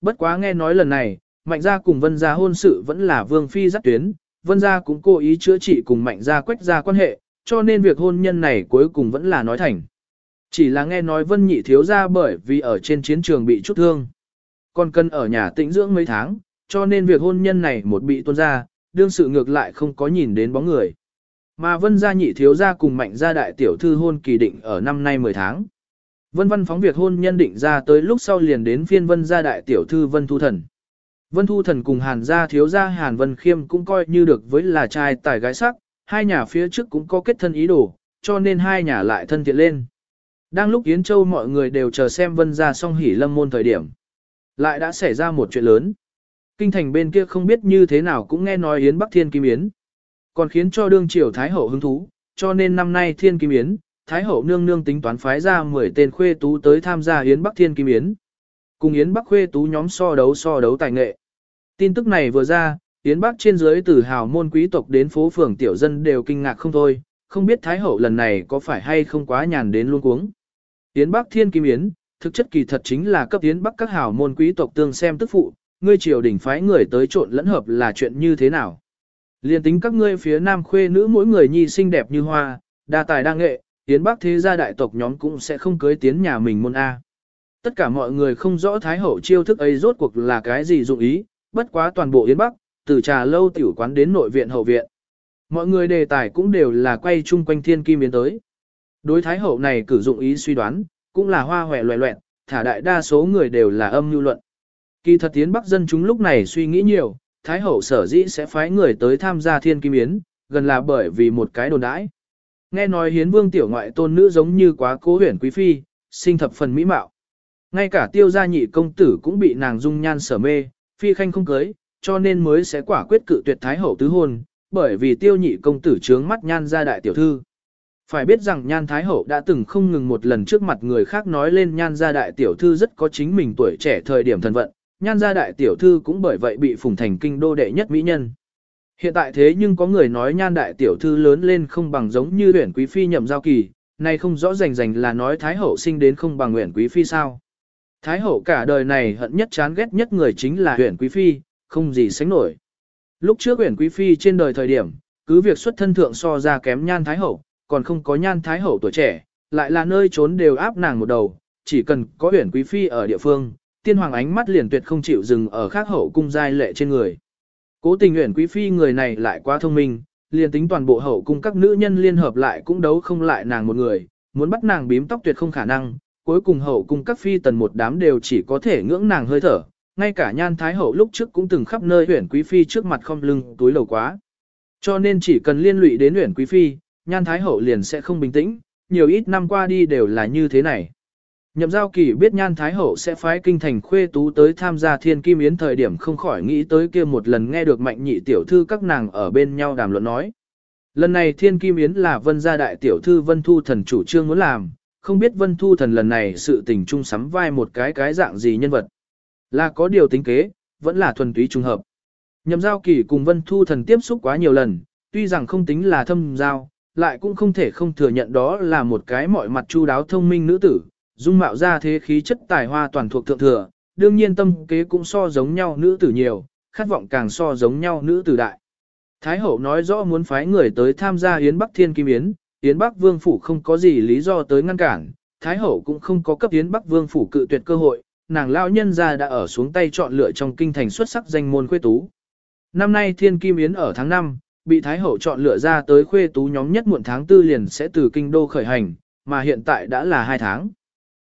Bất quá nghe nói lần này, mạnh gia cùng vân gia hôn sự vẫn là vương phi dắt tuyến, vân gia cũng cố ý chữa trị cùng mạnh gia quách gia quan hệ, cho nên việc hôn nhân này cuối cùng vẫn là nói thành. Chỉ là nghe nói vân nhị thiếu gia bởi vì ở trên chiến trường bị chút thương. Còn cần ở nhà tĩnh dưỡng mấy tháng, cho nên việc hôn nhân này một bị tuôn ra, đương sự ngược lại không có nhìn đến bóng người. Mà vân gia nhị thiếu gia cùng mạnh gia đại tiểu thư hôn kỳ định ở năm nay 10 tháng. Vân văn phóng việc hôn nhân định ra tới lúc sau liền đến phiên vân gia đại tiểu thư vân thu thần. Vân thu thần cùng hàn gia thiếu gia hàn vân khiêm cũng coi như được với là trai tài gái sắc, hai nhà phía trước cũng có kết thân ý đồ, cho nên hai nhà lại thân thiện lên. Đang lúc Yến Châu mọi người đều chờ xem vân gia song hỉ lâm môn thời điểm. Lại đã xảy ra một chuyện lớn. Kinh thành bên kia không biết như thế nào cũng nghe nói Yến Bắc Thiên Kim Yến. Còn khiến cho đương triều Thái Hậu hứng thú, cho nên năm nay Thiên Kim Yến, Thái Hậu nương nương tính toán phái ra 10 tên khuê tú tới tham gia Yến Bắc Thiên Kim Yến. Cùng Yến Bắc khuê tú nhóm so đấu so đấu tài nghệ. Tin tức này vừa ra, Yến Bắc trên dưới từ hào môn quý tộc đến phố phường tiểu dân đều kinh ngạc không thôi, không biết Thái Hậu lần này có phải hay không quá nhàn đến luôn cuống. Yến Bắc Thiên Kim Yến, thực chất kỳ thật chính là cấp Yến Bắc các hào môn quý tộc tương xem tức phụ, ngươi triều đình phái người tới trộn lẫn hợp là chuyện như thế nào. Liên tính các ngươi phía nam khuê nữ mỗi người nhi xinh đẹp như hoa, đa tài đa nghệ, Yến Bắc thế gia đại tộc nhóm cũng sẽ không cưới tiến nhà mình môn A. Tất cả mọi người không rõ Thái Hậu chiêu thức ấy rốt cuộc là cái gì dụng ý, bất quá toàn bộ Yến Bắc, từ trà lâu tiểu quán đến nội viện hậu viện. Mọi người đề tài cũng đều là quay chung quanh thiên kim yến tới. Đối Thái Hậu này cử dụng ý suy đoán, cũng là hoa hòe loẹ loẹn, thả đại đa số người đều là âm lưu luận. Kỳ thật Yến Bắc dân chúng lúc này suy nghĩ nhiều, Thái Hậu sở dĩ sẽ phái người tới tham gia thiên kim yến, gần là bởi vì một cái đồn đãi. Nghe nói hiến vương tiểu ngoại tôn nữ giống như quá cố huyền quý phi, sinh thập phần mỹ mạo. Ngay cả tiêu gia nhị công tử cũng bị nàng dung nhan sở mê, phi khanh không cưới, cho nên mới sẽ quả quyết cự tuyệt thái hậu tứ hôn, bởi vì tiêu nhị công tử trướng mắt nhan gia đại tiểu thư. Phải biết rằng nhan thái hậu đã từng không ngừng một lần trước mặt người khác nói lên nhan gia đại tiểu thư rất có chính mình tuổi trẻ thời điểm thần vận, nhan gia đại tiểu thư cũng bởi vậy bị phủng thành kinh đô đệ nhất mỹ nhân. Hiện tại thế nhưng có người nói nhan đại tiểu thư lớn lên không bằng giống như huyển quý phi nhậm giao kỳ, này không rõ rành rành là nói Thái hậu sinh đến không bằng huyển quý phi sao. Thái hậu cả đời này hận nhất chán ghét nhất người chính là huyển quý phi, không gì sánh nổi. Lúc trước huyển quý phi trên đời thời điểm, cứ việc xuất thân thượng so ra kém nhan Thái hậu, còn không có nhan Thái hậu tuổi trẻ, lại là nơi trốn đều áp nàng một đầu, chỉ cần có huyển quý phi ở địa phương, tiên hoàng ánh mắt liền tuyệt không chịu dừng ở khác hậu cung giai lệ trên người. Cố tình nguyện quý phi người này lại quá thông minh, liền tính toàn bộ hậu cung các nữ nhân liên hợp lại cũng đấu không lại nàng một người, muốn bắt nàng bím tóc tuyệt không khả năng, cuối cùng hậu cung các phi tần một đám đều chỉ có thể ngưỡng nàng hơi thở, ngay cả nhan thái hậu lúc trước cũng từng khắp nơi uyển quý phi trước mặt không lưng túi lầu quá. Cho nên chỉ cần liên lụy đến uyển quý phi, nhan thái hậu liền sẽ không bình tĩnh, nhiều ít năm qua đi đều là như thế này. Nhậm giao kỳ biết nhan thái hậu sẽ phái kinh thành khuê tú tới tham gia thiên kim yến thời điểm không khỏi nghĩ tới kia một lần nghe được mạnh nhị tiểu thư các nàng ở bên nhau đàm luận nói. Lần này thiên kim yến là vân gia đại tiểu thư vân thu thần chủ trương muốn làm, không biết vân thu thần lần này sự tình trung sắm vai một cái cái dạng gì nhân vật. Là có điều tính kế, vẫn là thuần túy trùng hợp. Nhậm giao kỳ cùng vân thu thần tiếp xúc quá nhiều lần, tuy rằng không tính là thâm giao, lại cũng không thể không thừa nhận đó là một cái mọi mặt chu đáo thông minh nữ tử, dung mạo ra thế khí chất tài hoa toàn thuộc thượng thừa, đương nhiên tâm kế cũng so giống nhau nữ tử nhiều, khát vọng càng so giống nhau nữ tử đại. Thái hậu nói rõ muốn phái người tới tham gia Yến Bắc Thiên Kim Yến, Yến Bắc Vương Phủ không có gì lý do tới ngăn cản, Thái hậu cũng không có cấp Yến Bắc Vương Phủ cự tuyệt cơ hội, nàng lao nhân ra đã ở xuống tay chọn lựa trong kinh thành xuất sắc danh môn khuê tú. Năm nay Thiên Kim Yến ở tháng 5, bị Thái hậu chọn lựa ra tới khuê tú nhóm nhất muộn tháng 4 liền sẽ từ kinh đô khởi hành, mà hiện tại đã là 2 tháng.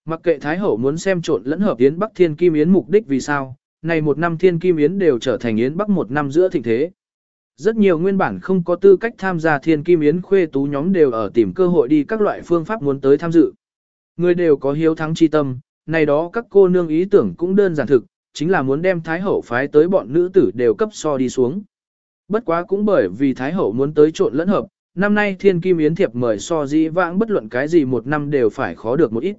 Mặc kệ Thái Hậu muốn xem trộn lẫn hợp Yến Bắc Thiên Kim Yến mục đích vì sao, này một năm Thiên Kim Yến đều trở thành Yến Bắc một năm giữa thịnh thế. Rất nhiều nguyên bản không có tư cách tham gia Thiên Kim Yến khuê tú nhóm đều ở tìm cơ hội đi các loại phương pháp muốn tới tham dự. Người đều có hiếu thắng chi tâm, này đó các cô nương ý tưởng cũng đơn giản thực, chính là muốn đem Thái Hậu phái tới bọn nữ tử đều cấp so đi xuống. Bất quá cũng bởi vì Thái Hậu muốn tới trộn lẫn hợp, năm nay Thiên Kim Yến thiệp mời so dĩ vãng bất luận cái gì một năm đều phải khó được một ít.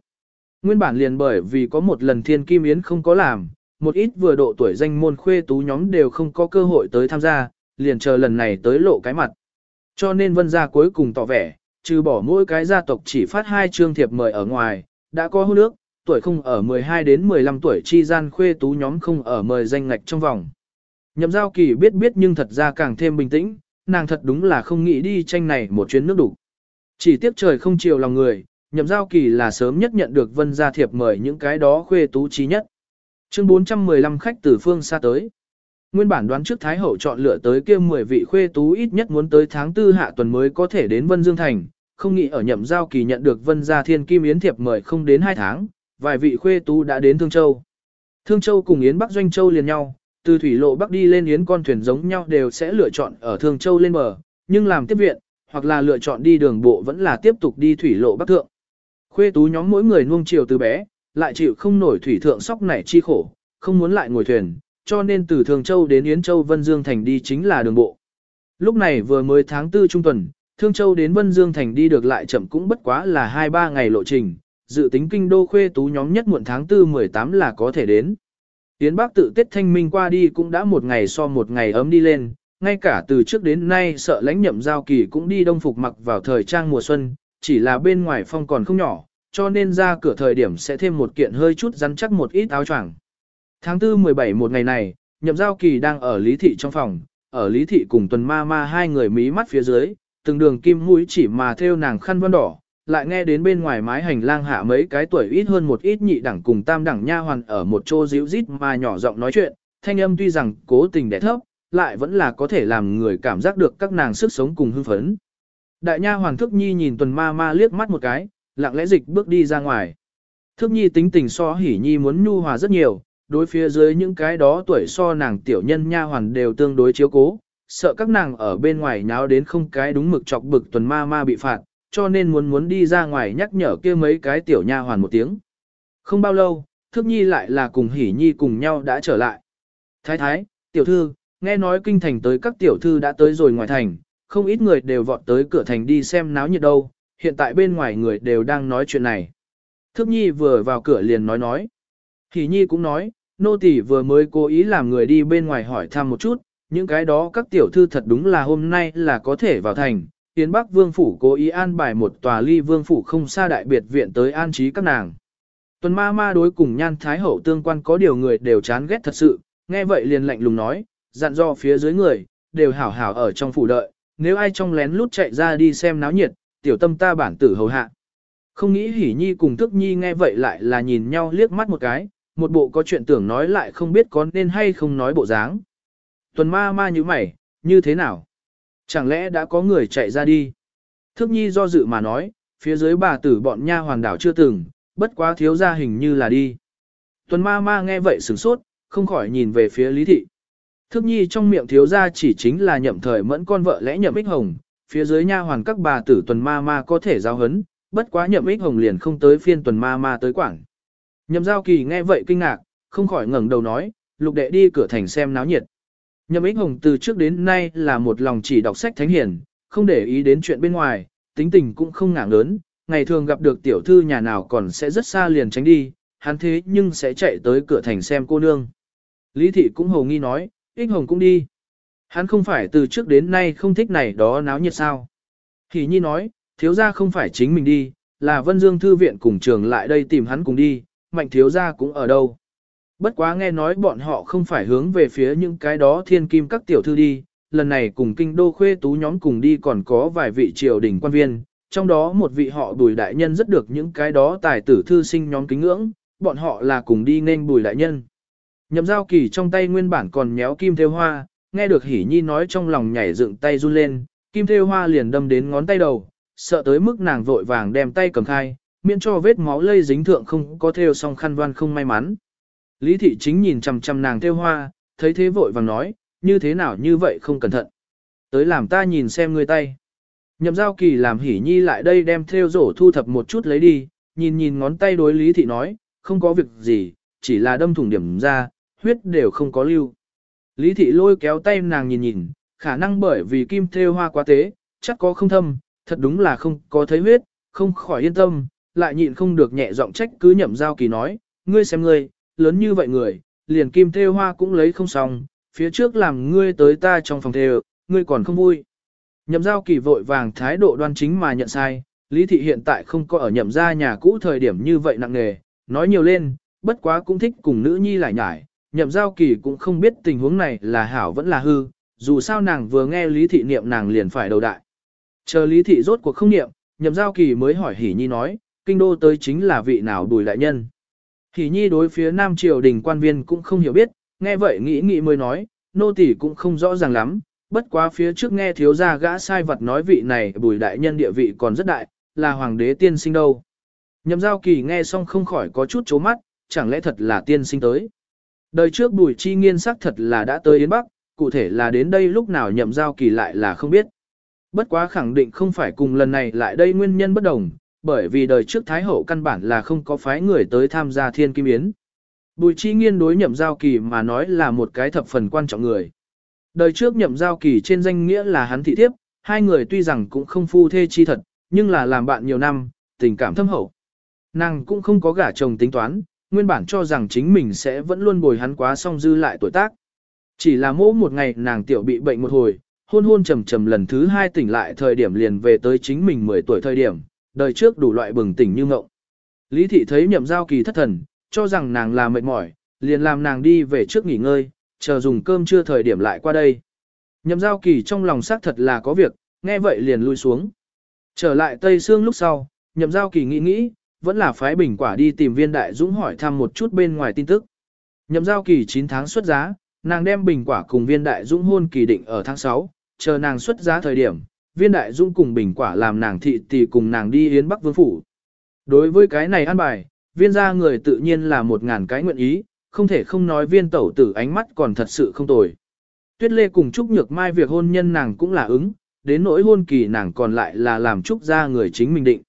Nguyên bản liền bởi vì có một lần thiên kim yến không có làm, một ít vừa độ tuổi danh môn khuê tú nhóm đều không có cơ hội tới tham gia, liền chờ lần này tới lộ cái mặt. Cho nên vân gia cuối cùng tỏ vẻ, trừ bỏ mỗi cái gia tộc chỉ phát hai chương thiệp mời ở ngoài, đã có hôn nước, tuổi không ở 12 đến 15 tuổi chi gian khuê tú nhóm không ở mời danh ngạch trong vòng. Nhậm giao kỳ biết biết nhưng thật ra càng thêm bình tĩnh, nàng thật đúng là không nghĩ đi tranh này một chuyến nước đủ. Chỉ tiếc trời không chiều lòng người, nhậm giao kỳ là sớm nhất nhận được vân gia thiệp mời những cái đó khuê tú trí nhất. Chương 415 khách từ phương xa tới. Nguyên bản đoán trước Thái Hậu chọn lựa tới kia 10 vị khuê tú ít nhất muốn tới tháng 4 hạ tuần mới có thể đến Vân Dương Thành, không nghĩ ở nhậm giao kỳ nhận được Vân Gia Thiên Kim Yến thiệp mời không đến 2 tháng, vài vị khuê tú đã đến Thương Châu. Thương Châu cùng Yến Bắc Doanh Châu liền nhau, từ thủy lộ Bắc đi lên Yến con thuyền giống nhau đều sẽ lựa chọn ở Thương Châu lên bờ, nhưng làm tiếp viện, hoặc là lựa chọn đi đường bộ vẫn là tiếp tục đi thủy lộ Bắc Thượng. Khuê tú nhóm mỗi người nuông chiều từ bé, lại chịu không nổi thủy thượng sóc nảy chi khổ, không muốn lại ngồi thuyền, cho nên từ Thường Châu đến Yến Châu Vân Dương Thành đi chính là đường bộ. Lúc này vừa mới tháng 4 trung tuần, Thương Châu đến Vân Dương Thành đi được lại chậm cũng bất quá là 2-3 ngày lộ trình, dự tính kinh đô khuê tú nhóm nhất muộn tháng 4 18 là có thể đến. Yến Bắc tự Tết Thanh Minh qua đi cũng đã một ngày so một ngày ấm đi lên, ngay cả từ trước đến nay sợ lãnh nhậm giao kỳ cũng đi đông phục mặc vào thời trang mùa xuân, chỉ là bên ngoài phong còn không nhỏ, cho nên ra cửa thời điểm sẽ thêm một kiện hơi chút rắn chắc một ít áo choàng. Tháng 4 17 một ngày này, nhậm giao kỳ đang ở Lý Thị trong phòng, ở Lý Thị cùng tuần ma ma hai người mí mắt phía dưới, từng đường kim mũi chỉ mà theo nàng khăn vân đỏ, lại nghe đến bên ngoài mái hành lang hạ mấy cái tuổi ít hơn một ít nhị đẳng cùng tam đẳng nha hoàn ở một chỗ díu rít mà nhỏ giọng nói chuyện, thanh âm tuy rằng cố tình đẻ thấp, lại vẫn là có thể làm người cảm giác được các nàng sức sống cùng hưng phấn. Đại nha Hoàng thức nhi nhìn tuần ma ma liếc mắt một cái, lặng lẽ dịch bước đi ra ngoài. Thức nhi tính tình so hỉ nhi muốn nhu hòa rất nhiều, đối phía dưới những cái đó tuổi so nàng tiểu nhân nha hoàn đều tương đối chiếu cố, sợ các nàng ở bên ngoài nháo đến không cái đúng mực chọc bực tuần ma ma bị phạt, cho nên muốn muốn đi ra ngoài nhắc nhở kia mấy cái tiểu nha hoàn một tiếng. Không bao lâu, thức nhi lại là cùng hỉ nhi cùng nhau đã trở lại. Thái thái, tiểu thư, nghe nói kinh thành tới các tiểu thư đã tới rồi ngoài thành, không ít người đều vọt tới cửa thành đi xem náo nhiệt đâu, hiện tại bên ngoài người đều đang nói chuyện này. Thức nhi vừa vào cửa liền nói nói. Thì nhi cũng nói, nô tỳ vừa mới cố ý làm người đi bên ngoài hỏi thăm một chút, những cái đó các tiểu thư thật đúng là hôm nay là có thể vào thành. Tiến Bắc Vương Phủ cố ý an bài một tòa ly Vương Phủ không xa đại biệt viện tới an trí các nàng. Tuần ma ma đối cùng nhan thái hậu tương quan có điều người đều chán ghét thật sự, nghe vậy liền lạnh lùng nói, dặn dò phía dưới người, đều hảo hảo ở trong phủ đợi, nếu ai trong lén lút chạy ra đi xem náo nhiệt, tiểu tâm ta bản tử hầu hạ. Không nghĩ hỉ nhi cùng thức nhi nghe vậy lại là nhìn nhau liếc mắt một cái, một bộ có chuyện tưởng nói lại không biết có nên hay không nói bộ dáng. Tuần ma ma như mày, như thế nào? Chẳng lẽ đã có người chạy ra đi? Thức nhi do dự mà nói, phía dưới bà tử bọn nha hoàng đảo chưa từng, bất quá thiếu ra hình như là đi. Tuần ma ma nghe vậy sửng sốt, không khỏi nhìn về phía lý thị. Thước nhi trong miệng thiếu gia chỉ chính là nhậm thời mẫn con vợ lẽ nhậm ích hồng, phía dưới nha hoàn các bà tử tuần ma ma có thể giao hấn, bất quá nhậm ích hồng liền không tới phiên tuần ma ma tới quảng. Nhậm giao kỳ nghe vậy kinh ngạc, không khỏi ngẩng đầu nói, lục đệ đi cửa thành xem náo nhiệt. Nhậm ích hồng từ trước đến nay là một lòng chỉ đọc sách thánh hiển, không để ý đến chuyện bên ngoài, tính tình cũng không ngạng lớn, ngày thường gặp được tiểu thư nhà nào còn sẽ rất xa liền tránh đi, hắn thế nhưng sẽ chạy tới cửa thành xem cô nương. Lý thị cũng hầu nghi nói, ích hồng cũng đi. Hắn không phải từ trước đến nay không thích này đó náo nhiệt sao. Hỷ nhi nói, thiếu gia không phải chính mình đi, là Vân Dương Thư Viện cùng trường lại đây tìm hắn cùng đi, mạnh thiếu gia cũng ở đâu. Bất quá nghe nói bọn họ không phải hướng về phía những cái đó thiên kim các tiểu thư đi, lần này cùng kinh đô khuê tú nhóm cùng đi còn có vài vị triều đình quan viên, trong đó một vị họ bùi đại nhân rất được những cái đó tài tử thư sinh nhóm kính ngưỡng, bọn họ là cùng đi nên bùi đại nhân. Nhậm giao kỳ trong tay nguyên bản còn méo kim theo hoa, nghe được hỉ nhi nói trong lòng nhảy dựng tay run lên, kim theo hoa liền đâm đến ngón tay đầu, sợ tới mức nàng vội vàng đem tay cầm khai, miễn cho vết máu lây dính thượng không có theo song khăn đoan không may mắn. Lý thị chính nhìn chằm chằm nàng theo hoa, thấy thế vội vàng nói, như thế nào như vậy không cẩn thận. Tới làm ta nhìn xem người tay. Nhậm giao kỳ làm hỉ nhi lại đây đem theo rổ thu thập một chút lấy đi, nhìn nhìn ngón tay đối lý thị nói, không có việc gì, chỉ là đâm thủng điểm ra, huyết đều không có lưu. Lý thị lôi kéo tay nàng nhìn nhìn, khả năng bởi vì kim thêu hoa quá tế, chắc có không thâm, thật đúng là không có thấy huyết, không khỏi yên tâm, lại nhịn không được nhẹ giọng trách cứ nhậm giao kỳ nói, ngươi xem ngươi, lớn như vậy người, liền kim thêu hoa cũng lấy không xong, phía trước làm ngươi tới ta trong phòng thêu, ngươi còn không vui. Nhậm giao kỳ vội vàng thái độ đoan chính mà nhận sai, lý thị hiện tại không có ở nhậm gia nhà cũ thời điểm như vậy nặng nề, nói nhiều lên, bất quá cũng thích cùng nữ nhi lại nhải, nhậm giao kỳ cũng không biết tình huống này là hảo vẫn là hư, dù sao nàng vừa nghe lý thị niệm nàng liền phải đầu đại. Chờ lý thị rốt cuộc không niệm, nhậm giao kỳ mới hỏi hỉ nhi nói, kinh đô tới chính là vị nào đùi đại nhân. Hỉ nhi đối phía nam triều đình quan viên cũng không hiểu biết, nghe vậy nghĩ nghĩ mới nói, nô tỳ cũng không rõ ràng lắm, bất quá phía trước nghe thiếu gia gã sai vật nói vị này bùi đại nhân địa vị còn rất đại, là hoàng đế tiên sinh đâu. Nhậm giao kỳ nghe xong không khỏi có chút chố mắt, chẳng lẽ thật là tiên sinh tới. Đời trước bùi chi nghiên xác thật là đã tới Yến Bắc, cụ thể là đến đây lúc nào nhậm giao kỳ lại là không biết. Bất quá khẳng định không phải cùng lần này lại đây nguyên nhân bất đồng, bởi vì đời trước Thái Hậu căn bản là không có phái người tới tham gia thiên kim yến. Bùi chi nghiên đối nhậm giao kỳ mà nói là một cái thập phần quan trọng người. Đời trước nhậm giao kỳ trên danh nghĩa là hắn thị thiếp, hai người tuy rằng cũng không phu thê chi thật, nhưng là làm bạn nhiều năm, tình cảm thâm hậu. Nàng cũng không có gả chồng tính toán, nguyên bản cho rằng chính mình sẽ vẫn luôn bồi hắn quá xong dư lại tuổi tác. Chỉ là mỗi một ngày nàng tiểu bị bệnh một hồi, hôn hôn trầm trầm lần thứ hai tỉnh lại thời điểm liền về tới chính mình 10 tuổi thời điểm, đời trước đủ loại bừng tỉnh như ngộng. Lý thị thấy nhậm giao kỳ thất thần, cho rằng nàng là mệt mỏi, liền làm nàng đi về trước nghỉ ngơi, chờ dùng cơm trưa thời điểm lại qua đây. Nhậm giao kỳ trong lòng xác thật là có việc, nghe vậy liền lui xuống. Trở lại Tây Sương lúc sau, nhậm giao kỳ nghĩ nghĩ, vẫn là phái bình quả đi tìm viên đại dũng hỏi thăm một chút bên ngoài tin tức. Nhậm giao kỳ 9 tháng xuất giá, nàng đem bình quả cùng viên đại dũng hôn kỳ định ở tháng 6, chờ nàng xuất giá thời điểm, viên đại dũng cùng bình quả làm nàng thị tỷ cùng nàng đi yến bắc vương phủ. Đối với cái này an bài, viên gia người tự nhiên là một ngàn cái nguyện ý, không thể không nói viên tẩu tử ánh mắt còn thật sự không tồi. Tuyết Lê cùng Trúc Nhược Mai việc hôn nhân nàng cũng là ứng, đến nỗi hôn kỳ nàng còn lại là làm Trúc gia người chính mình định.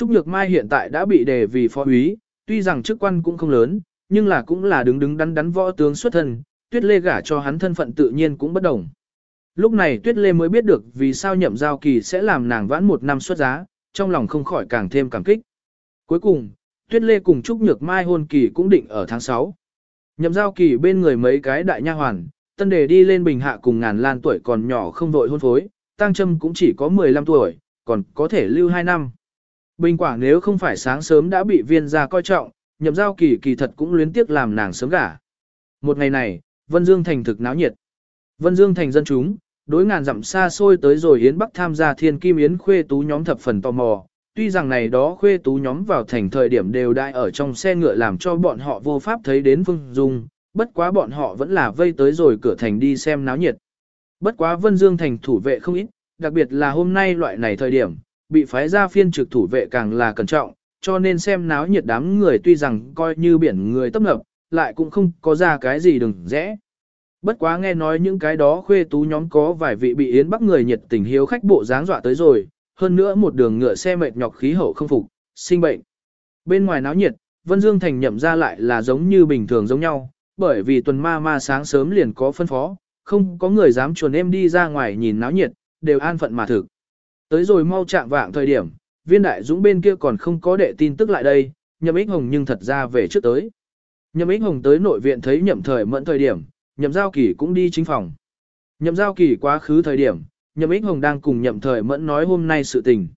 Trúc Nhược Mai hiện tại đã bị đề vì phó úy, tuy rằng chức quan cũng không lớn, nhưng là cũng là đứng đứng đắn đắn võ tướng xuất thân, Tuyết Lê gả cho hắn thân phận tự nhiên cũng bất đồng. Lúc này Tuyết Lê mới biết được vì sao nhậm giao kỳ sẽ làm nàng vãn một năm xuất giá, trong lòng không khỏi càng thêm cảm kích. Cuối cùng, Tuyết Lê cùng Trúc Nhược Mai hôn kỳ cũng định ở tháng 6. Nhậm giao kỳ bên người mấy cái đại nha hoàn, tân đề đi lên bình hạ cùng ngàn lan tuổi còn nhỏ không vội hôn phối, tăng trâm cũng chỉ có 15 tuổi, còn có thể lưu 2 năm. Bình quả nếu không phải sáng sớm đã bị viên gia coi trọng, nhậm giao kỳ kỳ thật cũng luyến tiếc làm nàng sớm gả. Một ngày này, Vân Dương thành thực náo nhiệt. Vân Dương thành dân chúng, đối ngàn dặm xa xôi tới rồi Yến Bắc tham gia thiên kim Yến khuê tú nhóm thập phần tò mò. Tuy rằng này đó khuê tú nhóm vào thành thời điểm đều đại ở trong xe ngựa làm cho bọn họ vô pháp thấy đến Vương Dung, bất quá bọn họ vẫn là vây tới rồi cửa thành đi xem náo nhiệt. Bất quá Vân Dương thành thủ vệ không ít, đặc biệt là hôm nay loại này thời điểm, bị phái ra phiên trực thủ vệ càng là cẩn trọng, cho nên xem náo nhiệt đám người tuy rằng coi như biển người tấp nập, lại cũng không có ra cái gì đừng rẽ. Bất quá nghe nói những cái đó khuê tú nhóm có vài vị bị yến bắc người nhiệt tình hiếu khách bộ dáng dọa tới rồi, hơn nữa một đường ngựa xe mệt nhọc khí hậu không phục, sinh bệnh. Bên ngoài náo nhiệt, Vân Dương Thành nhậm ra lại là giống như bình thường giống nhau, bởi vì tuần ma ma sáng sớm liền có phân phó, không có người dám chuồn em đi ra ngoài nhìn náo nhiệt, đều an phận mà thực. Tới rồi mau chạm vạng thời điểm, viên đại dũng bên kia còn không có đệ tin tức lại đây, nhậm ích hồng nhưng thật ra về trước tới. Nhậm ích hồng tới nội viện thấy nhậm thời mẫn thời điểm, nhậm giao kỳ cũng đi chính phòng. Nhậm giao kỳ quá khứ thời điểm, nhậm ích hồng đang cùng nhậm thời mẫn nói hôm nay sự tình.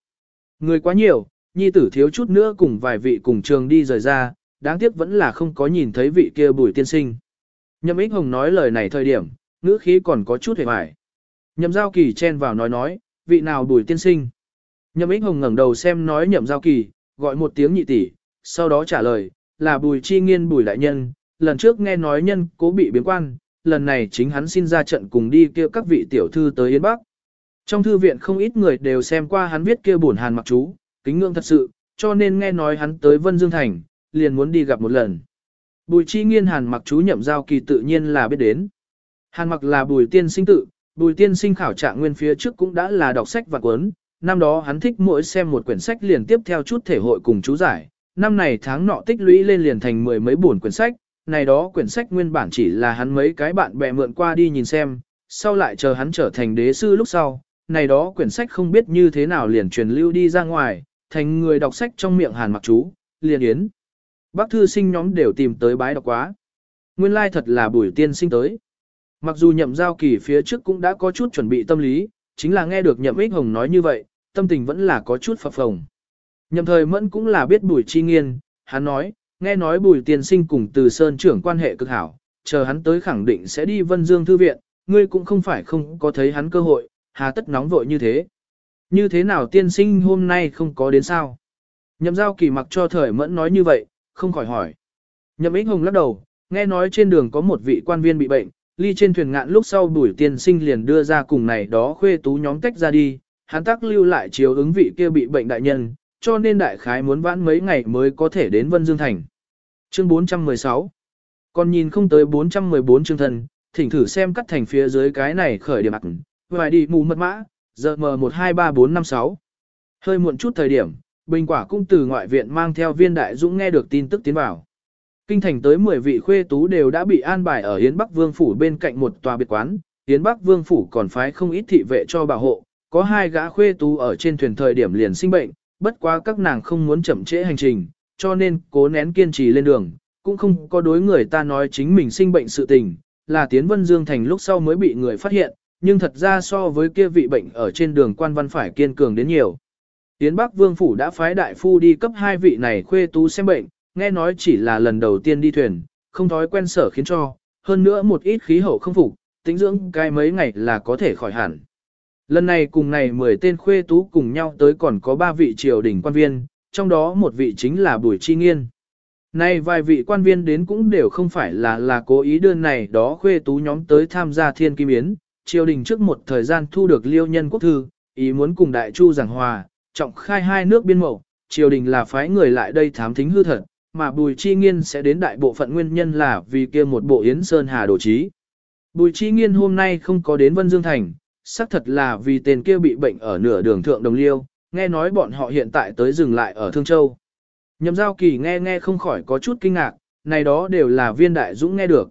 Người quá nhiều, nhi tử thiếu chút nữa cùng vài vị cùng trường đi rời ra, đáng tiếc vẫn là không có nhìn thấy vị kia bùi tiên sinh. Nhậm ích hồng nói lời này thời điểm, ngữ khí còn có chút hề mải. Nhậm giao kỳ chen vào nói nói, vị nào bùi tiên sinh. Nhậm ích hồng ngẩng đầu xem nói nhậm giao kỳ, gọi một tiếng nhị tỷ, sau đó trả lời, là bùi chi nghiên bùi đại nhân, lần trước nghe nói nhân cố bị biến quan, lần này chính hắn xin ra trận cùng đi kêu các vị tiểu thư tới Yến Bắc. Trong thư viện không ít người đều xem qua hắn viết kia bổn hàn mặc chú, kính ngưỡng thật sự, cho nên nghe nói hắn tới Vân Dương Thành, liền muốn đi gặp một lần. Bùi chi nghiên hàn mặc chú nhậm giao kỳ tự nhiên là biết đến. Hàn mặc là bùi tiên sinh tự, bùi tiên sinh khảo trạng nguyên phía trước cũng đã là đọc sách và cuốn, năm đó hắn thích mỗi xem một quyển sách liền tiếp theo chút thể hội cùng chú giải, năm này tháng nọ tích lũy lên liền thành mười mấy buồn quyển sách, này đó quyển sách nguyên bản chỉ là hắn mấy cái bạn bè mượn qua đi nhìn xem, sau lại chờ hắn trở thành đế sư lúc sau, này đó quyển sách không biết như thế nào liền truyền lưu đi ra ngoài, thành người đọc sách trong miệng hàn mặc chú, liền yến. Bác thư sinh nhóm đều tìm tới bái đọc quá. Nguyên lai thật là Bùi tiên sinh tới. Mặc dù nhậm giao kỳ phía trước cũng đã có chút chuẩn bị tâm lý, chính là nghe được nhậm ích hồng nói như vậy, tâm tình vẫn là có chút phập phồng. Nhậm thời mẫn cũng là biết bùi chi nghiên, hắn nói, nghe nói bùi tiên sinh cùng từ sơn trưởng quan hệ cực hảo, chờ hắn tới khẳng định sẽ đi vân dương thư viện, ngươi cũng không phải không có thấy hắn cơ hội, hà tất nóng vội như thế. Như thế nào tiên sinh hôm nay không có đến sao? Nhậm giao kỳ mặc cho thời mẫn nói như vậy, không khỏi hỏi. Nhậm ích hồng lắc đầu, nghe nói trên đường có một vị quan viên bị bệnh, ly trên thuyền ngạn lúc sau bùi tiên sinh liền đưa ra cùng này đó khuê tú nhóm tách ra đi, hắn tác lưu lại chiếu ứng vị kia bị bệnh đại nhân, cho nên đại khái muốn vãn mấy ngày mới có thể đến Vân Dương Thành. Chương 416 Còn nhìn không tới 414 chương thần, thỉnh thử xem cắt thành phía dưới cái này khởi điểm ạc, vài đi mù mật mã, giờ mờ 123456 Hơi muộn chút thời điểm, Bình quả cung từ ngoại viện mang theo viên đại dũng nghe được tin tức tiến vào. Kinh thành tới 10 vị khuê tú đều đã bị an bài ở Yến Bắc Vương Phủ bên cạnh một tòa biệt quán, Yến Bắc Vương Phủ còn phái không ít thị vệ cho bảo hộ, có hai gã khuê tú ở trên thuyền thời điểm liền sinh bệnh, bất quá các nàng không muốn chậm trễ hành trình, cho nên cố nén kiên trì lên đường, cũng không có đối người ta nói chính mình sinh bệnh sự tình, là tiến Vân Dương Thành lúc sau mới bị người phát hiện, nhưng thật ra so với kia vị bệnh ở trên đường quan văn phải kiên cường đến nhiều. Tiến Bắc Vương Phủ đã phái đại phu đi cấp hai vị này khuê tú xem bệnh, nghe nói chỉ là lần đầu tiên đi thuyền, không thói quen sở khiến cho, hơn nữa một ít khí hậu không phục, tính dưỡng cái mấy ngày là có thể khỏi hẳn. Lần này cùng này 10 tên khuê tú cùng nhau tới còn có 3 vị triều đình quan viên, trong đó một vị chính là Bùi Chi Nghiên. Nay vài vị quan viên đến cũng đều không phải là là cố ý đơn này đó khuê tú nhóm tới tham gia thiên kim yến, triều đình trước một thời gian thu được liêu nhân quốc thư, ý muốn cùng đại chu giảng hòa, trọng khai hai nước biên mậu, triều đình là phái người lại đây thám thính hư thật, mà Bùi Chi Nghiên sẽ đến đại bộ phận nguyên nhân là vì kia một bộ Yến Sơn Hà đồ trí. Bùi Chi Nghiên hôm nay không có đến Vân Dương Thành, xác thật là vì tên kia bị bệnh ở nửa đường thượng đồng liêu, nghe nói bọn họ hiện tại tới dừng lại ở Thương Châu. Nhậm giao kỳ nghe nghe không khỏi có chút kinh ngạc, này đó đều là viên đại dũng nghe được.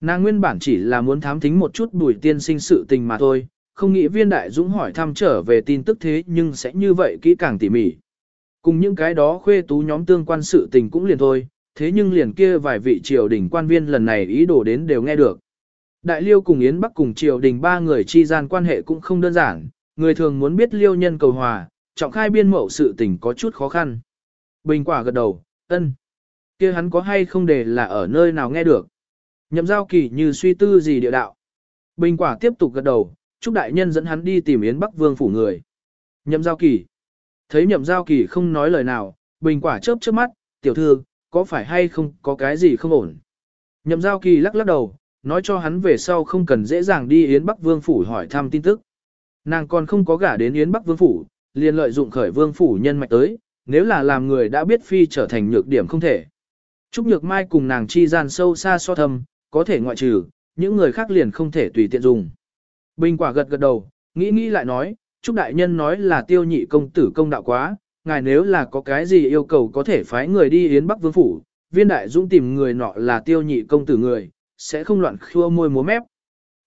Nàng nguyên bản chỉ là muốn thám thính một chút bùi tiên sinh sự tình mà thôi, không nghĩ viên đại dũng hỏi thăm trở về tin tức thế nhưng sẽ như vậy kỹ càng tỉ mỉ. Cùng những cái đó khuê tú nhóm tương quan sự tình cũng liền thôi, thế nhưng liền kia vài vị triều đình quan viên lần này ý đồ đến đều nghe được. Đại liêu cùng Yến Bắc cùng triều đình ba người chi gian quan hệ cũng không đơn giản, người thường muốn biết liêu nhân cầu hòa, trọng khai biên mậu sự tình có chút khó khăn. Bình quả gật đầu, ân. kia hắn có hay không để là ở nơi nào nghe được. Nhậm giao kỳ như suy tư gì địa đạo. Bình quả tiếp tục gật đầu, chúc đại nhân dẫn hắn đi tìm Yến Bắc Vương phủ người. Nhậm giao kỳ. Thấy nhậm giao kỳ không nói lời nào, bình quả chớp chớp mắt, tiểu thư, có phải hay không có cái gì không ổn. Nhậm giao kỳ lắc lắc đầu, nói cho hắn về sau không cần dễ dàng đi Yến Bắc Vương phủ hỏi thăm tin tức. Nàng còn không có gả đến Yến Bắc Vương phủ, liền lợi dụng khởi Vương phủ nhân mạch tới, nếu là làm người đã biết phi trở thành nhược điểm không thể. Trúc Nhược Mai cùng nàng chi gian sâu xa so thâm, có thể ngoại trừ, những người khác liền không thể tùy tiện dùng. Bình quả gật gật đầu, nghĩ nghĩ lại nói, Trúc Đại Nhân nói là tiêu nhị công tử công đạo quá, ngài nếu là có cái gì yêu cầu có thể phái người đi Yến Bắc Vương Phủ, viên đại dũng tìm người nọ là tiêu nhị công tử người, sẽ không loạn khua môi múa mép.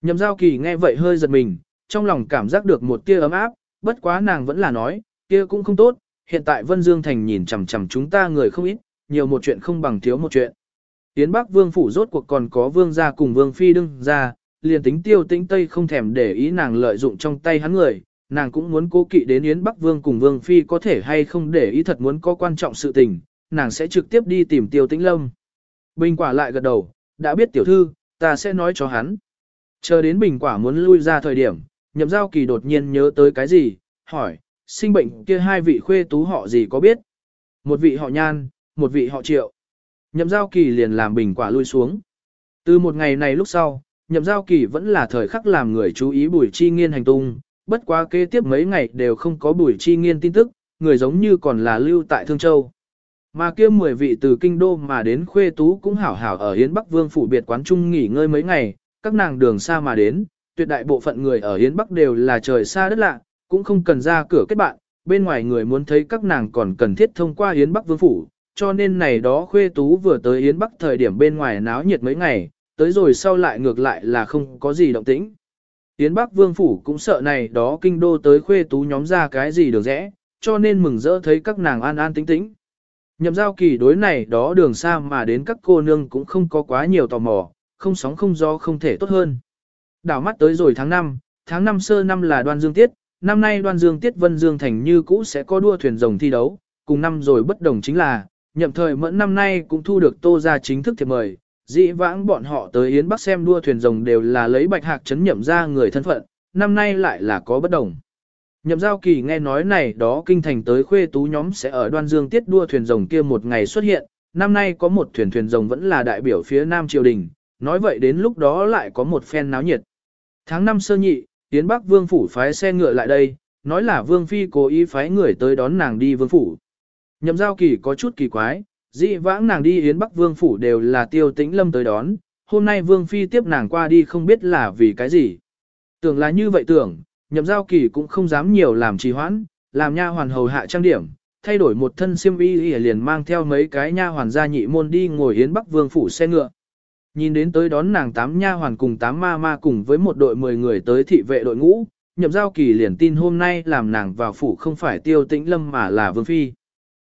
Nhậm giao kỳ nghe vậy hơi giật mình, trong lòng cảm giác được một tia ấm áp, bất quá nàng vẫn là nói, kia cũng không tốt, hiện tại Vân Dương Thành nhìn chằm chằm chúng ta người không ít, nhiều một chuyện không bằng thiếu một chuyện. Yến Bắc Vương Phủ rốt cuộc còn có Vương gia cùng Vương Phi đương ra, liền tính tiêu tĩnh Tây không thèm để ý nàng lợi dụng trong tay hắn người, nàng cũng muốn cố kỵ đến Yến Bắc Vương cùng Vương Phi có thể hay không để ý thật muốn có quan trọng sự tình, nàng sẽ trực tiếp đi tìm Tiêu Tĩnh Lâm. Bình quả lại gật đầu, đã biết tiểu thư, ta sẽ nói cho hắn. Chờ đến bình quả muốn lui ra thời điểm, nhậm giao kỳ đột nhiên nhớ tới cái gì, hỏi, sinh bệnh kia hai vị khuê tú họ gì có biết? Một vị họ nhan, một vị họ triệu. Nhậm giao kỳ liền làm bình quả lui xuống. Từ một ngày này lúc sau, nhậm giao kỳ vẫn là thời khắc làm người chú ý bùi chi nghiên hành tung, bất quá kế tiếp mấy ngày đều không có bùi chi nghiên tin tức, người giống như còn là lưu tại Thương Châu. Mà kia 10 vị từ kinh đô mà đến khuê tú cũng hảo hảo ở Yến Bắc Vương phủ biệt quán trung nghỉ ngơi mấy ngày, các nàng đường xa mà đến, tuyệt đại bộ phận người ở Yến Bắc đều là trời xa đất lạ, cũng không cần ra cửa kết bạn, bên ngoài người muốn thấy các nàng còn cần thiết thông qua Yến Bắc Vương phủ, cho nên này đó khuê tú vừa tới Yến Bắc thời điểm bên ngoài náo nhiệt mấy ngày, tới rồi sau lại ngược lại là không có gì động tĩnh. Yến Bắc Vương Phủ cũng sợ này đó kinh đô tới khuê tú nhóm ra cái gì được rẽ, cho nên mừng rỡ thấy các nàng an an tính tĩnh. Nhậm giao kỳ đối này đó đường xa mà đến các cô nương cũng không có quá nhiều tò mò, không sóng không gió không thể tốt hơn. Đảo mắt tới rồi tháng 5, tháng 5 sơ năm là đoan dương tiết, năm nay đoan dương tiết vân dương thành như cũ sẽ có đua thuyền rồng thi đấu, cùng năm rồi bất đồng chính là, nhậm thời mẫn năm nay cũng thu được tô ra chính thức thiệp mời, dĩ vãng bọn họ tới Yến Bắc xem đua thuyền rồng đều là lấy bạch hạc chấn nhậm ra người thân phận, năm nay lại là có bất đồng. Nhậm giao kỳ nghe nói này đó kinh thành tới khuê tú nhóm sẽ ở đoan dương tiết đua thuyền rồng kia một ngày xuất hiện, năm nay có một thuyền thuyền rồng vẫn là đại biểu phía Nam triều đình, nói vậy đến lúc đó lại có một phen náo nhiệt. Tháng 5 sơ nhị, Yến Bắc Vương Phủ phái xe ngựa lại đây, nói là Vương Phi cố ý phái người tới đón nàng đi Vương Phủ. Nhậm giao kỳ có chút kỳ quái, dị vãng nàng đi Yến Bắc Vương Phủ đều là tiêu tĩnh lâm tới đón, hôm nay Vương Phi tiếp nàng qua đi không biết là vì cái gì. Tưởng là như vậy tưởng, nhậm giao kỳ cũng không dám nhiều làm trì hoãn, làm nha hoàn hầu hạ trang điểm, thay đổi một thân xiêm y liền mang theo mấy cái nha hoàn gia nhị môn đi ngồi Yến Bắc Vương Phủ xe ngựa. Nhìn đến tới đón nàng tám nha hoàn cùng tám ma ma cùng với một đội 10 người tới thị vệ đội ngũ, nhậm giao kỳ liền tin hôm nay làm nàng vào phủ không phải tiêu tĩnh lâm mà là vương phi.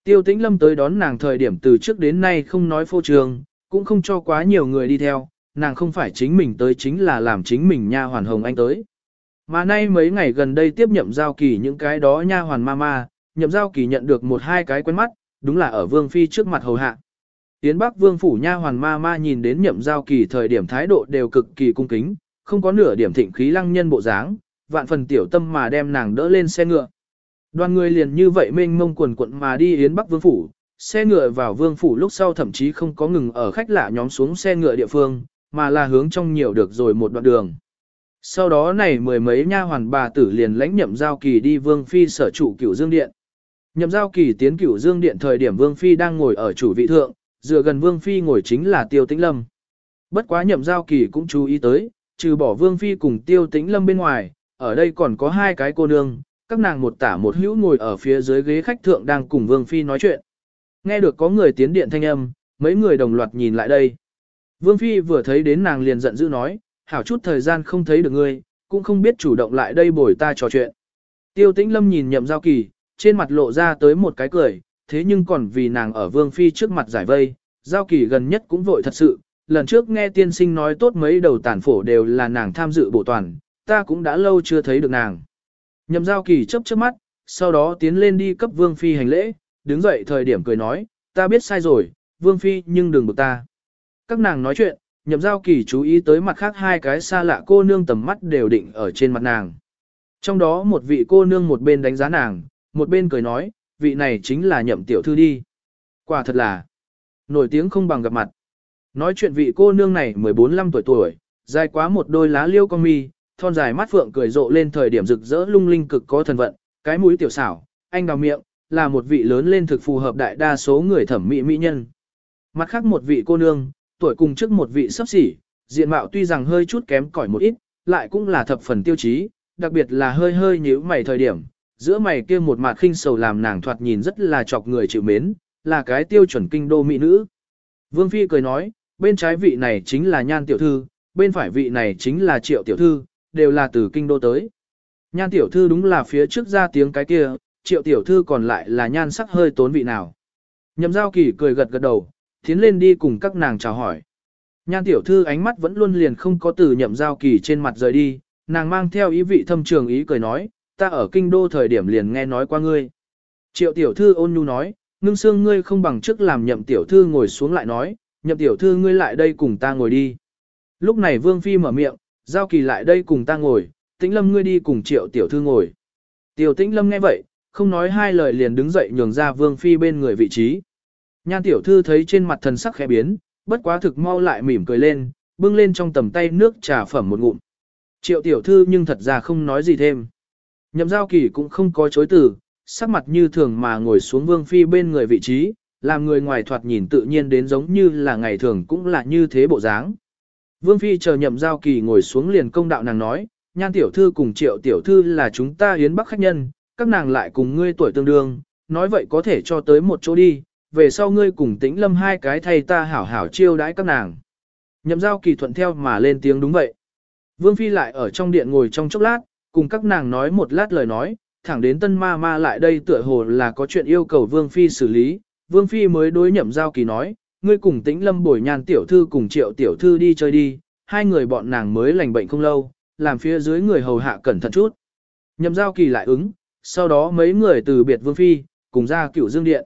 Tiêu tĩnh lâm tới đón nàng thời điểm từ trước đến nay không nói phô trường, cũng không cho quá nhiều người đi theo, nàng không phải chính mình tới chính là làm chính mình nha hoàn hồng anh tới. Mà nay mấy ngày gần đây tiếp nhậm giao kỳ những cái đó nha hoàn ma ma, nhậm giao kỳ nhận được một hai cái quen mắt, đúng là ở vương phi trước mặt hầu hạ. Tiến Bắc Vương phủ nha hoàn ma ma nhìn đến nhậm giao kỳ thời điểm thái độ đều cực kỳ cung kính, không có nửa điểm thịnh khí lăng nhân bộ dáng, vạn phần tiểu tâm mà đem nàng đỡ lên xe ngựa. Đoàn người liền như vậy mênh mông quần quận mà đi Yến Bắc Vương phủ, xe ngựa vào Vương phủ lúc sau thậm chí không có ngừng ở khách lạ nhóm xuống xe ngựa địa phương, mà là hướng trong nhiều được rồi một đoạn đường. Sau đó này mười mấy nha hoàn bà tử liền lãnh nhậm giao kỳ đi Vương phi sở chủ Cửu Dương điện. Nhậm giao kỳ tiến Cửu Dương điện thời điểm Vương phi đang ngồi ở chủ vị thượng, dựa gần Vương Phi ngồi chính là Tiêu Tĩnh Lâm. Bất quá nhậm giao kỳ cũng chú ý tới, trừ bỏ Vương Phi cùng Tiêu Tĩnh Lâm bên ngoài, ở đây còn có hai cái cô nương, các nàng một tả một hữu ngồi ở phía dưới ghế khách thượng đang cùng Vương Phi nói chuyện. Nghe được có người tiến điện thanh âm, mấy người đồng loạt nhìn lại đây. Vương Phi vừa thấy đến nàng liền giận dữ nói, hảo chút thời gian không thấy được ngươi, cũng không biết chủ động lại đây bồi ta trò chuyện. Tiêu Tĩnh Lâm nhìn nhậm giao kỳ, trên mặt lộ ra tới một cái cười, thế nhưng còn vì nàng ở Vương Phi trước mặt giải vây, giao kỳ gần nhất cũng vội thật sự, lần trước nghe tiên sinh nói tốt mấy đầu tàn phổ đều là nàng tham dự bổ toàn, ta cũng đã lâu chưa thấy được nàng. Nhậm giao kỳ chấp chớp mắt, sau đó tiến lên đi cấp Vương Phi hành lễ, đứng dậy thời điểm cười nói, ta biết sai rồi, Vương Phi nhưng đừng bực ta. Các nàng nói chuyện, nhậm giao kỳ chú ý tới mặt khác hai cái xa lạ cô nương tầm mắt đều định ở trên mặt nàng. Trong đó một vị cô nương một bên đánh giá nàng, một bên cười nói, vị này chính là nhậm tiểu thư đi. Quả thật là, nổi tiếng không bằng gặp mặt. Nói chuyện vị cô nương này 14-15 tuổi tuổi, dài quá một đôi lá liêu con mi, thon dài mắt phượng cười rộ lên thời điểm rực rỡ lung linh cực có thần vận, cái mũi tiểu xảo, anh đào miệng, là một vị lớn lên thực phù hợp đại đa số người thẩm mỹ mỹ nhân. Mặt khác một vị cô nương, tuổi cùng trước một vị sắp xỉ, diện mạo tuy rằng hơi chút kém cỏi một ít, lại cũng là thập phần tiêu chí, đặc biệt là hơi hơi nhíu mày thời điểm, giữa mày kia một mặt khinh sầu làm nàng thoạt nhìn rất là chọc người chịu mến, là cái tiêu chuẩn kinh đô mỹ nữ. Vương Phi cười nói, bên trái vị này chính là nhan tiểu thư, bên phải vị này chính là triệu tiểu thư, đều là từ kinh đô tới. Nhan tiểu thư đúng là phía trước ra tiếng cái kia, triệu tiểu thư còn lại là nhan sắc hơi tốn vị nào. Nhậm giao kỳ cười gật gật đầu, tiến lên đi cùng các nàng chào hỏi. Nhan tiểu thư ánh mắt vẫn luôn liền không có từ nhậm giao kỳ trên mặt rời đi, nàng mang theo ý vị thâm trường ý cười nói, ta ở kinh đô thời điểm liền nghe nói qua ngươi. Triệu tiểu thư ôn nhu nói, ngưng xương ngươi không bằng trước làm nhậm tiểu thư ngồi xuống lại nói, nhậm tiểu thư ngươi lại đây cùng ta ngồi đi. Lúc này vương phi mở miệng, giao kỳ lại đây cùng ta ngồi, tĩnh lâm ngươi đi cùng triệu tiểu thư ngồi. Tiểu tĩnh lâm nghe vậy, không nói hai lời liền đứng dậy nhường ra vương phi bên người vị trí. Nhan tiểu thư thấy trên mặt thần sắc khẽ biến, bất quá thực mau lại mỉm cười lên, bưng lên trong tầm tay nước trà phẩm một ngụm. Triệu tiểu thư nhưng thật ra không nói gì thêm. Nhậm giao kỳ cũng không có chối từ, sắc mặt như thường mà ngồi xuống vương phi bên người vị trí, làm người ngoài thoạt nhìn tự nhiên đến giống như là ngày thường cũng là như thế bộ dáng. Vương phi chờ nhậm giao kỳ ngồi xuống liền công đạo nàng nói, nhan tiểu thư cùng triệu tiểu thư là chúng ta hiến bắc khách nhân, các nàng lại cùng ngươi tuổi tương đương, nói vậy có thể cho tới một chỗ đi, về sau ngươi cùng tĩnh lâm hai cái thay ta hảo hảo chiêu đãi các nàng. Nhậm giao kỳ thuận theo mà lên tiếng đúng vậy. Vương phi lại ở trong điện ngồi trong chốc lát, cùng các nàng nói một lát lời nói, thẳng đến tân ma ma lại đây tựa hồ là có chuyện yêu cầu Vương Phi xử lý, Vương Phi mới đối nhậm giao kỳ nói, ngươi cùng tĩnh lâm bồi nhàn tiểu thư cùng triệu tiểu thư đi chơi đi, hai người bọn nàng mới lành bệnh không lâu, làm phía dưới người hầu hạ cẩn thận chút. Nhậm giao kỳ lại ứng, sau đó mấy người từ biệt Vương Phi, cùng ra cửu dương điện.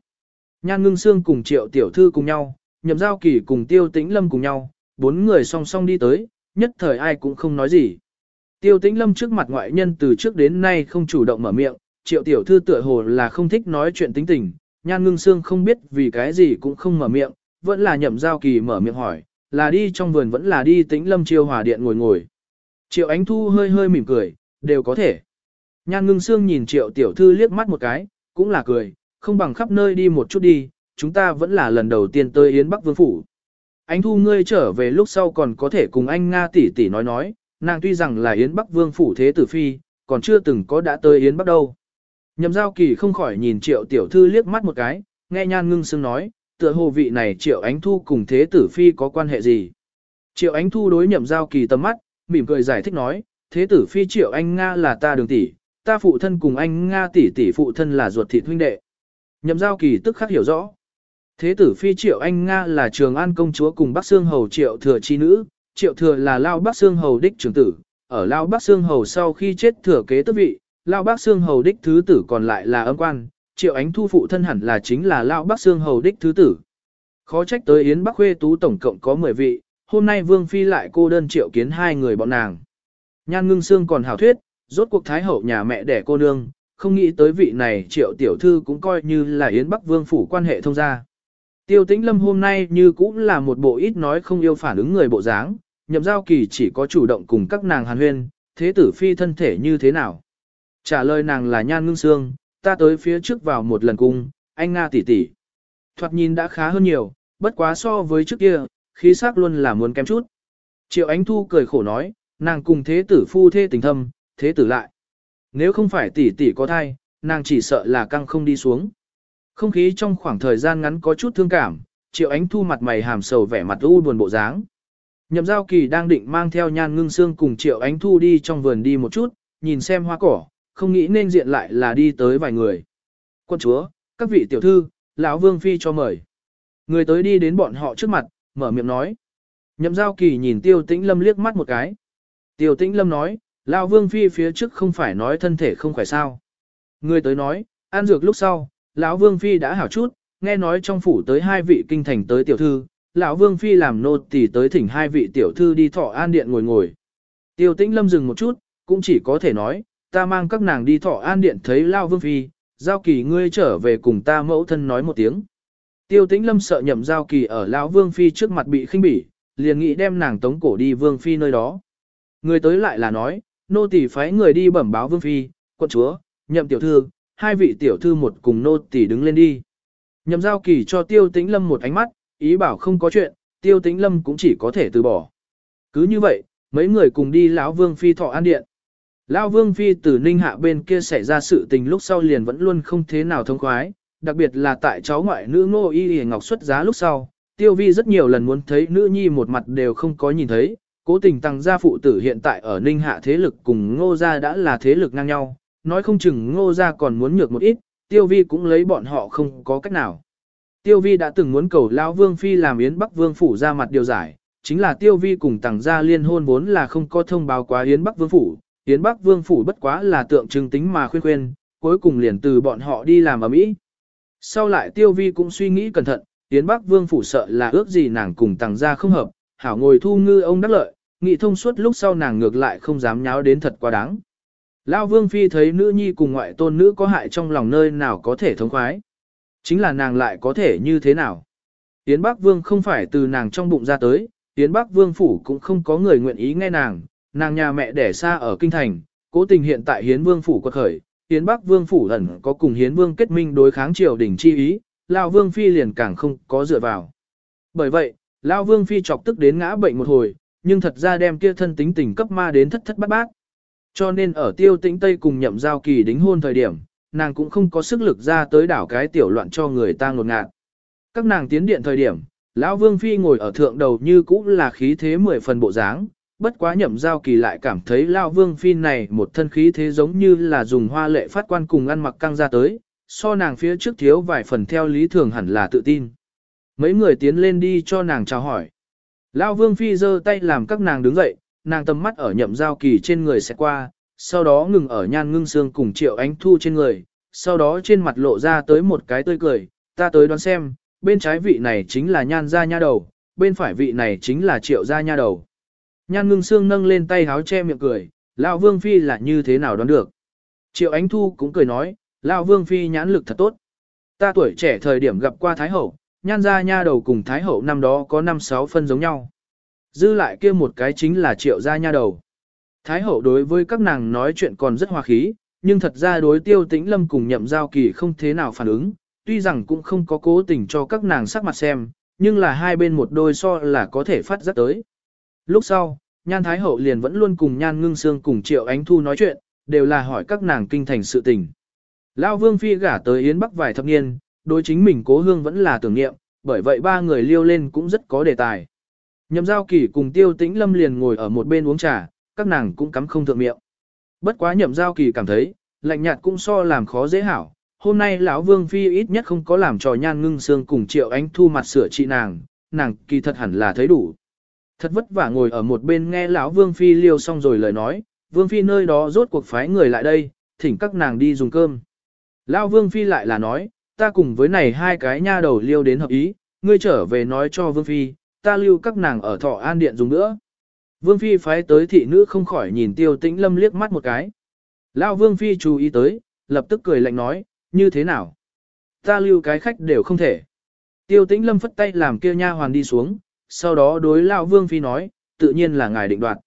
Nhan ngưng xương cùng triệu tiểu thư cùng nhau, nhậm giao kỳ cùng tiêu tĩnh lâm cùng nhau, bốn người song song đi tới, nhất thời ai cũng không nói gì. Tiêu tĩnh lâm trước mặt ngoại nhân từ trước đến nay không chủ động mở miệng, triệu tiểu thư tựa hồ là không thích nói chuyện tính tình, nhan ngưng xương không biết vì cái gì cũng không mở miệng, vẫn là nhậm giao kỳ mở miệng hỏi, là đi trong vườn vẫn là đi tĩnh lâm chiêu hòa điện ngồi ngồi. Triệu ánh thu hơi hơi mỉm cười, đều có thể. Nhan ngưng xương nhìn triệu tiểu thư liếc mắt một cái, cũng là cười, không bằng khắp nơi đi một chút đi, chúng ta vẫn là lần đầu tiên tới Yến Bắc Vương Phủ. ánh thu ngươi trở về lúc sau còn có thể cùng anh Nga tỷ tỷ nói nói, nàng tuy rằng là Yến Bắc Vương Phủ Thế Tử Phi, còn chưa từng có đã tới Yến Bắc đâu. Nhậm giao kỳ không khỏi nhìn triệu tiểu thư liếc mắt một cái, nghe nhan ngưng xương nói, tựa hồ vị này triệu ánh thu cùng Thế Tử Phi có quan hệ gì. Triệu ánh thu đối nhậm giao kỳ tầm mắt, mỉm cười giải thích nói, Thế Tử Phi triệu anh Nga là ta đường tỷ, ta phụ thân cùng anh Nga tỷ tỷ phụ thân là ruột thịt huynh đệ. Nhậm giao kỳ tức khắc hiểu rõ. Thế tử phi triệu anh Nga là trường an công chúa cùng Bắc Sương Hầu triệu thừa chi nữ, triệu thừa là Lao Bắc Sương Hầu đích trưởng tử, ở Lao Bắc Sương Hầu sau khi chết thừa kế tước vị, Lao Bắc Sương Hầu đích thứ tử còn lại là âm quan, triệu ánh thu phụ thân hẳn là chính là Lão Bắc Sương Hầu đích thứ tử. Khó trách tới Yến Bắc Khuê Tú tổng cộng có 10 vị, hôm nay Vương Phi lại cô đơn triệu kiến hai người bọn nàng. Nhan ngưng xương còn hảo thuyết, rốt cuộc Thái Hậu nhà mẹ đẻ cô nương, không nghĩ tới vị này triệu tiểu thư cũng coi như là Yến Bắc Vương phủ quan hệ thông gia. Tiêu tĩnh lâm hôm nay như cũng là một bộ ít nói không yêu phản ứng người bộ dáng, nhậm giao kỳ chỉ có chủ động cùng các nàng hàn huyên, thế tử phi thân thể như thế nào. Trả lời nàng là nhan ngưng xương, ta tới phía trước vào một lần cung, anh Nga tỷ tỷ. Thoạt nhìn đã khá hơn nhiều, bất quá so với trước kia, khí sắc luôn là muốn kém chút. Triệu Ánh Thu cười khổ nói, nàng cùng thế tử phu thê tình thâm, thế tử lại. Nếu không phải tỷ tỷ có thai, nàng chỉ sợ là căng không đi xuống. Không khí trong khoảng thời gian ngắn có chút thương cảm, Triệu Ánh Thu mặt mày hàm sầu vẻ mặt u buồn bộ dáng. Nhậm giao kỳ đang định mang theo nhan ngưng xương cùng Triệu Ánh Thu đi trong vườn đi một chút, nhìn xem hoa cỏ, không nghĩ nên diện lại là đi tới vài người. Quân chúa, các vị tiểu thư, lão vương phi cho mời. Người tới đi đến bọn họ trước mặt, mở miệng nói. Nhậm giao kỳ nhìn tiêu tĩnh lâm liếc mắt một cái. Tiêu tĩnh lâm nói, lão vương phi phía trước không phải nói thân thể không khỏe sao. Người tới nói, ăn dược lúc sau, lão vương phi đã hảo chút, nghe nói trong phủ tới hai vị kinh thành tới tiểu thư, lão vương phi làm nô tỳ tới thỉnh hai vị tiểu thư đi thọ an điện ngồi ngồi. Tiêu tĩnh lâm dừng một chút, cũng chỉ có thể nói, ta mang các nàng đi thọ an điện thấy lão vương phi, giao kỳ ngươi trở về cùng ta mẫu thân nói một tiếng. Tiêu tĩnh lâm sợ nhậm giao kỳ ở lão vương phi trước mặt bị khinh bỉ, liền nghĩ đem nàng tống cổ đi vương phi nơi đó. Người tới lại là nói, nô tỳ phái người đi bẩm báo vương phi, quận chúa, nhậm tiểu thư, hai vị tiểu thư một cùng nô tỳ đứng lên đi. Nhậm giao kỳ cho tiêu tĩnh lâm một ánh mắt, ý bảo không có chuyện, tiêu tĩnh lâm cũng chỉ có thể từ bỏ. Cứ như vậy, mấy người cùng đi lão vương phi thọ an điện. Lão vương phi từ ninh hạ bên kia xảy ra sự tình lúc sau liền vẫn luôn không thế nào thông khoái, đặc biệt là tại cháu ngoại nữ ngô y y ngọc xuất giá lúc sau, tiêu vi rất nhiều lần muốn thấy nữ nhi một mặt đều không có nhìn thấy, cố tình tăng gia phụ tử hiện tại ở ninh hạ thế lực cùng ngô gia đã là thế lực ngang nhau, nói không chừng ngô gia còn muốn nhược một ít, tiêu vi cũng lấy bọn họ không có cách nào. Tiêu vi đã từng muốn cầu Lão Vương Phi làm Yến Bắc Vương Phủ ra mặt điều giải, chính là tiêu vi cùng tăng gia liên hôn vốn là không có thông báo quá Yến Bắc Vương Phủ, Yến Bắc Vương Phủ bất quá là tượng trưng tính mà khuyên khuyên, cuối cùng liền từ bọn họ đi làm ở Mỹ. Sau lại tiêu vi cũng suy nghĩ cẩn thận, Yến Bắc Vương Phủ sợ là ước gì nàng cùng tàng gia không hợp, hảo ngồi thu ngư ông đắc lợi, nghị thông suốt lúc sau nàng ngược lại không dám nháo đến thật quá đáng. Lão Vương Phi thấy nữ nhi cùng ngoại tôn nữ có hại trong lòng nơi nào có thể thống khoái. Chính là nàng lại có thể như thế nào. Yến Bắc Vương không phải từ nàng trong bụng ra tới, Yến Bắc Vương Phủ cũng không có người nguyện ý nghe nàng, nàng nhà mẹ đẻ xa ở Kinh Thành, cố tình hiện tại Hiến Vương Phủ quật khởi, hiến Bắc Vương Phủ ẩn có cùng Hiến Vương kết minh đối kháng triều đình chi ý, Lao Vương Phi liền càng không có dựa vào. Bởi vậy, Lao Vương Phi chọc tức đến ngã bệnh một hồi, nhưng thật ra đem kia thân tính tình cấp ma đến thất thất bát bát. Cho nên ở tiêu tĩnh Tây cùng nhậm giao kỳ đính hôn thời điểm, nàng cũng không có sức lực ra tới đảo cái tiểu loạn cho người ta ngột ngạt. Các nàng tiến điện thời điểm, lão Vương Phi ngồi ở thượng đầu như cũ là khí thế mười phần bộ dáng, bất quá nhậm giao kỳ lại cảm thấy lao Vương Phi này một thân khí thế giống như là dùng hoa lệ phát quan cùng ăn mặc căng ra tới, so nàng phía trước thiếu vài phần theo lý thường hẳn là tự tin. Mấy người tiến lên đi cho nàng chào hỏi. Lao Vương Phi giơ tay làm các nàng đứng dậy, nàng tầm mắt ở nhậm giao kỳ trên người sẽ qua, sau đó ngừng ở nhan ngưng xương cùng triệu ánh thu trên người, sau đó trên mặt lộ ra tới một cái tươi cười, ta tới đoán xem, bên trái vị này chính là nhan gia nha đầu, bên phải vị này chính là triệu gia nha đầu. Nhan ngưng xương nâng lên tay háo che miệng cười, lão vương phi là như thế nào đoán được. Triệu ánh thu cũng cười nói, lão vương phi nhãn lực thật tốt. Ta tuổi trẻ thời điểm gặp qua thái hậu, nhan gia nha đầu cùng thái hậu năm đó có 5-6 phân giống nhau. Dư lại kia một cái chính là triệu gia nha đầu. Thái hậu đối với các nàng nói chuyện còn rất hòa khí, nhưng thật ra đối tiêu tĩnh lâm cùng nhậm giao kỳ không thế nào phản ứng, tuy rằng cũng không có cố tình cho các nàng sắc mặt xem, nhưng là hai bên một đôi so là có thể phát rất tới. Lúc sau, Nhan Thái Hậu liền vẫn luôn cùng Nhan Ngưng Sương cùng Triệu Ánh Thu nói chuyện, đều là hỏi các nàng kinh thành sự tình. Lão Vương Phi gả tới Yến Bắc vài thập niên, đối chính mình cố hương vẫn là tưởng niệm, bởi vậy ba người liêu lên cũng rất có đề tài. Nhậm giao kỳ cùng tiêu tĩnh lâm liền ngồi ở một bên uống trà, các nàng cũng cắm không thượng miệng. Bất quá nhậm giao kỳ cảm thấy, lạnh nhạt cũng so làm khó dễ hảo. Hôm nay lão vương phi ít nhất không có làm trò nhan ngưng xương cùng triệu ánh thu mặt sửa trị nàng, nàng kỳ thật hẳn là thấy đủ. Thật vất vả ngồi ở một bên nghe lão vương phi liêu xong rồi lời nói, vương phi nơi đó rốt cuộc phái người lại đây, thỉnh các nàng đi dùng cơm. Lão vương phi lại là nói, ta cùng với này hai cái nha đầu liêu đến hợp ý, ngươi trở về nói cho vương phi, ta lưu các nàng ở thọ an điện dùng nữa. Vương phi phái tới thị nữ không khỏi nhìn tiêu tĩnh lâm liếc mắt một cái. Lão vương phi chú ý tới, lập tức cười lạnh nói, như thế nào? Ta lưu cái khách đều không thể. Tiêu tĩnh lâm phất tay làm kia nha hoàn đi xuống, sau đó đối Lão vương phi nói, tự nhiên là ngài định đoạt.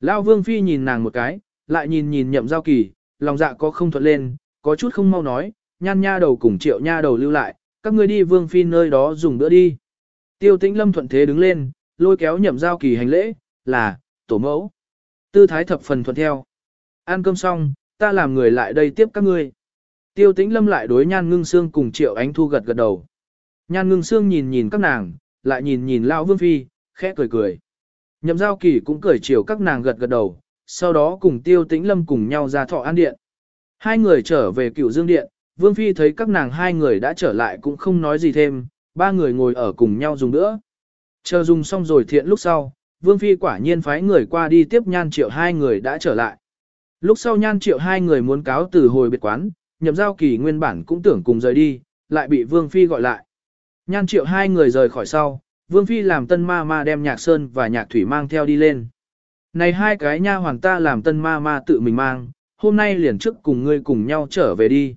Lão vương phi nhìn nàng một cái, lại nhìn nhìn nhậm giao kỳ, lòng dạ có không thuận lên, có chút không mau nói, nhan nha đầu cùng triệu nha đầu lưu lại, các ngươi đi vương phi nơi đó dùng bữa đi. Tiêu tĩnh lâm thuận thế đứng lên, lôi kéo nhậm giao kỳ hành lễ, là, tổ mẫu. Tư thái thập phần thuận theo. Ăn cơm xong, ta làm người lại đây tiếp các ngươi. Tiêu tĩnh lâm lại đối nhan ngưng xương cùng triệu ánh thu gật gật đầu. Nhan ngưng xương nhìn nhìn các nàng, lại nhìn nhìn lão vương phi, khẽ cười cười. Nhậm giao kỳ cũng cười chiều các nàng gật gật đầu, sau đó cùng tiêu tĩnh lâm cùng nhau ra thọ an điện. Hai người trở về cựu dương điện, vương phi thấy các nàng hai người đã trở lại cũng không nói gì thêm, ba người ngồi ở cùng nhau dùng nữa. Chờ dùng xong rồi thiện lúc sau, vương phi quả nhiên phái người qua đi tiếp nhan triệu hai người đã trở lại. Lúc sau nhan triệu hai người muốn cáo từ hồi biệt quán, nhậm giao kỳ nguyên bản cũng tưởng cùng rời đi, lại bị Vương Phi gọi lại. Nhan triệu hai người rời khỏi sau, Vương Phi làm tân ma ma đem nhạc sơn và nhạc thủy mang theo đi lên. Này hai cái nha hoàng ta làm tân ma ma tự mình mang, hôm nay liền trước cùng ngươi cùng nhau trở về đi.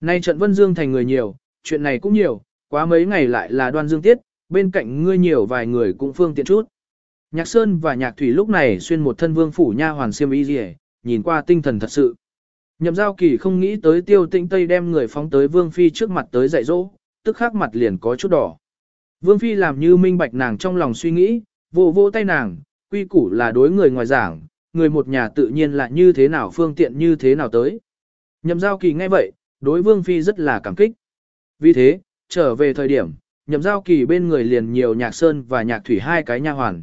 Nay trận Vân Dương thành người nhiều, chuyện này cũng nhiều, quá mấy ngày lại là đoan dương tiết, bên cạnh ngươi nhiều vài người cũng phương tiện chút. Nhạc Sơn và Nhạc Thủy lúc này xuyên một thân vương phủ nha hoàn xiêm y rìa, nhìn qua tinh thần thật sự. Nhậm giao kỳ không nghĩ tới tiêu tĩnh Tây đem người phóng tới Vương Phi trước mặt tới dạy dỗ, tức khắc mặt liền có chút đỏ. Vương Phi làm như minh bạch nàng trong lòng suy nghĩ, vô vô tay nàng, quy củ là đối người ngoài giảng, người một nhà tự nhiên là như thế nào phương tiện như thế nào tới. Nhậm giao kỳ nghe vậy, đối Vương Phi rất là cảm kích. Vì thế, trở về thời điểm, nhậm giao kỳ bên người liền nhiều nhạc sơn và nhạc thủy hai cái nha hoàn.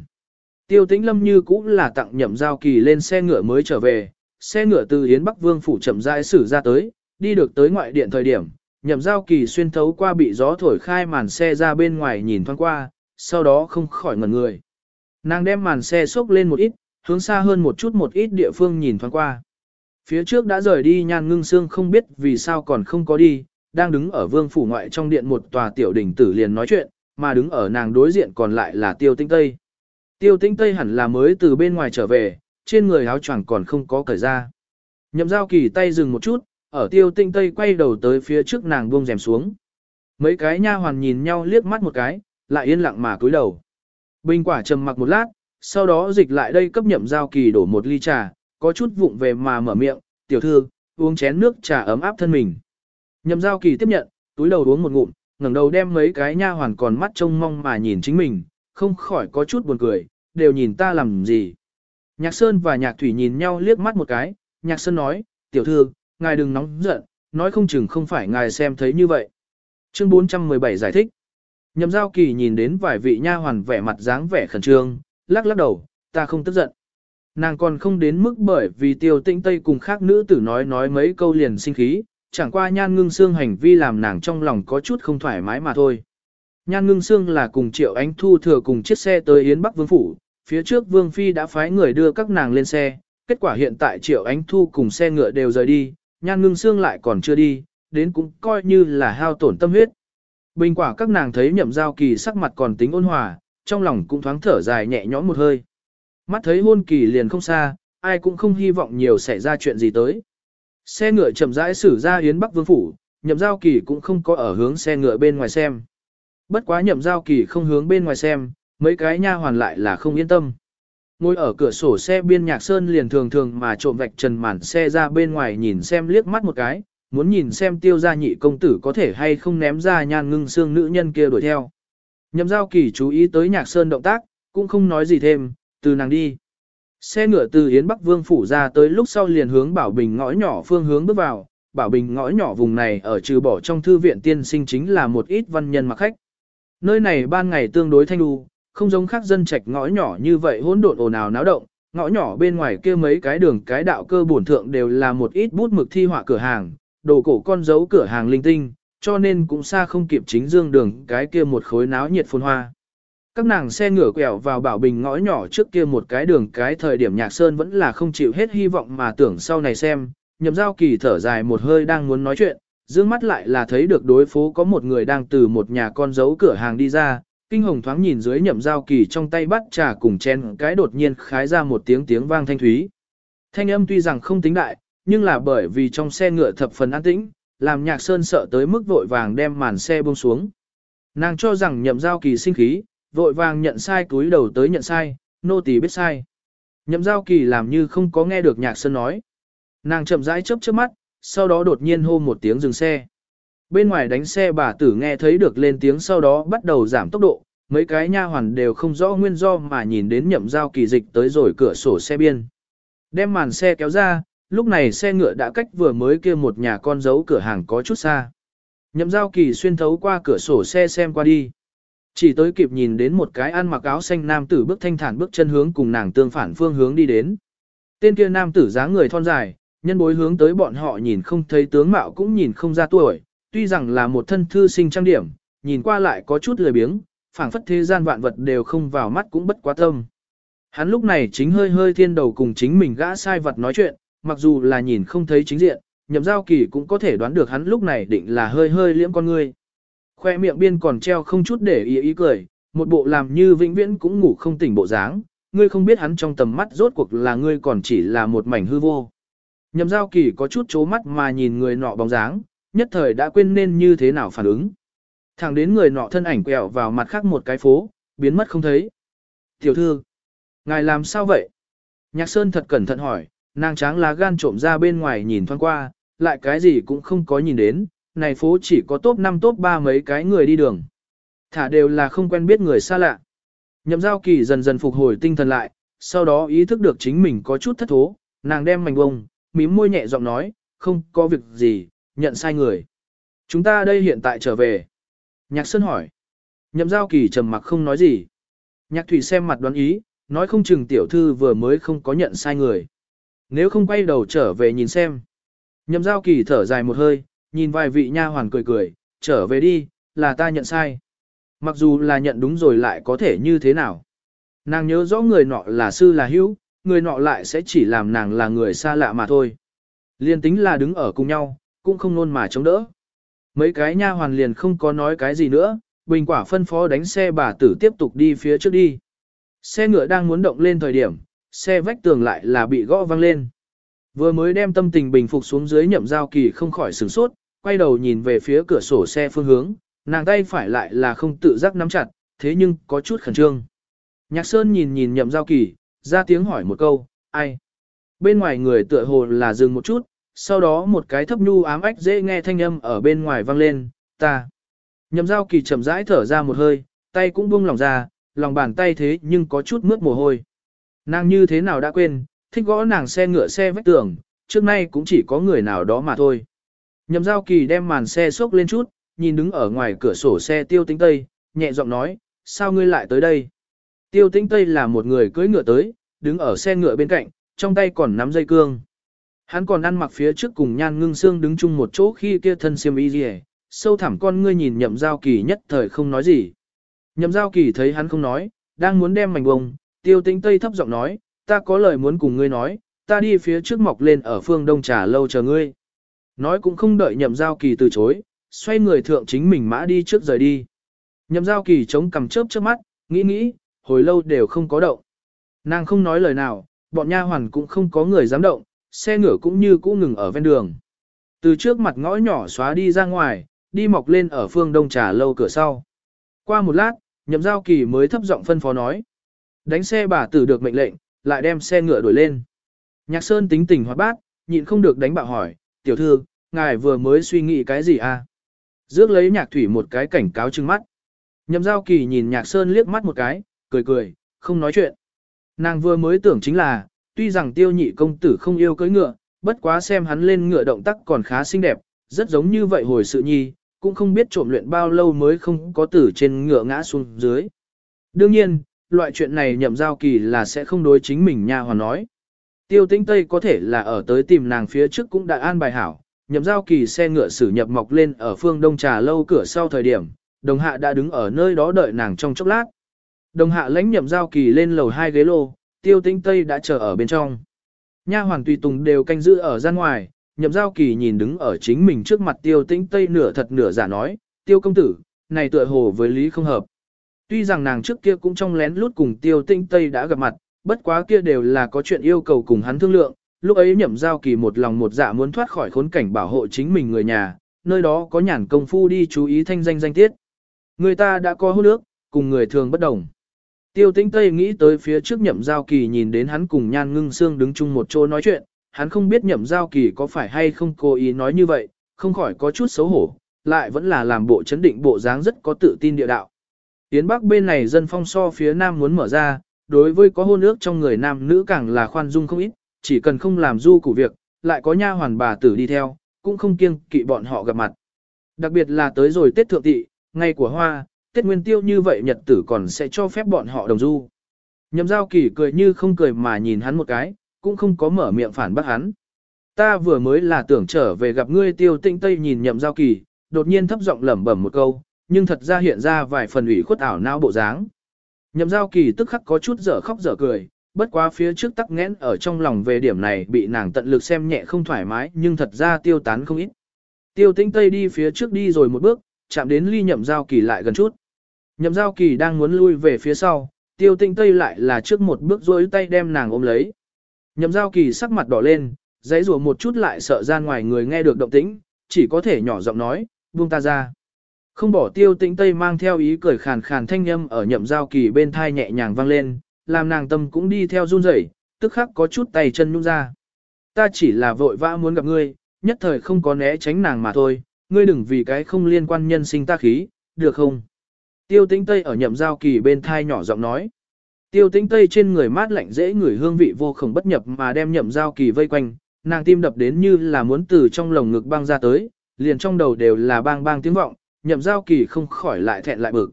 Tiêu tĩnh lâm như cũng là tặng nhậm giao kỳ lên xe ngựa mới trở về, xe ngựa từ Yến Bắc Vương phủ chậm rãi xử ra tới, đi được tới ngoại điện thời điểm, nhậm giao kỳ xuyên thấu qua bị gió thổi khai màn xe ra bên ngoài nhìn thoáng qua, sau đó không khỏi ngẩn người. Nàng đem màn xe xốc lên một ít, hướng xa hơn một chút một ít địa phương nhìn thoáng qua. Phía trước đã rời đi nhan ngưng xương không biết vì sao còn không có đi, đang đứng ở vương phủ ngoại trong điện một tòa tiểu đỉnh tử liền nói chuyện, mà đứng ở nàng đối diện còn lại là tiêu tinh tây. Tiêu tinh tây hẳn là mới từ bên ngoài trở về, trên người áo choàng còn không có cởi ra. Nhậm giao kỳ tay dừng một chút, ở tiêu tinh tây quay đầu tới phía trước nàng buông rèm xuống. Mấy cái nha hoàn nhìn nhau liếc mắt một cái, lại yên lặng mà cúi đầu. Bình quả trầm mặc một lát, sau đó dịch lại đây cấp nhậm giao kỳ đổ một ly trà, có chút vụng về mà mở miệng, tiểu thư, uống chén nước trà ấm áp thân mình. Nhậm giao kỳ tiếp nhận, túi đầu uống một ngụm, ngẩng đầu đem mấy cái nha hoàn còn mắt trông mong mà nhìn chính mình, không khỏi có chút buồn cười, đều nhìn ta làm gì. Nhạc Sơn và Nhạc Thủy nhìn nhau liếc mắt một cái, Nhạc Sơn nói, tiểu thư, ngài đừng nóng giận, nói không chừng không phải ngài xem thấy như vậy. Chương 417 giải thích. Nhậm giao kỳ nhìn đến vài vị nha hoàn vẻ mặt dáng vẻ khẩn trương, lắc lắc đầu, ta không tức giận. Nàng còn không đến mức bởi vì tiêu tĩnh tây cùng khác nữ tử nói nói mấy câu liền sinh khí, chẳng qua nhan ngưng xương hành vi làm nàng trong lòng có chút không thoải mái mà thôi. Nhan ngưng xương là cùng triệu ánh thu thừa cùng chiếc xe tới Yến Bắc Vương Phủ, phía trước Vương Phi đã phái người đưa các nàng lên xe, kết quả hiện tại Triệu Ánh Thu cùng xe ngựa đều rời đi, nhan ngưng xương lại còn chưa đi, đến cũng coi như là hao tổn tâm huyết. Bình quả các nàng thấy nhậm giao kỳ sắc mặt còn tính ôn hòa, trong lòng cũng thoáng thở dài nhẹ nhõm một hơi. Mắt thấy hôn kỳ liền không xa, ai cũng không hy vọng nhiều xảy ra chuyện gì tới. Xe ngựa chậm rãi xử ra Yến Bắc Vương Phủ, nhậm giao kỳ cũng không có ở hướng xe ngựa bên ngoài xem. Bất quá nhậm giao kỳ không hướng bên ngoài xem, mấy cái nha hoàn lại là không yên tâm. Ngồi ở cửa sổ xe biên nhạc sơn liền thường thường mà trộm vạch trần màn xe ra bên ngoài nhìn xem liếc mắt một cái, muốn nhìn xem tiêu gia nhị công tử có thể hay không ném ra nhan ngưng xương nữ nhân kia đuổi theo. Nhậm giao kỳ chú ý tới nhạc sơn động tác, cũng không nói gì thêm, từ nàng đi. Xe ngựa từ Yến Bắc Vương phủ ra tới lúc sau liền hướng Bảo Bình ngõ nhỏ phương hướng bước vào, Bảo Bình ngõ nhỏ vùng này ở trừ bỏ trong thư viện tiên sinh chính là một ít văn nhân mặc khách. Nơi này ban ngày tương đối thanh u không giống khác dân trạch ngõ nhỏ như vậy hỗn độn ồn ào náo động, ngõ nhỏ bên ngoài kia mấy cái đường cái đạo cơ bổn thượng đều là một ít bút mực thi họa cửa hàng, đồ cổ con dấu cửa hàng linh tinh, cho nên cũng xa không kịp chính dương đường cái kia một khối náo nhiệt phồn hoa. Các nàng xe ngửa quẹo vào bảo bình ngõ nhỏ trước kia một cái đường cái thời điểm nhạc sơn vẫn là không chịu hết hy vọng mà tưởng sau này xem, nhậm giao kỳ thở dài một hơi đang muốn nói chuyện, dương mắt lại là thấy được đối phố có một người đang từ một nhà con dấu cửa hàng đi ra, kinh hồng thoáng nhìn dưới nhậm giao kỳ trong tay bắt trà cùng chén, cái đột nhiên khái ra một tiếng tiếng vang thanh thúy. Thanh âm tuy rằng không tính đại, nhưng là bởi vì trong xe ngựa thập phần an tĩnh, làm nhạc sơn sợ tới mức vội vàng đem màn xe buông xuống. Nàng cho rằng nhậm giao kỳ sinh khí, vội vàng nhận sai túi đầu tới nhận sai, nô tỳ biết sai. Nhậm giao kỳ làm như không có nghe được nhạc sơn nói. Nàng chậm rãi chớp chớp mắt, sau đó đột nhiên hô một tiếng dừng xe. Bên ngoài đánh xe bà tử nghe thấy được lên tiếng sau đó bắt đầu giảm tốc độ, mấy cái nha hoàn đều không rõ nguyên do mà nhìn đến nhậm giao kỳ dịch tới rồi cửa sổ xe biên. Đem màn xe kéo ra, lúc này xe ngựa đã cách vừa mới kia một nhà con dấu cửa hàng có chút xa. Nhậm giao kỳ xuyên thấu qua cửa sổ xe xem qua đi. Chỉ tới kịp nhìn đến một cái ăn mặc áo xanh nam tử bước thanh thản bước chân hướng cùng nàng tương phản phương hướng đi đến. Tên kia nam tử dáng người thon dài, nhân bối hướng tới bọn họ nhìn không thấy tướng mạo cũng nhìn không ra tuổi, tuy rằng là một thân thư sinh trang điểm, nhìn qua lại có chút lười biếng, phảng phất thế gian vạn vật đều không vào mắt cũng bất quá tâm. Hắn lúc này chính hơi hơi thiên đầu cùng chính mình gã sai vật nói chuyện, mặc dù là nhìn không thấy chính diện, nhậm giao kỳ cũng có thể đoán được hắn lúc này định là hơi hơi liễm con ngươi. Khoe miệng biên còn treo không chút để ý ý cười, một bộ làm như vĩnh viễn cũng ngủ không tỉnh bộ dáng, ngươi không biết hắn trong tầm mắt rốt cuộc là ngươi còn chỉ là một mảnh hư vô. Nhậm giao kỳ có chút chố mắt mà nhìn người nọ bóng dáng, nhất thời đã quên nên như thế nào phản ứng. Thẳng đến người nọ thân ảnh quẹo vào mặt khác một cái phố, biến mất không thấy. Tiểu thư, ngài làm sao vậy? Nhạc Sơn thật cẩn thận hỏi, nàng tráng lá gan trộm ra bên ngoài nhìn thoáng qua, lại cái gì cũng không có nhìn đến, này phố chỉ có top 5 top 3 mấy cái người đi đường. Thả đều là không quen biết người xa lạ. Nhậm giao kỳ dần dần phục hồi tinh thần lại, sau đó ý thức được chính mình có chút thất thố, nàng đem mảnh bông, mím môi nhẹ giọng nói, không có việc gì, nhận sai người. Chúng ta đây hiện tại trở về. Nhạc Sơn hỏi. Nhậm giao kỳ trầm mặc không nói gì. Nhạc Thủy xem mặt đoán ý, nói không chừng tiểu thư vừa mới không có nhận sai người. Nếu không quay đầu trở về nhìn xem. Nhậm giao kỳ thở dài một hơi, nhìn vài vị nha hoàn cười cười, trở về đi, là ta nhận sai. Mặc dù là nhận đúng rồi lại có thể như thế nào. Nàng nhớ rõ người nọ là sư là hữu, người nọ lại sẽ chỉ làm nàng là người xa lạ mà thôi. Liên tính là đứng ở cùng nhau, cũng không nôn mà chống đỡ. Mấy cái nha hoàn liền không có nói cái gì nữa, bình quả phân phó đánh xe bà tử tiếp tục đi phía trước đi. Xe ngựa đang muốn động lên thời điểm, xe vách tường lại là bị gõ văng lên. Vừa mới đem tâm tình bình phục xuống dưới nhậm giao kỳ không khỏi sửng sốt, quay đầu nhìn về phía cửa sổ xe phương hướng, nàng tay phải lại là không tự giác nắm chặt, thế nhưng có chút khẩn trương. Nhạc Sơn nhìn nhìn nhậm giao kỳ, ra tiếng hỏi một câu, ai? Bên ngoài người tựa hồ là dừng một chút, sau đó một cái thấp nhu ám ách dễ nghe thanh âm ở bên ngoài vang lên, ta. Nhậm giao kỳ chậm rãi thở ra một hơi, tay cũng buông lòng ra, lòng bàn tay thế nhưng có chút mướt mồ hôi. Nàng như thế nào đã quên, thích gõ nàng xe ngựa xe vách tường, trước nay cũng chỉ có người nào đó mà thôi. Nhậm giao kỳ đem màn xe xốc lên chút, nhìn đứng ở ngoài cửa sổ xe tiêu tĩnh tây, nhẹ giọng nói, sao ngươi lại tới đây? Tiêu tĩnh tây là một người cưỡi ngựa tới, đứng ở xe ngựa bên cạnh, trong tay còn nắm dây cương. Hắn còn ăn mặc phía trước cùng nhan ngưng xương đứng chung một chỗ khi kia thân xiêm y rìa, sâu thẳm con ngươi nhìn nhậm giao kỳ nhất thời không nói gì. Nhậm giao kỳ thấy hắn không nói, đang muốn đem mảnh bông, tiêu tĩnh tây thấp giọng nói, ta có lời muốn cùng ngươi nói, ta đi phía trước mọc lên ở phương đông trà lâu chờ ngươi. Nói cũng không đợi nhậm giao kỳ từ chối, xoay người thượng chính mình mã đi trước rời đi. Nhậm giao kỳ chống cầm chớp trước mắt, nghĩ nghĩ, hồi lâu đều không có động. Nàng không nói lời nào, bọn nha hoàn cũng không có người dám động, xe ngựa cũng như cũ ngừng ở ven đường. Từ trước mặt ngõ nhỏ xóa đi ra ngoài, đi mọc lên ở phương đông trà lâu cửa sau. Qua một lát, nhậm giao kỳ mới thấp giọng phân phó nói. Đánh xe bà tử được mệnh lệnh, lại đem xe ngựa đuổi lên. Nhạc Sơn tính tình hoạt bát, nhịn không được đánh bạo hỏi, tiểu thư, ngài vừa mới suy nghĩ cái gì à? Dước lấy nhạc thủy một cái cảnh cáo trừng mắt. Nhậm giao kỳ nhìn nhạc Sơn liếc mắt một cái, cười cười, không nói chuyện. Nàng vừa mới tưởng chính là, tuy rằng tiêu nhị công tử không yêu cưỡi ngựa, bất quá xem hắn lên ngựa động tác còn khá xinh đẹp, rất giống như vậy hồi sự nhi, cũng không biết trộm luyện bao lâu mới không có tử trên ngựa ngã xuống dưới. Đương nhiên, loại chuyện này nhậm giao kỳ là sẽ không đối chính mình nha hoàn nói. Tiêu tĩnh Tây có thể là ở tới tìm nàng phía trước cũng đã an bài hảo, nhậm giao kỳ xe ngựa sử nhập mọc lên ở phương đông trà lâu cửa sau thời điểm, đồng hạ đã đứng ở nơi đó đợi nàng trong chốc lát. Đồng hạ lãnh nhậm giao kỳ lên lầu hai ghế lô, tiêu tĩnh Tây đã chờ ở bên trong. Nha hoàn tùy tùng đều canh giữ ở gian ngoài, nhậm giao kỳ nhìn đứng ở chính mình trước mặt tiêu tĩnh Tây nửa thật nửa giả nói, tiêu công tử, này tựa hồ với lý không hợp. Tuy rằng nàng trước kia cũng trong lén lút cùng tiêu tĩnh Tây đã gặp mặt, bất quá kia đều là có chuyện yêu cầu cùng hắn thương lượng, lúc ấy nhậm giao kỳ một lòng một dạ muốn thoát khỏi khốn cảnh bảo hộ chính mình người nhà, nơi đó có nhàn công phu đi chú ý thanh danh danh tiết. Người ta đã có hôn ước, cùng người thường bất đồng. Tiêu tĩnh Tây nghĩ tới phía trước nhậm giao kỳ nhìn đến hắn cùng nhan ngưng xương đứng chung một chỗ nói chuyện, hắn không biết nhậm giao kỳ có phải hay không cố ý nói như vậy, không khỏi có chút xấu hổ, lại vẫn là làm bộ chấn định bộ dáng rất có tự tin địa đạo. Tiến Bắc bên này dân phong so phía Nam muốn mở ra, đối với có hôn ước trong người nam nữ càng là khoan dung không ít, chỉ cần không làm du củ việc, lại có nha hoàn bà tử đi theo, cũng không kiêng kỵ bọn họ gặp mặt. Đặc biệt là tới rồi Tết Thượng Tị, ngày của Hoa, Tết Nguyên Tiêu như vậy nhật tử còn sẽ cho phép bọn họ đồng du. Nhậm giao kỳ cười như không cười mà nhìn hắn một cái, cũng không có mở miệng phản bác hắn. Ta vừa mới là tưởng trở về gặp ngươi tiêu tinh tây nhìn nhậm giao kỳ, đột nhiên thấp giọng lẩm bẩm một câu, nhưng thật ra hiện ra vài phần ủy khuất ảo não bộ dáng. Nhậm giao kỳ tức khắc có chút dở khóc dở cười, bất quá phía trước tắc nghẽn ở trong lòng về điểm này bị nàng tận lực xem nhẹ không thoải mái nhưng thật ra tiêu tán không ít. Tiêu tinh tây đi phía trước đi rồi một bước, chạm đến ly nhậm giao kỳ lại gần chút. Nhậm giao kỳ đang muốn lui về phía sau, tiêu tinh tây lại là trước một bước rối tay đem nàng ôm lấy. Nhậm giao kỳ sắc mặt đỏ lên, giấy rùa một chút lại sợ ra ngoài người nghe được động tĩnh, chỉ có thể nhỏ giọng nói, buông ta ra. Không bỏ tiêu tĩnh tây mang theo ý cười khàn khàn thanh âm ở nhậm giao kỳ bên thai nhẹ nhàng vang lên, làm nàng tâm cũng đi theo run rẩy, tức khắc có chút tay chân nhung ra. Ta chỉ là vội vã muốn gặp ngươi, nhất thời không có né tránh nàng mà thôi, ngươi đừng vì cái không liên quan nhân sinh ta khí, được không? Tiêu tĩnh tây ở nhậm giao kỳ bên thai nhỏ giọng nói. Tiêu tĩnh tây trên người mát lạnh dễ người hương vị vô cùng bất nhập mà đem nhậm giao kỳ vây quanh, nàng tim đập đến như là muốn từ trong lồng ngực băng ra tới, liền trong đầu đều là bang bang tiếng vọng, nhậm giao kỳ không khỏi lại thẹn lại bực.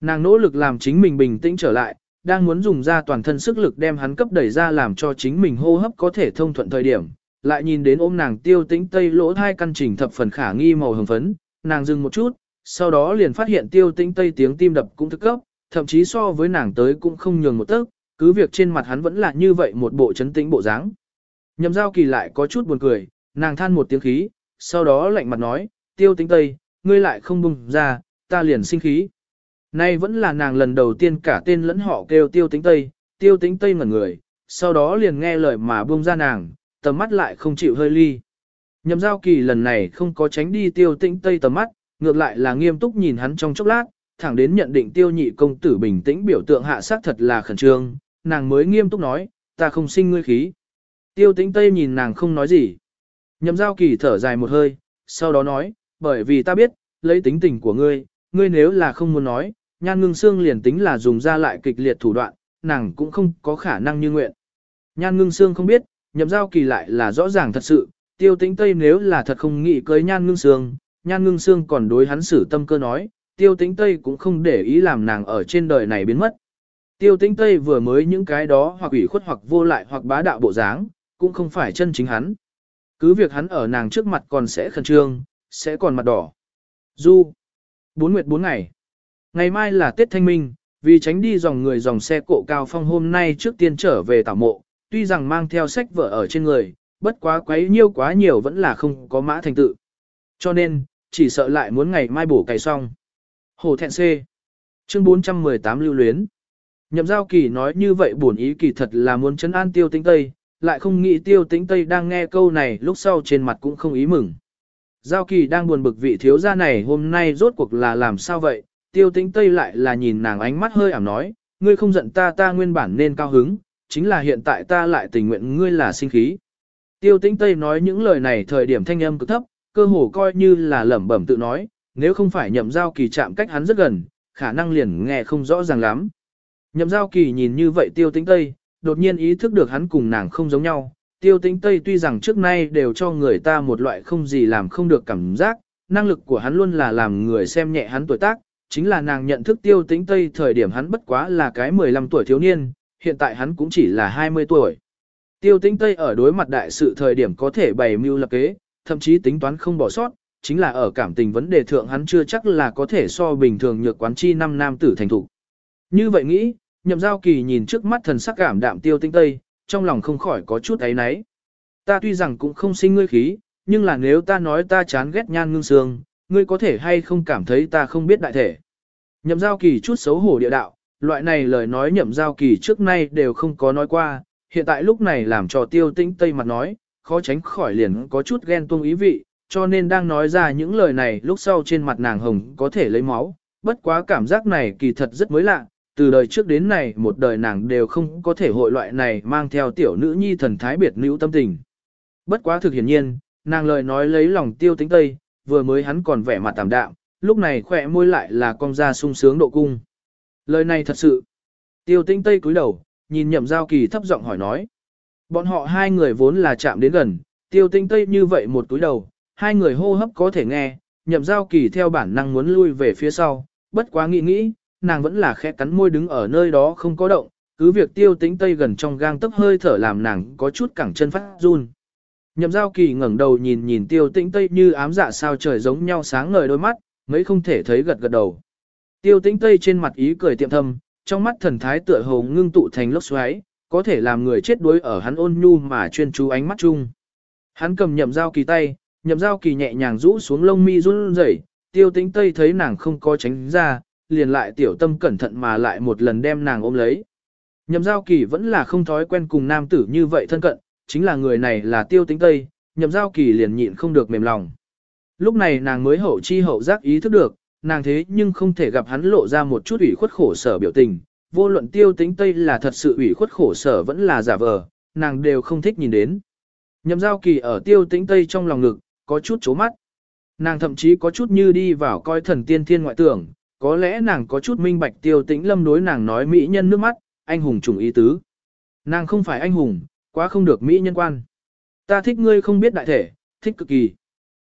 Nàng nỗ lực làm chính mình bình tĩnh trở lại, đang muốn dùng ra toàn thân sức lực đem hắn cấp đẩy ra làm cho chính mình hô hấp có thể thông thuận thời điểm, lại nhìn đến ôm nàng tiêu tĩnh tây lỗ hai căn chỉnh thập phần khả nghi màu hồng phấn, nàng dừng một chút, sau đó liền phát hiện tiêu tĩnh tây tiếng tim đập cũng thức cấp, thậm chí so với nàng tới cũng không nhường một tấc, cứ việc trên mặt hắn vẫn là như vậy một bộ chấn tĩnh bộ dáng. Nhậm giao kỳ lại có chút buồn cười, nàng than một tiếng khí, sau đó lạnh mặt nói, tiêu tĩnh tây, ngươi lại không bùng ra, ta liền sinh khí. Nay vẫn là nàng lần đầu tiên cả tên lẫn họ kêu tiêu tĩnh tây, tiêu tĩnh tây ngẩn người, sau đó liền nghe lời mà buông ra nàng, tầm mắt lại không chịu hơi ly. Nhậm giao kỳ lần này không có tránh đi tiêu tĩnh tây tầm mắt, ngược lại là nghiêm túc nhìn hắn trong chốc lát, thẳng đến nhận định tiêu nhị công tử bình tĩnh biểu tượng hạ sắc thật là khẩn trương, nàng mới nghiêm túc nói, ta không sinh ngươi khí. Tiêu tĩnh tây nhìn nàng không nói gì. Nhậm giao kỳ thở dài một hơi, sau đó nói, bởi vì ta biết, lấy tính tình của ngươi, ngươi nếu là không muốn nói, nhan ngưng xương liền tính là dùng ra lại kịch liệt thủ đoạn, nàng cũng không có khả năng như nguyện. Nhan ngưng xương không biết, nhậm giao kỳ lại là rõ ràng thật sự, tiêu tĩnh tây nếu là thật không nghĩ cưới nhan ngưng xương, nhan ngưng xương còn đối hắn xử tâm cơ nói, tiêu tĩnh tây cũng không để ý làm nàng ở trên đời này biến mất. Tiêu tĩnh tây vừa mới những cái đó hoặc ủy khuất hoặc vô lại hoặc bá đạo bộ dáng, cũng không phải chân chính hắn. Cứ việc hắn ở nàng trước mặt còn sẽ khẩn trương, sẽ còn mặt đỏ. Du. Bốn nguyệt bốn ngày. Ngày mai là Tết Thanh Minh, vì tránh đi dòng người dòng xe cộ cao phong hôm nay trước tiên trở về tảo mộ, tuy rằng mang theo sách vở ở trên người, bất quá quấy nhiêu quá nhiều vẫn là không có mã thành tự. Cho nên, chỉ sợ lại muốn ngày mai bổ cày xong. Hồ thẹn C. Chương 418 lưu luyến. Nhậm giao kỳ nói như vậy buồn ý kỳ thật là muốn chấn an tiêu tĩnh Tây, lại không nghĩ tiêu tĩnh Tây đang nghe câu này lúc sau trên mặt cũng không ý mừng. Giao kỳ đang buồn bực vị thiếu gia này hôm nay rốt cuộc là làm sao vậy, tiêu tĩnh Tây lại là nhìn nàng ánh mắt hơi ảm nói, ngươi không giận ta ta nguyên bản nên cao hứng, chính là hiện tại ta lại tình nguyện ngươi là sinh khí. Tiêu tĩnh Tây nói những lời này thời điểm thanh âm cực thấp, cơ hồ coi như là lẩm bẩm tự nói, nếu không phải nhậm giao kỳ chạm cách hắn rất gần, khả năng liền nghe không rõ ràng lắm. Nhậm giao kỳ nhìn như vậy tiêu tĩnh Tây, đột nhiên ý thức được hắn cùng nàng không giống nhau. Tiêu tĩnh Tây tuy rằng trước nay đều cho người ta một loại không gì làm không được cảm giác, năng lực của hắn luôn là làm người xem nhẹ hắn tuổi tác, chính là nàng nhận thức tiêu tĩnh Tây thời điểm hắn bất quá là cái 15 tuổi thiếu niên, hiện tại hắn cũng chỉ là 20 tuổi. Tiêu tĩnh Tây ở đối mặt đại sự thời điểm có thể bày mưu lập kế, thậm chí tính toán không bỏ sót, chính là ở cảm tình vấn đề thượng hắn chưa chắc là có thể so bình thường nhược quán chi năm nam tử thành thủ. Như vậy nghĩ, nhậm giao kỳ nhìn trước mắt thần sắc cảm đạm tiêu tinh tây, trong lòng không khỏi có chút ấy náy. Ta tuy rằng cũng không sinh ngươi khí, nhưng là nếu ta nói ta chán ghét nhan ngưng sương, ngươi có thể hay không cảm thấy ta không biết đại thể. Nhậm giao kỳ chút xấu hổ địa đạo, loại này lời nói nhậm giao kỳ trước nay đều không có nói qua, hiện tại lúc này làm cho tiêu tinh tây mặt nói, khó tránh khỏi liền có chút ghen tuông ý vị, cho nên đang nói ra những lời này lúc sau trên mặt nàng hồng có thể lấy máu, bất quá cảm giác này kỳ thật rất mới lạ, từ đời trước đến này một đời nàng đều không có thể hội loại này mang theo tiểu nữ nhi thần thái biệt nữ tâm tình. Bất quá thực hiển nhiên, nàng lời nói lấy lòng tiêu tính tây, vừa mới hắn còn vẻ mặt tạm đạm, lúc này khỏe môi lại là con ra sung sướng độ cung. Lời này thật sự. Tiêu tinh tây cúi đầu, nhìn nhậm giao kỳ thấp giọng hỏi nói. Bọn họ hai người vốn là chạm đến gần, tiêu tinh tây như vậy một túi đầu, hai người hô hấp có thể nghe, nhậm giao kỳ theo bản năng muốn lui về phía sau, bất quá nghĩ nghĩ, nàng vẫn là khẽ cắn môi đứng ở nơi đó không có động, cứ việc tiêu tính tây gần trong gang tấc hơi thở làm nàng có chút cẳng chân phát run. Nhậm giao kỳ ngẩng đầu nhìn nhìn tiêu tĩnh tây như ám dạ sao trời giống nhau sáng ngời đôi mắt, mấy không thể thấy gật gật đầu. Tiêu tĩnh tây trên mặt ý cười tiệm thâm, trong mắt thần thái tựa hồ ngưng tụ thành lốc xoáy, có thể làm người chết đuối ở hắn ôn nhu mà chuyên chú ánh mắt chung. Hắn cầm nhậm dao kỳ tay, nhậm dao kỳ nhẹ nhàng rũ xuống lông mi run rẩy, tiêu tĩnh tây thấy nàng không có tránh ra, liền lại tiểu tâm cẩn thận mà lại một lần đem nàng ôm lấy. Nhậm giao kỳ vẫn là không thói quen cùng nam tử như vậy thân cận, chính là người này là tiêu tính tây, nhậm giao kỳ liền nhịn không được mềm lòng. Lúc này nàng mới hậu chi hậu giác ý thức được, nàng thế nhưng không thể gặp hắn lộ ra một chút ủy khuất khổ sở biểu tình, vô luận tiêu tính tây là thật sự ủy khuất khổ sở vẫn là giả vờ, nàng đều không thích nhìn đến. Nhậm giao kỳ ở tiêu tính tây trong lòng ngực, có chút chố mắt. Nàng thậm chí có chút như đi vào coi thần tiên thiên ngoại tưởng, có lẽ nàng có chút minh bạch tiêu tĩnh lâm đối nàng nói mỹ nhân nước mắt, anh hùng trùng ý tứ. Nàng không phải anh hùng, quá không được mỹ nhân quan. Ta thích ngươi không biết đại thể, thích cực kỳ.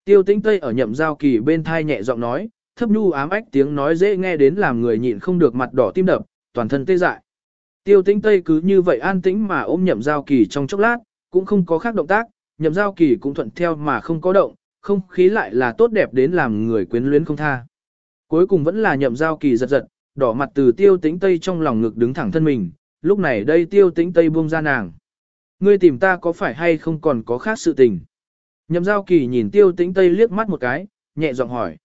Tiêu tĩnh tây ở nhậm giao kỳ bên thai nhẹ giọng nói, thấp nhu ám ách tiếng nói dễ nghe đến làm người nhịn không được mặt đỏ tim đập, toàn thân tê dại. Tiêu tĩnh tây cứ như vậy an tĩnh mà ôm nhậm giao kỳ trong chốc lát, cũng không có khác động tác, nhậm giao kỳ cũng thuận theo mà không có động, không khí lại là tốt đẹp đến làm người quyến luyến không tha. Cuối cùng vẫn là nhậm giao kỳ giật giật, đỏ mặt từ tiêu tĩnh tây trong lòng ngực đứng thẳng thân mình, lúc này đây tiêu tĩnh tây buông ra nàng. Ngươi tìm ta có phải hay không còn có khác sự tình? Nhậm giao kỳ nhìn tiêu tĩnh tây liếc mắt một cái, nhẹ giọng hỏi.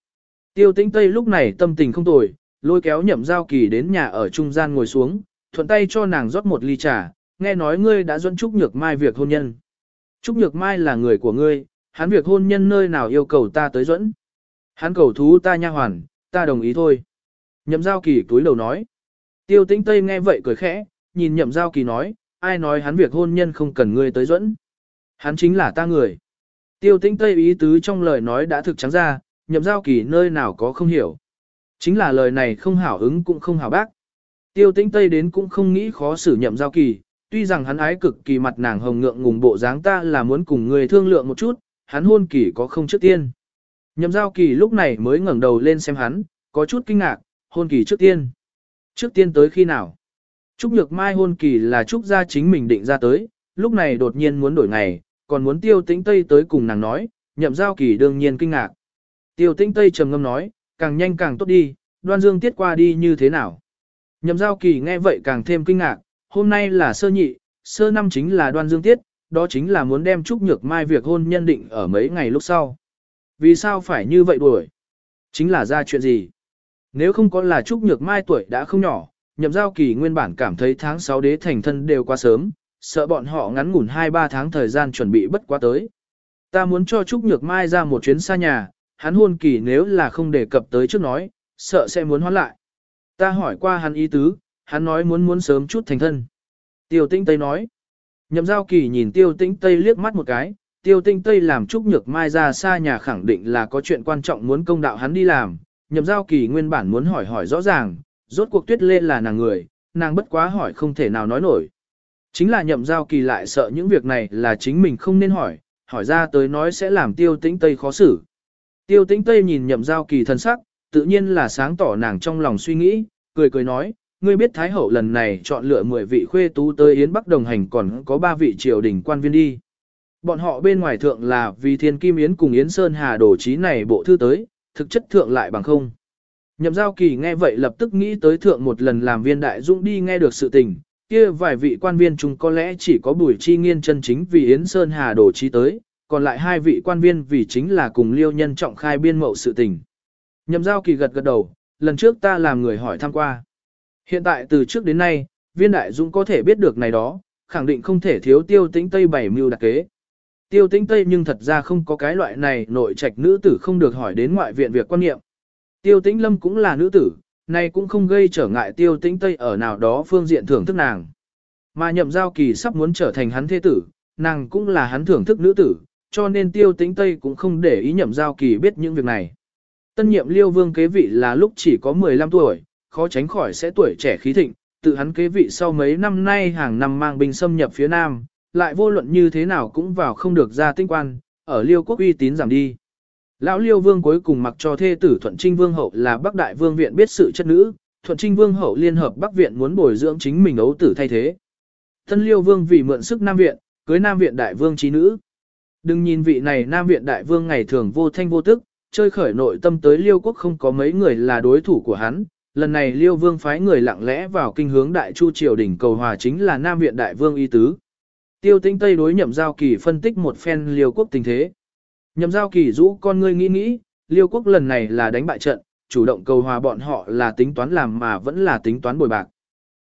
Tiêu tĩnh tây lúc này tâm tình không tồi, lôi kéo nhậm giao kỳ đến nhà ở trung gian ngồi xuống, thuận tay cho nàng rót một ly trà, nghe nói ngươi đã dẫn Trúc Nhược Mai việc hôn nhân. Trúc Nhược Mai là người của ngươi, hắn việc hôn nhân nơi nào yêu cầu ta tới dẫn. Hắn cầu thú ta nha hoàn, ta đồng ý thôi. Nhậm giao kỳ túi đầu nói. Tiêu tĩnh Tây nghe vậy cười khẽ, nhìn nhậm giao kỳ nói, ai nói hắn việc hôn nhân không cần ngươi tới dẫn. Hắn chính là ta người. Tiêu tĩnh Tây ý tứ trong lời nói đã thực trắng ra, nhậm giao kỳ nơi nào có không hiểu. Chính là lời này không hảo ứng cũng không hảo bác. Tiêu tĩnh Tây đến cũng không nghĩ khó xử nhậm giao kỳ, tuy rằng hắn ái cực kỳ mặt nàng hồng ngượng ngùng bộ dáng ta là muốn cùng người thương lượng một chút, hắn hôn kỳ có không trước tiên. Nhậm giao kỳ lúc này mới ngẩng đầu lên xem hắn, có chút kinh ngạc, hôn kỳ trước tiên. Trước tiên tới khi nào? Trúc Nhược Mai hôn kỳ là Trúc gia chính mình định ra tới, lúc này đột nhiên muốn đổi ngày, còn muốn tiêu tĩnh Tây tới cùng nàng nói, nhậm giao kỳ đương nhiên kinh ngạc. Tiêu tĩnh Tây trầm ngâm nói, càng nhanh càng tốt đi, đoan dương tiết qua đi như thế nào? Nhậm giao kỳ nghe vậy càng thêm kinh ngạc, hôm nay là sơ nhị, sơ năm chính là đoan dương tiết, đó chính là muốn đem Trúc Nhược Mai việc hôn nhân định ở mấy ngày lúc sau. Vì sao phải như vậy đuổi? Chính là ra chuyện gì? Nếu không có là Trúc Nhược Mai tuổi đã không nhỏ, nhậm giao kỳ nguyên bản cảm thấy tháng 6 đế thành thân đều quá sớm, sợ bọn họ ngắn ngủn 2-3 tháng thời gian chuẩn bị bất quá tới. Ta muốn cho Trúc Nhược Mai ra một chuyến xa nhà, hắn hôn kỳ nếu là không đề cập tới trước nói, sợ sẽ muốn hoán lại. Ta hỏi qua hắn ý tứ, hắn nói muốn muốn sớm chút thành thân. Tiêu Tinh Tây nói. Nhậm giao kỳ nhìn Tiêu Tinh Tây liếc mắt một cái, Tiêu Tinh Tây làm Trúc Nhược Mai ra xa nhà khẳng định là có chuyện quan trọng muốn công đạo hắn đi làm. Nhậm giao kỳ nguyên bản muốn hỏi hỏi rõ ràng, rốt cuộc tuyết lên là nàng người, nàng bất quá hỏi không thể nào nói nổi. Chính là nhậm giao kỳ lại sợ những việc này là chính mình không nên hỏi, hỏi ra tới nói sẽ làm tiêu tĩnh Tây khó xử. Tiêu tĩnh Tây nhìn nhậm giao kỳ thân sắc, tự nhiên là sáng tỏ nàng trong lòng suy nghĩ, cười cười nói, ngươi biết Thái Hậu lần này chọn lựa 10 vị khuê tú tới Yến Bắc đồng hành còn có 3 vị triều đình quan viên đi. Bọn họ bên ngoài thượng là vì Thiên Kim Yến cùng Yến Sơn Hà đổ trí này bộ thư tới, thực chất thượng lại bằng không. Nhậm giao kỳ nghe vậy lập tức nghĩ tới thượng một lần làm viên đại dũng đi nghe được sự tình, kia vài vị quan viên chúng có lẽ chỉ có bùi chi nghiên chân chính vì Yến Sơn Hà đổ trí tới, còn lại hai vị quan viên vì chính là cùng liêu nhân trọng khai biên mậu sự tình. Nhậm giao kỳ gật gật đầu, lần trước ta làm người hỏi thăm qua. Hiện tại từ trước đến nay, viên đại dũng có thể biết được này đó, khẳng định không thể thiếu tiêu tĩnh Tây bảy mưu đặc kế. Tiêu tĩnh Tây nhưng thật ra không có cái loại này nội trạch nữ tử không được hỏi đến ngoại viện việc quan niệm. Tiêu tĩnh lâm cũng là nữ tử, này cũng không gây trở ngại tiêu tĩnh Tây ở nào đó phương diện thưởng thức nàng. Mà nhậm giao kỳ sắp muốn trở thành hắn thế tử, nàng cũng là hắn thưởng thức nữ tử, cho nên tiêu tĩnh Tây cũng không để ý nhậm giao kỳ biết những việc này. Tân nhiệm liêu vương kế vị là lúc chỉ có 15 tuổi, khó tránh khỏi sẽ tuổi trẻ khí thịnh, tự hắn kế vị sau mấy năm nay hàng năm mang binh xâm nhập phía Nam, lại vô luận như thế nào cũng vào không được ra tinh quan, ở liêu quốc uy tín giảm đi. Lão liêu vương cuối cùng mặc cho thê tử Thuận Trinh Vương Hậu là Bắc Đại Vương Viện biết sự chất nữ, Thuận Trinh Vương Hậu liên hợp Bắc Viện muốn bồi dưỡng chính mình ấu tử thay thế. Tân liêu vương vì mượn sức Nam Viện, cưới Nam Viện Đại Vương trí nữ. Đừng nhìn vị này Nam Viện Đại Vương ngày thường vô thanh vô tức, chơi khởi nội tâm tới liêu quốc không có mấy người là đối thủ của hắn, lần này Liêu Vương phái người lặng lẽ vào kinh hướng Đại Chu triều đỉnh cầu hòa chính là Nam viện Đại Vương y tứ. Tiêu Tinh Tây đối Nhậm Giao Kỳ phân tích một phen Liêu quốc tình thế. Nhậm Giao Kỳ rũ con ngươi nghĩ nghĩ, Liêu quốc lần này là đánh bại trận, chủ động cầu hòa bọn họ là tính toán làm mà vẫn là tính toán bồi bạc.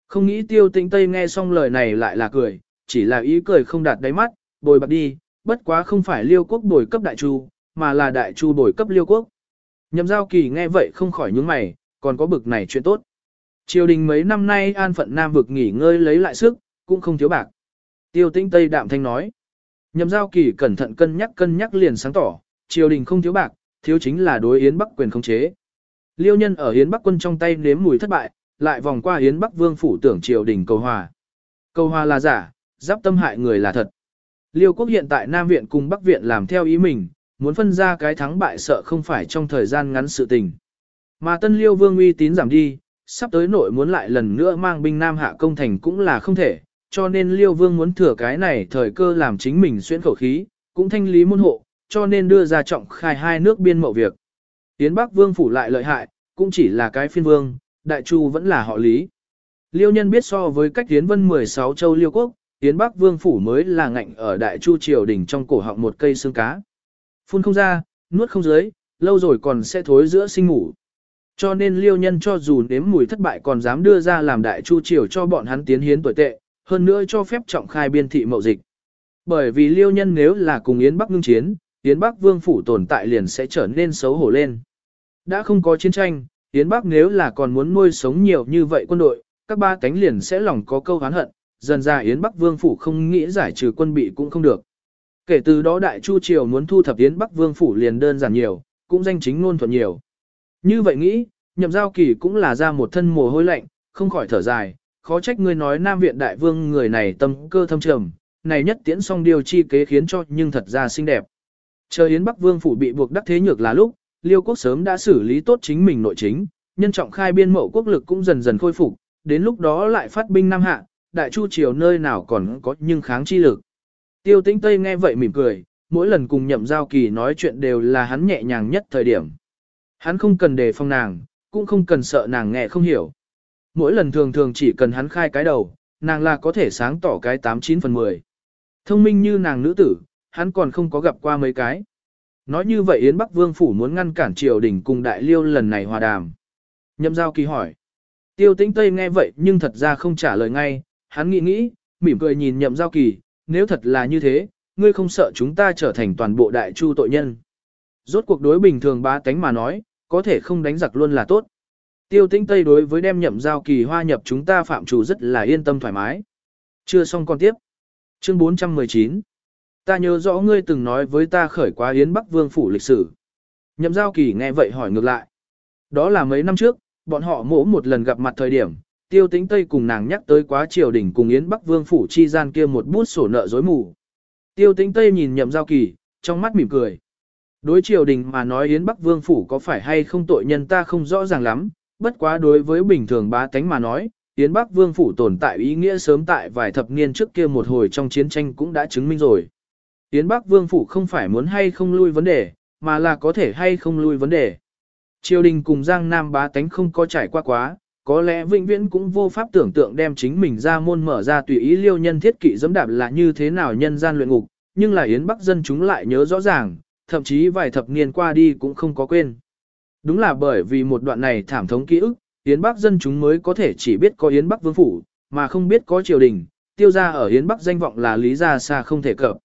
Không nghĩ Tiêu Tinh Tây nghe xong lời này lại là cười, chỉ là ý cười không đạt đáy mắt, bồi bạc đi, bất quá không phải Liêu quốc bồi cấp Đại Chu, mà là Đại Chu bồi cấp Liêu quốc. Nhậm Giao Kỳ nghe vậy không khỏi nhướng mày, còn có bực này chuyện tốt. Triều đình mấy năm nay an phận Nam vực nghỉ ngơi lấy lại sức, cũng không thiếu bạc. Tiêu tĩnh Tây Đạm Thanh nói. Nhậm giao kỳ cẩn thận cân nhắc cân nhắc liền sáng tỏ, triều đình không thiếu bạc, thiếu chính là đối Yến Bắc quyền không chế. Liêu nhân ở Yến Bắc quân trong tay nếm mùi thất bại, lại vòng qua Yến Bắc vương phủ tưởng triều đình cầu hòa. Cầu hòa là giả, giáp tâm hại người là thật. Liêu quốc hiện tại Nam Viện cùng Bắc Viện làm theo ý mình, muốn phân ra cái thắng bại sợ không phải trong thời gian ngắn sự tình. Mà tân liêu vương uy tín giảm đi, sắp tới nội muốn lại lần nữa mang binh Nam hạ công thành cũng là không thể, cho nên liêu vương muốn thừa cái này thời cơ làm chính mình xuyên khẩu khí, cũng thanh lý môn hộ, cho nên đưa ra trọng khai hai nước biên mậu việc. Tiến Bắc vương phủ lại lợi hại, cũng chỉ là cái phiên vương, đại chu vẫn là họ lý. Liêu nhân biết so với cách tiến vân 16 châu liêu quốc, Yến Bắc vương phủ mới là ngạnh ở đại chu triều đỉnh trong cổ họng một cây xương cá. Phun không ra, nuốt không dưới, lâu rồi còn sẽ thối giữa sinh ngủ. Cho nên liêu nhân cho dù nếm mùi thất bại còn dám đưa ra làm đại chu triều cho bọn hắn tiến hiến tuổi tệ, hơn nữa cho phép trọng khai biên thị mậu dịch. Bởi vì liêu nhân nếu là cùng Yến Bắc ngưng chiến, Yến Bắc vương phủ tồn tại liền sẽ trở nên xấu hổ lên. Đã không có chiến tranh, Yến Bắc nếu là còn muốn nuôi sống nhiều như vậy quân đội, các ba cánh liền sẽ lòng có câu hán hận, dần ra Yến Bắc vương phủ không nghĩ giải trừ quân bị cũng không được. Kể từ đó đại chu triều muốn thu thập Yến Bắc vương phủ liền đơn giản nhiều, cũng danh chính ngôn thuận nhiều. Như vậy nghĩ, nhậm giao kỳ cũng là ra một thân mồ hôi lạnh, không khỏi thở dài, khó trách ngươi nói Nam Viện Đại Vương người này tâm cơ thâm trầm, này nhất tiễn xong điều chi kế khiến cho nhưng thật ra xinh đẹp. Chờ Yến Bắc Vương phủ bị buộc đắc thế nhược là lúc, Liêu quốc sớm đã xử lý tốt chính mình nội chính, nhân trọng khai biên mậu quốc lực cũng dần dần khôi phục, đến lúc đó lại phát binh Nam Hạ, Đại Chu triều nơi nào còn có nhưng kháng chi lực. Tiêu Tĩnh Tây nghe vậy mỉm cười, mỗi lần cùng Nhậm Giao Kỳ nói chuyện đều là hắn nhẹ nhàng nhất thời điểm. Hắn không cần đề phòng nàng, cũng không cần sợ nàng nghe không hiểu. Mỗi lần thường thường chỉ cần hắn khai cái đầu, nàng là có thể sáng tỏ cái 89 phần 10. Thông minh như nàng nữ tử, hắn còn không có gặp qua mấy cái. Nói như vậy Yến Bắc Vương Phủ muốn ngăn cản triều đình cùng đại liêu lần này hòa đàm. Nhậm giao kỳ hỏi. Tiêu tĩnh Tây nghe vậy nhưng thật ra không trả lời ngay, hắn nghĩ nghĩ, mỉm cười nhìn nhậm giao kỳ, nếu thật là như thế, ngươi không sợ chúng ta trở thành toàn bộ đại chu tội nhân. Rốt cuộc đối bình thường ba tánh mà nói, có thể không đánh giặc luôn là tốt. Tiêu tĩnh Tây đối với đem nhậm giao kỳ hoa nhập chúng ta phạm chủ rất là yên tâm thoải mái. Chưa xong con tiếp. Chương 419 Ta nhớ rõ ngươi từng nói với ta khởi quá Yến Bắc Vương phủ lịch sử. Nhậm giao kỳ nghe vậy hỏi ngược lại. Đó là mấy năm trước, bọn họ mỗ một lần gặp mặt thời điểm, tiêu tĩnh Tây cùng nàng nhắc tới quá triều đình cùng Yến Bắc Vương phủ chi gian kia một bút sổ nợ dối mù. Tiêu tĩnh Tây nhìn nhậm giao kỳ, trong mắt mỉm cười. Đối triều đình mà nói Yến Bắc Vương phủ có phải hay không tội nhân ta không rõ ràng lắm, bất quá đối với bình thường bá tánh mà nói, Yến Bắc Vương phủ tồn tại ý nghĩa sớm tại vài thập niên trước kia một hồi trong chiến tranh cũng đã chứng minh rồi. Yến Bắc Vương phủ không phải muốn hay không lui vấn đề, mà là có thể hay không lui vấn đề. Triều đình cùng Giang Nam bá tánh không có trải qua quá, có lẽ vĩnh viễn cũng vô pháp tưởng tượng đem chính mình ra môn mở ra tùy ý liêu nhân thiết kỵ dẫm đạp là như thế nào nhân gian luyện ngục, nhưng là Yến Bắc dân chúng lại nhớ rõ ràng, thậm chí vài thập niên qua đi cũng không có quên. Đúng là bởi vì một đoạn này thảm thống ký ức, Yến Bắc dân chúng mới có thể chỉ biết có Yến Bắc vương phủ, mà không biết có triều đình, tiêu ra ở Yến Bắc danh vọng là lý gia xa không thể cập.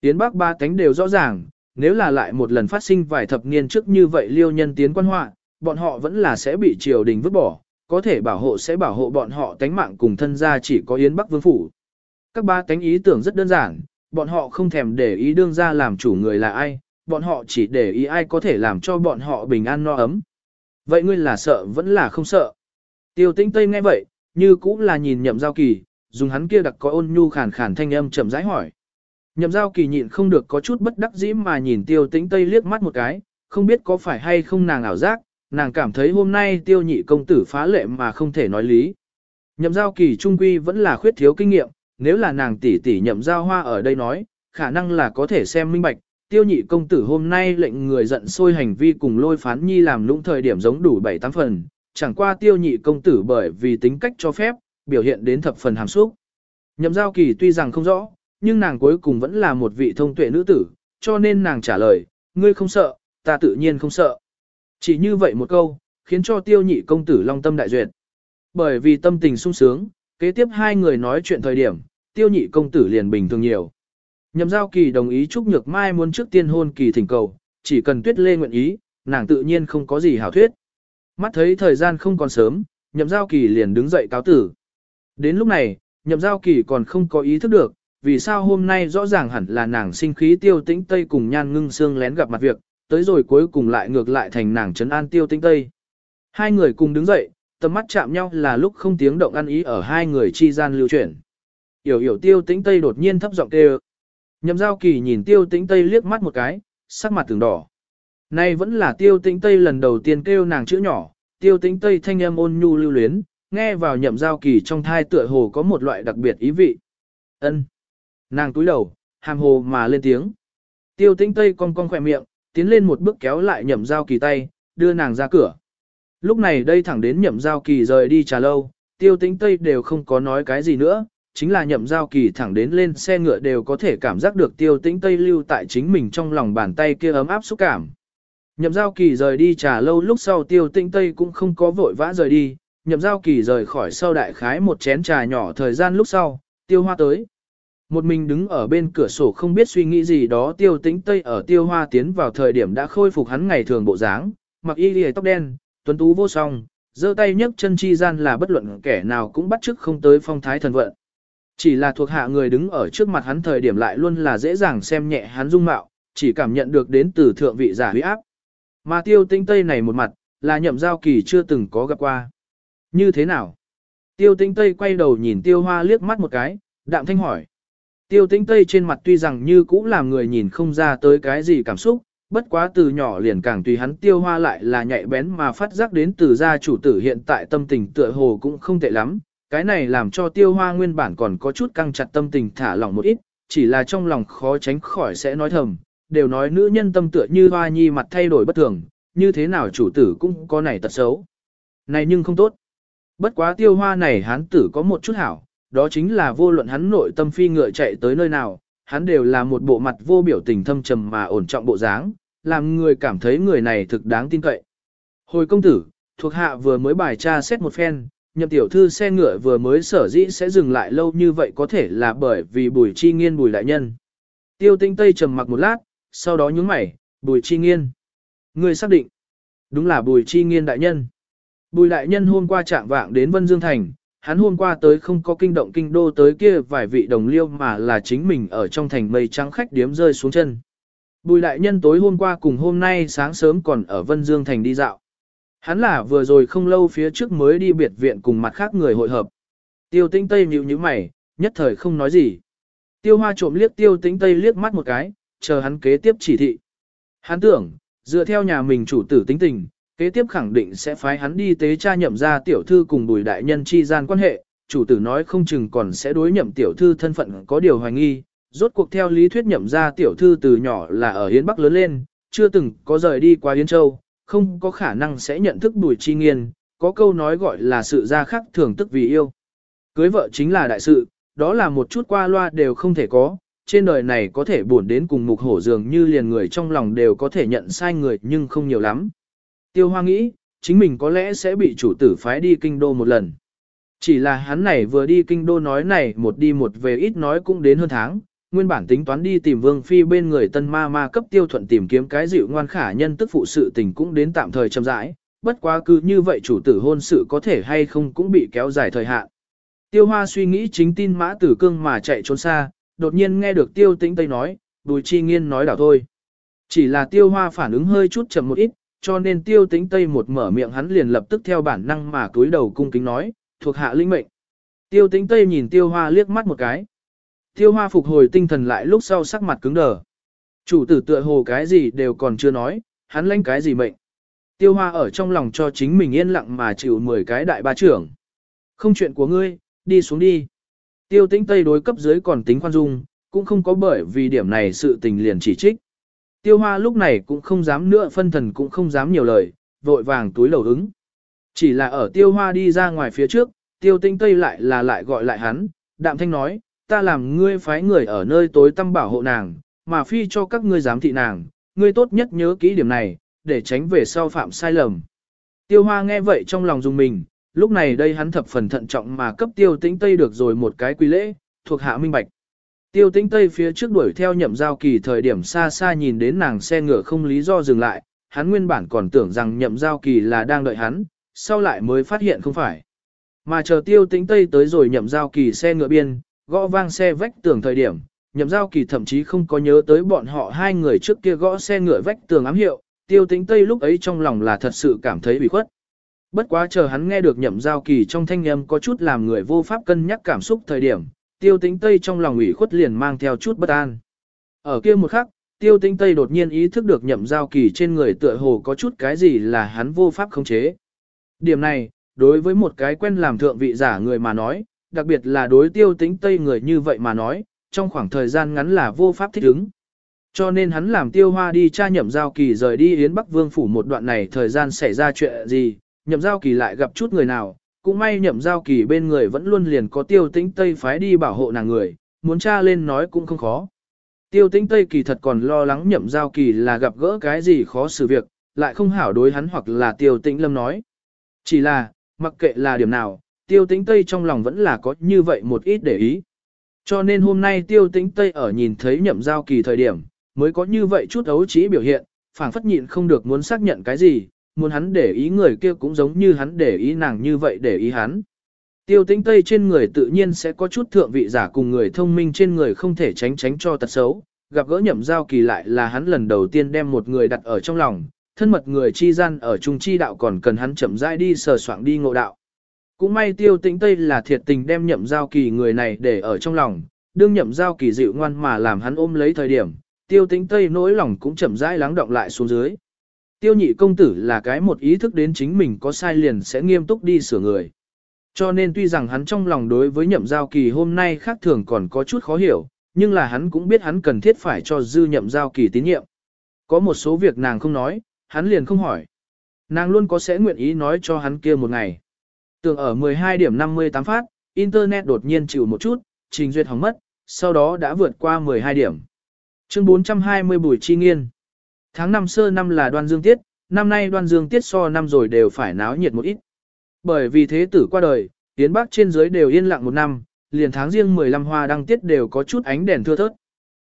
Yến Bắc ba tánh đều rõ ràng, nếu là lại một lần phát sinh vài thập niên trước như vậy liêu nhân tiến quan họa, bọn họ vẫn là sẽ bị triều đình vứt bỏ, có thể bảo hộ sẽ bảo hộ bọn họ tánh mạng cùng thân gia chỉ có Yến Bắc vương phủ. Các ba tánh ý tưởng rất đơn giản, bọn họ không thèm để ý đương ra làm chủ người là ai, bọn họ chỉ để ý ai có thể làm cho bọn họ bình an no ấm. Vậy ngươi là sợ vẫn là không sợ. Tiêu tĩnh Tây nghe vậy, như cũng là nhìn nhậm giao kỳ, dùng hắn kia đặc có ôn nhu khàn khàn thanh âm chậm rãi hỏi. Nhậm giao kỳ nhịn không được có chút bất đắc dĩ mà nhìn tiêu tĩnh Tây liếc mắt một cái, không biết có phải hay không nàng ảo giác, nàng cảm thấy hôm nay tiêu nhị công tử phá lệ mà không thể nói lý. Nhậm giao kỳ trung quy vẫn là khuyết thiếu kinh nghiệm, nếu là nàng tỷ tỷ nhậm giao hoa ở đây nói, khả năng là có thể xem minh bạch, tiêu nhị công tử hôm nay lệnh người giận sôi hành vi cùng lôi phán nhi làm lũng thời điểm giống đủ 7-8 phần, chẳng qua tiêu nhị công tử bởi vì tính cách cho phép, biểu hiện đến thập phần hàm xúc. Nhậm giao kỳ tuy rằng không rõ, nhưng nàng cuối cùng vẫn là một vị thông tuệ nữ tử, cho nên nàng trả lời, ngươi không sợ, ta tự nhiên không sợ. Chỉ như vậy một câu, khiến cho tiêu nhị công tử long tâm đại duyệt. Bởi vì tâm tình sung sướng, kế tiếp hai người nói chuyện thời điểm, tiêu nhị công tử liền bình thường nhiều. Nhậm giao kỳ đồng ý Trúc Nhược Mai muốn trước tiên hôn kỳ thỉnh cầu, chỉ cần tuyết lê nguyện ý, nàng tự nhiên không có gì hảo thuyết. Mắt thấy thời gian không còn sớm, nhậm giao kỳ liền đứng dậy cáo tử. Đến lúc này, nhậm giao kỳ còn không có ý thức được, vì sao hôm nay rõ ràng hẳn là nàng sinh khí tiêu tĩnh Tây cùng nhan ngưng xương lén gặp mặt việc, tới rồi cuối cùng lại ngược lại thành nàng trấn an tiêu tinh Tây. Hai người cùng đứng dậy, tầm mắt chạm nhau là lúc không tiếng động ăn ý ở hai người chi gian lưu chuyển. Yểu yểu tiêu tĩnh Tây đột nhiên thấp giọng kêu. Nhậm giao kỳ nhìn tiêu tĩnh Tây liếc mắt một cái, sắc mặt từng đỏ. Nay vẫn là tiêu tĩnh Tây lần đầu tiên kêu nàng chữ nhỏ, tiêu tĩnh Tây thanh âm ôn nhu lưu luyến, nghe vào nhậm giao kỳ trong thai tựa hồ có một loại đặc biệt ý vị. ân Nàng túi đầu, hàm hồ mà lên tiếng. Tiêu tĩnh Tây cong cong khỏe miệng, tiến lên một bước kéo lại nhậm giao kỳ tay, đưa nàng ra cửa. Lúc này đây thẳng đến nhậm giao kỳ rời đi trà lâu, tiêu tĩnh Tây đều không có nói cái gì nữa, chính là nhậm giao kỳ thẳng đến lên xe ngựa đều có thể cảm giác được tiêu tĩnh Tây lưu tại chính mình trong lòng bàn tay kia ấm áp xúc cảm. Nhậm giao kỳ rời đi trà lâu lúc sau tiêu tĩnh Tây cũng không có vội vã rời đi, nhậm giao kỳ rời khỏi sau đại khái một chén trà nhỏ thời gian lúc sau, tiêu hoa tới. Một mình đứng ở bên cửa sổ không biết suy nghĩ gì đó tiêu tĩnh Tây ở tiêu hoa tiến vào thời điểm đã khôi phục hắn ngày thường bộ dáng, mặc y lìa tóc đen, tuấn tú vô song, giơ tay nhấc chân chi gian là bất luận kẻ nào cũng bắt chước không tới phong thái thần vận. Chỉ là thuộc hạ người đứng ở trước mặt hắn thời điểm lại luôn là dễ dàng xem nhẹ hắn dung mạo, chỉ cảm nhận được đến từ thượng vị giả huy áp. Mà tiêu tinh tây này một mặt, là nhậm giao kỳ chưa từng có gặp qua. Như thế nào? Tiêu tinh tây quay đầu nhìn tiêu hoa liếc mắt một cái, đạm thanh hỏi. Tiêu tinh tây trên mặt tuy rằng như cũ làm người nhìn không ra tới cái gì cảm xúc, bất quá từ nhỏ liền càng tùy hắn tiêu hoa lại là nhạy bén mà phát giác đến từ gia chủ tử hiện tại tâm tình tựa hồ cũng không tệ lắm, cái này làm cho tiêu hoa nguyên bản còn có chút căng chặt tâm tình thả lỏng một ít, chỉ là trong lòng khó tránh khỏi sẽ nói thầm, đều nói nữ nhân tâm tựa như hoa nhi mặt thay đổi bất thường, như thế nào chủ tử cũng có này tật xấu. Này nhưng không tốt. Bất quá tiêu hoa này hán tử có một chút hảo, đó chính là vô luận hắn nội tâm phi ngựa chạy tới nơi nào, hắn đều là một bộ mặt vô biểu tình thâm trầm mà ổn trọng bộ dáng, làm người cảm thấy người này thực đáng tin cậy. Hồi công tử, thuộc hạ vừa mới bài tra xét một phen, nhậm tiểu thư xe ngựa vừa mới sở dĩ sẽ dừng lại lâu như vậy có thể là bởi vì bùi chi nghiên bùi đại nhân. Tiêu tinh tây trầm mặc một lát, sau đó nhướng mày, bùi chi nghiên. Người xác định, đúng là bùi chi nghiên đại nhân. Bùi đại nhân hôm qua trạng vạng đến Vân Dương Thành, hắn hôm qua tới không có kinh động kinh đô tới kia vài vị đồng liêu mà là chính mình ở trong thành mây trắng khách điếm rơi xuống chân. Bùi đại nhân tối hôm qua cùng hôm nay sáng sớm còn ở Vân Dương Thành đi dạo. Hắn là vừa rồi không lâu phía trước mới đi biệt viện cùng mặt khác người hội hợp. Tiêu tĩnh Tây nhíu nhíu mày, nhất thời không nói gì. Tiêu hoa trộm liếc tiêu tĩnh Tây liếc mắt một cái, chờ hắn kế tiếp chỉ thị. Hắn tưởng, dựa theo nhà mình chủ tử tính tình, kế tiếp khẳng định sẽ phái hắn đi tế cha nhậm ra tiểu thư cùng bùi đại nhân chi gian quan hệ, chủ tử nói không chừng còn sẽ đối nhậm tiểu thư thân phận có điều hoài nghi, rốt cuộc theo lý thuyết nhậm ra tiểu thư từ nhỏ là ở Hiến Bắc lớn lên, chưa từng có rời đi qua yến Châu, không có khả năng sẽ nhận thức bùi chi nghiên, có câu nói gọi là sự ra khắc thường tức vì yêu. Cưới vợ chính là đại sự, đó là một chút qua loa đều không thể có, trên đời này có thể buồn đến cùng mục hổ dường như liền người trong lòng đều có thể nhận sai người nhưng không nhiều lắm. Tiêu Hoa nghĩ, chính mình có lẽ sẽ bị chủ tử phái đi kinh đô một lần. Chỉ là hắn này vừa đi kinh đô nói này một đi một về ít nói cũng đến hơn tháng, nguyên bản tính toán đi tìm Vương Phi bên người tân ma ma cấp tiêu thuận tìm kiếm cái dịu ngoan khả nhân tức phụ sự tình cũng đến tạm thời chậm rãi, bất quá cứ như vậy chủ tử hôn sự có thể hay không cũng bị kéo dài thời hạn. Tiêu Hoa suy nghĩ chính tin mã tử cương mà chạy trốn xa, đột nhiên nghe được tiêu tĩnh Tây nói, Bùi Chi Nghiên nói đảo thôi. Chỉ là tiêu hoa phản ứng hơi chút chậm một ít, cho nên tiêu tính Tây một mở miệng hắn liền lập tức theo bản năng mà cúi đầu cung kính nói, thuộc hạ linh mệnh. Tiêu tính Tây nhìn tiêu hoa liếc mắt một cái. Tiêu hoa phục hồi tinh thần lại lúc sau sắc mặt cứng đờ. Chủ tử tựa hồ cái gì đều còn chưa nói, hắn lãnh cái gì mệnh. Tiêu hoa ở trong lòng cho chính mình yên lặng mà chịu 10 cái đại ba trưởng. Không chuyện của ngươi, đi xuống đi. Tiêu tĩnh Tây đối cấp dưới còn tính khoan dung, cũng không có bởi vì điểm này sự tình liền chỉ trích. Tiêu hoa lúc này cũng không dám nữa phân thần cũng không dám nhiều lời, vội vàng túi lầu ứng. Chỉ là ở tiêu hoa đi ra ngoài phía trước, tiêu tinh tây lại là lại gọi lại hắn, đạm thanh nói, ta làm ngươi phái người ở nơi tối tăm bảo hộ nàng, mà phi cho các ngươi giám thị nàng, ngươi tốt nhất nhớ kỹ điểm này, để tránh về sau phạm sai lầm. Tiêu hoa nghe vậy trong lòng dùng mình, lúc này đây hắn thập phần thận trọng mà cấp tiêu tĩnh tây được rồi một cái quy lễ, thuộc hạ minh bạch. Tiêu tĩnh Tây phía trước đuổi theo nhậm giao kỳ thời điểm xa xa nhìn đến nàng xe ngựa không lý do dừng lại, hắn nguyên bản còn tưởng rằng nhậm giao kỳ là đang đợi hắn, sau lại mới phát hiện không phải. Mà chờ tiêu tĩnh Tây tới rồi nhậm giao kỳ xe ngựa biên, gõ vang xe vách tường thời điểm, nhậm giao kỳ thậm chí không có nhớ tới bọn họ hai người trước kia gõ xe ngựa vách tường ám hiệu, tiêu tĩnh Tây lúc ấy trong lòng là thật sự cảm thấy bị khuất. Bất quá chờ hắn nghe được nhậm giao kỳ trong thanh âm có chút làm người vô pháp cân nhắc cảm xúc thời điểm, tiêu tĩnh Tây trong lòng ủy khuất liền mang theo chút bất an. Ở kia một khắc, tiêu tĩnh Tây đột nhiên ý thức được nhậm giao kỳ trên người tựa hồ có chút cái gì là hắn vô pháp khống chế. Điểm này, đối với một cái quen làm thượng vị giả người mà nói, đặc biệt là đối tiêu tĩnh Tây người như vậy mà nói, trong khoảng thời gian ngắn là vô pháp thích ứng. Cho nên hắn làm tiêu hoa đi tra nhậm giao kỳ rời đi Yến Bắc Vương Phủ một đoạn này thời gian xảy ra chuyện gì, nhậm giao kỳ lại gặp chút người nào, cũng may nhậm giao kỳ bên người vẫn luôn liền có tiêu tĩnh Tây phái đi bảo hộ nàng người, muốn tra lên nói cũng không khó. Tiêu tĩnh Tây kỳ thật còn lo lắng nhậm giao kỳ là gặp gỡ cái gì khó xử việc, lại không hảo đối hắn hoặc là tiêu tĩnh lâm nói. Chỉ là, mặc kệ là điểm nào, tiêu tĩnh Tây trong lòng vẫn là có như vậy một ít để ý. Cho nên hôm nay tiêu tĩnh Tây ở nhìn thấy nhậm giao kỳ thời điểm, mới có như vậy chút ấu trí biểu hiện, phảng phất nhịn không được muốn xác nhận cái gì, muốn hắn để ý người kia cũng giống như hắn để ý nàng như vậy để ý hắn. Tiêu tĩnh Tây trên người tự nhiên sẽ có chút thượng vị giả cùng người thông minh trên người không thể tránh tránh cho tật xấu, gặp gỡ nhậm giao kỳ lại là hắn lần đầu tiên đem một người đặt ở trong lòng, thân mật người chi gian ở trung chi đạo còn cần hắn chậm rãi đi sờ soạng đi ngộ đạo. Cũng may tiêu tĩnh Tây là thiệt tình đem nhậm giao kỳ người này để ở trong lòng, đương nhậm giao kỳ dịu ngoan mà làm hắn ôm lấy thời điểm, tiêu tĩnh Tây nỗi lòng cũng chậm rãi lắng động lại xuống dưới. Tiêu nhị công tử là cái một ý thức đến chính mình có sai liền sẽ nghiêm túc đi sửa người. Cho nên tuy rằng hắn trong lòng đối với nhậm giao kỳ hôm nay khác thường còn có chút khó hiểu, nhưng là hắn cũng biết hắn cần thiết phải cho dư nhậm giao kỳ tín nhiệm. Có một số việc nàng không nói, hắn liền không hỏi. Nàng luôn có sẽ nguyện ý nói cho hắn kia một ngày. Tường ở 12 điểm 58 phát, Internet đột nhiên chịu một chút, trình duyệt hỏng mất, sau đó đã vượt qua 12 điểm. Chương 420 Bùi Chi Nghiên Tháng năm sơ năm là đoan dương tiết, năm nay đoan dương tiết so năm rồi đều phải náo nhiệt một ít. Bởi vì thế tử qua đời, tiến Bắc trên dưới đều yên lặng một năm, liền tháng riêng 15 hoa đăng tiết đều có chút ánh đèn thưa thớt.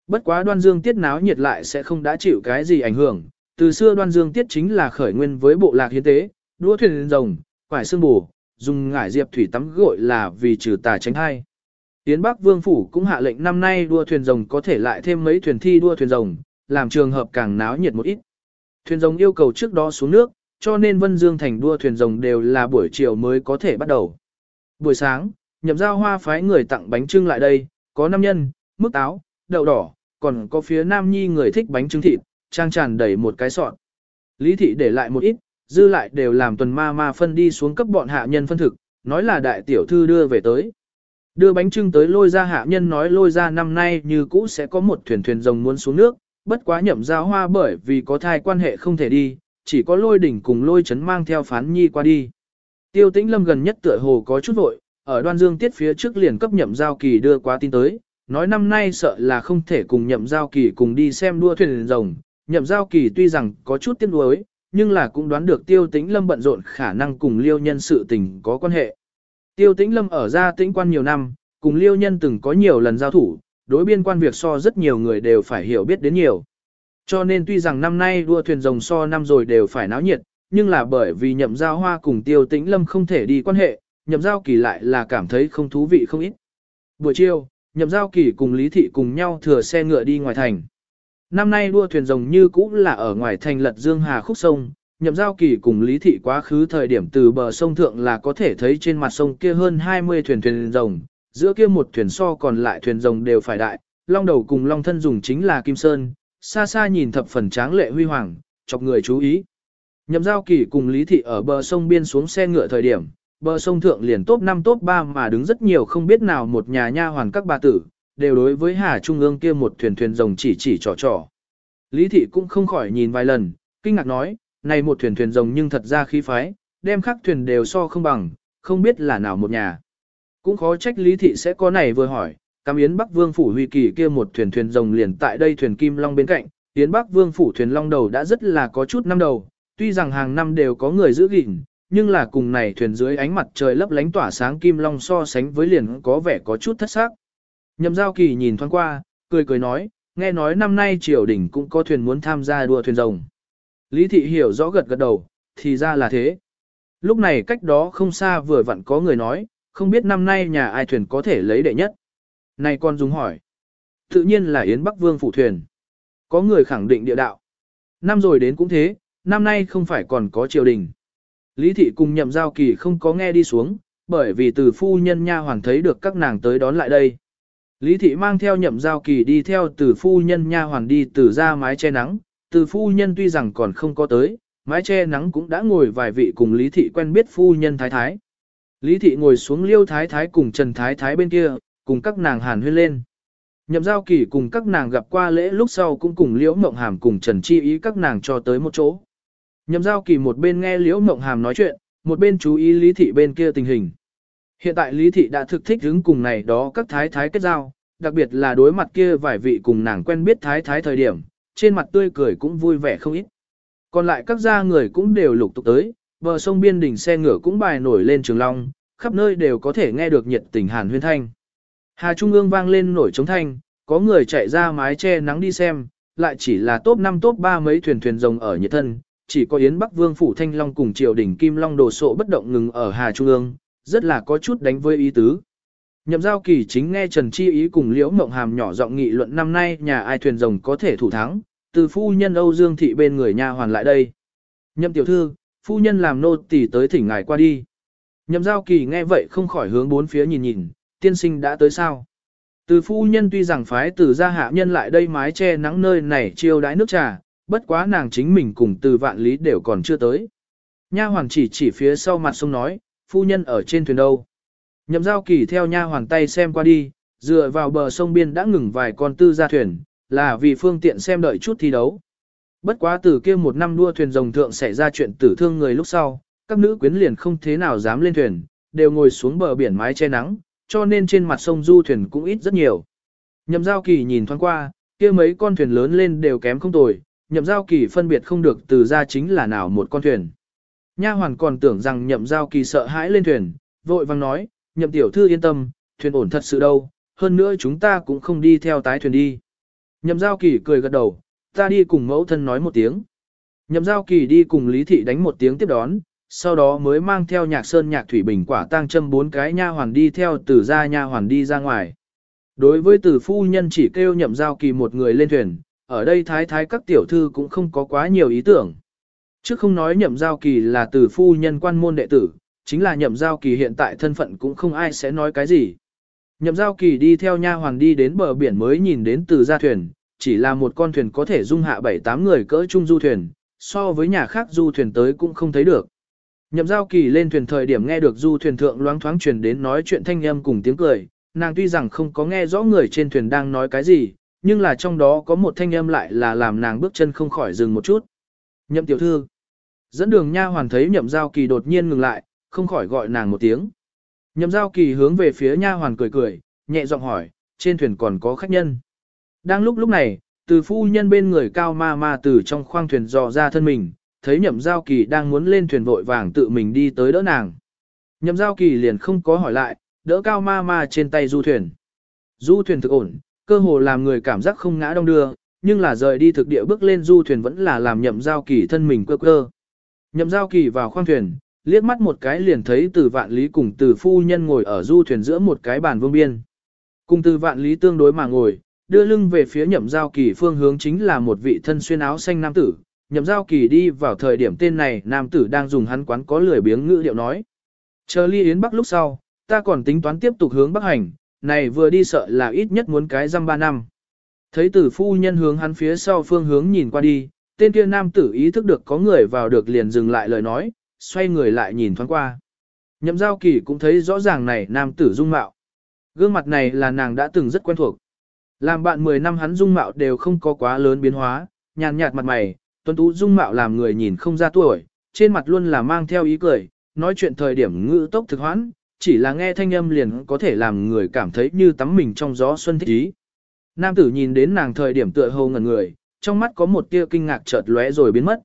Bất quá đoan dương tiết náo nhiệt lại sẽ không đã chịu cái gì ảnh hưởng, từ xưa đoan dương tiết chính là khởi nguyên với bộ lạc hiến tế, đua thuyền rồng, quải xương bù, dùng ngải diệp thủy tắm gội là vì trừ tà tránh hai. Tiến Bắc Vương Phủ cũng hạ lệnh năm nay đua thuyền rồng có thể lại thêm mấy thuyền thi đua thuyền rồng, làm trường hợp càng náo nhiệt một ít. Thuyền rồng yêu cầu trước đó xuống nước, cho nên Vân Dương thành đua thuyền rồng đều là buổi chiều mới có thể bắt đầu. Buổi sáng, nhậm giao hoa phái người tặng bánh trưng lại đây, có năm nhân, mức táo, đậu đỏ, còn có phía nam nhi người thích bánh trưng thịt, trang tràn đầy một cái sọt. Lý thị để lại một ít, dư lại đều làm tuần ma ma phân đi xuống cấp bọn hạ nhân phân thực, nói là đại tiểu thư đưa về tới. Đưa bánh trưng tới lôi ra hạ nhân nói lôi ra năm nay như cũ sẽ có một thuyền thuyền rồng muốn xuống nước, bất quá nhậm giao hoa bởi vì có thai quan hệ không thể đi, chỉ có lôi đỉnh cùng lôi chấn mang theo phán nhi qua đi. Tiêu tĩnh lâm gần nhất tựa hồ có chút vội, ở đoan dương tiết phía trước liền cấp nhậm giao kỳ đưa qua tin tới, nói năm nay sợ là không thể cùng nhậm giao kỳ cùng đi xem đua thuyền rồng. Nhậm giao kỳ tuy rằng có chút tiếc nuối, nhưng là cũng đoán được tiêu tĩnh lâm bận rộn khả năng cùng liêu nhân sự tình có quan hệ. Tiêu tĩnh lâm ở gia tĩnh quan nhiều năm, cùng liêu nhân từng có nhiều lần giao thủ, đối biên quan việc so rất nhiều người đều phải hiểu biết đến nhiều. Cho nên tuy rằng năm nay đua thuyền rồng so năm rồi đều phải náo nhiệt, nhưng là bởi vì nhậm giao hoa cùng tiêu tĩnh lâm không thể đi quan hệ, nhậm giao kỳ lại là cảm thấy không thú vị không ít. Buổi chiều, nhậm giao kỳ cùng Lý Thị cùng nhau thừa xe ngựa đi ngoài thành. Năm nay đua thuyền rồng như cũ là ở ngoài thành lật Dương Hà khúc sông, nhậm giao kỳ cùng Lý Thị quá khứ thời điểm từ bờ sông thượng là có thể thấy trên mặt sông kia hơn 20 thuyền thuyền rồng, giữa kia một thuyền so còn lại thuyền rồng đều phải đại, long đầu cùng long thân dùng chính là kim sơn, xa xa nhìn thập phần tráng lệ huy hoàng, chọc người chú ý. Nhậm giao kỳ cùng Lý Thị ở bờ sông biên xuống xe ngựa thời điểm, bờ sông thượng liền top 5 top 3 mà đứng rất nhiều không biết nào một nhà nha hoàn các bà tử, đều đối với Hà Trung ương kia một thuyền thuyền rồng chỉ chỉ trò trò. Lý thị cũng không khỏi nhìn vài lần, kinh ngạc nói, này một thuyền thuyền rồng nhưng thật ra khí phái, đem khắc thuyền đều so không bằng, không biết là nào một nhà. Cũng khó trách Lý thị sẽ có này vừa hỏi, cam Yến Bắc Vương phủ huy kỳ kia một thuyền thuyền rồng liền tại đây thuyền kim long bên cạnh, Yến Bắc Vương phủ thuyền long đầu đã rất là có chút năm đầu, tuy rằng hàng năm đều có người giữ gìn, nhưng là cùng này thuyền dưới ánh mặt trời lấp lánh tỏa sáng kim long so sánh với liền có vẻ có chút thất sắc. Nhậm giao kỳ nhìn thoáng qua, cười cười nói, nghe nói năm nay triều đình cũng có thuyền muốn tham gia đua thuyền rồng. Lý thị hiểu rõ gật gật đầu, thì ra là thế. Lúc này cách đó không xa vừa vặn có người nói, không biết năm nay nhà ai thuyền có thể lấy đệ nhất. Này con dùng hỏi. Tự nhiên là Yến Bắc Vương phủ thuyền. Có người khẳng định địa đạo. Năm rồi đến cũng thế, năm nay không phải còn có triều đình. Lý thị cùng nhậm giao kỳ không có nghe đi xuống, bởi vì từ phu nhân nha hoàng thấy được các nàng tới đón lại đây. Lý thị mang theo nhậm giao kỳ đi theo từ phu nhân nha hoàng đi từ ra mái che nắng, từ phu nhân tuy rằng còn không có tới, mái che nắng cũng đã ngồi vài vị cùng Lý thị quen biết phu nhân thái thái. Lý thị ngồi xuống liêu thái thái cùng Trần thái thái bên kia, cùng các nàng hàn huyên lên. Nhậm giao kỳ cùng các nàng gặp qua lễ lúc sau cũng cùng liễu mộng hàm cùng Trần chi ý các nàng cho tới một chỗ. Nhậm giao kỳ một bên nghe liễu mộng hàm nói chuyện, một bên chú ý lý thị bên kia tình hình. Hiện tại lý thị đã thực thích hứng cùng này đó các thái thái kết giao, đặc biệt là đối mặt kia vài vị cùng nàng quen biết thái thái thời điểm, trên mặt tươi cười cũng vui vẻ không ít. Còn lại các gia người cũng đều lục tục tới, bờ sông biên đỉnh xe ngựa cũng bài nổi lên trường long, khắp nơi đều có thể nghe được nhiệt tình hàn huyên thanh. Hà Trung ương vang lên nổi trống thanh, có người chạy ra mái che nắng đi xem, lại chỉ là top 5 top 3 mấy thuyền thuyền rồng ở nhiệt thân, chỉ có Yến Bắc Vương Phủ Thanh Long cùng triều đỉnh Kim Long đồ sộ bất động ngừng ở Hà Trung ương, rất là có chút đánh với ý tứ. Nhậm giao kỳ chính nghe Trần Chi Ý cùng Liễu Mộng Hàm nhỏ giọng nghị luận năm nay nhà ai thuyền rồng có thể thủ thắng, từ phu nhân Âu Dương Thị bên người nha hoàn lại đây. Nhậm tiểu thư, phu nhân làm nô tỳ tới thỉnh ngài qua đi. Nhậm giao kỳ nghe vậy không khỏi hướng bốn phía nhìn nhìn, tiên sinh đã tới sao. Từ phu nhân tuy rằng phái từ gia hạ nhân lại đây mái che nắng nơi này chiêu đái nước trà, bất quá nàng chính mình cùng từ vạn lý đều còn chưa tới. Nha hoàn chỉ chỉ phía sau mặt sông nói, phu nhân ở trên thuyền đâu. Nhậm giao kỳ theo nha hoàn tay xem qua đi, dựa vào bờ sông biên đã ngừng vài con tư gia thuyền, là vì phương tiện xem đợi chút thi đấu. Bất quá từ kia một năm đua thuyền rồng thượng xảy ra chuyện tử thương người lúc sau, các nữ quyến liền không thế nào dám lên thuyền, đều ngồi xuống bờ biển mái che nắng, cho nên trên mặt sông du thuyền cũng ít rất nhiều. Nhậm giao kỳ nhìn thoáng qua, kia mấy con thuyền lớn lên đều kém không tồi, nhậm giao kỳ phân biệt không được từ ra chính là nào một con thuyền. Nha hoàn còn tưởng rằng nhậm giao kỳ sợ hãi lên thuyền, vội vàng nói, nhậm tiểu thư yên tâm, thuyền ổn thật sự đâu, hơn nữa chúng ta cũng không đi theo tái thuyền đi. Nhậm giao kỳ cười gật đầu, ta đi cùng mẫu thân nói một tiếng. Nhậm giao kỳ đi cùng Lý Thị đánh một tiếng tiếp đón, sau đó mới mang theo nhạc sơn nhạc thủy bình quả tang châm bốn cái nha hoàn đi theo từ ra nha hoàn đi ra ngoài. Đối với từ phu nhân chỉ kêu nhậm giao kỳ một người lên thuyền, ở đây thái thái các tiểu thư cũng không có quá nhiều ý tưởng. Chứ không nói nhậm giao kỳ là từ phu nhân quan môn đệ tử, chính là nhậm giao kỳ hiện tại thân phận cũng không ai sẽ nói cái gì. Nhậm giao kỳ đi theo nha hoàng đi đến bờ biển mới nhìn đến từ ra thuyền, chỉ là một con thuyền có thể dung hạ 7-8 người cỡ chung du thuyền, so với nhà khác du thuyền tới cũng không thấy được. Nhậm giao kỳ lên thuyền thời điểm nghe được du thuyền thượng loáng thoáng truyền đến nói chuyện thanh âm cùng tiếng cười, nàng tuy rằng không có nghe rõ người trên thuyền đang nói cái gì, nhưng là trong đó có một thanh âm lại là làm nàng bước chân không khỏi dừng một chút. Nhậm tiểu thư. Dẫn đường nha hoàn thấy nhậm giao kỳ đột nhiên ngừng lại, không khỏi gọi nàng một tiếng. Nhậm giao kỳ hướng về phía nha hoàn cười cười, nhẹ giọng hỏi, trên thuyền còn có khách nhân. Đang lúc lúc này, từ phu nhân bên người cao ma ma từ trong khoang thuyền dò ra thân mình, thấy nhậm giao kỳ đang muốn lên thuyền vội vàng tự mình đi tới đỡ nàng. Nhậm giao kỳ liền không có hỏi lại, đỡ cao ma ma trên tay du thuyền. Du thuyền thực ổn, cơ hồ làm người cảm giác không ngã đông đưa, nhưng là rời đi thực địa bước lên du thuyền vẫn là làm nhậm giao kỳ thân mình quơ quơ. Nhậm giao kỳ vào khoang thuyền, liếc mắt một cái liền thấy từ vạn lý cùng từ phu nhân ngồi ở du thuyền giữa một cái bàn vương biên. Cùng từ vạn lý tương đối mà ngồi, đưa lưng về phía nhậm giao kỳ phương hướng chính là một vị thân xuyên áo xanh nam tử. Nhậm giao kỳ đi vào thời điểm tên này nam tử đang dùng hắn quán có lười biếng ngữ điệu nói. Chờ ly yến bắc lúc sau, ta còn tính toán tiếp tục hướng bắc hành, này vừa đi sợ là ít nhất muốn cái răm ba năm. Thấy tử phu nhân hướng hắn phía sau phương hướng nhìn qua đi, tên kia nam tử ý thức được có người vào được liền dừng lại lời nói, xoay người lại nhìn thoáng qua. Nhậm giao kỳ cũng thấy rõ ràng này nam tử dung mạo. Gương mặt này là nàng đã từng rất quen thuộc. Làm bạn 10 năm hắn dung mạo đều không có quá lớn biến hóa, nhàn nhạt mặt mày, tuấn tú dung mạo làm người nhìn không ra tuổi, trên mặt luôn là mang theo ý cười, nói chuyện thời điểm ngữ tốc thực hoãn, chỉ là nghe thanh âm liền có thể làm người cảm thấy như tắm mình trong gió xuân thích ý. Nam tử nhìn đến nàng thời điểm tựa hồ ngẩn người, trong mắt có một tia kinh ngạc chợt lóe rồi biến mất.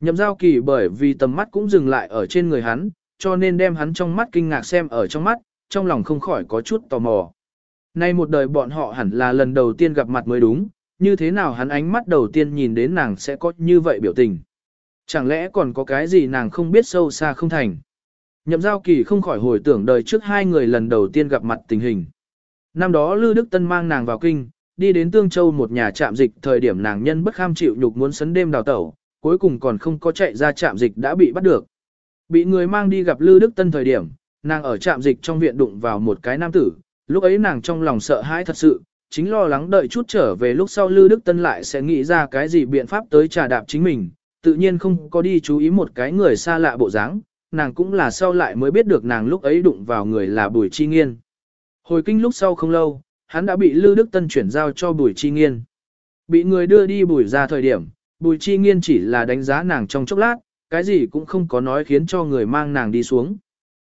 Nhậm giao kỳ bởi vì tầm mắt cũng dừng lại ở trên người hắn, cho nên đem hắn trong mắt kinh ngạc xem ở trong mắt, trong lòng không khỏi có chút tò mò. Nay một đời bọn họ hẳn là lần đầu tiên gặp mặt mới đúng, như thế nào hắn ánh mắt đầu tiên nhìn đến nàng sẽ có như vậy biểu tình. Chẳng lẽ còn có cái gì nàng không biết sâu xa không thành. Nhậm giao kỳ không khỏi hồi tưởng đời trước hai người lần đầu tiên gặp mặt tình hình. Năm đó Lư Đức Tân mang nàng vào kinh, đi đến Tương Châu một nhà trạm dịch thời điểm nàng nhân bất kham chịu nhục muốn sấn đêm đào tẩu, cuối cùng còn không có chạy ra trạm dịch đã bị bắt được. Bị người mang đi gặp Lư Đức Tân thời điểm, nàng ở trạm dịch trong viện đụng vào một cái nam tử, lúc ấy nàng trong lòng sợ hãi thật sự, chính lo lắng đợi chút trở về lúc sau Lư Đức Tân lại sẽ nghĩ ra cái gì biện pháp tới trà đạp chính mình, tự nhiên không có đi chú ý một cái người xa lạ bộ dáng, nàng cũng là sau lại mới biết được nàng lúc ấy đụng vào người là Bùi Chi Nghiên. Hồi kinh lúc sau không lâu, hắn đã bị Lư Đức Tân chuyển giao cho Bùi Chi Nghiên. Bị người đưa đi Bùi ra thời điểm, Bùi Chi Nghiên chỉ là đánh giá nàng trong chốc lát, cái gì cũng không có nói khiến cho người mang nàng đi xuống.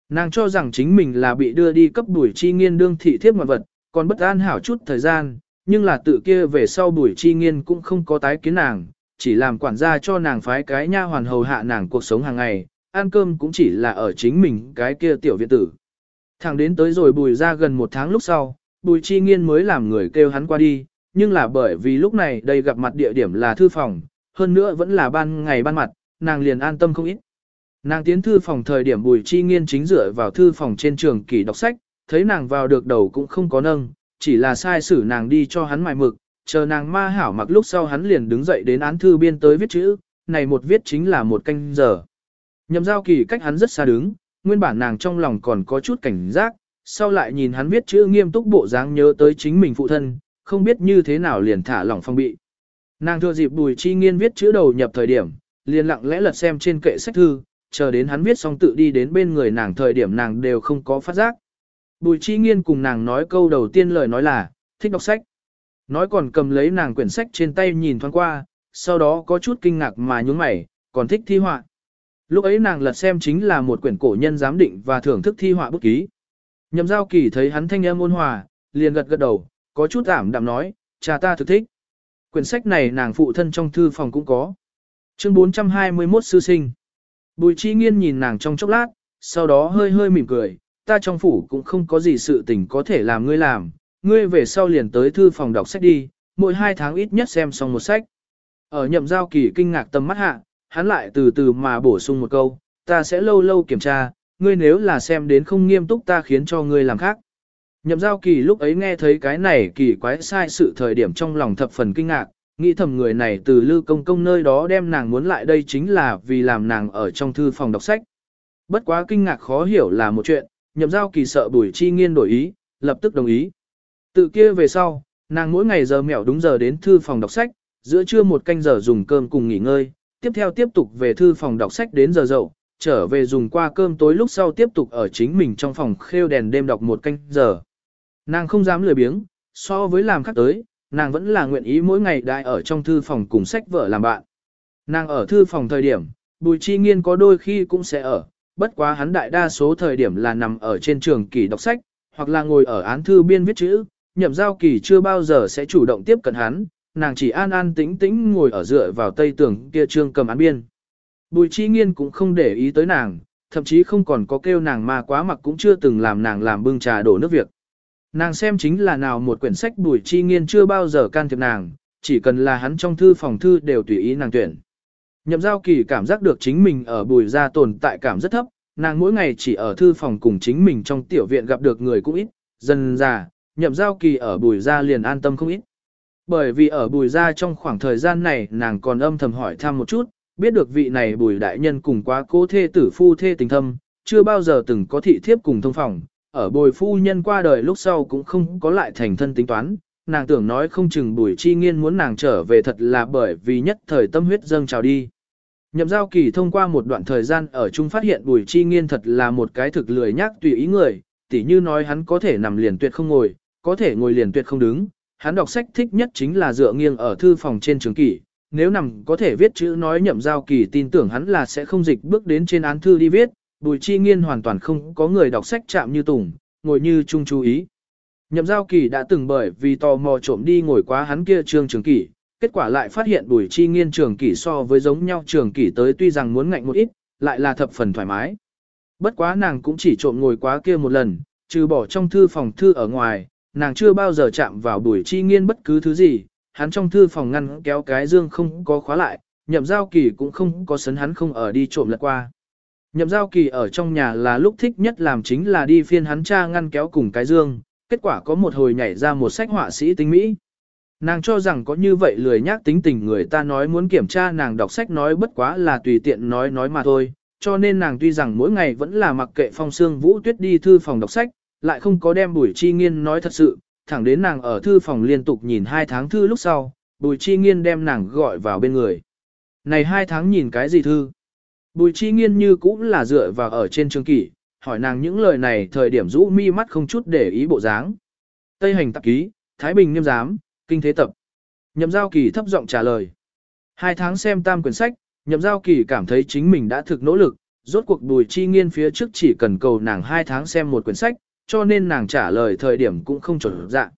Nàng cho rằng chính mình là bị đưa đi cấp Bùi Chi Nghiên đương thị thiếp ngoại vật, còn bất an hảo chút thời gian, nhưng là tự kia về sau Bùi Chi Nghiên cũng không có tái kiến nàng, chỉ làm quản gia cho nàng phái cái nha hoàn hầu hạ nàng cuộc sống hàng ngày, ăn cơm cũng chỉ là ở chính mình cái kia tiểu viện tử. Thẳng đến tới rồi bùi ra gần một tháng lúc sau, bùi chi nghiên mới làm người kêu hắn qua đi, nhưng là bởi vì lúc này đây gặp mặt địa điểm là thư phòng, hơn nữa vẫn là ban ngày ban mặt, nàng liền an tâm không ít. Nàng tiến thư phòng thời điểm bùi chi nghiên chính dựa vào thư phòng trên trường kỳ đọc sách, thấy nàng vào được đầu cũng không có nâng, chỉ là sai xử nàng đi cho hắn mài mực, chờ nàng ma hảo mặc lúc sau hắn liền đứng dậy đến án thư biên tới viết chữ, này một viết chính là một canh giờ. Nhậm giao kỳ cách hắn rất xa đứng, nguyên bản nàng trong lòng còn có chút cảnh giác, sau lại nhìn hắn viết chữ nghiêm túc bộ dáng nhớ tới chính mình phụ thân, không biết như thế nào liền thả lỏng phong bị. Nàng thừa dịp bùi chi nghiên viết chữ đầu nhập thời điểm, liền lặng lẽ lật xem trên kệ sách thư, chờ đến hắn viết xong tự đi đến bên người nàng thời điểm nàng đều không có phát giác. Bùi chi nghiên cùng nàng nói câu đầu tiên lời nói là, thích đọc sách. Nói còn cầm lấy nàng quyển sách trên tay nhìn thoáng qua, sau đó có chút kinh ngạc mà nhún mày, còn thích thi họa. Lúc ấy nàng lật xem chính là một quyển cổ nhân giám định và thưởng thức thi họa bút ký. Nhậm giao kỳ thấy hắn thanh âm ôn hòa, liền gật gật đầu, có chút ảm đạm nói, cha ta thực thích. Quyển sách này nàng phụ thân trong thư phòng cũng có. Chương 421 sư sinh. Bùi chi nghiên nhìn nàng trong chốc lát, sau đó hơi hơi mỉm cười, ta trong phủ cũng không có gì sự tình có thể làm ngươi làm, ngươi về sau liền tới thư phòng đọc sách đi, mỗi hai tháng ít nhất xem xong một sách. Ở nhậm giao kỳ kinh ngạc tâm mắt hạ, hắn lại từ từ mà bổ sung một câu, ta sẽ lâu lâu kiểm tra, ngươi nếu là xem đến không nghiêm túc ta khiến cho ngươi làm khác. Nhậm giao kỳ lúc ấy nghe thấy cái này kỳ quái sai sự thời điểm trong lòng thập phần kinh ngạc, nghĩ thầm người này từ lưu công công nơi đó đem nàng muốn lại đây chính là vì làm nàng ở trong thư phòng đọc sách. Bất quá kinh ngạc khó hiểu là một chuyện, nhậm giao kỳ sợ bùi chi nghiên đổi ý, lập tức đồng ý. Từ kia về sau, nàng mỗi ngày giờ mẹo đúng giờ đến thư phòng đọc sách, giữa trưa một canh giờ dùng cơm cùng nghỉ ngơi, tiếp theo tiếp tục về thư phòng đọc sách đến giờ dậu, trở về dùng qua cơm tối lúc sau tiếp tục ở chính mình trong phòng khêu đèn đêm đọc một canh giờ. Nàng không dám lười biếng, so với làm khác tới, nàng vẫn là nguyện ý mỗi ngày đại ở trong thư phòng cùng sách vở làm bạn. Nàng ở thư phòng thời điểm, Bùi Chi Nghiên có đôi khi cũng sẽ ở, bất quá hắn đại đa số thời điểm là nằm ở trên trường kỳ đọc sách, hoặc là ngồi ở án thư biên viết chữ, nhậm giao kỳ chưa bao giờ sẽ chủ động tiếp cận hắn, nàng chỉ an an tĩnh tĩnh ngồi ở dựa vào tây tường kia trương cầm án biên. Bùi chi nghiên cũng không để ý tới nàng, thậm chí không còn có kêu nàng mà quá mặc cũng chưa từng làm nàng làm bưng trà đổ nước việc. Nàng xem chính là nào một quyển sách bùi chi nghiên chưa bao giờ can thiệp nàng, chỉ cần là hắn trong thư phòng thư đều tùy ý nàng tuyển. Nhậm giao kỳ cảm giác được chính mình ở bùi gia tồn tại cảm rất thấp, nàng mỗi ngày chỉ ở thư phòng cùng chính mình trong tiểu viện gặp được người cũng ít, dần già, nhậm giao kỳ ở bùi gia liền an tâm không ít. Bởi vì ở bùi gia trong khoảng thời gian này nàng còn âm thầm hỏi thăm một chút, biết được vị này bùi đại nhân cùng quá cố thê tử phu thê tình thâm, chưa bao giờ từng có thị thiếp cùng thông phòng, ở bồi phu nhân qua đời lúc sau cũng không có lại thành thân tính toán, nàng tưởng nói không chừng bùi chi nghiên muốn nàng trở về thật là bởi vì nhất thời tâm huyết dâng trào đi. Nhậm giao kỳ thông qua một đoạn thời gian ở chung phát hiện bùi chi nghiên thật là một cái thực lười nhắc tùy ý người, tỉ như nói hắn có thể nằm liền tuyệt không ngồi, có thể ngồi liền tuyệt không đứng, hắn đọc sách thích nhất chính là dựa nghiêng ở thư phòng trên trường kỷ, nếu nằm có thể viết chữ nói nhậm giao kỳ tin tưởng hắn là sẽ không dịch bước đến trên án thư đi viết, bùi chi nghiên hoàn toàn không có người đọc sách chạm như tùng, ngồi như chung chú ý. Nhậm giao kỳ đã từng bởi vì tò mò trộm đi ngồi quá hắn kia trường trường kỷ, kết quả lại phát hiện bùi chi nghiên trường kỷ so với giống nhau trường kỷ tới tuy rằng muốn ngạnh một ít, lại là thập phần thoải mái. Bất quá nàng cũng chỉ trộm ngồi quá kia một lần, trừ bỏ trong thư phòng thư ở ngoài, nàng chưa bao giờ chạm vào bùi chi nghiên bất cứ thứ gì, hắn trong thư phòng ngăn kéo cái dương không có khóa lại, nhậm giao kỳ cũng không có sấn hắn không ở đi trộm lật qua. Nhậm giao kỳ ở trong nhà là lúc thích nhất làm chính là đi phiên hắn cha ngăn kéo cùng cái dương, kết quả có một hồi nhảy ra một sách họa sĩ tinh mỹ. Nàng cho rằng có như vậy lười nhác tính tình người ta nói muốn kiểm tra nàng đọc sách nói bất quá là tùy tiện nói nói mà thôi, cho nên nàng tuy rằng mỗi ngày vẫn là mặc kệ phong sương vũ tuyết đi thư phòng đọc sách, lại không có đem bùi chi nghiên nói thật sự, thẳng đến nàng ở thư phòng liên tục nhìn hai tháng thư lúc sau, bùi chi nghiên đem nàng gọi vào bên người. Này hai tháng nhìn cái gì thư? Bùi chi nghiên như cũng là dựa vào ở trên trường kỷ, hỏi nàng những lời này thời điểm rũ mi mắt không chút để ý bộ dáng. Tây hành tạp ký, Thái Bình nghiêm giám, kinh thế tập. Nhậm giao kỳ thấp giọng trả lời. Hai tháng xem tam quyển sách, nhậm giao kỳ cảm thấy chính mình đã thực nỗ lực, rốt cuộc bùi chi nghiên phía trước chỉ cần cầu nàng hai tháng xem một quyển sách, cho nên nàng trả lời thời điểm cũng không chuẩn dạng.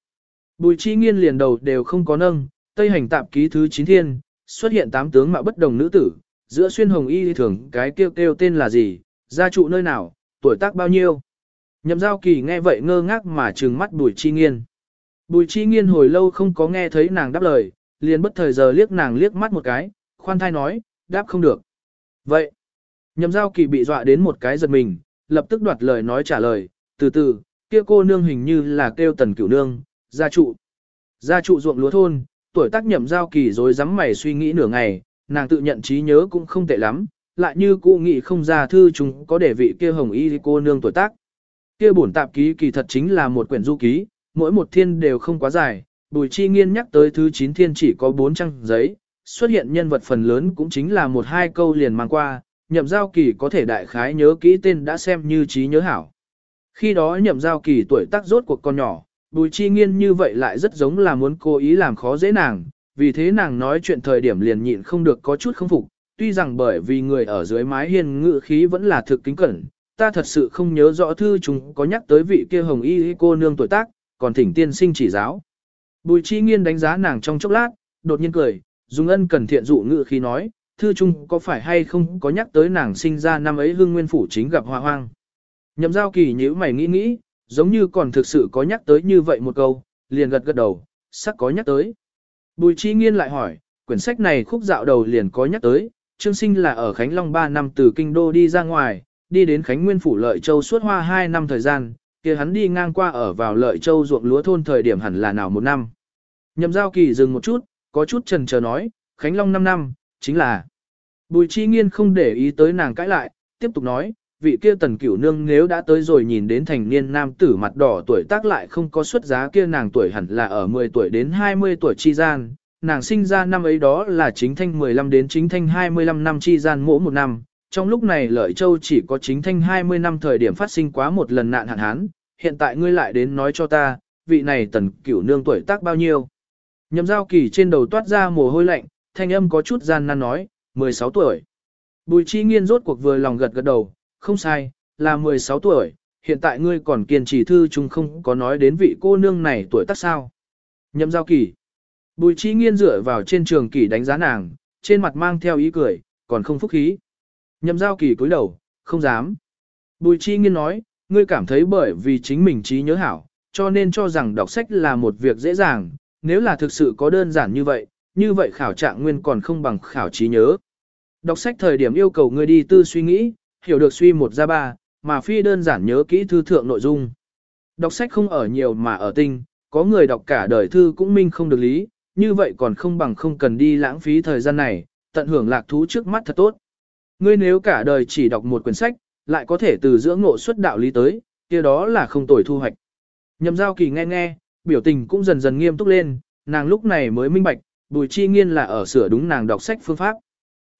Bùi chi nghiên liền đầu đều không có nâng, Tây hành tạp ký thứ 9 thiên, xuất hiện tám tướng mạo bất đồng nữ tử, giữa xuyên hồng y thường cái kêu kêu tên là gì, gia trụ nơi nào, tuổi tác bao nhiêu. Nhậm giao kỳ nghe vậy ngơ ngác mà trừng mắt bùi chi nghiên. Bùi chi nghiên hồi lâu không có nghe thấy nàng đáp lời, liền bất thời giờ liếc nàng liếc mắt một cái, khoan thai nói, đáp không được. Vậy, nhậm giao kỳ bị dọa đến một cái giật mình, lập tức đoạt lời nói trả lời, từ từ, kia cô nương hình như là kêu tần cửu nương, gia trụ. Gia trụ ruộng lúa thôn, tuổi tác nhậm giao kỳ rồi dám mày suy nghĩ nửa ngày, nàng tự nhận trí nhớ cũng không tệ lắm, lại như cô nghĩ không ra thư chúng có để vị kia hồng y cô nương tuổi tác. Kia bổn tạp ký kỳ thật chính là một quyển du ký, mỗi một thiên đều không quá dài, bùi chi nghiên nhắc tới thứ 9 thiên chỉ có 4 trang giấy, xuất hiện nhân vật phần lớn cũng chính là một hai câu liền mang qua, nhậm giao kỳ có thể đại khái nhớ kỹ tên đã xem như trí nhớ hảo. Khi đó nhậm giao kỳ tuổi tác rốt cuộc con nhỏ, bùi chi nghiên như vậy lại rất giống là muốn cố ý làm khó dễ nàng, vì thế nàng nói chuyện thời điểm liền nhịn không được có chút không phục, tuy rằng bởi vì người ở dưới mái hiên ngự khí vẫn là thực kính cẩn, ta thật sự không nhớ rõ thư chúng có nhắc tới vị kia hồng y cô nương tuổi tác, còn thỉnh tiên sinh chỉ giáo. Bùi chi nghiên đánh giá nàng trong chốc lát, đột nhiên cười, dùng ân cần thiện dụ ngự khí nói, thư trung có phải hay không có nhắc tới nàng sinh ra năm ấy hương nguyên phủ chính gặp hoa hoang. Nhậm giao kỳ nhíu mày nghĩ nghĩ, giống như còn thực sự có nhắc tới như vậy một câu, liền gật gật đầu, sắc có nhắc tới. Bùi chi nghiên lại hỏi, quyển sách này khúc dạo đầu liền có nhắc tới, Trương Sinh là ở Khánh Long 3 năm từ Kinh Đô đi ra ngoài, đi đến Khánh Nguyên Phủ Lợi Châu suốt hoa 2 năm thời gian, kia hắn đi ngang qua ở vào Lợi Châu ruộng lúa thôn thời điểm hẳn là nào một năm. Nhậm giao kỳ dừng một chút, có chút trần chờ nói, Khánh Long 5 năm, chính là. Bùi chi nghiên không để ý tới nàng cãi lại, tiếp tục nói, vị kia tần cửu nương nếu đã tới rồi nhìn đến thành niên nam tử mặt đỏ tuổi tác lại không có xuất giá kia nàng tuổi hẳn là ở 10 tuổi đến 20 tuổi chi gian, nàng sinh ra năm ấy đó là chính thanh 15 đến chính thanh 25 năm chi gian mỗi một năm, trong lúc này lợi châu chỉ có chính thanh 20 năm thời điểm phát sinh quá một lần nạn hạn hán, hiện tại ngươi lại đến nói cho ta, vị này tần cửu nương tuổi tác bao nhiêu. Nhậm giao kỳ trên đầu toát ra mồ hôi lạnh, thanh âm có chút gian nan nói, 16 tuổi. Bùi chi nghiên rốt cuộc vừa lòng gật gật đầu, không sai, là 16 tuổi, hiện tại ngươi còn kiên trì thư chung không có nói đến vị cô nương này tuổi tác sao. Nhậm giao kỳ. Bùi chi nghiên dựa vào trên trường kỳ đánh giá nàng, trên mặt mang theo ý cười, còn không phúc khí. Nhậm giao kỳ cúi đầu, không dám. Bùi chi nghiên nói, ngươi cảm thấy bởi vì chính mình trí nhớ hảo, cho nên cho rằng đọc sách là một việc dễ dàng, nếu là thực sự có đơn giản như vậy, như vậy khảo trạng nguyên còn không bằng khảo trí nhớ. Đọc sách thời điểm yêu cầu ngươi đi tư suy nghĩ, hiểu được suy một ra ba, mà phi đơn giản nhớ kỹ thư thượng nội dung. Đọc sách không ở nhiều mà ở tinh, có người đọc cả đời thư cũng minh không được lý, như vậy còn không bằng không cần đi lãng phí thời gian này, tận hưởng lạc thú trước mắt thật tốt. Ngươi nếu cả đời chỉ đọc một quyển sách, lại có thể từ giữa ngộ xuất đạo lý tới, kia đó là không tồi thu hoạch. Nhậm giao kỳ nghe nghe, biểu tình cũng dần dần nghiêm túc lên, nàng lúc này mới minh bạch, bùi chi nghiên là ở sửa đúng nàng đọc sách phương pháp.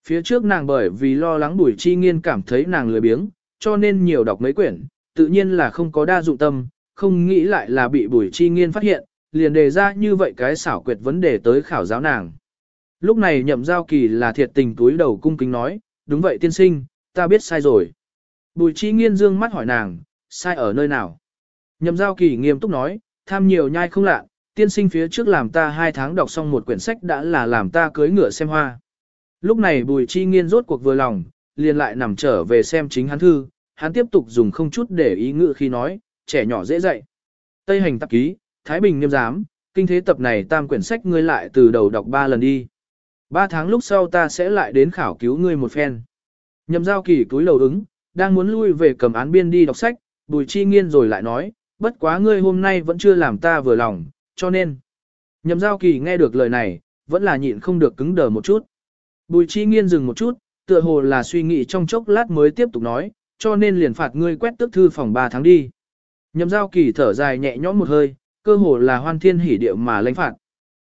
Phía trước nàng bởi vì lo lắng bùi chi nghiên cảm thấy nàng lười biếng, cho nên nhiều đọc mấy quyển, tự nhiên là không có đa dụng tâm, không nghĩ lại là bị bùi chi nghiên phát hiện, liền đề ra như vậy cái xảo quyệt vấn đề tới khảo giáo nàng. Lúc này nhậm giao kỳ là thiệt tình túi đầu cung kính nói, đúng vậy tiên sinh, ta biết sai rồi. Bùi chi nghiên dương mắt hỏi nàng, sai ở nơi nào? Nhậm giao kỳ nghiêm túc nói, tham nhiều nhai không lạ, tiên sinh phía trước làm ta hai tháng đọc xong một quyển sách đã là làm ta cưới ngựa xem hoa. Lúc này bùi chi nghiên rốt cuộc vừa lòng, liền lại nằm trở về xem chính hắn thư, hắn tiếp tục dùng không chút để ý ngự khi nói, trẻ nhỏ dễ dạy. Tây hành tạp ký, Thái Bình niêm giám, kinh thế tập này tam quyển sách ngươi lại từ đầu đọc ba lần đi. Ba tháng lúc sau ta sẽ lại đến khảo cứu ngươi một phen. Nhậm giao kỳ túi lầu ứng, đang muốn lui về cầm án biên đi đọc sách, bùi chi nghiên rồi lại nói, bất quá ngươi hôm nay vẫn chưa làm ta vừa lòng, cho nên. Nhậm giao kỳ nghe được lời này, vẫn là nhịn không được cứng đờ một chút. Bùi chi nghiên dừng một chút, tựa hồ là suy nghĩ trong chốc lát mới tiếp tục nói, cho nên liền phạt ngươi quét tức thư phòng 3 tháng đi. Nhậm giao kỳ thở dài nhẹ nhõm một hơi, cơ hồ là hoan thiên hỉ điệu mà lãnh phạt.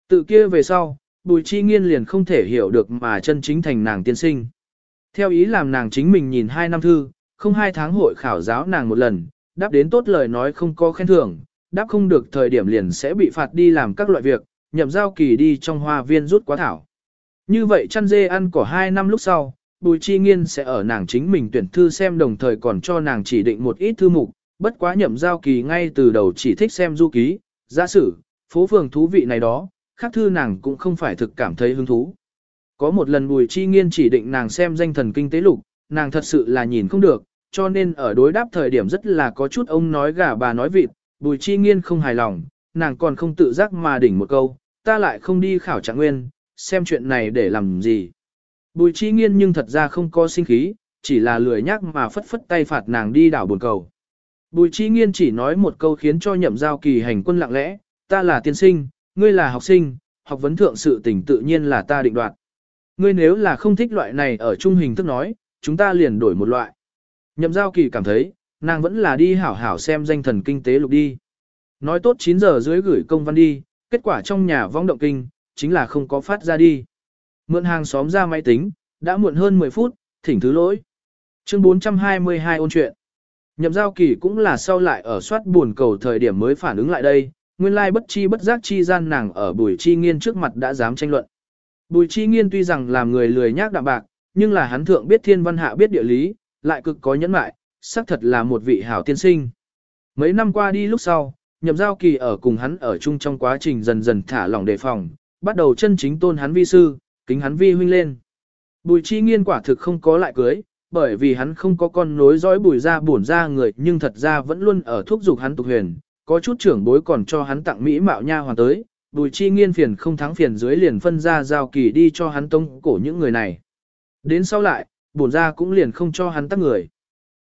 Tự kia về sau, bùi chi nghiên liền không thể hiểu được mà chân chính thành nàng tiên sinh. Theo ý làm nàng chính mình nhìn hai năm thư, không hai tháng hội khảo giáo nàng một lần, đáp đến tốt lời nói không có khen thưởng, đáp không được thời điểm liền sẽ bị phạt đi làm các loại việc, nhậm giao kỳ đi trong hoa viên rút quá thảo. Như vậy chăn dê ăn cỏ hai năm lúc sau, Bùi Chi Nghiên sẽ ở nàng chính mình tuyển thư xem đồng thời còn cho nàng chỉ định một ít thư mục, bất quá nhậm giao kỳ ngay từ đầu chỉ thích xem du ký, giả sử, phố phường thú vị này đó, khác thư nàng cũng không phải thực cảm thấy hứng thú. Có một lần Bùi Chi Nghiên chỉ định nàng xem danh thần kinh tế lục, nàng thật sự là nhìn không được, cho nên ở đối đáp thời điểm rất là có chút ông nói gà bà nói vịt, Bùi Chi Nghiên không hài lòng, nàng còn không tự giác mà đỉnh một câu, ta lại không đi khảo trạng nguyên, xem chuyện này để làm gì. Bùi chi nghiên nhưng thật ra không có sinh khí, chỉ là lười nhắc mà phất phất tay phạt nàng đi đảo buồn cầu. Bùi chi nghiên chỉ nói một câu khiến cho nhậm giao kỳ hành quân lặng lẽ, ta là tiên sinh, ngươi là học sinh, học vấn thượng sự tình tự nhiên là ta định đoạt. Ngươi nếu là không thích loại này ở trung hình thức nói, chúng ta liền đổi một loại. Nhậm giao kỳ cảm thấy, nàng vẫn là đi hảo hảo xem danh thần kinh tế lục đi. Nói tốt 9 giờ dưới gửi công văn đi, kết quả trong nhà vong động kinh, chính là không có phát ra đi. Mượn hàng xóm ra máy tính, đã muộn hơn 10 phút, thỉnh thứ lỗi. Chương 422 ôn chuyện. Nhậm giao kỳ cũng là sau lại ở soát buồn cầu thời điểm mới phản ứng lại đây, nguyên lai bất chi bất giác chi gian nàng ở bùi chi nghiên trước mặt đã dám tranh luận. Bùi chi nghiên tuy rằng làm người lười nhác đạm bạc, nhưng là hắn thượng biết thiên văn hạ biết địa lý, lại cực có nhẫn mại, xác thật là một vị hảo tiên sinh. Mấy năm qua đi lúc sau, nhậm giao kỳ ở cùng hắn ở chung trong quá trình dần dần thả lỏng đề phòng, bắt đầu chân chính tôn hắn vi sư, kính hắn vi huynh lên. Bùi chi nghiên quả thực không có lại cưới, bởi vì hắn không có con nối dõi bùi ra bổn ra người nhưng thật ra vẫn luôn ở thúc giục hắn tục huyền, có chút trưởng bối còn cho hắn tặng mỹ mạo nha hoàn tới, bùi chi nghiên phiền không thắng phiền dưới liền phân ra giao kỳ đi cho hắn tông cổ những người này. Đến sau lại, bổn ra cũng liền không cho hắn tắc người.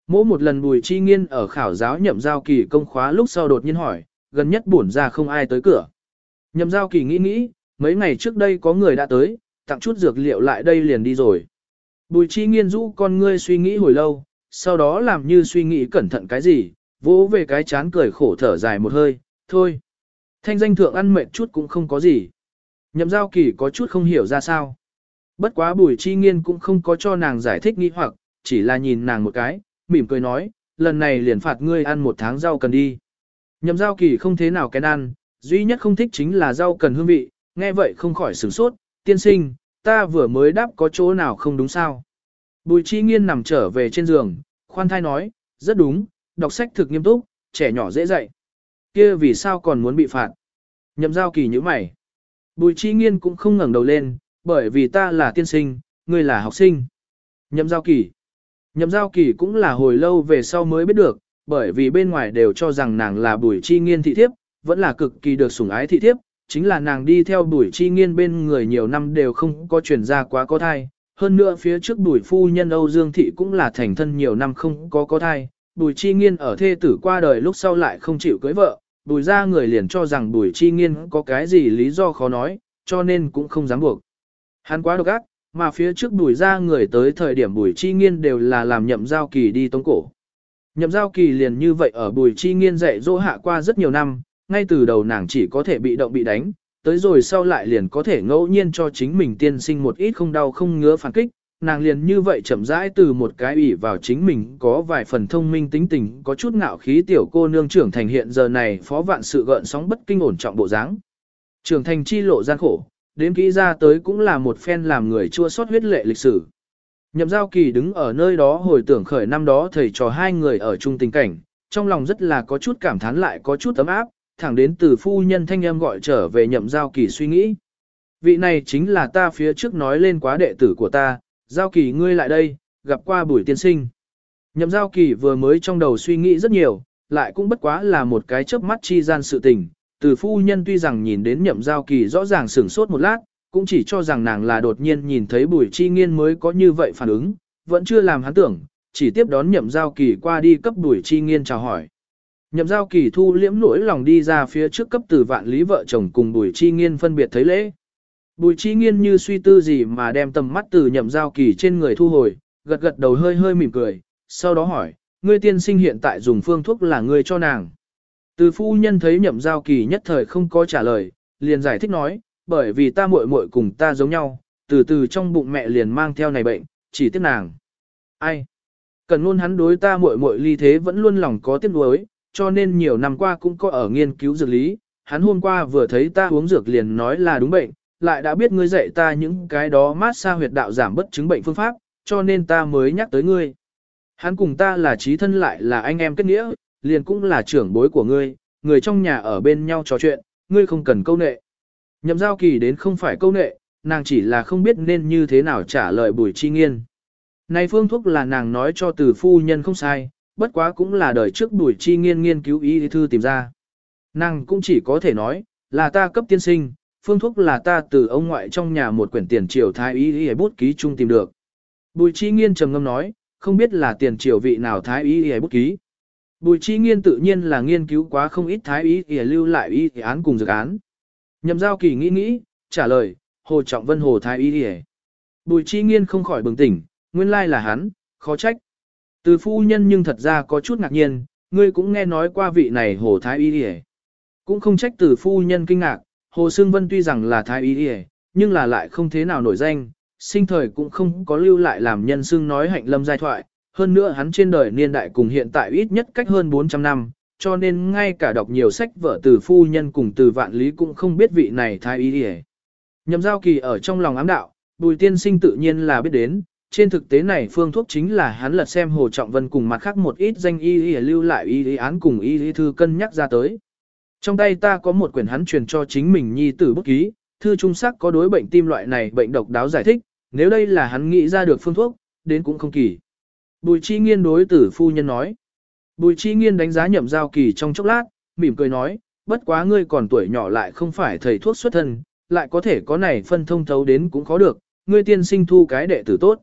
Mỗi một lần bùi chi nghiên ở khảo giáo nhậm giao kỳ công khóa lúc sau đột nhiên hỏi, gần nhất bổn ra không ai tới cửa. Nhậm giao kỳ nghĩ nghĩ, mấy ngày trước đây có người đã tới, tặng chút dược liệu lại đây liền đi rồi. Bùi chi nghiên rũ con ngươi suy nghĩ hồi lâu, sau đó làm như suy nghĩ cẩn thận cái gì, vỗ về cái chán cười khổ thở dài một hơi, thôi. Thanh danh thượng ăn mệt chút cũng không có gì. Nhậm giao kỳ có chút không hiểu ra sao. Bất quá bùi chi nghiên cũng không có cho nàng giải thích nghi hoặc, chỉ là nhìn nàng một cái, mỉm cười nói, lần này liền phạt ngươi ăn một tháng rau cần đi. Nhậm giao kỳ không thế nào kén ăn, duy nhất không thích chính là rau cần hương vị, nghe vậy không khỏi sửng sốt, tiên sinh, ta vừa mới đáp có chỗ nào không đúng sao. Bùi chi nghiên nằm trở về trên giường, khoan thai nói, rất đúng, đọc sách thực nghiêm túc, trẻ nhỏ dễ dạy. kia vì sao còn muốn bị phạt? Nhậm giao kỳ như mày. Bùi chi nghiên cũng không ngẩng đầu lên, bởi vì ta là tiên sinh, ngươi là học sinh. Nhậm giao kỳ. Nhậm giao kỳ cũng là hồi lâu về sau mới biết được, bởi vì bên ngoài đều cho rằng nàng là bùi chi nghiên thị thiếp, vẫn là cực kỳ được sủng ái thị thiếp, chính là nàng đi theo bùi chi nghiên bên người nhiều năm đều không có chuyển ra quá có thai. Hơn nữa phía trước bùi phu nhân Âu Dương Thị cũng là thành thân nhiều năm không có có thai, bùi chi nghiên ở thê tử qua đời lúc sau lại không chịu cưới vợ, bùi ra người liền cho rằng bùi chi nghiên có cái gì lý do khó nói, cho nên cũng không dám buộc. Hắn quá độc ác, mà phía trước bùi ra người tới thời điểm bùi chi nghiên đều là làm nhậm giao kỳ đi tống cổ. Nhậm giao kỳ liền như vậy ở bùi chi nghiên dạy dỗ hạ qua rất nhiều năm, ngay từ đầu nàng chỉ có thể bị động bị đánh, tới rồi sau lại liền có thể ngẫu nhiên cho chính mình tiên sinh một ít không đau không ngứa phản kích, nàng liền như vậy chậm rãi từ một cái ủy vào chính mình có vài phần thông minh tính tình có chút ngạo khí tiểu cô nương trưởng thành hiện giờ này phó vạn sự gợn sóng bất kinh ổn trọng bộ dáng. Trưởng thành chi lộ gian khổ, đến kỹ ra tới cũng là một phen làm người chua xót huyết lệ lịch sử. Nhậm giao kỳ đứng ở nơi đó hồi tưởng khởi năm đó thầy trò hai người ở chung tình cảnh, trong lòng rất là có chút cảm thán lại có chút tấm áp, thẳng đến từ phu nhân thanh âm gọi trở về nhậm giao kỳ suy nghĩ. Vị này chính là ta phía trước nói lên quá đệ tử của ta, giao kỳ ngươi lại đây, gặp qua buổi tiên sinh. Nhậm giao kỳ vừa mới trong đầu suy nghĩ rất nhiều, lại cũng bất quá là một cái chớp mắt chi gian sự tình. Từ phu nhân tuy rằng nhìn đến nhậm giao kỳ rõ ràng sửng sốt một lát, cũng chỉ cho rằng nàng là đột nhiên nhìn thấy bùi chi nghiên mới có như vậy phản ứng, vẫn chưa làm hắn tưởng, chỉ tiếp đón nhậm giao kỳ qua đi cấp bùi chi nghiên chào hỏi. Nhậm giao kỳ thu liễm nỗi lòng đi ra phía trước cấp từ vạn lý vợ chồng cùng bùi chi nghiên phân biệt thấy lễ. Bùi chi nghiên như suy tư gì mà đem tầm mắt từ nhậm giao kỳ trên người thu hồi, gật gật đầu hơi hơi mỉm cười, sau đó hỏi, ngươi tiên sinh hiện tại dùng phương thuốc là ngươi cho nàng. Từ phu nhân thấy nhậm giao kỳ nhất thời không có trả lời, liền giải thích nói, bởi vì ta muội muội cùng ta giống nhau, từ từ trong bụng mẹ liền mang theo này bệnh, chỉ tiếc nàng. Ai? Cần luôn hắn đối ta muội muội ly thế vẫn luôn lòng có tiếc nuối, cho nên nhiều năm qua cũng có ở nghiên cứu dược lý. Hắn hôm qua vừa thấy ta uống dược liền nói là đúng bệnh, lại đã biết ngươi dạy ta những cái đó mát xa huyệt đạo giảm bất chứng bệnh phương pháp, cho nên ta mới nhắc tới ngươi. Hắn cùng ta là trí thân lại là anh em kết nghĩa, liền cũng là trưởng bối của ngươi, người trong nhà ở bên nhau trò chuyện, ngươi không cần câu nệ. Nhậm giao kỳ đến không phải câu nệ, nàng chỉ là không biết nên như thế nào trả lời bùi chi nghiên. Này phương thuốc là nàng nói cho từ phu nhân không sai, bất quá cũng là đời trước bùi chi nghiên nghiên cứu y thư tìm ra. Nàng cũng chỉ có thể nói, là ta cấp tiên sinh, phương thuốc là ta từ ông ngoại trong nhà một quyển tiền triều thái y y bút ký chung tìm được. Bùi chi nghiên trầm ngâm nói, không biết là tiền triều vị nào thái y y bút ký. Bùi chi nghiên tự nhiên là nghiên cứu quá không ít thái y y lưu lại y án cùng dược án. Nhậm giao kỳ nghĩ nghĩ, trả lời, hồ trọng vân hồ thái y y. Bùi chi nghiên không khỏi bừng tỉnh, nguyên lai là hắn, khó trách. Từ phu nhân nhưng thật ra có chút ngạc nhiên, ngươi cũng nghe nói qua vị này hồ thái y hề. Cũng không trách từ phu nhân kinh ngạc, Hồ Sương Vân tuy rằng là thái y hề, nhưng là lại không thế nào nổi danh, sinh thời cũng không có lưu lại làm nhân xương nói hạnh lâm giai thoại, hơn nữa hắn trên đời niên đại cùng hiện tại ít nhất cách hơn 400 năm, cho nên ngay cả đọc nhiều sách vợ từ phu nhân cùng từ vạn lý cũng không biết vị này thái y hề. Nhậm giao kỳ ở trong lòng ám đạo, bùi tiên sinh tự nhiên là biết đến, trên thực tế này phương thuốc chính là hắn lật xem Hồ Trọng Vân cùng mặt khác một ít danh y y lưu lại y y án cùng y y thư cân nhắc ra tới. Trong tay ta có một quyển hắn truyền cho chính mình nhi tử bút ký, thư trung sắc có đối bệnh tim loại này bệnh độc đáo giải thích, nếu đây là hắn nghĩ ra được phương thuốc, đến cũng không kỳ. Bùi chi nghiên đối tử phu nhân nói. Bùi chi nghiên đánh giá nhậm giao kỳ trong chốc lát, mỉm cười nói, bất quá ngươi còn tuổi nhỏ lại không phải thầy thuốc xuất thân, lại có thể có này phân thông thấu đến cũng khó được, ngươi tiên sinh thu cái đệ tử tốt.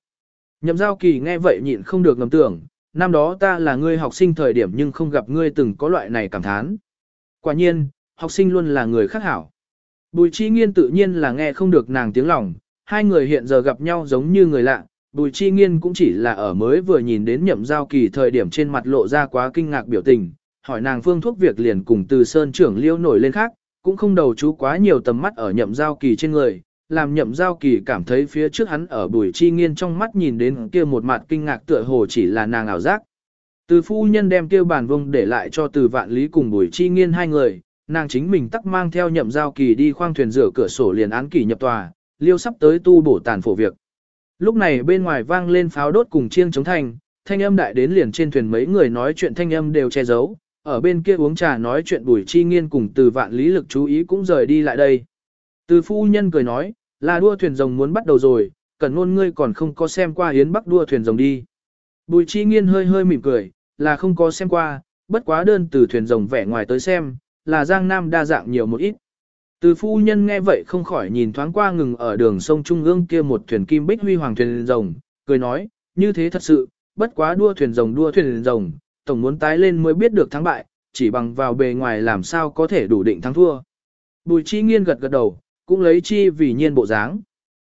Nhậm giao kỳ nghe vậy nhịn không được ngầm tưởng, năm đó ta là ngươi học sinh thời điểm nhưng không gặp ngươi từng có loại này cảm thán. Quả nhiên, học sinh luôn là người khác hảo. Bùi chi nghiên tự nhiên là nghe không được nàng tiếng lòng, hai người hiện giờ gặp nhau giống như người lạ, bùi chi nghiên cũng chỉ là ở mới vừa nhìn đến nhậm giao kỳ thời điểm trên mặt lộ ra quá kinh ngạc biểu tình, hỏi nàng phương thuốc việc liền cùng từ sơn trưởng liêu nổi lên khác, cũng không đầu chú quá nhiều tầm mắt ở nhậm giao kỳ trên người, làm nhậm giao kỳ cảm thấy phía trước hắn ở bùi chi nghiên trong mắt nhìn đến kia một mặt kinh ngạc tựa hồ chỉ là nàng ảo giác. Từ phu nhân đem kia bàn vông để lại cho từ vạn lý cùng bùi chi nghiên hai người, nàng chính mình tắc mang theo nhậm giao kỳ đi khoang thuyền rửa cửa sổ liền án kỳ nhập tòa, liêu sắp tới tu bổ tàn phổ việc. Lúc này bên ngoài vang lên pháo đốt cùng chiêng chống thành, thanh âm đại đến liền trên thuyền mấy người nói chuyện thanh âm đều che giấu, ở bên kia uống trà nói chuyện bùi chi nghiên cùng từ vạn lý lực chú ý cũng rời đi lại đây. Từ phu nhân cười nói, là đua thuyền rồng muốn bắt đầu rồi, cần ngôn ngươi còn không có xem qua hiến bắc đua thuyền rồng đi. Bùi chi nghiên hơi hơi mỉm cười, là không có xem qua, bất quá đơn từ thuyền rồng vẻ ngoài tới xem, là giang nam đa dạng nhiều một ít. Từ phu nhân nghe vậy không khỏi nhìn thoáng qua ngừng ở đường sông Trung ương kia một thuyền kim bích huy hoàng thuyền rồng, cười nói, như thế thật sự, bất quá đua thuyền rồng đua thuyền rồng, tổng muốn tái lên mới biết được thắng bại, chỉ bằng vào bề ngoài làm sao có thể đủ định thắng thua. Bùi chi nghiên gật gật đầu, cũng lấy chi vì nhiên bộ dáng.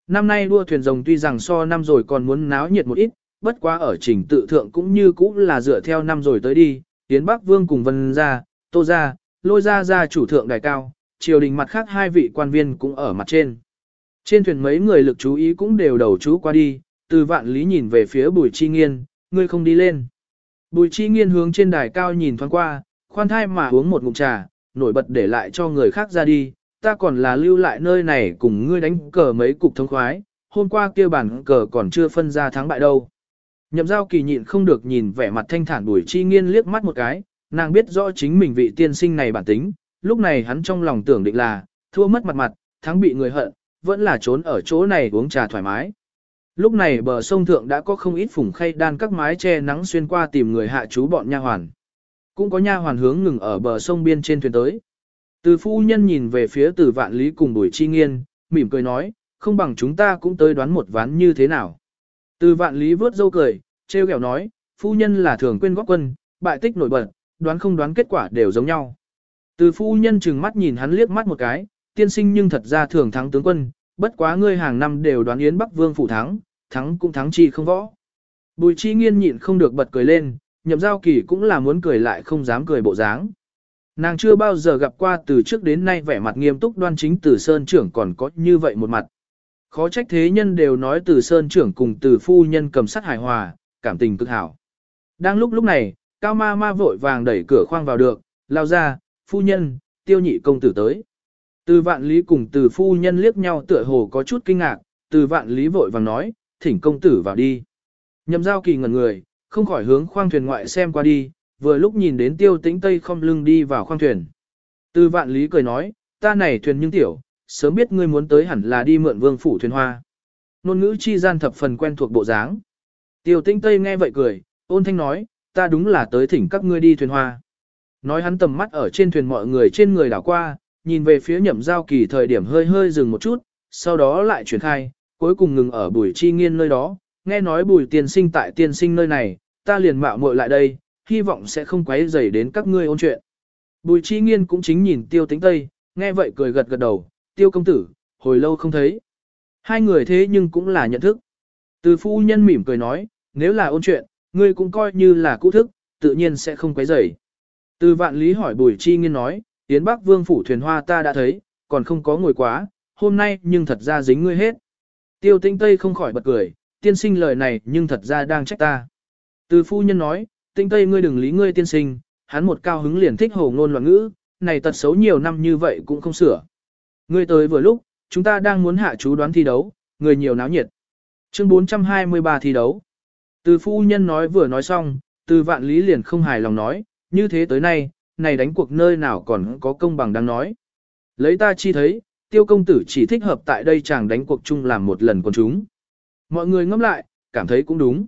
Năm nay đua thuyền rồng tuy rằng so năm rồi còn muốn náo nhiệt một ít, bất quá ở trình tự thượng cũng như cũ là dựa theo năm rồi tới đi, Tiến Bắc Vương cùng Vân gia, Tô gia, Lôi gia gia chủ thượng đài cao, triều đình mặt khác hai vị quan viên cũng ở mặt trên. Trên thuyền mấy người lực chú ý cũng đều đầu chú qua đi, từ vạn lý nhìn về phía bùi chi nghiên, ngươi không đi lên. Bùi chi nghiên hướng trên đài cao nhìn thoáng qua, khoan thai mà uống một ngụm trà, nổi bật để lại cho người khác ra đi, ta còn là lưu lại nơi này cùng ngươi đánh cờ mấy cục thông khoái, hôm qua kia bản cờ còn chưa phân ra thắng bại đâu. Nhậm giao kỳ nhịn không được nhìn vẻ mặt thanh thản bùi chi nghiên liếc mắt một cái, nàng biết rõ chính mình vị tiên sinh này bản tính, lúc này hắn trong lòng tưởng định là, thua mất mặt mặt, thắng bị người hận, vẫn là trốn ở chỗ này uống trà thoải mái. Lúc này bờ sông thượng đã có không ít phủng khay đan các mái che nắng xuyên qua tìm người hạ chú bọn nha hoàn. Cũng có nha hoàn hướng ngừng ở bờ sông biên trên thuyền tới. Từ phu nhân nhìn về phía từ vạn lý cùng bùi chi nghiên, mỉm cười nói, không bằng chúng ta cũng tới đoán một ván như thế nào. Từ vạn lý vớt dâu cười, treo kẹo nói, phu nhân là thường quên góp quân, bại tích nổi bật, đoán không đoán kết quả đều giống nhau. Từ phu nhân chừng mắt nhìn hắn liếc mắt một cái, tiên sinh nhưng thật ra thường thắng tướng quân, bất quá ngươi hàng năm đều đoán Yến Bắc Vương phủ thắng, thắng cũng thắng chi không võ. Bùi chi nghiên nhịn không được bật cười lên, nhậm giao kỳ cũng là muốn cười lại không dám cười bộ dáng. Nàng chưa bao giờ gặp qua từ trước đến nay vẻ mặt nghiêm túc đoan chính từ Sơn trưởng còn có như vậy một mặt. Khó trách thế nhân đều nói từ Sơn trưởng cùng từ phu nhân cầm sát hài hòa, cảm tình cực hảo. Đang lúc lúc này, Cao ma ma vội vàng đẩy cửa khoang vào được, lao ra, phu nhân, tiêu nhị công tử tới. Từ vạn lý cùng từ phu nhân liếc nhau tựa hồ có chút kinh ngạc, từ vạn lý vội vàng nói, thỉnh công tử vào đi. Nhậm giao kỳ ngẩn người, không khỏi hướng khoang thuyền ngoại xem qua đi, vừa lúc nhìn đến tiêu tĩnh tây không lưng đi vào khoang thuyền. Từ vạn lý cười nói, ta này thuyền nhưng tiểu, sớm biết ngươi muốn tới hẳn là đi mượn vương phủ thuyền hoa. Nôn ngữ chi gian thập phần quen thuộc bộ dáng. Tiêu tĩnh tây nghe vậy cười, ôn thanh nói, ta đúng là tới thỉnh các ngươi đi thuyền hoa. Nói hắn tầm mắt ở trên thuyền mọi người trên người đảo qua, nhìn về phía nhậm giao kỳ thời điểm hơi hơi dừng một chút, sau đó lại chuyển khai, cuối cùng ngừng ở bùi chi nghiên nơi đó, nghe nói bùi tiên sinh tại tiên sinh nơi này, ta liền mạo muội lại đây, hy vọng sẽ không quấy rầy đến các ngươi ôn chuyện. Bùi chi nghiên cũng chính nhìn tiêu tính tây, nghe vậy cười gật gật đầu, tiêu công tử, hồi lâu không thấy. Hai người thế nhưng cũng là nhận thức. Từ phu nhân mỉm cười nói, nếu là ôn chuyện, ngươi cũng coi như là cũ thức, tự nhiên sẽ không quấy rầy. Từ vạn lý hỏi bùi chi nghiên nói, Yến Bắc Vương phủ thuyền hoa ta đã thấy, còn không có ngồi quá, hôm nay nhưng thật ra dính ngươi hết. Tiêu tinh Tây không khỏi bật cười, tiên sinh lời này nhưng thật ra đang trách ta. Từ phu nhân nói, tinh Tây ngươi đừng lý ngươi tiên sinh, hắn một cao hứng liền thích hồ ngôn loạn ngữ, này tật xấu nhiều năm như vậy cũng không sửa. Ngươi tới vừa lúc, chúng ta đang muốn hạ chú đoán thi đấu, người nhiều náo nhiệt. Chương 423 thi đấu. Từ phu nhân nói vừa nói xong, từ vạn lý liền không hài lòng nói, như thế tới nay, này đánh cuộc nơi nào còn có công bằng đang nói. Lấy ta chi thấy, tiêu công tử chỉ thích hợp tại đây chàng đánh cuộc chung làm một lần con chúng. Mọi người ngẫm lại, cảm thấy cũng đúng.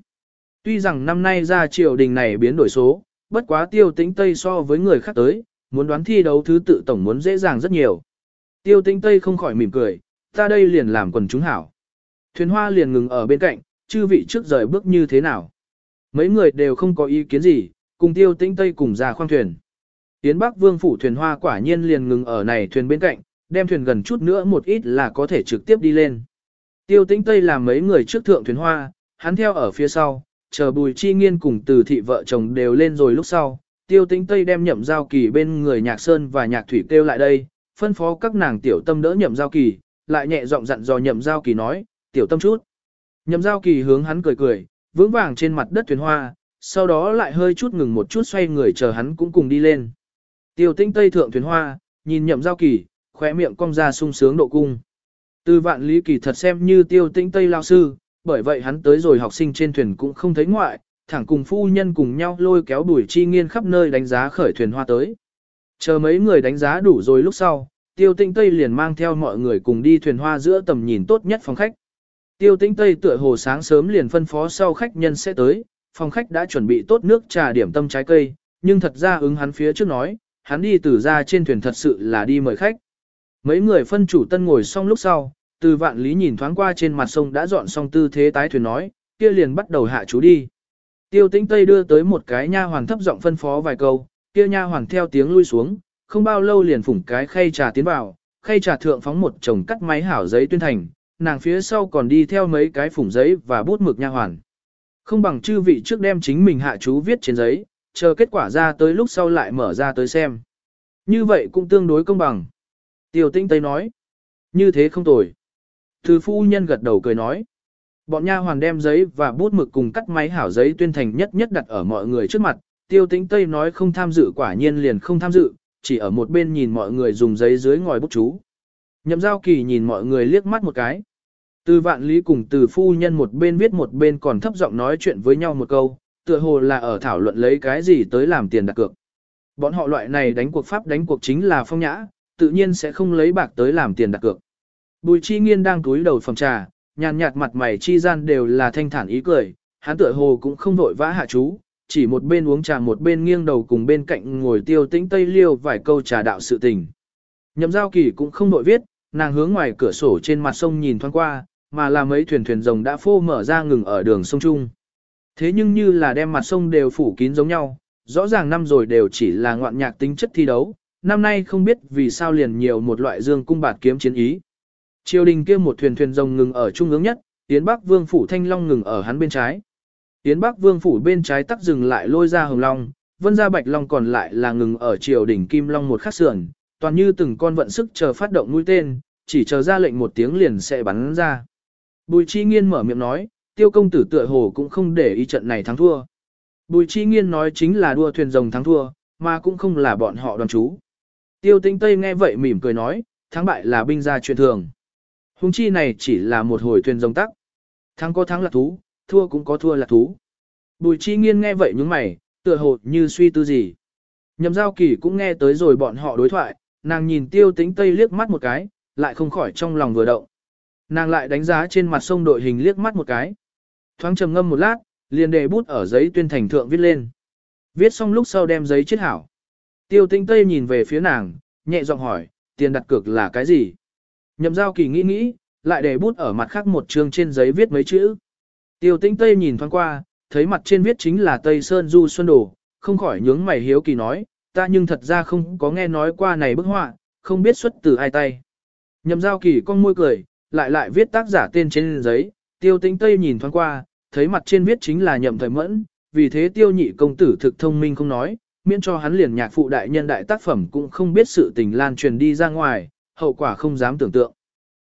Tuy rằng năm nay ra triều đình này biến đổi số, bất quá tiêu tĩnh Tây so với người khác tới, muốn đoán thi đấu thứ tự tổng muốn dễ dàng rất nhiều. Tiêu tĩnh Tây không khỏi mỉm cười, ta đây liền làm quần chúng hảo. Thuyền hoa liền ngừng ở bên cạnh, chư vị trước rời bước như thế nào. Mấy người đều không có ý kiến gì, cùng tiêu tĩnh Tây cùng ra khoang thuyền. Tiến Bắc Vương phủ thuyền hoa quả nhiên liền ngừng ở này thuyền bên cạnh, đem thuyền gần chút nữa một ít là có thể trực tiếp đi lên. Tiêu tĩnh Tây làm mấy người trước thượng thuyền hoa, hắn theo ở phía sau, chờ bùi chi nghiên cùng từ thị vợ chồng đều lên rồi lúc sau. Tiêu tĩnh Tây đem nhậm giao kỳ bên người nhạc sơn và nhạc thủy kêu lại đây, phân phó các nàng tiểu tâm đỡ nhậm giao kỳ, lại nhẹ giọng dặn dò nhậm giao kỳ nói, tiểu tâm chút. Nhậm giao kỳ hướng hắn cười cười, vững vàng trên mặt đất thuyền hoa, sau đó lại hơi chút ngừng một chút xoay người chờ hắn cũng cùng đi lên. Tiêu tinh tây thượng thuyền hoa, nhìn nhậm giao kỳ, khóe miệng cong ra sung sướng độ cung. Từ vạn lý kỳ thật xem như tiêu tinh tây lao sư, bởi vậy hắn tới rồi học sinh trên thuyền cũng không thấy ngoại, thẳng cùng phu nhân cùng nhau lôi kéo đuổi chi nghiên khắp nơi đánh giá khởi thuyền hoa tới. Chờ mấy người đánh giá đủ rồi lúc sau, tiêu tinh tây liền mang theo mọi người cùng đi thuyền hoa giữa tầm nhìn tốt nhất phòng khách. Tiêu tinh tây tựa hồ sáng sớm liền phân phó sau khách nhân sẽ tới, phòng khách đã chuẩn bị tốt nước trà điểm tâm trái cây, nhưng thật ra ứng hắn phía trước nói, hắn đi từ ra trên thuyền thật sự là đi mời khách. Mấy người phân chủ tân ngồi xong lúc sau, từ vạn lý nhìn thoáng qua trên mặt sông đã dọn xong tư thế tái thuyền nói, kia liền bắt đầu hạ chú đi. Tiêu tĩnh Tây đưa tới một cái nha hoàn thấp giọng phân phó vài câu, kia nha hoàn theo tiếng lui xuống, không bao lâu liền phủng cái khay trà tiến vào, khay trà thượng phóng một chồng cắt máy hảo giấy tuyên thành, nàng phía sau còn đi theo mấy cái phủng giấy và bút mực nha hoàn. Không bằng chư vị trước đem chính mình hạ chú viết trên giấy, chờ kết quả ra tới lúc sau lại mở ra tới xem. Như vậy cũng tương đối công bằng. Tiêu Tĩnh Tây nói. Như thế không tồi. Thư phu nhân gật đầu cười nói. Bọn nha hoàn đem giấy và bút mực cùng cắt máy hảo giấy tuyên thành nhất nhất đặt ở mọi người trước mặt. Tiêu tĩnh Tây nói không tham dự quả nhiên liền không tham dự, chỉ ở một bên nhìn mọi người dùng giấy dưới ngòi bút chú. Nhậm giao kỳ nhìn mọi người liếc mắt một cái. Từ vạn lý cùng từ phu nhân một bên viết một bên còn thấp giọng nói chuyện với nhau một câu, tựa hồ là ở thảo luận lấy cái gì tới làm tiền đặt cược. Bọn họ loại này đánh cuộc pháp đánh cuộc chính là phong nhã, tự nhiên sẽ không lấy bạc tới làm tiền đặt cược. Bùi chi nghiên đang túi đầu phòng trà, nhàn nhạt mặt mày chi gian đều là thanh thản ý cười, hắn tựa hồ cũng không vội vã hạ chú, chỉ một bên uống trà một bên nghiêng đầu cùng bên cạnh ngồi tiêu tĩnh tây liêu vài câu trà đạo sự tình. Nhậm giao kỳ cũng không vội viết, nàng hướng ngoài cửa sổ trên mặt sông nhìn thoáng qua, mà là mấy thuyền thuyền rồng đã phô mở ra ngừng ở đường sông Trung. Thế nhưng như là đem mặt sông đều phủ kín giống nhau, rõ ràng năm rồi đều chỉ là ngoạn nhạc tính chất thi đấu, năm nay không biết vì sao liền nhiều một loại dương cung bạt kiếm chiến ý. Triều đình kia một thuyền thuyền rồng ngừng ở trung ương nhất, Yến Bắc Vương phủ Thanh Long ngừng ở hắn bên trái. Yến Bắc Vương phủ bên trái tắc dừng lại lôi ra Hồng Long, Vân gia Bạch Long còn lại là ngừng ở triều đình Kim Long một khắc sườn, toàn như từng con vận sức chờ phát động mũi tên, chỉ chờ ra lệnh một tiếng liền sẽ bắn ra. Bùi Chi Nghiên mở miệng nói, tiêu công tử tựa hồ cũng không để ý trận này thắng thua. Bùi Chi Nghiên nói chính là đua thuyền rồng thắng thua, mà cũng không là bọn họ đoàn chú. Tiêu Tĩnh Tây nghe vậy mỉm cười nói, thắng bại là binh gia truyền thường. Hùng chi này chỉ là một hồi thuyền rồng tắc. Thắng có thắng là thú, thua cũng có thua là thú. Bùi Chi Nghiên nghe vậy những mày, tựa hồ như suy tư gì. Nhậm giao kỳ cũng nghe tới rồi bọn họ đối thoại, nàng nhìn tiêu tính Tây liếc mắt một cái, lại không khỏi trong lòng vừa động. Nàng lại đánh giá trên mặt sông đội hình liếc mắt một cái. Thoáng trầm ngâm một lát, liền đề bút ở giấy tuyên thành thượng viết lên. Viết xong lúc sau đem giấy chết hảo. Tiêu tinh tây nhìn về phía nàng, nhẹ giọng hỏi, tiền đặt cược là cái gì? Nhậm giao kỳ nghĩ nghĩ, lại để bút ở mặt khác một chương trên giấy viết mấy chữ. Tiêu tinh tây nhìn thoáng qua, thấy mặt trên viết chính là Tây Sơn Du Xuân Đồ, không khỏi nhướng mày hiếu kỳ nói, ta nhưng thật ra không có nghe nói qua này bức họa, không biết xuất từ ai tay. Nhậm giao kỳ con môi cười, lại lại viết tác giả tên trên giấy, tiêu tĩnh tây nhìn thoáng qua, thấy mặt trên viết chính là nhậm thời mẫn, vì thế tiêu nhị công tử thực thông minh không nói, miễn cho hắn liền nhạc phụ đại nhân đại tác phẩm cũng không biết sự tình lan truyền đi ra ngoài, hậu quả không dám tưởng tượng.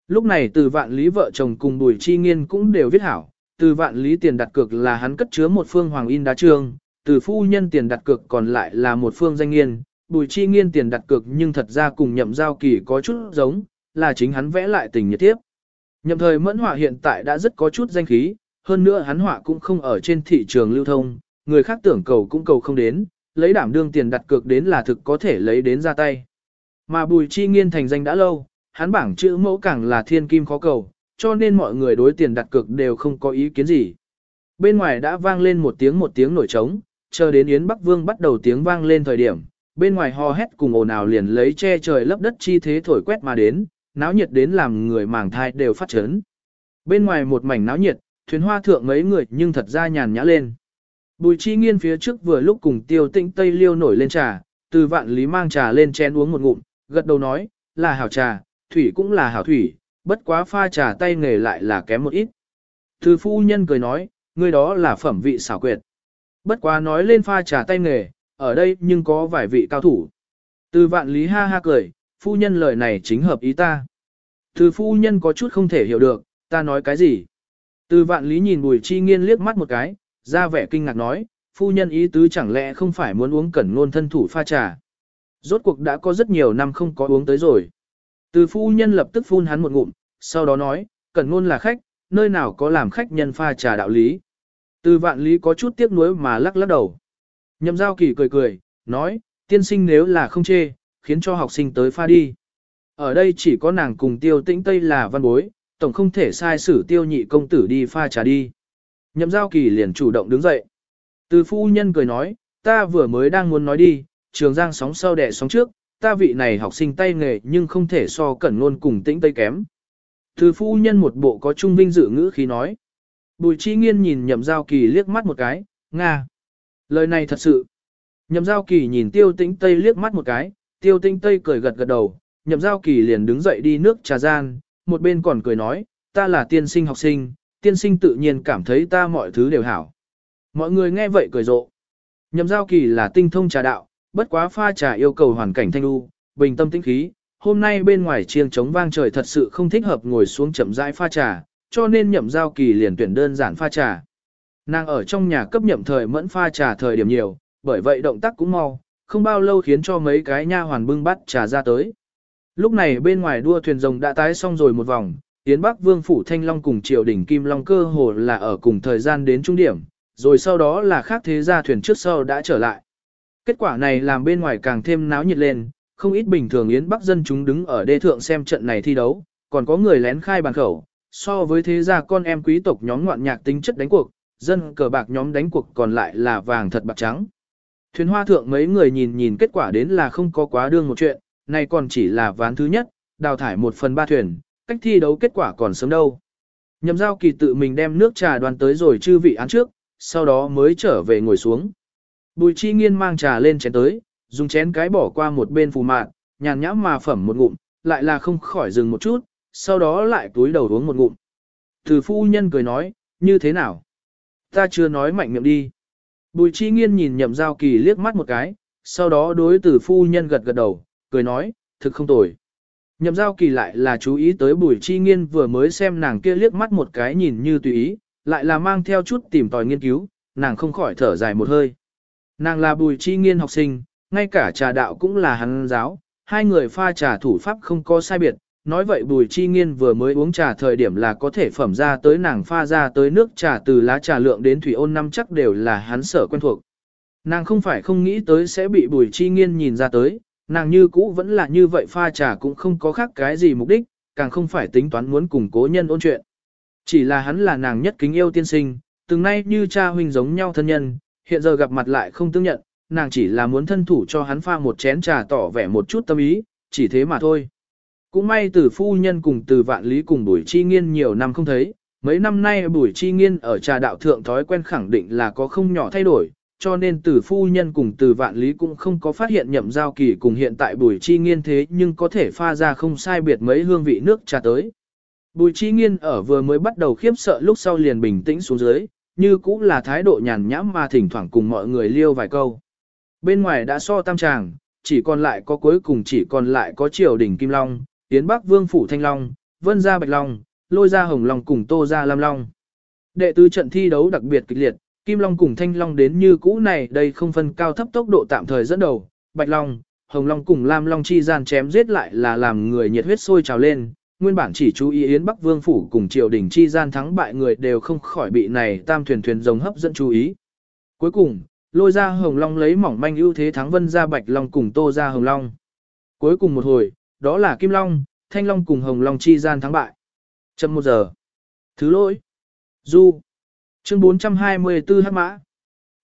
Lúc này từ vạn lý vợ chồng cùng bùi chi nghiên cũng đều viết hảo, từ vạn lý tiền đặt cược là hắn cất chứa một phương hoàng in đá trương, từ phu nhân tiền đặt cược còn lại là một phương danh nghiên, bùi chi nghiên tiền đặt cược nhưng thật ra cùng nhậm giao kỳ có chút giống, là chính hắn vẽ lại tình nhiệt tiếp. Nhậm thời mẫn họa hiện tại đã rất có chút danh khí, hơn nữa hắn họa cũng không ở trên thị trường lưu thông, người khác tưởng cầu cũng cầu không đến, lấy đảm đương tiền đặt cược đến là thực có thể lấy đến ra tay. Mà bùi chi nghiên thành danh đã lâu, hắn bảng chữ mẫu càng là thiên kim khó cầu, cho nên mọi người đối tiền đặt cược đều không có ý kiến gì. Bên ngoài đã vang lên một tiếng một tiếng nổi trống, chờ đến Yến Bắc Vương bắt đầu tiếng vang lên thời điểm, bên ngoài hò hét cùng ồn ào liền lấy che trời lấp đất chi thế thổi quét mà đến, náo nhiệt đến làm người màng thai đều phát chấn. Bên ngoài một mảnh náo nhiệt, thuyền hoa thượng mấy người nhưng thật ra nhàn nhã lên. Bùi chi nghiên phía trước vừa lúc cùng tiêu tĩnh tây liêu nổi lên trà, từ vạn lý mang trà lên chén uống một ngụm, gật đầu nói, là hảo trà, thủy cũng là hảo thủy, bất quá pha trà tay nghề lại là kém một ít. thư phu nhân cười nói, người đó là phẩm vị xảo quyệt. Bất quá nói lên pha trà tay nghề, ở đây nhưng có vài vị cao thủ. Từ vạn lý ha ha cười, phu nhân lời này chính hợp ý ta. Từ phu nhân có chút không thể hiểu được, ta nói cái gì. Từ vạn lý nhìn bùi chi nghiên liếc mắt một cái, ra vẻ kinh ngạc nói, phu nhân ý tứ chẳng lẽ không phải muốn uống cẩn ngôn thân thủ pha trà. Rốt cuộc đã có rất nhiều năm không có uống tới rồi. Từ phu nhân lập tức phun hắn một ngụm, sau đó nói, cẩn ngôn là khách, nơi nào có làm khách nhân pha trà đạo lý. Từ vạn lý có chút tiếc nuối mà lắc lắc đầu. Nhậm giao kỳ cười cười, nói, tiên sinh nếu là không chê, khiến cho học sinh tới pha đi. Ở đây chỉ có nàng cùng tiêu tĩnh Tây là văn bối, tổng không thể sai sử tiêu nhị công tử đi pha trà đi. Nhậm giao kỳ liền chủ động đứng dậy. Từ phu nhân cười nói, ta vừa mới đang muốn nói đi, trường giang sóng sau đẻ sóng trước, ta vị này học sinh tay nghề nhưng không thể so cẩn luôn cùng tĩnh tây kém. Từ phu nhân một bộ có trung vinh dự ngữ khí nói. Bùi chi nghiên nhìn nhậm giao kỳ liếc mắt một cái, Nga. Lời này thật sự. Nhậm giao kỳ nhìn tiêu tĩnh tây liếc mắt một cái, tiêu tĩnh tây cười gật gật đầu, nhậm giao kỳ liền đứng dậy đi nước trà gian, một bên còn cười nói, ta là tiên sinh học sinh, tiên sinh tự nhiên cảm thấy ta mọi thứ đều hảo. Mọi người nghe vậy cười rộ. Nhậm giao kỳ là tinh thông trà đạo, bất quá pha trà yêu cầu hoàn cảnh thanh lưu, bình tâm tĩnh khí. Hôm nay bên ngoài chiêng trống vang trời thật sự không thích hợp ngồi xuống chậm rãi pha trà, cho nên nhậm giao kỳ liền tuyển đơn giản pha trà. Nàng ở trong nhà cấp nhậm thời mẫn pha trà thời điểm nhiều, bởi vậy động tác cũng mau, không bao lâu khiến cho mấy cái nha hoàn bưng bắt trà ra tới. Lúc này bên ngoài đua thuyền rồng đã tái xong rồi một vòng, yến Bắc Vương Phủ Thanh Long cùng triều đỉnh Kim Long cơ hồ là ở cùng thời gian đến trung điểm, rồi sau đó là khác thế gia thuyền trước sau đã trở lại. Kết quả này làm bên ngoài càng thêm náo nhiệt lên, không ít bình thường Yến Bắc dân chúng đứng ở đê thượng xem trận này thi đấu, còn có người lén khai bàn khẩu, so với thế gia con em quý tộc nhóm ngoạn nhạc tính chất đánh cuộc, dân cờ bạc nhóm đánh cuộc còn lại là vàng thật bạc trắng. Thuyền hoa thượng mấy người nhìn nhìn kết quả đến là không có quá đương một chuyện, này còn chỉ là ván thứ nhất, đào thải một phần ba thuyền, cách thi đấu kết quả còn sớm đâu. Nhậm giao kỳ tự mình đem nước trà đoàn tới rồi chư vị án trước, sau đó mới trở về ngồi xuống. Bùi chi nghiên mang trà lên chén tới, dùng chén cái bỏ qua một bên phù mạn, nhàn nhãm mà phẩm một ngụm, lại là không khỏi dừng một chút, sau đó lại túi đầu uống một ngụm. Từ phu nhân cười nói, như thế nào? Ta chưa nói mạnh miệng đi. Bùi chi nghiên nhìn nhậm giao kỳ liếc mắt một cái, sau đó đối từ phu nhân gật gật đầu, cười nói, thực không tồi. Nhậm giao kỳ lại là chú ý tới bùi chi nghiên vừa mới xem nàng kia liếc mắt một cái nhìn như tùy ý, lại là mang theo chút tìm tòi nghiên cứu, nàng không khỏi thở dài một hơi. Nàng là bùi chi nghiên học sinh, ngay cả trà đạo cũng là hắn giáo, hai người pha trà thủ pháp không có sai biệt, nói vậy bùi chi nghiên vừa mới uống trà thời điểm là có thể phẩm ra tới nàng pha ra tới nước trà từ lá trà lượng đến thủy ôn năm chắc đều là hắn sở quen thuộc. Nàng không phải không nghĩ tới sẽ bị bùi chi nghiên nhìn ra tới, nàng như cũ vẫn là như vậy pha trà cũng không có khác cái gì mục đích, càng không phải tính toán muốn cùng cố nhân ôn chuyện. Chỉ là hắn là nàng nhất kính yêu tiên sinh, từng nay như cha huynh giống nhau thân nhân, hiện giờ gặp mặt lại không tương nhận, nàng chỉ là muốn thân thủ cho hắn pha một chén trà tỏ vẻ một chút tâm ý, chỉ thế mà thôi. Cũng may từ phu nhân cùng từ vạn lý cùng bùi chi nghiên nhiều năm không thấy, mấy năm nay bùi chi nghiên ở trà đạo thượng thói quen khẳng định là có không nhỏ thay đổi, cho nên từ phu nhân cùng từ vạn lý cũng không có phát hiện nhậm giao kỳ cùng hiện tại bùi chi nghiên thế nhưng có thể pha ra không sai biệt mấy hương vị nước trà tới. Bùi chi nghiên ở vừa mới bắt đầu khiếp sợ lúc sau liền bình tĩnh xuống dưới, như cũng là thái độ nhàn nhãm mà thỉnh thoảng cùng mọi người liêu vài câu. Bên ngoài đã so tam tràng, chỉ còn lại có cuối cùng chỉ còn lại có triều đỉnh Kim Long, Tiến Bắc Vương Phủ Thanh Long, Vân Gia Bạch Long, Lôi Gia Hồng Long cùng Tô Gia Lam Long. Đệ tứ trận thi đấu đặc biệt kịch liệt, Kim Long cùng Thanh Long đến như cũ này đây không phân cao thấp tốc độ tạm thời dẫn đầu, Bạch Long, Hồng Long cùng Lam Long chi gian chém giết lại là làm người nhiệt huyết sôi trào lên. Nguyên bản chỉ chú ý Yến Bắc Vương Phủ cùng triều đình chi gian thắng bại người đều không khỏi bị này tam thuyền thuyền rồng hấp dẫn chú ý. Cuối cùng, lôi ra Hồng Long lấy mỏng manh ưu thế thắng vân ra Bạch Long cùng tô ra Hồng Long. Cuối cùng một hồi, đó là Kim Long, Thanh Long cùng Hồng Long chi gian thắng bại. Chậm một giờ. Thứ lỗi. Du. Chương 424 hắc mã.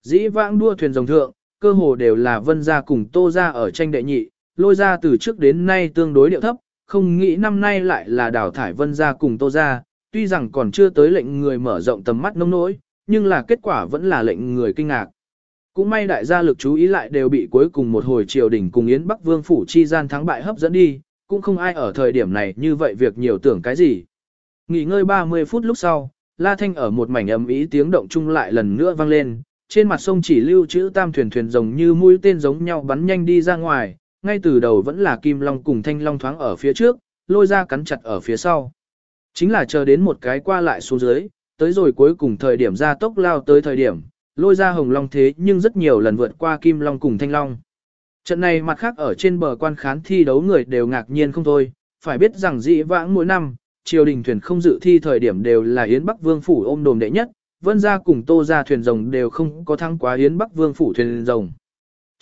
Dĩ vãng đua thuyền rồng thượng, cơ hồ đều là vân gia cùng tô gia ở tranh đệ nhị, lôi ra từ trước đến nay tương đối điệu thấp, không nghĩ năm nay lại là đào thải vân gia cùng tô gia, tuy rằng còn chưa tới lệnh người mở rộng tầm mắt nông nỗi, nhưng là kết quả vẫn là lệnh người kinh ngạc. Cũng may đại gia lực chú ý lại đều bị cuối cùng một hồi triều đình cùng Yến Bắc Vương phủ chi gian thắng bại hấp dẫn đi, cũng không ai ở thời điểm này như vậy việc nhiều tưởng cái gì. Nghỉ ngơi 30 phút lúc sau, La Thanh ở một mảnh ấm ý tiếng động chung lại lần nữa vang lên, trên mặt sông chỉ lưu chữ tam thuyền thuyền rồng như mũi tên giống nhau bắn nhanh đi ra ngoài, ngay từ đầu vẫn là Kim Long cùng Thanh Long thoáng ở phía trước, lôi ra cắn chặt ở phía sau. Chính là chờ đến một cái qua lại xuống dưới, tới rồi cuối cùng thời điểm ra tốc lao tới thời điểm, lôi ra hồng long thế nhưng rất nhiều lần vượt qua kim long cùng thanh long. Trận này mặt khác ở trên bờ quan khán thi đấu người đều ngạc nhiên không thôi, phải biết rằng dĩ vãng mỗi năm, triều đình thuyền không dự thi thời điểm đều là Yến Bắc Vương Phủ ôm đồm đệ nhất, vân gia cùng tô ra thuyền rồng đều không có thắng quá Yến Bắc Vương Phủ thuyền rồng.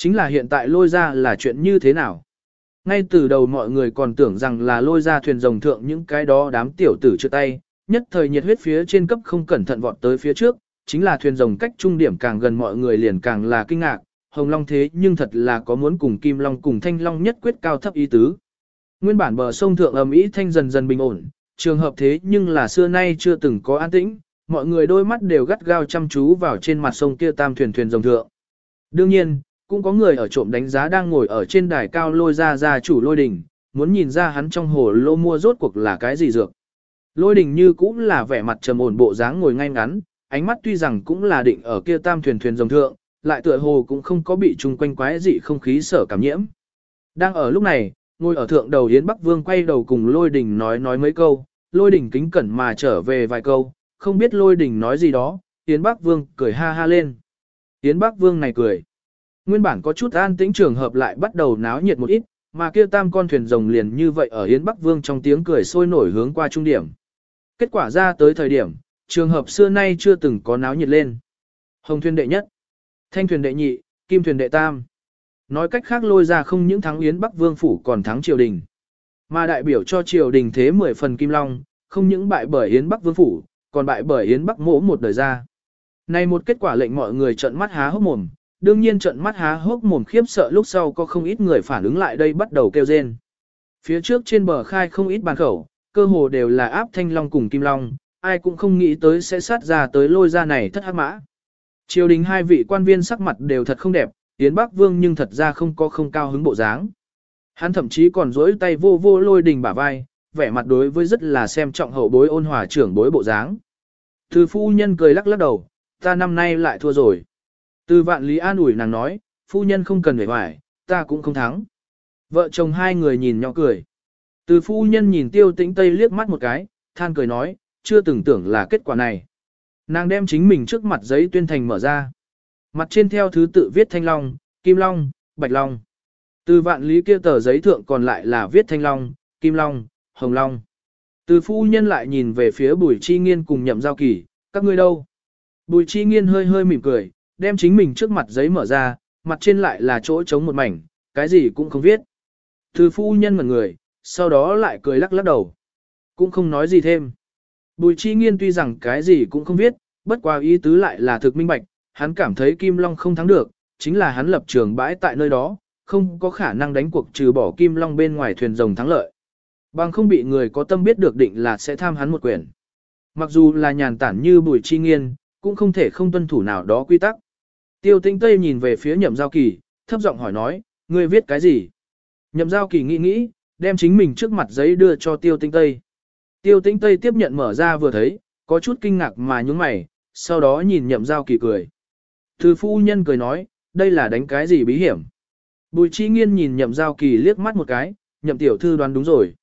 Chính là hiện tại lôi ra là chuyện như thế nào? Ngay từ đầu mọi người còn tưởng rằng là lôi ra thuyền rồng thượng những cái đó đám tiểu tử chưa tay, nhất thời nhiệt huyết phía trên cấp không cẩn thận vọt tới phía trước, chính là thuyền rồng cách trung điểm càng gần mọi người liền càng là kinh ngạc, Hồng Long thế nhưng thật là có muốn cùng Kim Long cùng Thanh Long nhất quyết cao thấp ý tứ. Nguyên bản bờ sông thượng ầm ĩ thanh dần dần bình ổn, trường hợp thế nhưng là xưa nay chưa từng có an tĩnh, mọi người đôi mắt đều gắt gao chăm chú vào trên mặt sông kia tam thuyền thuyền rồng thượng. Đương nhiên, cũng có người ở trộm đánh giá đang ngồi ở trên đài cao lôi ra ra chủ lôi đỉnh, muốn nhìn ra hắn trong hồ lô mua rốt cuộc là cái gì dược. Lôi đình như cũng là vẻ mặt trầm ổn bộ dáng ngồi ngay ngắn, ánh mắt tuy rằng cũng là định ở kia tam thuyền thuyền rồng thượng, lại tựa hồ cũng không có bị chung quanh quái dị không khí sở cảm nhiễm. Đang ở lúc này, ngồi ở thượng đầu Yến Bắc Vương quay đầu cùng lôi đình nói nói mấy câu, lôi đình kính cẩn mà trở về vài câu, không biết lôi đình nói gì đó, Yến Bắc Vương cười ha ha lên. Yến Bắc Vương này cười. Nguyên bản có chút an tĩnh trường hợp lại bắt đầu náo nhiệt một ít, mà kia tam con thuyền rồng liền như vậy ở Yến Bắc Vương trong tiếng cười sôi nổi hướng qua trung điểm. Kết quả ra tới thời điểm, trường hợp xưa nay chưa từng có náo nhiệt lên. Hồng thuyền đệ nhất, thanh thuyền đệ nhị, kim thuyền đệ tam. Nói cách khác lôi ra không những thắng Yến Bắc Vương Phủ còn thắng triều đình. Mà đại biểu cho triều đình thế 10 phần kim long, không những bại bởi Yến Bắc Vương Phủ, còn bại bởi Yến Bắc mỗ một đời ra. Này một kết quả lệnh mọi người trợn mắt há hốc mồm, đương nhiên trận mắt há hốc mồm khiếp sợ lúc sau có không ít người phản ứng lại đây bắt đầu kêu rên. Phía trước trên bờ khai không ít bàn khẩu, cơ hồ đều là áp thanh long cùng kim long, ai cũng không nghĩ tới sẽ sát ra tới lôi ra này thất hắc mã. Triều đình hai vị quan viên sắc mặt đều thật không đẹp, Yến Bắc Vương nhưng thật ra không có không cao hứng bộ dáng. Hắn thậm chí còn rỗi tay vô vô lôi đình bả vai, vẻ mặt đối với rất là xem trọng hậu bối ôn hòa trưởng bối bộ dáng. thư phu nhân cười lắc lắc đầu, ta năm nay lại thua rồi. Từ vạn lý an ủi nàng nói, phu nhân không cần phải hoài, ta cũng không thắng. Vợ chồng hai người nhìn nhỏ cười. Từ phu nhân nhìn tiêu tĩnh tây liếc mắt một cái, than cười nói, chưa từng tưởng là kết quả này. Nàng đem chính mình trước mặt giấy tuyên thành mở ra. Mặt trên theo thứ tự viết thanh long, kim long, bạch long. Từ vạn lý kia tờ giấy thượng còn lại là viết thanh long, kim long, hồng long. Từ phu nhân lại nhìn về phía bùi chi nghiên cùng nhậm giao kỳ, các ngươi đâu? Bùi chi nghiên hơi hơi mỉm cười, đem chính mình trước mặt giấy mở ra, mặt trên lại là chỗ trống một mảnh, cái gì cũng không viết. thư phu nhân mặt người, sau đó lại cười lắc lắc đầu. Cũng không nói gì thêm. Bùi chi nghiên tuy rằng cái gì cũng không viết, bất qua ý tứ lại là thực minh bạch, hắn cảm thấy Kim Long không thắng được, chính là hắn lập trường bãi tại nơi đó, không có khả năng đánh cuộc trừ bỏ Kim Long bên ngoài thuyền rồng thắng lợi. Bằng không bị người có tâm biết được định là sẽ tham hắn một quyền. Mặc dù là nhàn tản như bùi chi nghiên, cũng không thể không tuân thủ nào đó quy tắc. Tiêu tinh Tây nhìn về phía nhậm giao kỳ, thấp giọng hỏi nói, ngươi viết cái gì? Nhậm giao kỳ nghĩ nghĩ, đem chính mình trước mặt giấy đưa cho tiêu tinh Tây. Tiêu tinh Tây tiếp nhận mở ra vừa thấy, có chút kinh ngạc mà nhướng mày, sau đó nhìn nhậm giao kỳ cười. Thư phu nhân cười nói, đây là đánh cái gì bí hiểm. Bùi chi nghiên nhìn nhậm giao kỳ liếc mắt một cái, nhậm tiểu thư đoán đúng rồi.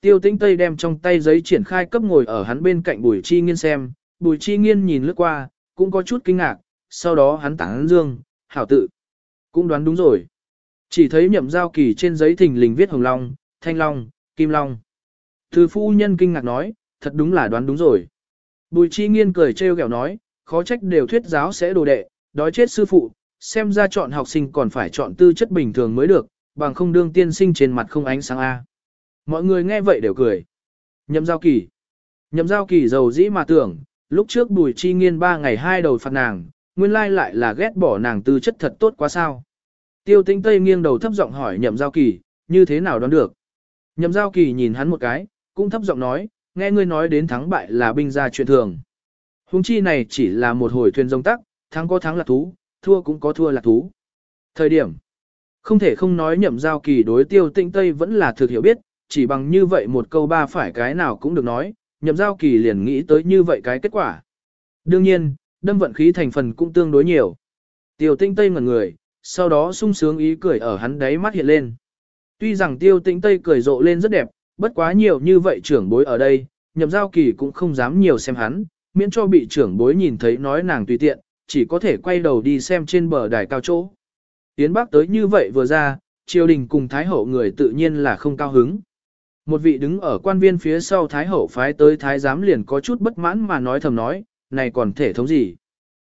Tiêu tĩnh Tây đem trong tay giấy triển khai cấp ngồi ở hắn bên cạnh bùi chi nghiên xem, bùi chi nghiên nhìn lướt qua, cũng có chút kinh ngạc, sau đó hắn tảng dương, hảo tự. Cũng đoán đúng rồi. Chỉ thấy nhậm giao kỳ trên giấy thình lình viết hồng long, thanh long, kim long. Thư phu nhân kinh ngạc nói, thật đúng là đoán đúng rồi. Bùi chi nghiên cười trêu ghẹo nói, khó trách đều thuyết giáo sẽ đồ đệ, đói chết sư phụ, xem ra chọn học sinh còn phải chọn tư chất bình thường mới được, bằng không đương tiên sinh trên mặt không ánh sáng A. Mọi người nghe vậy đều cười. Nhậm giao kỳ. Nhậm giao kỳ giàu dĩ mà tưởng, lúc trước bùi chi nghiên ba ngày hai đầu phạt nàng, nguyên lai lại là ghét bỏ nàng tư chất thật tốt quá sao. Tiêu tĩnh Tây nghiêng đầu thấp giọng hỏi nhậm giao kỳ, như thế nào đoán được. Nhậm giao kỳ nhìn hắn một cái, cũng thấp giọng nói, nghe ngươi nói đến thắng bại là binh gia chuyện thường. Hùng chi này chỉ là một hồi thuyền rông tắc, thắng có thắng là thú, thua cũng có thua là thú. Thời điểm, không thể không nói nhậm giao kỳ đối tiêu tĩnh Tây vẫn là thực hiểu biết, chỉ bằng như vậy một câu ba phải cái nào cũng được nói, nhậm giao kỳ liền nghĩ tới như vậy cái kết quả. Đương nhiên, đâm vận khí thành phần cũng tương đối nhiều. Tiêu Tinh Tây ngẩn người, sau đó sung sướng ý cười ở hắn đáy mắt hiện lên. Tuy rằng tiêu Tinh Tây cười rộ lên rất đẹp, bất quá nhiều như vậy trưởng bối ở đây, nhậm giao kỳ cũng không dám nhiều xem hắn, miễn cho bị trưởng bối nhìn thấy nói nàng tùy tiện, chỉ có thể quay đầu đi xem trên bờ đài cao chỗ. Tiến bác tới như vậy vừa ra, triều đình cùng thái hậu người tự nhiên là không cao hứng. Một vị đứng ở quan viên phía sau thái hậu phái tới thái giám liền có chút bất mãn mà nói thầm nói, này còn thể thống gì.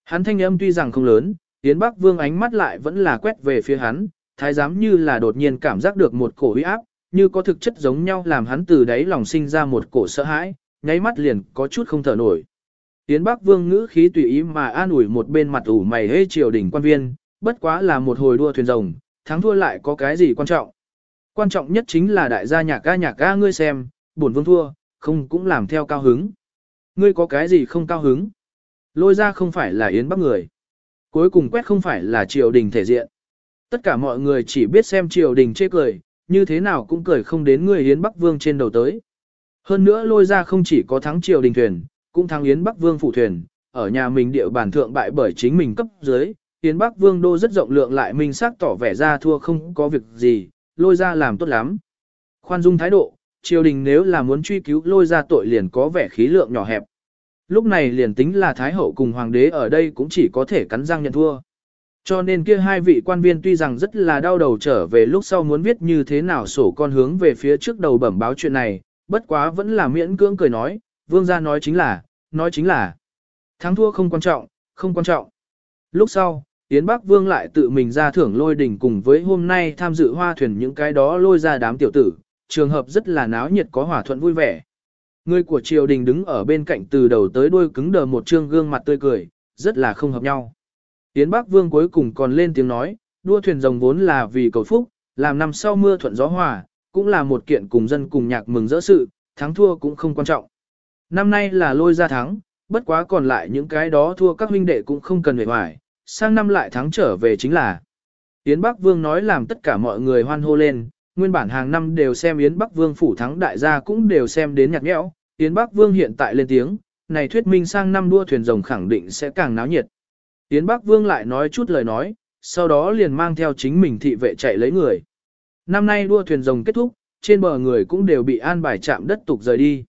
Hắn thanh âm tuy rằng không lớn, Yến Bắc Vương ánh mắt lại vẫn là quét về phía hắn, thái giám như là đột nhiên cảm giác được một cổ uy áp, như có thực chất giống nhau làm hắn từ đáy lòng sinh ra một cổ sợ hãi, nháy mắt liền có chút không thở nổi. Yến Bắc Vương ngữ khí tùy ý mà an ủi một bên mặt ủ mày hê triều đình quan viên, bất quá là một hồi đua thuyền rồng, thắng thua lại có cái gì quan trọng. Quan trọng nhất chính là đại gia nhạc ca nhạc ca ngươi xem, bổn vương thua, không cũng làm theo cao hứng. Ngươi có cái gì không cao hứng? Lôi ra không phải là Yến Bắc người. Cuối cùng quét không phải là triều đình thể diện. Tất cả mọi người chỉ biết xem triều đình chê cười, như thế nào cũng cười không đến người Yến Bắc Vương trên đầu tới. Hơn nữa lôi ra không chỉ có thắng triều đình thuyền, cũng thắng Yến Bắc Vương phủ thuyền, ở nhà mình địa bàn thượng bại bởi chính mình cấp dưới, Yến Bắc Vương đô rất rộng lượng lại minh xác tỏ vẻ ra thua không có việc gì, lôi ra làm tốt lắm. Khoan dung thái độ, triều đình nếu là muốn truy cứu lôi ra tội liền có vẻ khí lượng nhỏ hẹp. Lúc này liền tính là Thái Hậu cùng Hoàng đế ở đây cũng chỉ có thể cắn răng nhận thua. Cho nên kia hai vị quan viên tuy rằng rất là đau đầu trở về lúc sau muốn viết như thế nào sổ con hướng về phía trước đầu bẩm báo chuyện này, bất quá vẫn là miễn cưỡng cười nói, vương gia nói chính là, nói chính là, thắng thua không quan trọng, không quan trọng. Lúc sau, Yến Bắc Vương lại tự mình ra thưởng lôi đỉnh cùng với hôm nay tham dự hoa thuyền những cái đó lôi ra đám tiểu tử, trường hợp rất là náo nhiệt có hòa thuận vui vẻ. Người của triều đình đứng ở bên cạnh từ đầu tới đuôi cứng đờ một trương gương mặt tươi cười, rất là không hợp nhau. Yến Bắc Vương cuối cùng còn lên tiếng nói, đua thuyền rồng vốn là vì cầu phúc, làm năm sau mưa thuận gió hòa, cũng là một kiện cùng dân cùng nhạc mừng rỡ sự, thắng thua cũng không quan trọng. Năm nay là lôi ra thắng, bất quá còn lại những cái đó thua các huynh đệ cũng không cần về hoài, sang năm lại thắng trở về chính là. Yến Bắc Vương nói làm tất cả mọi người hoan hô lên, nguyên bản hàng năm đều xem Yến Bắc Vương phủ thắng đại gia cũng đều xem đến nhạt nhẽo, Yến Bắc Vương hiện tại lên tiếng, này thuyết minh sang năm đua thuyền rồng khẳng định sẽ càng náo nhiệt. Yến Bắc Vương lại nói chút lời nói, sau đó liền mang theo chính mình thị vệ chạy lấy người. Năm nay đua thuyền rồng kết thúc, trên bờ người cũng đều bị an bài chạm đất tục rời đi.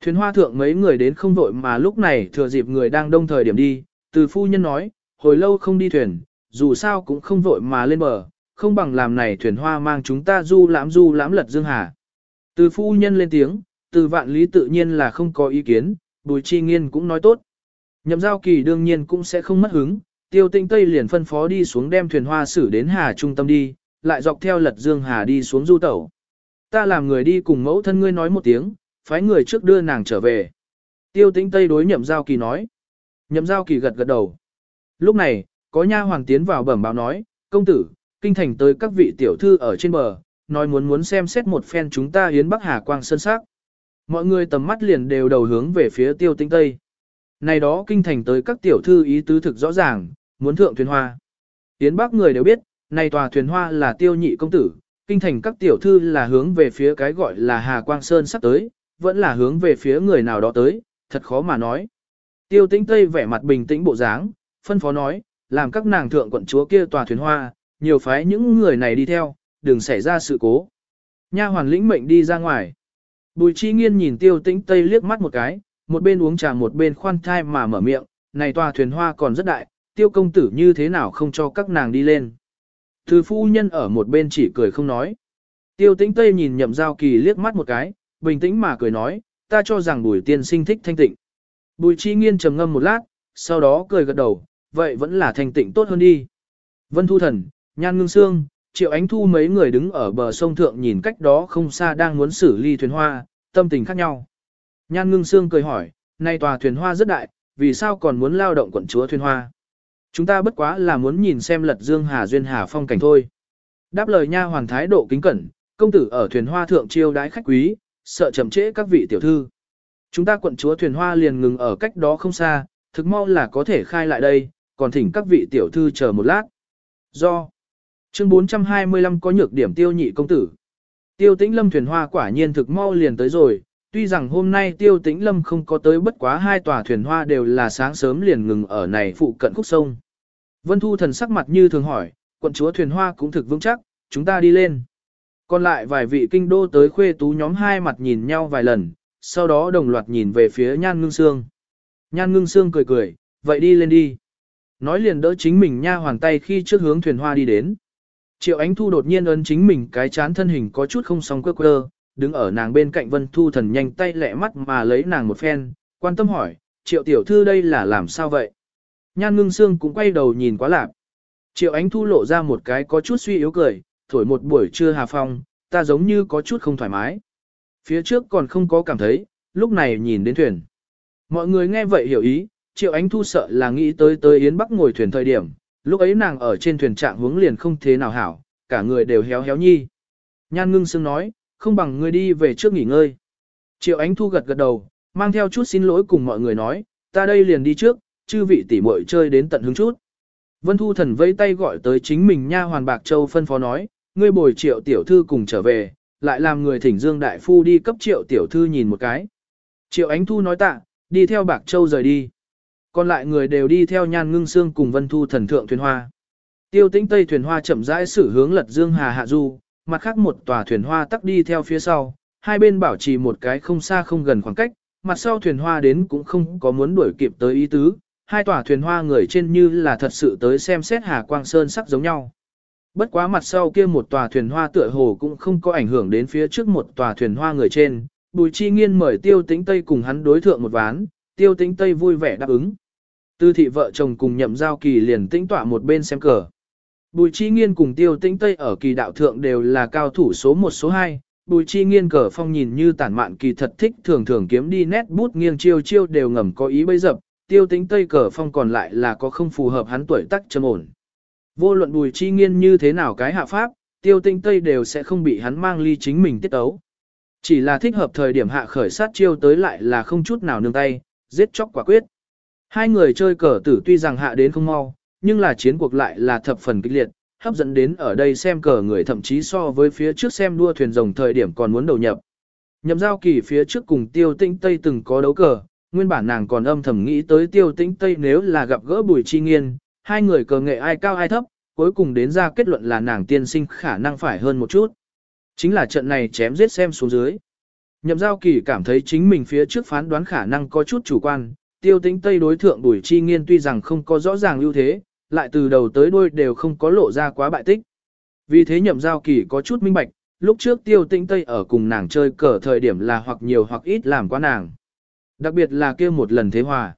Thuyền hoa thượng mấy người đến không vội mà lúc này thừa dịp người đang đông thời điểm đi, từ phu nhân nói, hồi lâu không đi thuyền, dù sao cũng không vội mà lên bờ, không bằng làm này thuyền hoa mang chúng ta du lãm du lãm lật dương hà. Từ phu nhân lên tiếng, từ vạn lý tự nhiên là không có ý kiến, bùi chi nghiên cũng nói tốt. Nhậm giao kỳ đương nhiên cũng sẽ không mất hứng, tiêu tinh tây liền phân phó đi xuống đem thuyền hoa xử đến hà trung tâm đi, lại dọc theo lật dương hà đi xuống du tẩu. Ta làm người đi cùng mẫu thân ngươi nói một tiếng, phái người trước đưa nàng trở về. Tiêu tinh tây đối nhậm giao kỳ nói. Nhậm giao kỳ gật gật đầu. Lúc này, có nha hoàng tiến vào bẩm báo nói, công tử, kinh thành tới các vị tiểu thư ở trên bờ, nói muốn muốn xem xét một phen chúng ta hiến Bắc Hà Quang sơn sắc. Mọi người tầm mắt liền đều đầu hướng về phía tiêu tinh tây. Này đó kinh thành tới các tiểu thư ý tứ thực rõ ràng, muốn thượng thuyền hoa. Yến Bắc người đều biết, này tòa thuyền hoa là tiêu nhị công tử, kinh thành các tiểu thư là hướng về phía cái gọi là Hà Quang Sơn sắp tới, vẫn là hướng về phía người nào đó tới, thật khó mà nói. Tiêu tĩnh Tây vẻ mặt bình tĩnh bộ dáng, phân phó nói, làm các nàng thượng quận chúa kia tòa thuyền hoa, nhiều phái những người này đi theo, đừng xảy ra sự cố. Nha hoàn lĩnh mệnh đi ra ngoài. Bùi chi nghiên nhìn tiêu tĩnh Tây liếc mắt một cái, một bên uống trà một bên khoan thai mà mở miệng, này tòa thuyền hoa còn rất đại, tiêu công tử như thế nào không cho các nàng đi lên. Thư phu nhân ở một bên chỉ cười không nói. Tiêu tĩnh Tây nhìn nhậm giao kỳ liếc mắt một cái, bình tĩnh mà cười nói, ta cho rằng bùi tiên sinh thích thanh tịnh. Bùi chi nghiên trầm ngâm một lát, sau đó cười gật đầu, vậy vẫn là thanh tịnh tốt hơn đi. Vân Thu Thần, Nhan Ngưng Sương, Triệu Ánh Thu mấy người đứng ở bờ sông thượng nhìn cách đó không xa đang muốn xử ly thuyền hoa, tâm tình khác nhau. Nhan ngưng xương cười hỏi, nay tòa thuyền hoa rất đại, vì sao còn muốn lao động quận chúa thuyền hoa? Chúng ta bất quá là muốn nhìn xem lật dương hà duyên hà phong cảnh thôi. Đáp lời nha hoàn thái độ kính cẩn, công tử ở thuyền hoa thượng chiêu đái khách quý, sợ chậm trễ các vị tiểu thư. Chúng ta quận chúa thuyền hoa liền ngừng ở cách đó không xa, thực mau là có thể khai lại đây, còn thỉnh các vị tiểu thư chờ một lát. Do chương 425 có nhược điểm tiêu nhị công tử. Tiêu tĩnh lâm thuyền hoa quả nhiên thực mau liền tới rồi, tuy rằng hôm nay tiêu tĩnh lâm không có tới bất quá hai tòa thuyền hoa đều là sáng sớm liền ngừng ở này phụ cận khúc sông. Vân Thu thần sắc mặt như thường hỏi, quận chúa thuyền hoa cũng thực vững chắc, chúng ta đi lên. Còn lại vài vị kinh đô tới khuê tú nhóm hai mặt nhìn nhau vài lần, sau đó đồng loạt nhìn về phía nhan ngưng xương. Nhan ngưng xương cười cười, vậy đi lên đi. Nói liền đỡ chính mình nha hoàn tay khi trước hướng thuyền hoa đi đến. Triệu Ánh Thu đột nhiên ấn chính mình cái chán thân hình có chút không song quơ quơ, đứng ở nàng bên cạnh Vân Thu thần nhanh tay lẹ mắt mà lấy nàng một phen, quan tâm hỏi, Triệu tiểu thư đây là làm sao vậy? Nhan ngưng xương cũng quay đầu nhìn quá lạc. Triệu Ánh Thu lộ ra một cái có chút suy yếu cười, thổi một buổi trưa hà phong, ta giống như có chút không thoải mái. Phía trước còn không có cảm thấy, lúc này nhìn đến thuyền. Mọi người nghe vậy hiểu ý, Triệu Ánh Thu sợ là nghĩ tới tới Yến Bắc ngồi thuyền thời điểm, lúc ấy nàng ở trên thuyền trạng hướng liền không thế nào hảo, cả người đều héo héo nhi. Nhan ngưng sương nói, không bằng ngươi đi về trước nghỉ ngơi. Triệu Ánh Thu gật gật đầu, mang theo chút xin lỗi cùng mọi người nói, ta đây liền đi trước, chư vị tỷ muội chơi đến tận hứng chút. Vân Thu Thần vẫy tay gọi tới chính mình nha hoàn Bạc Châu phân phó nói, ngươi bồi triệu tiểu thư cùng trở về, lại làm người thỉnh Dương Đại Phu đi cấp triệu tiểu thư nhìn một cái. Triệu Ánh Thu nói tạ, đi theo Bạc Châu rời đi. Còn lại người đều đi theo nhan ngưng xương cùng Vân Thu Thần thượng thuyền hoa. Tiêu tĩnh Tây thuyền hoa chậm rãi xử hướng lật Dương Hà Hạ Du, mặt khác một tòa thuyền hoa tắc đi theo phía sau, hai bên bảo trì một cái không xa không gần khoảng cách, mặt sau thuyền hoa đến cũng không có muốn đuổi kịp tới ý tứ, hai tòa thuyền hoa người trên như là thật sự tới xem xét Hà Quang Sơn sắc giống nhau. Bất quá mặt sau kia một tòa thuyền hoa tựa hồ cũng không có ảnh hưởng đến phía trước một tòa thuyền hoa người trên. Bùi Chi Nghiên mời Tiêu Tĩnh Tây cùng hắn đối thượng một ván, Tiêu Tĩnh Tây vui vẻ đáp ứng. Tư thị vợ chồng cùng nhậm giao kỳ liền tĩnh tỏa một bên xem cờ. Bùi Chi Nghiên cùng Tiêu Tĩnh Tây ở kỳ đạo thượng đều là cao thủ số 1 số 2. Bùi Chi Nghiên cờ phong nhìn như tản mạn kỳ thật thích thường thường kiếm đi nét bút nghiêng chiêu chiêu đều ngầm có ý bấy dập, tiêu Tĩnh tây cờ phong còn lại là có không phù hợp hắn tuổi tác trầm ổn. Vô luận bùi chi nghiên như thế nào cái hạ pháp, tiêu Tĩnh tây đều sẽ không bị hắn mang ly chính mình tiết ấu. Chỉ là thích hợp thời điểm hạ khởi sát chiêu tới lại là không chút nào nương tay, giết chóc quả quyết. Hai người chơi cờ tử tuy rằng hạ đến không mau, nhưng là chiến cuộc lại là thập phần kịch liệt, hấp dẫn đến ở đây xem cờ người thậm chí so với phía trước xem đua thuyền rồng thời điểm còn muốn đầu nhập. Nhậm giao kỳ phía trước cùng tiêu tinh tây từng có đấu cờ, nguyên bản nàng còn âm thầm nghĩ tới tiêu tĩnh Tây nếu là gặp gỡ bùi chi nghiên, hai người cờ nghệ ai cao ai thấp, cuối cùng đến ra kết luận là nàng tiên sinh khả năng phải hơn một chút. Chính là trận này chém giết xem xuống dưới. Nhậm giao kỳ cảm thấy chính mình phía trước phán đoán khả năng có chút chủ quan, tiêu tính Tây đối thượng bùi chi nghiên tuy rằng không có rõ ràng ưu thế, lại từ đầu tới đuôi đều không có lộ ra quá bại tích. Vì thế nhậm giao kỳ có chút minh bạch, lúc trước tiêu tĩnh Tây ở cùng nàng chơi cờ thời điểm là hoặc nhiều hoặc ít làm quá nàng. Đặc biệt là kia một lần thế hòa.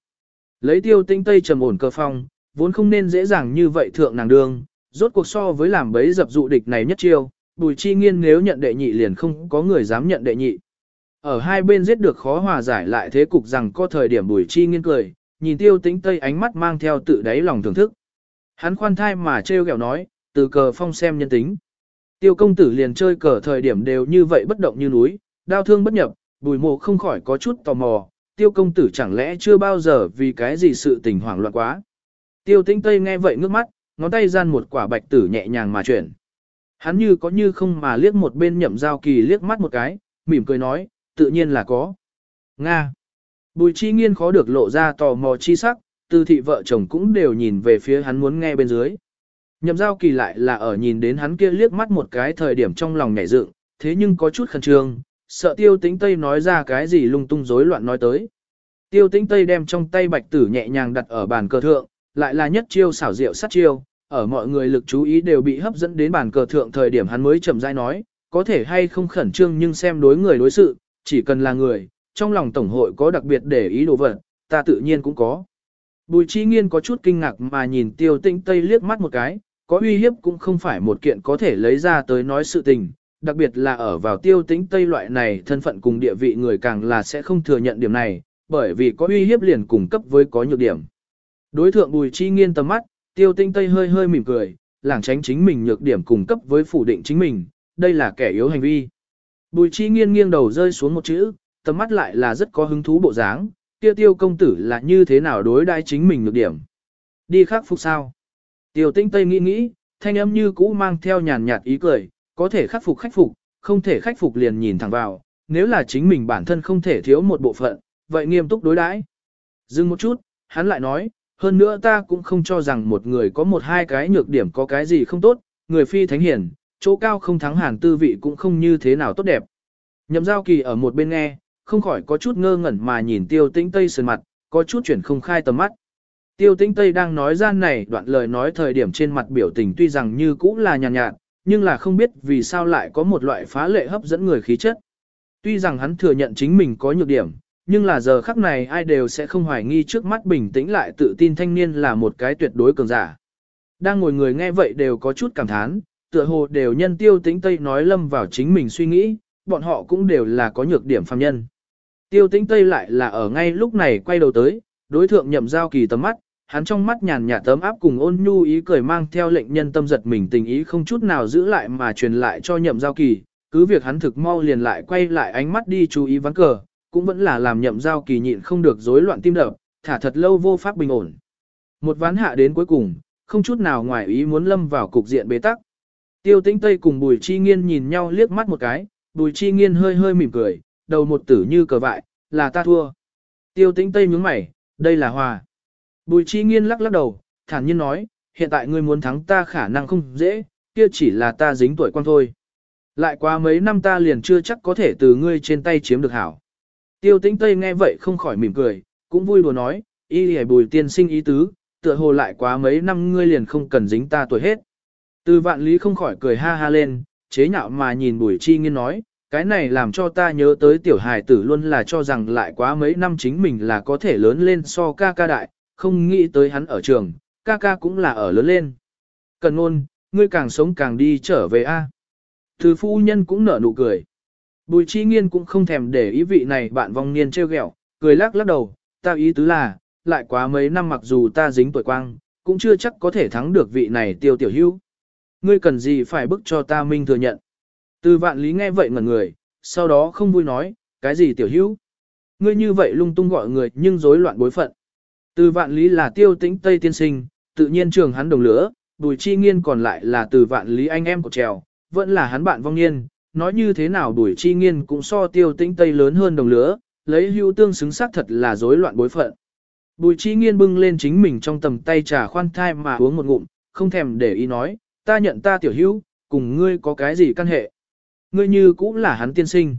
Lấy tiêu tinh tây trầm ổn cơ phong, vốn không nên dễ dàng như vậy thượng nàng đương, rốt cuộc so với làm bấy dập dụ địch này nhất chiêu, bùi chi nghiên nếu nhận đệ nhị liền không có người dám nhận đệ nhị. Ở hai bên giết được khó hòa giải lại thế cục rằng có thời điểm bùi chi nghiên cười, nhìn tiêu tĩnh tây ánh mắt mang theo tự đáy lòng thưởng thức. Hắn khoan thai mà trêu ghẹo nói, từ cờ phong xem nhân tính. Tiêu công tử liền chơi cờ thời điểm đều như vậy bất động như núi, đau thương bất nhập, bùi mộ không khỏi có chút tò mò, tiêu công tử chẳng lẽ chưa bao giờ vì cái gì sự tình hoảng loạn quá. Tiêu tĩnh Tây nghe vậy ngước mắt, ngón tay gian một quả bạch tử nhẹ nhàng mà chuyển. Hắn như có như không mà liếc một bên nhậm giao kỳ liếc mắt một cái, mỉm cười nói, tự nhiên là có. Nga. Bùi chi nghiên khó được lộ ra tò mò chi sắc, tư thị vợ chồng cũng đều nhìn về phía hắn muốn nghe bên dưới. Nhậm giao kỳ lại là ở nhìn đến hắn kia liếc mắt một cái thời điểm trong lòng nhảy dựng, thế nhưng có chút khẩn trương, sợ tiêu tĩnh Tây nói ra cái gì lung tung rối loạn nói tới. Tiêu tĩnh Tây đem trong tay bạch tử nhẹ nhàng đặt ở bàn cờ thượng, lại là nhất chiêu xảo diệu sát chiêu, ở mọi người lực chú ý đều bị hấp dẫn đến bàn cờ thượng thời điểm hắn mới chậm rãi nói, có thể hay không khẩn trương nhưng xem đối người đối sự, chỉ cần là người, trong lòng tổng hội có đặc biệt để ý đồ vật, ta tự nhiên cũng có. Bùi chi nghiên có chút kinh ngạc mà nhìn tiêu tĩnh Tây liếc mắt một cái, có uy hiếp cũng không phải một kiện có thể lấy ra tới nói sự tình, đặc biệt là ở vào tiêu tĩnh Tây loại này thân phận cùng địa vị người càng là sẽ không thừa nhận điểm này, bởi vì có uy hiếp liền cùng cấp với có nhược điểm. Đối thượng Bùi Chi Nghiên tầm mắt, tiêu tĩnh Tây hơi hơi mỉm cười, lảng tránh chính mình nhược điểm cùng cấp với phủ định chính mình, đây là kẻ yếu hành vi. Bùi Chi nghiêng nghiêng đầu rơi xuống một chữ, tầm mắt lại là rất có hứng thú bộ dáng, tiêu tiêu công tử là như thế nào đối đãi chính mình nhược điểm. Đi khắc phục sao? Tiêu Tinh Tây nghĩ nghĩ, thanh âm như cũ mang theo nhàn nhạt ý cười, có thể khắc phục khắc phục, không thể khắc phục liền nhìn thẳng vào, nếu là chính mình bản thân không thể thiếu một bộ phận, vậy nghiêm túc đối đãi. Dừng một chút, hắn lại nói, hơn nữa ta cũng không cho rằng một người có một hai cái nhược điểm có cái gì không tốt, người phi thánh hiển, chỗ cao không thắng hàn tư vị cũng không như thế nào tốt đẹp. Nhậm giao kỳ ở một bên nghe, không khỏi có chút ngơ ngẩn mà nhìn tiêu tĩnh tây sườn mặt, có chút chuyển không khai tầm mắt. Tiêu tĩnh tây đang nói gian này đoạn lời nói thời điểm trên mặt biểu tình tuy rằng như cũ là nhàn nhạt, nhạt, nhưng là không biết vì sao lại có một loại phá lệ hấp dẫn người khí chất. Tuy rằng hắn thừa nhận chính mình có nhược điểm, nhưng là giờ khắc này ai đều sẽ không hoài nghi trước mắt bình tĩnh lại tự tin thanh niên là một cái tuyệt đối cường giả. Đang ngồi người nghe vậy đều có chút cảm thán, tựa hồ đều nhân tiêu tĩnh Tây nói lâm vào chính mình suy nghĩ, bọn họ cũng đều là có nhược điểm phàm nhân. Tiêu tĩnh Tây lại là ở ngay lúc này quay đầu tới, đối thượng nhậm giao kỳ tầm mắt, hắn trong mắt nhàn nhạt tấm áp cùng ôn nhu ý cười mang theo lệnh nhân tâm giật mình tình ý không chút nào giữ lại mà truyền lại cho nhậm giao kỳ, cứ việc hắn thực mau liền lại quay lại ánh mắt đi chú ý ván cờ, cũng vẫn là làm nhậm giao kỳ nhịn không được rối loạn tim đập, thả thật lâu vô pháp bình ổn. Một ván hạ đến cuối cùng, không chút nào ngoài ý muốn lâm vào cục diện bế tắc. Tiêu tĩnh Tây cùng Bùi Chi Nghiên nhìn nhau liếc mắt một cái, Bùi Chi Nghiên hơi hơi mỉm cười, đầu một tử như cờ vại, là ta thua. Tiêu tĩnh Tây nhướng mày, đây là hòa. Bùi Chi Nghiên lắc lắc đầu, thản nhiên nói, hiện tại ngươi muốn thắng ta khả năng không dễ, kia chỉ là ta dính tuổi quan thôi. Lại qua mấy năm ta liền chưa chắc có thể từ ngươi trên tay chiếm được hảo. Tiêu tĩnh Tây nghe vậy không khỏi mỉm cười, cũng vui đùa nói, y hề bùi tiên sinh ý tứ, tựa hồ lại quá mấy năm ngươi liền không cần dính ta tuổi hết. Từ vạn lý không khỏi cười ha ha lên, chế nhạo mà nhìn bùi chi nghiên nói, cái này làm cho ta nhớ tới tiểu hài tử luôn là cho rằng lại quá mấy năm chính mình là có thể lớn lên so ca ca đại, không nghĩ tới hắn ở trường, ca ca cũng là ở lớn lên. Cần ngôn, ngươi càng sống càng đi trở về a. Từ phu nhân cũng nở nụ cười. Bùi chi nghiên cũng không thèm để ý vị này bạn vong niên trêu ghẹo, cười lắc lắc đầu, ta ý tứ là, lại quá mấy năm mặc dù ta dính tuổi quang, cũng chưa chắc có thể thắng được vị này tiêu tiểu hữu. Ngươi cần gì phải bức cho ta minh thừa nhận. Từ vạn lý nghe vậy ngẩn người, sau đó không vui nói, cái gì tiểu hữu? Ngươi như vậy lung tung gọi người nhưng rối loạn bối phận. Từ vạn lý là tiêu tĩnh Tây tiên sinh, tự nhiên trường hắn đồng lửa, bùi chi nghiên còn lại là từ vạn lý anh em của trèo, vẫn là hắn bạn vong niên, nói như thế nào đuổi chi nghiên cũng so tiêu tĩnh tây lớn hơn đồng lứa, lấy hữu tương xứng xác thật là rối loạn bối phận. Bùi chi nghiên bưng lên chính mình trong tầm tay trà khoan thai mà uống một ngụm, không thèm để ý nói, ta nhận ta tiểu hữu, cùng ngươi có cái gì căn hệ. Ngươi như cũng là hắn tiên sinh.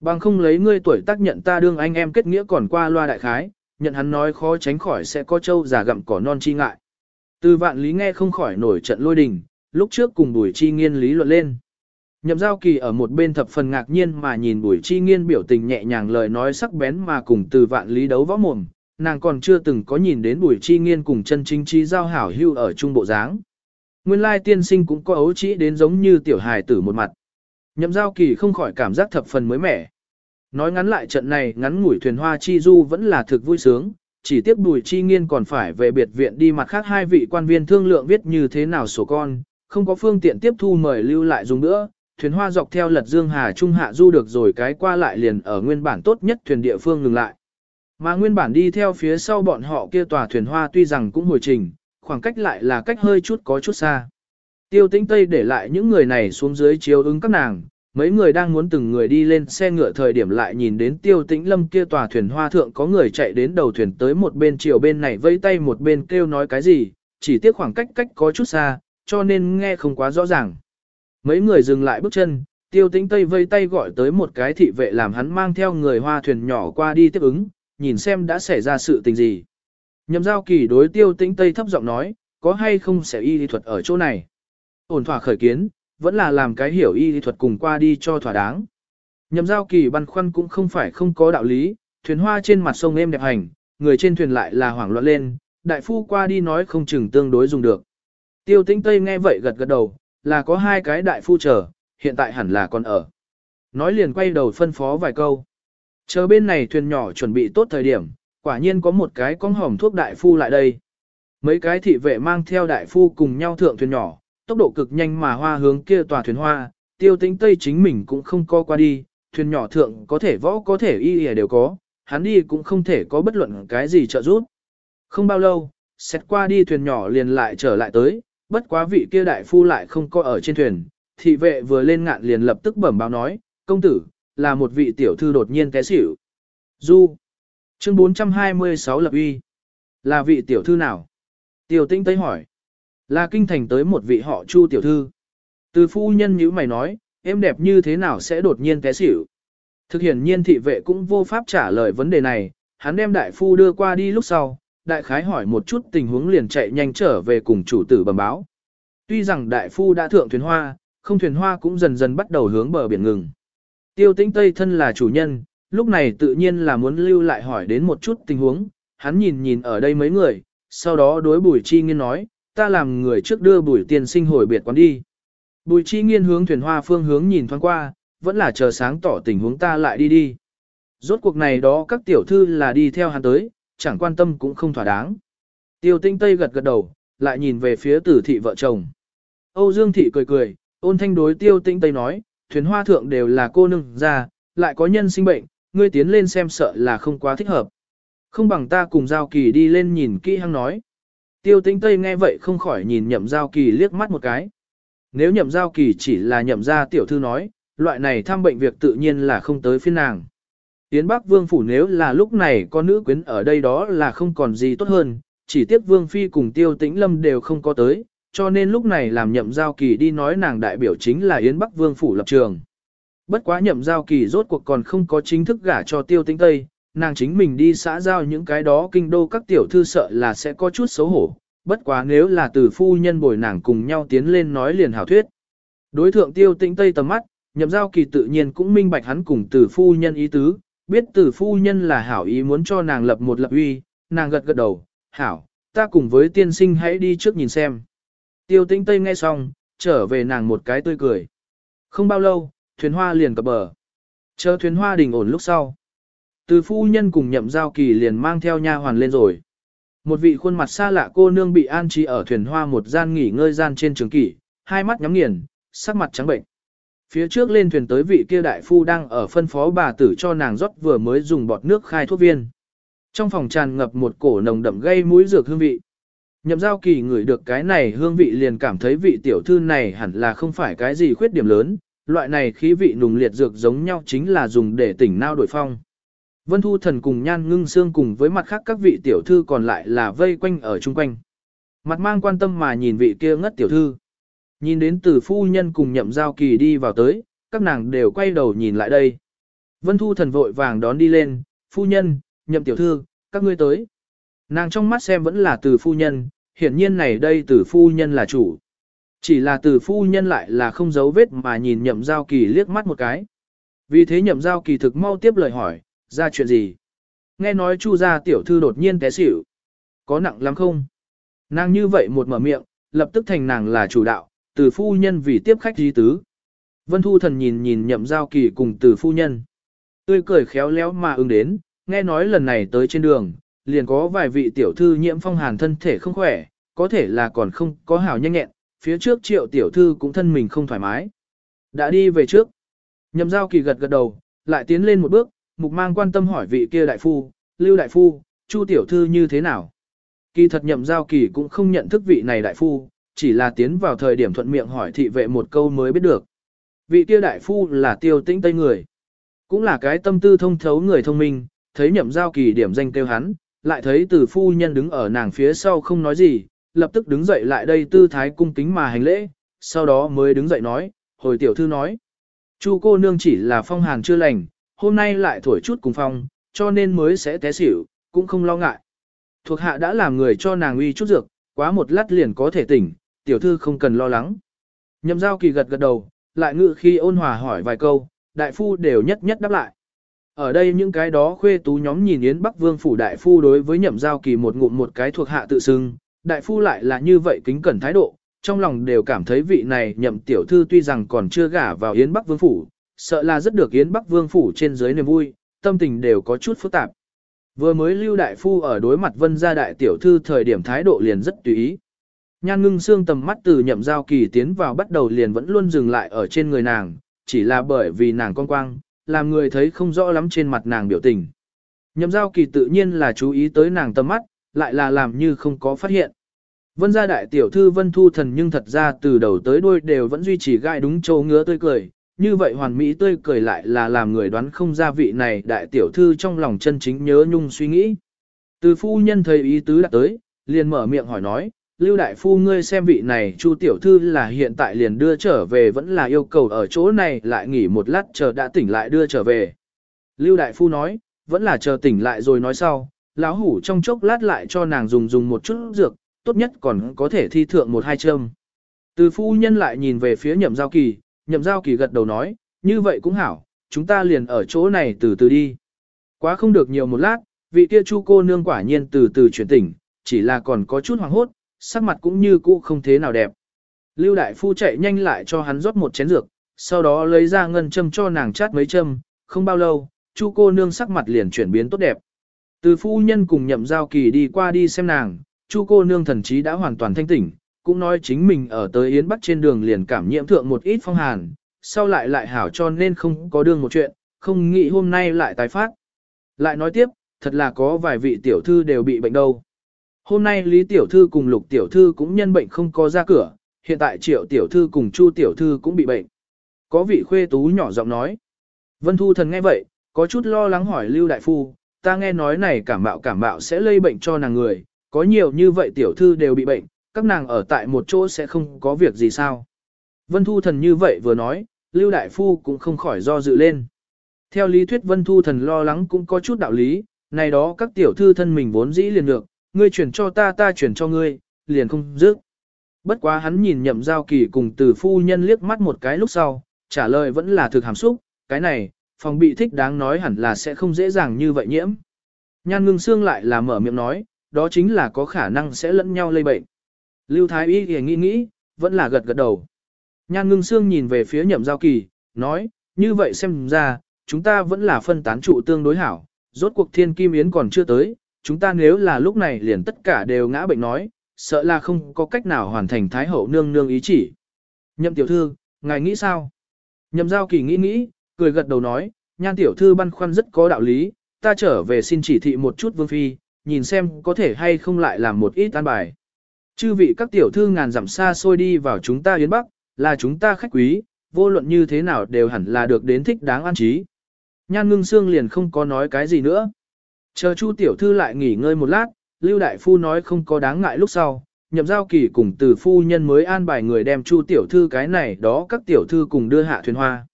Bằng không lấy ngươi tuổi tác nhận ta đương anh em kết nghĩa còn qua loa đại khái, nhận hắn nói khó tránh khỏi sẽ có châu giả gặm cỏ non chi ngại. Từ vạn lý nghe không khỏi nổi trận lôi đình, lúc trước cùng bùi chi nghiên lý luận lên. Nhậm giao kỳ ở một bên thập phần ngạc nhiên mà nhìn bùi chi nghiên biểu tình nhẹ nhàng lời nói sắc bén mà cùng từ vạn lý đấu võ mồm, nàng còn chưa từng có nhìn đến bùi chi nghiên cùng chân chính trí giao hảo hưu ở trung bộ dáng. Nguyên lai tiên sinh cũng có ấu trĩ đến giống như tiểu hài tử một mặt. Nhậm giao kỳ không khỏi cảm giác thập phần mới mẻ. Nói ngắn lại trận này ngắn ngủi thuyền hoa chi du vẫn là thực vui sướng, chỉ tiếc bùi chi nghiên còn phải về biệt viện đi mặt khác hai vị quan viên thương lượng viết như thế nào sổ con, không có phương tiện tiếp thu mời lưu lại dùng nữa, thuyền hoa dọc theo lật dương hà trung hạ du được rồi cái qua lại liền ở nguyên bản tốt nhất thuyền địa phương ngừng lại. Mà nguyên bản đi theo phía sau bọn họ kia tòa thuyền hoa tuy rằng cũng hồi trình, khoảng cách lại là cách hơi chút có chút xa. Tiêu tĩnh Tây để lại những người này xuống dưới chiếu ứng các nàng, mấy người đang muốn từng người đi lên xe ngựa thời điểm lại nhìn đến tiêu tĩnh lâm kia tòa thuyền hoa thượng có người chạy đến đầu thuyền tới một bên chiều bên này vây tay một bên kêu nói cái gì, chỉ tiếc khoảng cách cách có chút xa, cho nên nghe không quá rõ ràng. Mấy người dừng lại bước chân, tiêu tĩnh Tây vây tay gọi tới một cái thị vệ làm hắn mang theo người hoa thuyền nhỏ qua đi tiếp ứng, nhìn xem đã xảy ra sự tình gì. Nhậm giao kỳ đối tiêu tĩnh Tây thấp giọng nói, có hay không sẽ y lý thuật ở chỗ này. Ổn thỏa khởi kiến, vẫn là làm cái hiểu y lý thuật cùng qua đi cho thỏa đáng. Nhậm giao kỳ băn khoăn cũng không phải không có đạo lý, thuyền hoa trên mặt sông êm đẹp hành, người trên thuyền lại là hoảng loạn lên, đại phu qua đi nói không chừng tương đối dùng được. Tiêu tĩnh Tây nghe vậy gật gật đầu, là có hai cái đại phu chờ, hiện tại hẳn là còn ở. Nói liền quay đầu phân phó vài câu. Chờ bên này thuyền nhỏ chuẩn bị tốt thời điểm, quả nhiên có một cái con hỏng thuốc đại phu lại đây. Mấy cái thị vệ mang theo đại phu cùng nhau thượng thuyền nhỏ, tốc độ cực nhanh mà hoa hướng kia tòa thuyền hoa, tiêu tĩnh Tây chính mình cũng không co qua đi, thuyền nhỏ thượng có thể võ có thể y y đều có, hắn đi cũng không thể có bất luận cái gì trợ giúp. Không bao lâu, xét qua đi thuyền nhỏ liền lại trở lại tới, bất quá vị kia đại phu lại không có ở trên thuyền, thị vệ vừa lên ngạn liền lập tức bẩm báo nói, công tử, là một vị tiểu thư đột nhiên té xỉu. Du. Chương 426 lập uy. Là vị tiểu thư nào? Tiểu tinh tây hỏi. Là kinh thành tới một vị họ chu tiểu thư. Từ phu nhân như mày nói, em đẹp như thế nào sẽ đột nhiên té xỉu? Thực hiện nhiên thị vệ cũng vô pháp trả lời vấn đề này, hắn đem đại phu đưa qua đi lúc sau, đại khái hỏi một chút tình huống liền chạy nhanh trở về cùng chủ tử bẩm báo. Tuy rằng đại phu đã thượng thuyền hoa, không thuyền hoa cũng dần dần bắt đầu hướng bờ biển ngừng. Tiêu tĩnh Tây thân là chủ nhân, lúc này tự nhiên là muốn lưu lại hỏi đến một chút tình huống, hắn nhìn nhìn ở đây mấy người, sau đó đối bùi chi nghiên nói, ta làm người trước đưa bùi tiên sinh hồi biệt quán đi. Bùi chi nghiên hướng thuyền hoa phương hướng nhìn thoáng qua, vẫn là chờ sáng tỏ tình huống ta lại đi đi. Rốt cuộc này đó các tiểu thư là đi theo hắn tới, chẳng quan tâm cũng không thỏa đáng. Tiêu tinh tây gật gật đầu, lại nhìn về phía tử thị vợ chồng. Âu Dương thị cười cười, ôn thanh đối tiêu tinh tây nói, thuyền hoa thượng đều là cô nương ra, lại có nhân sinh bệnh, ngươi tiến lên xem sợ là không quá thích hợp. Không bằng ta cùng Giao Kỳ đi lên nhìn kỹ hăng nói. Tiêu tinh tây nghe vậy không khỏi nhìn nhậm Giao Kỳ liếc mắt một cái. Nếu nhậm Giao Kỳ chỉ là nhậm gia tiểu thư nói, loại này thăm bệnh việc tự nhiên là không tới phiên nàng. Yến Bắc Vương Phủ nếu là lúc này có nữ quyến ở đây đó là không còn gì tốt hơn, chỉ tiếc Vương Phi cùng Tiêu Tĩnh Lâm đều không có tới, cho nên lúc này làm nhậm giao kỳ đi nói nàng đại biểu chính là Yến Bắc Vương Phủ lập trường. Bất quá nhậm giao kỳ rốt cuộc còn không có chính thức gả cho Tiêu Tĩnh Tây, nàng chính mình đi xã giao những cái đó kinh đô các tiểu thư sợ là sẽ có chút xấu hổ, bất quá nếu là từ phu nhân bồi nàng cùng nhau tiến lên nói liền hảo thuyết. Đối thượng Tiêu Tĩnh Tây tầm mắt, nhậm giao kỳ tự nhiên cũng minh bạch hắn cùng từ phu nhân ý tứ, biết từ phu nhân là hảo ý muốn cho nàng lập một lập uy, nàng gật gật đầu, hảo, ta cùng với tiên sinh hãy đi trước nhìn xem. Tiêu tĩnh Tây nghe xong, trở về nàng một cái tươi cười. Không bao lâu, thuyền hoa liền cập bờ. Chờ thuyền hoa đình ổn lúc sau. Từ phu nhân cùng nhậm giao kỳ liền mang theo nha hoàn lên rồi. Một vị khuôn mặt xa lạ cô nương bị an trí ở thuyền hoa một gian nghỉ ngơi gian trên trường kỷ, hai mắt nhắm nghiền, sắc mặt trắng bệnh. Phía trước lên thuyền tới vị kia đại phu đang ở phân phó bà tử cho nàng rót vừa mới dùng bọt nước khai thuốc viên. Trong phòng tràn ngập một cổ nồng đậm gây mũi dược hương vị. Nhậm giao kỳ ngửi được cái này hương vị liền cảm thấy vị tiểu thư này hẳn là không phải cái gì khuyết điểm lớn, loại này khí vị nùng liệt dược giống nhau chính là dùng để tỉnh nao đổi phong. Vân Thu Thần cùng Nhan Ngưng Sương cùng với mặt khác các vị tiểu thư còn lại là vây quanh ở chung quanh. Mặt mang quan tâm mà nhìn vị kia ngất tiểu thư. Nhìn đến từ phu nhân cùng nhậm giao kỳ đi vào tới, các nàng đều quay đầu nhìn lại đây. Vân Thu Thần vội vàng đón đi lên, phu nhân, nhậm tiểu thư, các ngươi tới. Nàng trong mắt xem vẫn là từ phu nhân, hiển nhiên này đây từ phu nhân là chủ. Chỉ là từ phu nhân lại là không giấu vết mà nhìn nhậm giao kỳ liếc mắt một cái. Vì thế nhậm giao kỳ thực mau tiếp lời hỏi, ra chuyện gì? Nghe nói chu gia tiểu thư đột nhiên té xỉu. Có nặng lắm không? Nàng như vậy một mở miệng, lập tức thành nàng là chủ đạo, từ phu nhân vì tiếp khách di tứ. Vân Thu Thần nhìn nhìn nhậm giao kỳ cùng từ phu nhân. Tươi cười khéo léo mà ứng đến, nghe nói lần này tới trên đường, liền có vài vị tiểu thư nhiễm phong hàn thân thể không khỏe, có thể là còn không có hảo nhanh nhẹn, phía trước triệu tiểu thư cũng thân mình không thoải mái. Đã đi về trước. Nhậm giao kỳ gật gật đầu, lại tiến lên một bước, mục mang quan tâm hỏi vị kia đại phu, lưu đại phu, chu tiểu thư như thế nào. Kỳ thật nhậm giao kỳ cũng không nhận thức vị này đại phu, chỉ là tiến vào thời điểm thuận miệng hỏi thị vệ một câu mới biết được. Vị kia đại phu là tiêu tĩnh tây người. Cũng là cái tâm tư thông thấu người thông minh, thấy nhậm giao kỳ điểm danh kêu hắn, lại thấy từ phu nhân đứng ở nàng phía sau không nói gì, lập tức đứng dậy lại đây tư thái cung kính mà hành lễ, sau đó mới đứng dậy nói, hồi tiểu thư nói. Chu cô nương chỉ là phong hàn chưa lành, hôm nay lại thổi chút cùng phong, cho nên mới sẽ té xỉu, cũng không lo ngại. Thuộc hạ đã làm người cho nàng uy chút dược, quá một lát liền có thể tỉnh, tiểu thư không cần lo lắng. Nhậm giao kỳ gật gật đầu, lại ngự khi ôn hòa hỏi vài câu, đại phu đều nhất nhất đáp lại. Ở đây những cái đó khuê tú nhóm nhìn Yến Bắc Vương phủ đại phu đối với nhậm giao kỳ một ngụm một cái thuộc hạ tự xưng, đại phu lại là như vậy kính cẩn thái độ, trong lòng đều cảm thấy vị này nhậm tiểu thư tuy rằng còn chưa gả vào Yến Bắc Vương Phủ, sợ là rất được Yến Bắc Vương Phủ trên dưới niềm vui, tâm tình đều có chút phức tạp. Vừa mới lưu đại phu ở đối mặt vân gia đại tiểu thư thời điểm thái độ liền rất tùy ý. Nhan ngưng xương tầm mắt từ nhậm giao kỳ tiến vào bắt đầu liền vẫn luôn dừng lại ở trên người nàng, chỉ là bởi vì nàng con quang, làm người thấy không rõ lắm trên mặt nàng biểu tình. Nhậm giao kỳ tự nhiên là chú ý tới nàng tầm mắt, lại là làm như không có phát hiện. Vân gia đại tiểu thư vân thu thần nhưng thật ra từ đầu tới đuôi đều vẫn duy trì gai đúng châu ngứa tươi cười, như vậy hoàn mỹ tươi cười lại là làm người đoán không ra vị này đại tiểu thư trong lòng chân chính nhớ nhung suy nghĩ. Từ phu nhân thấy ý tứ đã tới, liền mở miệng hỏi nói, Lưu đại phu ngươi xem vị này Chu tiểu thư là hiện tại liền đưa trở về vẫn là yêu cầu ở chỗ này lại nghỉ một lát chờ đã tỉnh lại đưa trở về. Lưu đại phu nói, vẫn là chờ tỉnh lại rồi nói sau, lão hủ trong chốc lát lại cho nàng dùng dùng một chút dược, tốt nhất còn có thể thi thượng một hai châm. Từ phu nhân lại nhìn về phía nhậm giao kỳ, nhậm giao kỳ gật đầu nói, như vậy cũng hảo, chúng ta liền ở chỗ này từ từ đi. Quá không được nhiều một lát, vị kia chu cô nương quả nhiên từ từ chuyển tỉnh, chỉ là còn có chút hoàng hốt, sắc mặt cũng như cũ không thế nào đẹp. Lưu đại phu chạy nhanh lại cho hắn rót một chén dược, sau đó lấy ra ngân châm cho nàng chát mấy châm, không bao lâu, chu cô nương sắc mặt liền chuyển biến tốt đẹp. Từ phu nhân cùng nhậm giao kỳ đi qua đi xem nàng, chu cô nương thần trí đã hoàn toàn thanh tỉnh, cũng nói chính mình ở tới Yến Bắc trên đường liền cảm nhiễm thượng một ít phong hàn, sau lại lại hảo cho nên không có đương một chuyện, không nghĩ hôm nay lại tái phát. Lại nói tiếp, thật là có vài vị tiểu thư đều bị bệnh đâu. Hôm nay Lý Tiểu Thư cùng Lục Tiểu Thư cũng nhân bệnh không có ra cửa, hiện tại Triệu Tiểu Thư cùng Chu Tiểu Thư cũng bị bệnh. Có vị khuê tú nhỏ giọng nói. Vân Thu Thần nghe vậy, có chút lo lắng hỏi Lưu Đại Phu, ta nghe nói này cảm mạo cảm mạo sẽ lây bệnh cho nàng người, có nhiều như vậy Tiểu Thư đều bị bệnh, các nàng ở tại một chỗ sẽ không có việc gì sao. Vân Thu Thần như vậy vừa nói, Lưu Đại Phu cũng không khỏi do dự lên. Theo lý thuyết Vân Thu Thần lo lắng cũng có chút đạo lý, này đó các tiểu thư thân mình vốn dĩ liền được, ngươi chuyển cho ta ta chuyển cho ngươi, liền không dứt. Bất quá hắn nhìn nhậm giao kỳ cùng từ phu nhân liếc mắt một cái lúc sau, trả lời vẫn là thực hàm xúc, cái này, phòng bị thích đáng nói hẳn là sẽ không dễ dàng như vậy nhiễm. Nhan ngưng xương lại là mở miệng nói, đó chính là có khả năng sẽ lẫn nhau lây bệnh. Lưu Thái Y thì nghĩ nghĩ, vẫn là gật gật đầu. Nhan ngưng xương nhìn về phía nhậm giao kỳ, nói, như vậy xem ra, chúng ta vẫn là phân tán trụ tương đối hảo, rốt cuộc thiên kim yến còn chưa tới, chúng ta nếu là lúc này liền tất cả đều ngã bệnh nói, sợ là không có cách nào hoàn thành Thái Hậu nương nương ý chỉ. Nhậm tiểu thư, ngài nghĩ sao? Nhậm giao kỳ nghĩ nghĩ, cười gật đầu nói, nhan tiểu thư băn khoăn rất có đạo lý, ta trở về xin chỉ thị một chút vương phi, nhìn xem có thể hay không lại làm một ít an bài. Chư vị các tiểu thư ngàn dặm xa xôi đi vào chúng ta yến bắc, là chúng ta khách quý, vô luận như thế nào đều hẳn là được đến thích đáng an trí. Nhan ngưng xương liền không có nói cái gì nữa. Chờ Chu tiểu thư lại nghỉ ngơi một lát, Lưu đại phu nói không có đáng ngại lúc sau, nhậm giao kỳ cùng từ phu nhân mới an bài người đem Chu tiểu thư cái này đó các tiểu thư cùng đưa hạ thuyền hoa.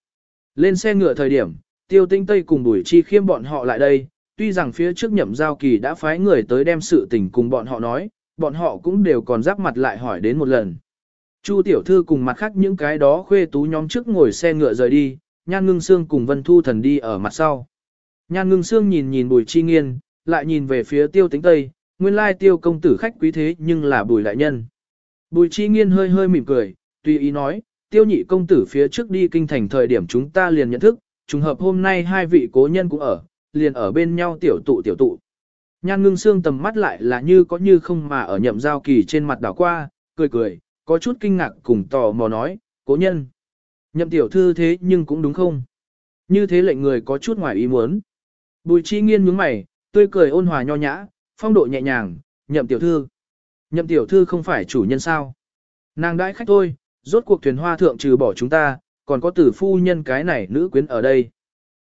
Lên xe ngựa thời điểm, Tiêu Tinh Tây cùng Bùi Chi khiêm bọn họ lại đây, tuy rằng phía trước nhậm giao kỳ đã phái người tới đem sự tình cùng bọn họ nói, bọn họ cũng đều còn giáp mặt lại hỏi đến một lần. Chu tiểu thư cùng mặt khác những cái đó khuê tú nhóm trước ngồi xe ngựa rời đi, Nhan Ngưng Sương cùng Vân Thu Thần đi ở mặt sau. Nhan ngưng xương nhìn nhìn bùi chi nghiên, lại nhìn về phía tiêu tính tây, nguyên lai tiêu công tử khách quý thế nhưng là bùi đại nhân. Bùi chi nghiên hơi hơi mỉm cười, tùy ý nói, tiêu nhị công tử phía trước đi kinh thành thời điểm chúng ta liền nhận thức, trùng hợp hôm nay hai vị cố nhân cũng ở, liền ở bên nhau tiểu tụ tiểu tụ. Nhan ngưng xương tầm mắt lại là như có như không mà ở nhậm giao kỳ trên mặt đảo qua, cười cười, có chút kinh ngạc cùng tò mò nói, cố nhân. Nhậm tiểu thư thế nhưng cũng đúng không? Như thế lệnh người có chút ngoài ý muốn. Bùi chi nghiên nhướng mày, tươi cười ôn hòa nho nhã, phong độ nhẹ nhàng, nhậm tiểu thư. Nhậm tiểu thư không phải chủ nhân sao. Nàng đãi khách thôi, rốt cuộc thuyền hoa thượng trừ bỏ chúng ta, còn có tử phu nhân cái này nữ quyến ở đây.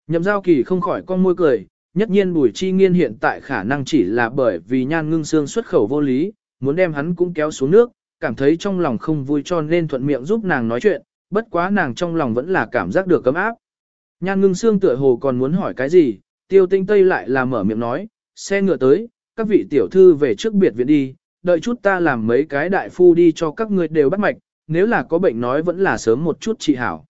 Nhậm giao kỳ không khỏi con môi cười, nhất nhiên bùi chi nghiên hiện tại khả năng chỉ là bởi vì nhan ngưng xương xuất khẩu vô lý, muốn đem hắn cũng kéo xuống nước, cảm thấy trong lòng không vui cho nên thuận miệng giúp nàng nói chuyện, bất quá nàng trong lòng vẫn là cảm giác được cấm áp. Nhan ngưng xương tựa hồ còn muốn hỏi cái gì, tiêu tinh tây lại là mở miệng nói, xe ngựa tới, các vị tiểu thư về trước biệt viện đi, đợi chút ta làm mấy cái đại phu đi cho các ngươi đều bắt mạch, nếu là có bệnh nói vẫn là sớm một chút trị hảo.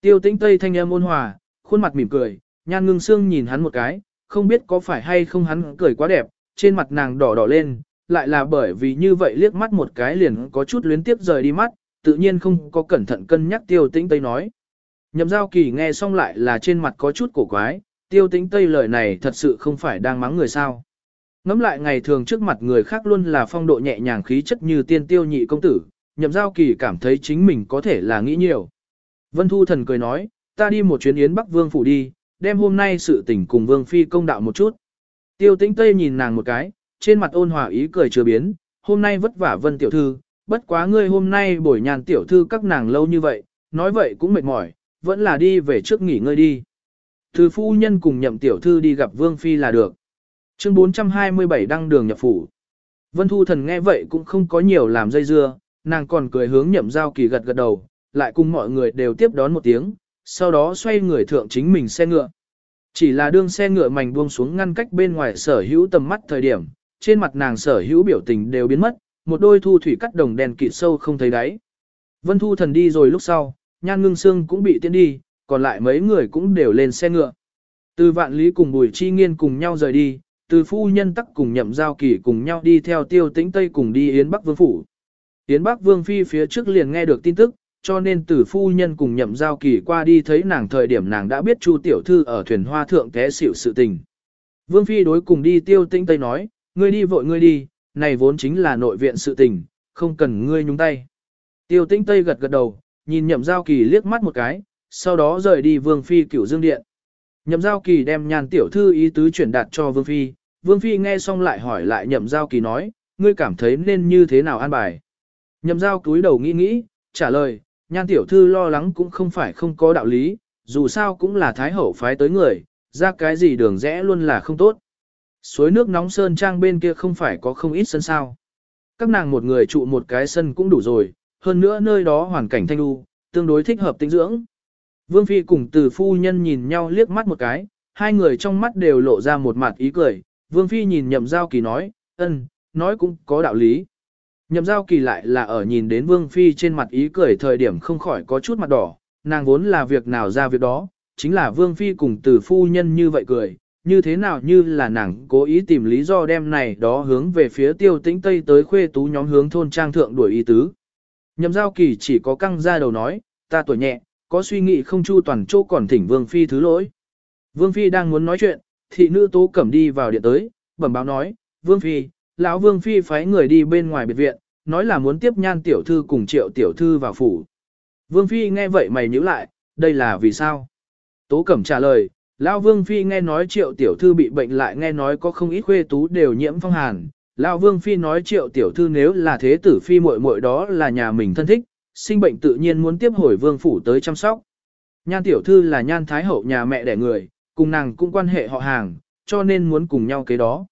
Tiêu tinh tây thanh âm ôn hòa, khuôn mặt mỉm cười, nhan ngưng xương nhìn hắn một cái, không biết có phải hay không hắn cười quá đẹp, trên mặt nàng đỏ đỏ lên, lại là bởi vì như vậy liếc mắt một cái liền có chút luyến tiếp rời đi mắt, tự nhiên không có cẩn thận cân nhắc tiêu tĩnh Tây nói. Nhậm giao kỳ nghe xong lại là trên mặt có chút cổ quái, tiêu tĩnh Tây lời này thật sự không phải đang mắng người sao. Ngắm lại ngày thường trước mặt người khác luôn là phong độ nhẹ nhàng khí chất như tiên tiêu nhị công tử, nhậm giao kỳ cảm thấy chính mình có thể là nghĩ nhiều. Vân Thu Thần cười nói, ta đi một chuyến yến Bắc Vương phủ đi, đem hôm nay sự tình cùng Vương Phi công đạo một chút. Tiêu tĩnh Tây nhìn nàng một cái, trên mặt ôn hòa ý cười chưa biến, hôm nay vất vả Vân Tiểu Thư, bất quá ngươi hôm nay bồi nhàn Tiểu Thư các nàng lâu như vậy, nói vậy cũng mệt mỏi, vẫn là đi về trước nghỉ ngơi đi. Thư phu nhân cùng nhậm Tiểu Thư đi gặp Vương Phi là được. Chương 427 đăng đường nhập phủ. Vân Thu Thần nghe vậy cũng không có nhiều làm dây dưa, nàng còn cười hướng nhậm giao kỳ gật gật đầu, lại cùng mọi người đều tiếp đón một tiếng, sau đó xoay người thượng chính mình xe ngựa. Chỉ là đương xe ngựa mảnh buông xuống ngăn cách bên ngoài sở hữu tầm mắt thời điểm, trên mặt nàng sở hữu biểu tình đều biến mất, một đôi thu thủy cắt đồng đèn kịt sâu không thấy đáy. Vân Thu Thần đi rồi lúc sau, Nhan Ngưng Sương cũng bị tiễn đi, còn lại mấy người cũng đều lên xe ngựa. Từ Vạn Lý cùng Bùi Chi Nghiên cùng nhau rời đi, từ phu nhân tắc cùng nhậm giao kỳ cùng nhau đi theo tiêu tĩnh Tây cùng đi Yến Bắc Vương Phủ. Yến Bắc Vương Phi phía trước liền nghe được tin tức, cho nên từ phu nhân cùng nhậm giao kỳ qua đi thấy nàng thời điểm nàng đã biết Chu Tiểu Thư ở thuyền hoa thượng té xỉu sự tình. Vương Phi đối cùng đi tiêu Tinh Tây nói, ngươi đi vội ngươi đi, này vốn chính là nội viện sự tình, không cần ngươi nhúng tay. Tiêu Tinh Tây gật gật đầu, nhìn nhậm giao kỳ liếc mắt một cái, sau đó rời đi Vương Phi cửu dương điện. Nhậm giao kỳ đem nhàn tiểu thư ý tứ chuyển đạt cho Vương Phi, Vương Phi nghe xong lại hỏi lại nhậm giao kỳ nói, ngươi cảm thấy nên như thế nào an bài. Nhậm giao cúi đầu nghĩ nghĩ, trả lời, nhan tiểu thư lo lắng cũng không phải không có đạo lý, dù sao cũng là thái hậu phái tới người, ra cái gì đường rẽ luôn là không tốt. Suối nước nóng sơn trang bên kia không phải có không ít sân sao. Các nàng một người trụ một cái sân cũng đủ rồi, hơn nữa nơi đó hoàn cảnh thanh lưu, tương đối thích hợp tinh dưỡng. Vương Phi cùng từ phu nhân nhìn nhau liếc mắt một cái, hai người trong mắt đều lộ ra một mặt ý cười, Vương Phi nhìn nhậm giao kỳ nói, ân, nói cũng có đạo lý. Nhậm giao kỳ lại là ở nhìn đến Vương Phi trên mặt ý cười thời điểm không khỏi có chút mặt đỏ, nàng vốn là việc nào ra việc đó, chính là Vương Phi cùng từ phu nhân như vậy cười, như thế nào như là nàng cố ý tìm lý do đem này đó hướng về phía tiêu tĩnh Tây tới khuê tú nhóm hướng thôn trang thượng đuổi ý tứ. Nhậm giao kỳ chỉ có căng ra đầu nói, ta tuổi nhẹ, có suy nghĩ không chu toàn chỗ còn thỉnh Vương Phi thứ lỗi. Vương Phi đang muốn nói chuyện, thị nữ tố cẩm đi vào điện tới, bẩm báo nói, Vương Phi, lão Vương Phi phái người đi bên ngoài biệt viện, nói là muốn tiếp nhan tiểu thư cùng triệu tiểu thư vào phủ. Vương Phi nghe vậy mày nhíu lại, đây là vì sao? Tố cẩm trả lời, lão Vương Phi nghe nói triệu tiểu thư bị bệnh lại nghe nói có không ít khuê tú đều nhiễm phong hàn. Lão Vương Phi nói triệu tiểu thư nếu là thế tử Phi muội muội đó là nhà mình thân thích, sinh bệnh tự nhiên muốn tiếp hồi Vương Phủ tới chăm sóc. Nhan tiểu thư là nhan thái hậu nhà mẹ đẻ người, cùng nàng cũng quan hệ họ hàng, cho nên muốn cùng nhau cái đó.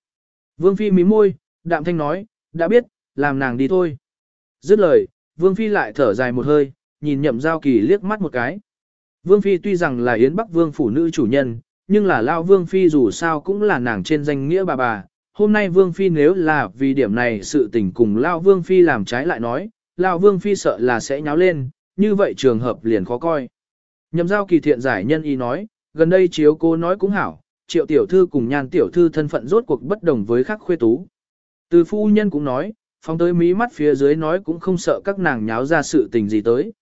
Vương Phi mím môi, đạm thanh nói, đã biết, làm nàng đi thôi. Dứt lời, Vương Phi lại thở dài một hơi, nhìn nhậm giao kỳ liếc mắt một cái. Vương Phi tuy rằng là Yến Bắc Vương phủ nữ chủ nhân, nhưng là Lao Vương Phi dù sao cũng là nàng trên danh nghĩa bà bà. Hôm nay Vương Phi nếu là vì điểm này sự tình cùng Lao Vương Phi làm trái lại nói, Lao Vương Phi sợ là sẽ nháo lên, như vậy trường hợp liền khó coi. Nhậm giao kỳ thiện giải nhân y nói, gần đây chiếu cô nói cũng hảo, triệu tiểu thư cùng nhan tiểu thư thân phận rốt cuộc bất đồng với khác khuê tú. Từ phu nhân cũng nói, phóng tới mí mắt phía dưới nói cũng không sợ các nàng nháo ra sự tình gì tới.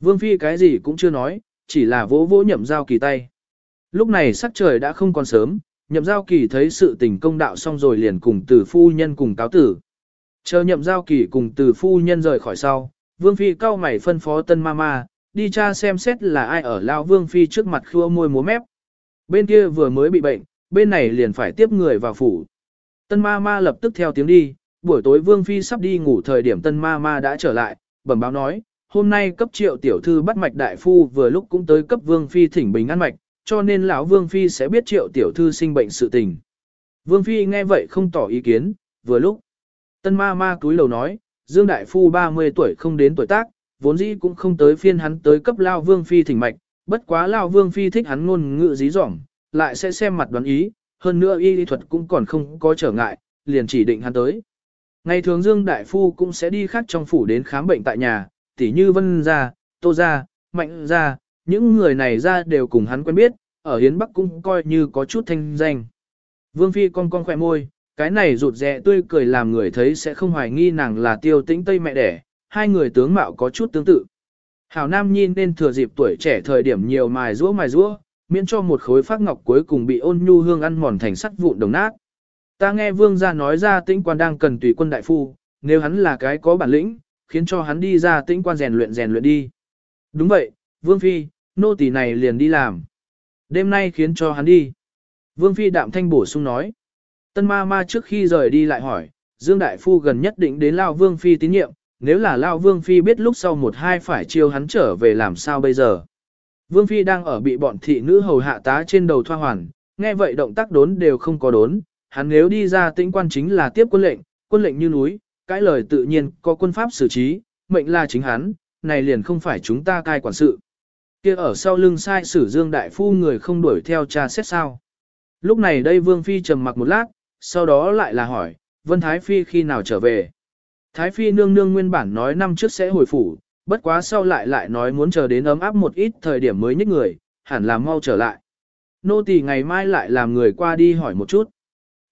Vương phi cái gì cũng chưa nói, chỉ là vỗ vỗ nhậm giao kỳ tay. Lúc này sắc trời đã không còn sớm, nhậm giao kỳ thấy sự tình công đạo xong rồi liền cùng từ phu nhân cùng cáo tử. Chờ nhậm giao kỳ cùng từ phu nhân rời khỏi sau, vương phi cao mày phân phó tân ma đi tra xem xét là ai ở Lao Vương Phi trước mặt khua môi múa mép. Bên kia vừa mới bị bệnh, bên này liền phải tiếp người vào phủ. Tân ma ma lập tức theo tiếng đi, buổi tối Vương Phi sắp đi ngủ thời điểm tân ma ma đã trở lại, bẩm báo nói, hôm nay cấp triệu tiểu thư bắt mạch đại phu vừa lúc cũng tới cấp Vương Phi thỉnh bình ăn mạch, cho nên lão Vương Phi sẽ biết triệu tiểu thư sinh bệnh sự tình. Vương Phi nghe vậy không tỏ ý kiến, vừa lúc. Tân ma ma cúi lầu nói, Dương Đại Phu 30 tuổi không đến tuổi tác, vốn dĩ cũng không tới phiên hắn tới cấp Lao Vương Phi thỉnh mạch, bất quá Lao Vương Phi thích hắn ngôn ngữ dí dỏm, lại sẽ xem mặt đoán ý, hơn nữa y lý thuật cũng còn không có trở ngại, liền chỉ định hắn tới. Ngày thường Dương Đại Phu cũng sẽ đi khác trong phủ đến khám bệnh tại nhà, tỉ như Vân Gia, Tô Gia, Mạnh Gia, những người này ra đều cùng hắn quen biết, ở Hiến Bắc cũng coi như có chút thanh danh. Vương Phi con con khỏe môi, Cái này rụt rẹ tươi cười làm người thấy sẽ không hoài nghi nàng là tiêu tĩnh tây mẹ đẻ, hai người tướng mạo có chút tương tự. Hảo Nam Nhi nên thừa dịp tuổi trẻ thời điểm nhiều mài rũa mài rũa, miễn cho một khối phát ngọc cuối cùng bị ôn nhu hương ăn mòn thành sắt vụn đồng nát. Ta nghe vương gia nói ra tĩnh quan đang cần tùy quân đại phu, nếu hắn là cái có bản lĩnh, khiến cho hắn đi ra tĩnh quan rèn luyện rèn luyện đi. Đúng vậy, vương phi, nô tỳ này liền đi làm. Đêm nay khiến cho hắn đi. Vương phi đạm thanh bổ sung nói. Tân ma ma trước khi rời đi lại hỏi, Dương Đại Phu gần nhất định đến Lao Vương Phi tín nhiệm, nếu là Lao Vương Phi biết lúc sau một hai phải chiêu hắn trở về làm sao bây giờ. Vương Phi đang ở bị bọn thị nữ hầu hạ tá trên đầu thoa hoàn, nghe vậy động tác đốn đều không có đốn, hắn nếu đi ra tĩnh quan chính là tiếp quân lệnh, quân lệnh như núi, cãi lời tự nhiên có quân pháp xử trí, mệnh là chính hắn, này liền không phải chúng ta cai quản sự. kia ở sau lưng sai sử Dương Đại Phu người không đuổi theo cha xét sao. Lúc này đây Vương Phi trầm mặc một lát, sau đó lại là hỏi, Vân Thái Phi khi nào trở về? Thái Phi nương nương nguyên bản nói năm trước sẽ hồi phủ, bất quá sau lại lại nói muốn chờ đến ấm áp một ít thời điểm mới nhích người, hẳn là mau trở lại. Nô tỳ ngày mai lại làm người qua đi hỏi một chút.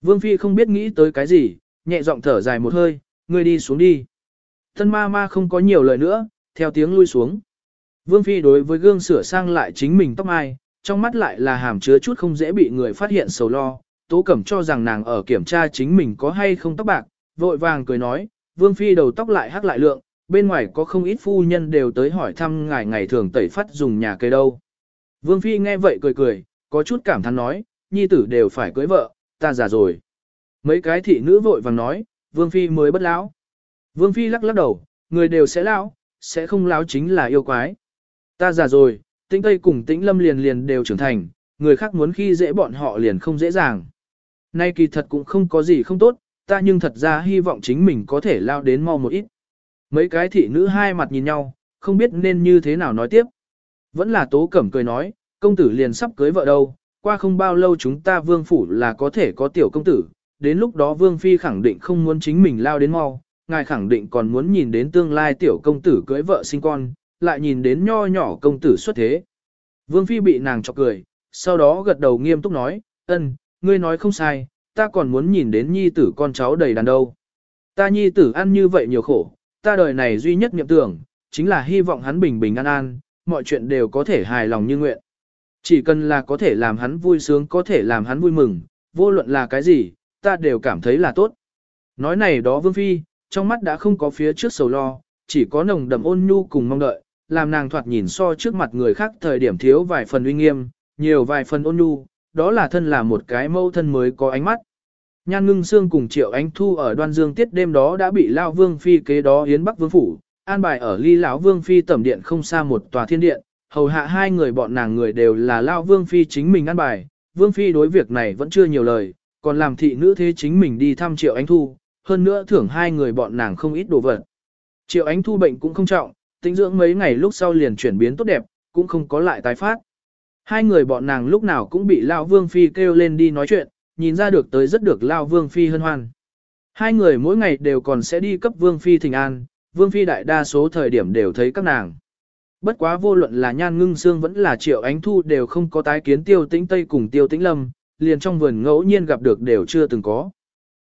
Vương Phi không biết nghĩ tới cái gì, nhẹ giọng thở dài một hơi, người đi xuống đi. Thân ma ma không có nhiều lời nữa, theo tiếng lui xuống. Vương Phi đối với gương sửa sang lại chính mình tóc mai, trong mắt lại là hàm chứa chút không dễ bị người phát hiện sầu lo, Tố Cẩm cho rằng nàng ở kiểm tra chính mình có hay không tóc bạc, vội vàng cười nói, Vương Phi đầu tóc lại hắc lại lượng, bên ngoài có không ít phu nhân đều tới hỏi thăm ngài ngày thường tẩy phát dùng nhà cây đâu. Vương Phi nghe vậy cười cười, có chút cảm thán nói, nhi tử đều phải cưới vợ, ta già rồi. Mấy cái thị nữ vội vàng nói, Vương Phi mới bất lão. Vương Phi lắc lắc đầu, người đều sẽ lão, sẽ không lão chính là yêu quái. Ta già rồi, tĩnh Tây cùng tĩnh Lâm liền liền đều trưởng thành, người khác muốn khi dễ bọn họ liền không dễ dàng. Nay kỳ thật cũng không có gì không tốt, ta nhưng thật ra hy vọng chính mình có thể lao đến mau một ít. Mấy cái thị nữ hai mặt nhìn nhau, không biết nên như thế nào nói tiếp. Vẫn là tố cẩm cười nói, công tử liền sắp cưới vợ đâu, qua không bao lâu chúng ta vương phủ là có thể có tiểu công tử, đến lúc đó vương phi khẳng định không muốn chính mình lao đến mau, ngài khẳng định còn muốn nhìn đến tương lai tiểu công tử cưới vợ sinh con, lại nhìn đến nho nhỏ công tử xuất thế. Vương phi bị nàng chọc cười, sau đó gật đầu nghiêm túc nói, ân, ngươi nói không sai, ta còn muốn nhìn đến nhi tử con cháu đầy đàn đâu. Ta nhi tử ăn như vậy nhiều khổ, ta đời này duy nhất niệm tưởng, chính là hy vọng hắn bình bình an an, mọi chuyện đều có thể hài lòng như nguyện. Chỉ cần là có thể làm hắn vui sướng có thể làm hắn vui mừng, vô luận là cái gì, ta đều cảm thấy là tốt. Nói này đó Vương Phi, trong mắt đã không có phía trước sầu lo, chỉ có nồng đậm ôn nhu cùng mong đợi, làm nàng thoạt nhìn so trước mặt người khác thời điểm thiếu vài phần uy nghiêm, nhiều vài phần ôn nhu, đó là thân là một cái mâu thân mới có ánh mắt. Nhan ngưng xương cùng triệu ánh thu ở đoan dương tiết đêm đó đã bị lao vương phi kế đó hiến bắc vương phủ, an bài ở ly lão vương phi tẩm điện không xa một tòa thiên điện, hầu hạ hai người bọn nàng người đều là lao vương phi chính mình an bài, vương phi đối việc này vẫn chưa nhiều lời, còn làm thị nữ thế chính mình đi thăm triệu ánh thu, hơn nữa thưởng hai người bọn nàng không ít đồ vật. Triệu ánh thu bệnh cũng không trọng, tĩnh dưỡng mấy ngày lúc sau liền chuyển biến tốt đẹp, cũng không có lại tái phát. Hai người bọn nàng lúc nào cũng bị Lão Vương Phi kêu lên đi nói chuyện, nhìn ra được tới rất được Lao Vương Phi hân hoan. Hai người mỗi ngày đều còn sẽ đi cấp Vương Phi thỉnh an, Vương Phi đại đa số thời điểm đều thấy các nàng. Bất quá vô luận là nhan ngưng xương vẫn là triệu ánh thu đều không có tái kiến tiêu tĩnh Tây cùng tiêu tĩnh Lâm, liền trong vườn ngẫu nhiên gặp được đều chưa từng có.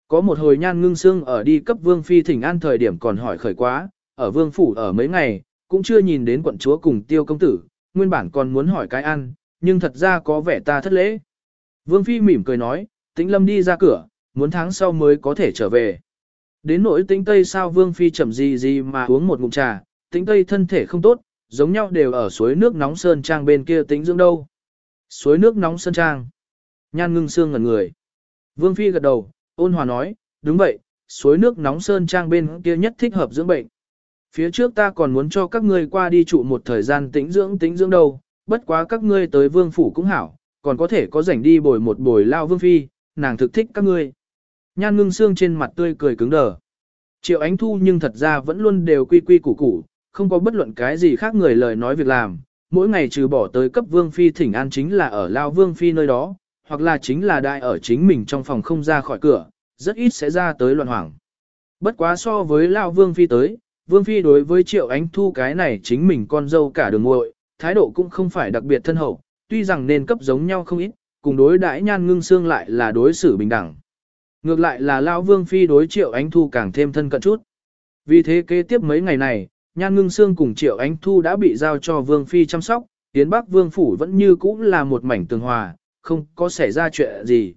Có một hồi nhan ngưng xương ở đi cấp Vương Phi thỉnh an thời điểm còn hỏi khởi quá, ở Vương Phủ ở mấy ngày, cũng chưa nhìn đến quận chúa cùng tiêu công tử, nguyên bản còn muốn hỏi cái ăn, nhưng thật ra có vẻ ta thất lễ. Vương Phi mỉm cười nói, tĩnh lâm đi ra cửa, muốn tháng sau mới có thể trở về. Đến nỗi tĩnh Tây sao Vương Phi chậm gì gì mà uống một ngụm trà, tĩnh Tây thân thể không tốt, giống nhau đều ở suối nước nóng sơn trang bên kia tĩnh dưỡng đâu. Suối nước nóng sơn trang. Nhan ngưng xương ngẩn người. Vương Phi gật đầu, ôn hòa nói, đúng vậy, suối nước nóng sơn trang bên kia nhất thích hợp dưỡng bệnh. Phía trước ta còn muốn cho các ngươi qua đi trụ một thời gian tĩnh dưỡng tĩnh dưỡng đâu, bất quá các ngươi tới vương phủ cũng hảo, còn có thể có rảnh đi bồi một bồi lao vương phi, nàng thực thích các ngươi. Nhan ngưng xương trên mặt tươi cười cứng đờ. Triệu ánh thu nhưng thật ra vẫn luôn đều quy quy củ củ, không có bất luận cái gì khác người lời nói việc làm, mỗi ngày trừ bỏ tới cấp vương phi thỉnh an chính là ở lao vương phi nơi đó, hoặc là chính là đại ở chính mình trong phòng không ra khỏi cửa, rất ít sẽ ra tới loạn hoảng. Bất quá so với lao vương phi tới, vương phi đối với triệu ánh thu cái này chính mình con dâu cả đường muội thái độ cũng không phải đặc biệt thân hậu, tuy rằng nên cấp giống nhau không ít, cùng đối đãi nhan ngưng xương lại là đối xử bình đẳng. Ngược lại là Lão Vương Phi đối Triệu Ánh Thu càng thêm thân cận chút. Vì thế kế tiếp mấy ngày này, Nhan Ngưng xương cùng Triệu Ánh Thu đã bị giao cho Vương Phi chăm sóc, Yến Bắc Vương Phủ vẫn như cũ là một mảnh tường hòa, không có xảy ra chuyện gì.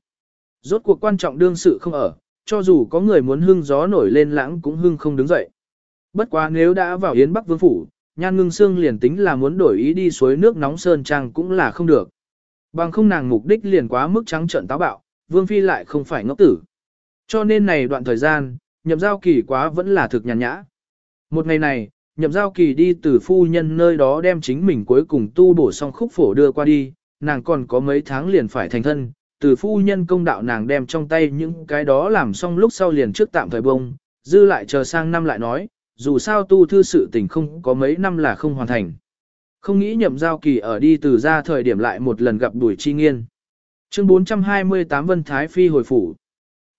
Rốt cuộc quan trọng đương sự không ở, cho dù có người muốn hưng gió nổi lên lãng cũng hưng không đứng dậy. Bất quá nếu đã vào Yến Bắc Vương Phủ, Nhan Ngưng Sương liền tính là muốn đổi ý đi suối nước nóng sơn trang cũng là không được. Bằng không nàng mục đích liền quá mức trắng trợn táo bạo, Vương Phi lại không phải ngốc tử. Cho nên này đoạn thời gian, nhậm giao kỳ quá vẫn là thực nhàn nhã. Một ngày này, nhậm giao kỳ đi từ phu nhân nơi đó đem chính mình cuối cùng tu bổ xong khúc phổ đưa qua đi, nàng còn có mấy tháng liền phải thành thân, từ phu nhân công đạo nàng đem trong tay những cái đó làm xong lúc sau liền trước tạm thời bông, dư lại chờ sang năm lại nói, dù sao tu thư sự tình không có mấy năm là không hoàn thành. Không nghĩ nhậm giao kỳ ở đi từ ra thời điểm lại một lần gặp đuổi chi nghiên. Chương 428 Vân Thái Phi hồi phủ.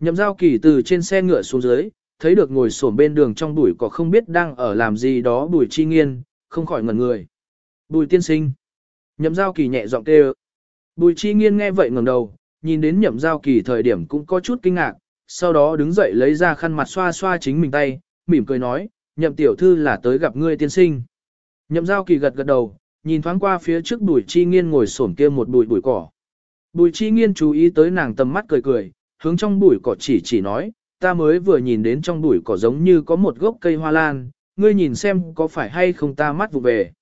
Nhậm giao kỳ từ trên xe ngựa xuống dưới, thấy được ngồi sổm bên đường trong bụi có không biết đang ở làm gì đó bùi chi nghiên, không khỏi ngẩn người. Bùi tiên sinh. Nhậm giao kỳ nhẹ giọng kêu. Bùi chi nghiên nghe vậy ngẩng đầu, nhìn đến nhậm giao kỳ thời điểm cũng có chút kinh ngạc, sau đó đứng dậy lấy ra khăn mặt xoa xoa chính mình tay, mỉm cười nói, nhậm tiểu thư là tới gặp ngươi tiên sinh. Nhậm giao kỳ gật gật đầu, nhìn thoáng qua phía trước bùi chi nghiên ngồi xổm kia một bụi bụi cỏ. Bùi chi nghiên chú ý tới nàng tầm mắt cười cười, hướng trong bụi cỏ chỉ chỉ nói, ta mới vừa nhìn đến trong bụi cỏ giống như có một gốc cây hoa lan, ngươi nhìn xem có phải hay không ta mắt vụ về.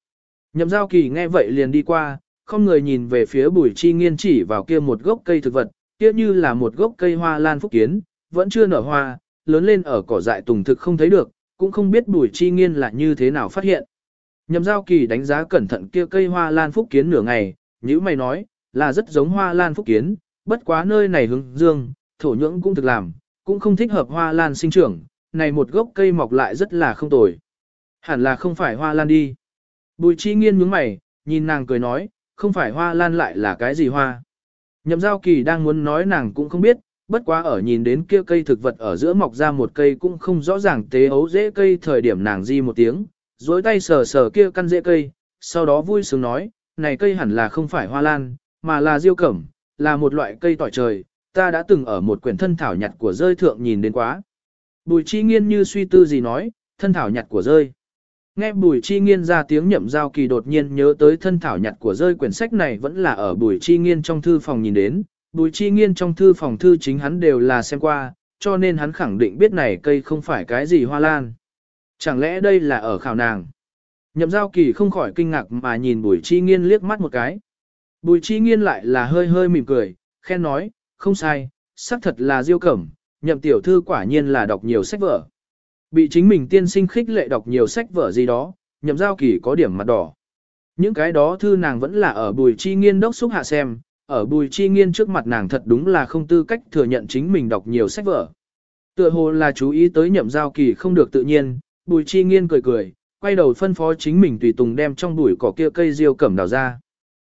Nhậm giao kỳ nghe vậy liền đi qua, không người nhìn về phía bùi chi nghiên chỉ vào kia một gốc cây thực vật, kia như là một gốc cây hoa lan phúc kiến, vẫn chưa nở hoa, lớn lên ở cỏ dại tùng thực không thấy được, cũng không biết bùi chi nghiên là như thế nào phát hiện. Nhậm giao kỳ đánh giá cẩn thận kia cây hoa lan phúc kiến nửa ngày, như mày nói, là rất giống hoa lan phúc kiến, bất quá nơi này hướng dương, thổ nhưỡng cũng thực làm, cũng không thích hợp hoa lan sinh trưởng, này một gốc cây mọc lại rất là không tồi. Hẳn là không phải hoa lan đi. Bùi chi nghiên nhướng mày, nhìn nàng cười nói, không phải hoa lan lại là cái gì hoa. Nhậm giao kỳ đang muốn nói nàng cũng không biết, bất quá ở nhìn đến kia cây thực vật ở giữa mọc ra một cây cũng không rõ ràng tế ấu dễ cây thời điểm nàng di một tiếng, dối tay sờ sờ kia căn rễ cây, sau đó vui sướng nói, này cây hẳn là không phải hoa lan, mà là diêu cẩm, là một loại cây tỏi trời, ta đã từng ở một quyển thân thảo nhặt của rơi thượng nhìn đến quá. Bùi chi nghiên như suy tư gì nói, thân thảo nhặt của rơi. Nghe bùi chi nghiên ra tiếng nhậm giao kỳ đột nhiên nhớ tới thân thảo nhặt của rơi quyển sách này vẫn là ở bùi chi nghiên trong thư phòng nhìn đến. Bùi chi nghiên trong thư phòng thư chính hắn đều là xem qua, cho nên hắn khẳng định biết này cây không phải cái gì hoa lan. Chẳng lẽ đây là ở khảo nàng? Nhậm giao kỳ không khỏi kinh ngạc mà nhìn bùi chi nghiên liếc mắt một cái. Bùi chi nghiên lại là hơi hơi mỉm cười, khen nói, không sai, xác thật là diêu cẩm, nhậm tiểu thư quả nhiên là đọc nhiều sách vở. Bị chính mình tiên sinh khích lệ đọc nhiều sách vở gì đó, nhậm giao kỳ có điểm mặt đỏ. Những cái đó thư nàng vẫn là ở bùi chi nghiên đốc xúc hạ xem, ở bùi chi nghiên trước mặt nàng thật đúng là không tư cách thừa nhận chính mình đọc nhiều sách vở. Tựa hồ là chú ý tới nhậm giao kỳ không được tự nhiên, bùi chi nghiên cười cười, quay đầu phân phó chính mình tùy tùng đem trong bụi cỏ kia cây diêu cẩm đào ra.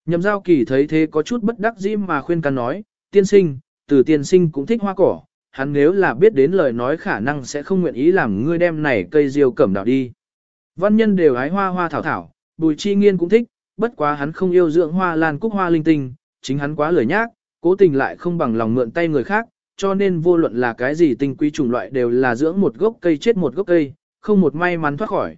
Nhậm giao kỳ thấy thế có chút bất đắc dĩ mà khuyên can nói, tiên sinh, từ tiên sinh cũng thích hoa cỏ, hắn nếu là biết đến lời nói khả năng sẽ không nguyện ý làm ngươi đem này cây diêu cẩm đào đi. Văn nhân đều hái hoa hoa thảo thảo, bùi chi nghiên cũng thích, bất quá hắn không yêu dưỡng hoa lan cúc hoa linh tinh, chính hắn quá lười nhác, cố tình lại không bằng lòng mượn tay người khác, cho nên vô luận là cái gì tinh quý chủng loại đều là dưỡng một gốc cây chết một gốc cây, không một may mắn thoát khỏi.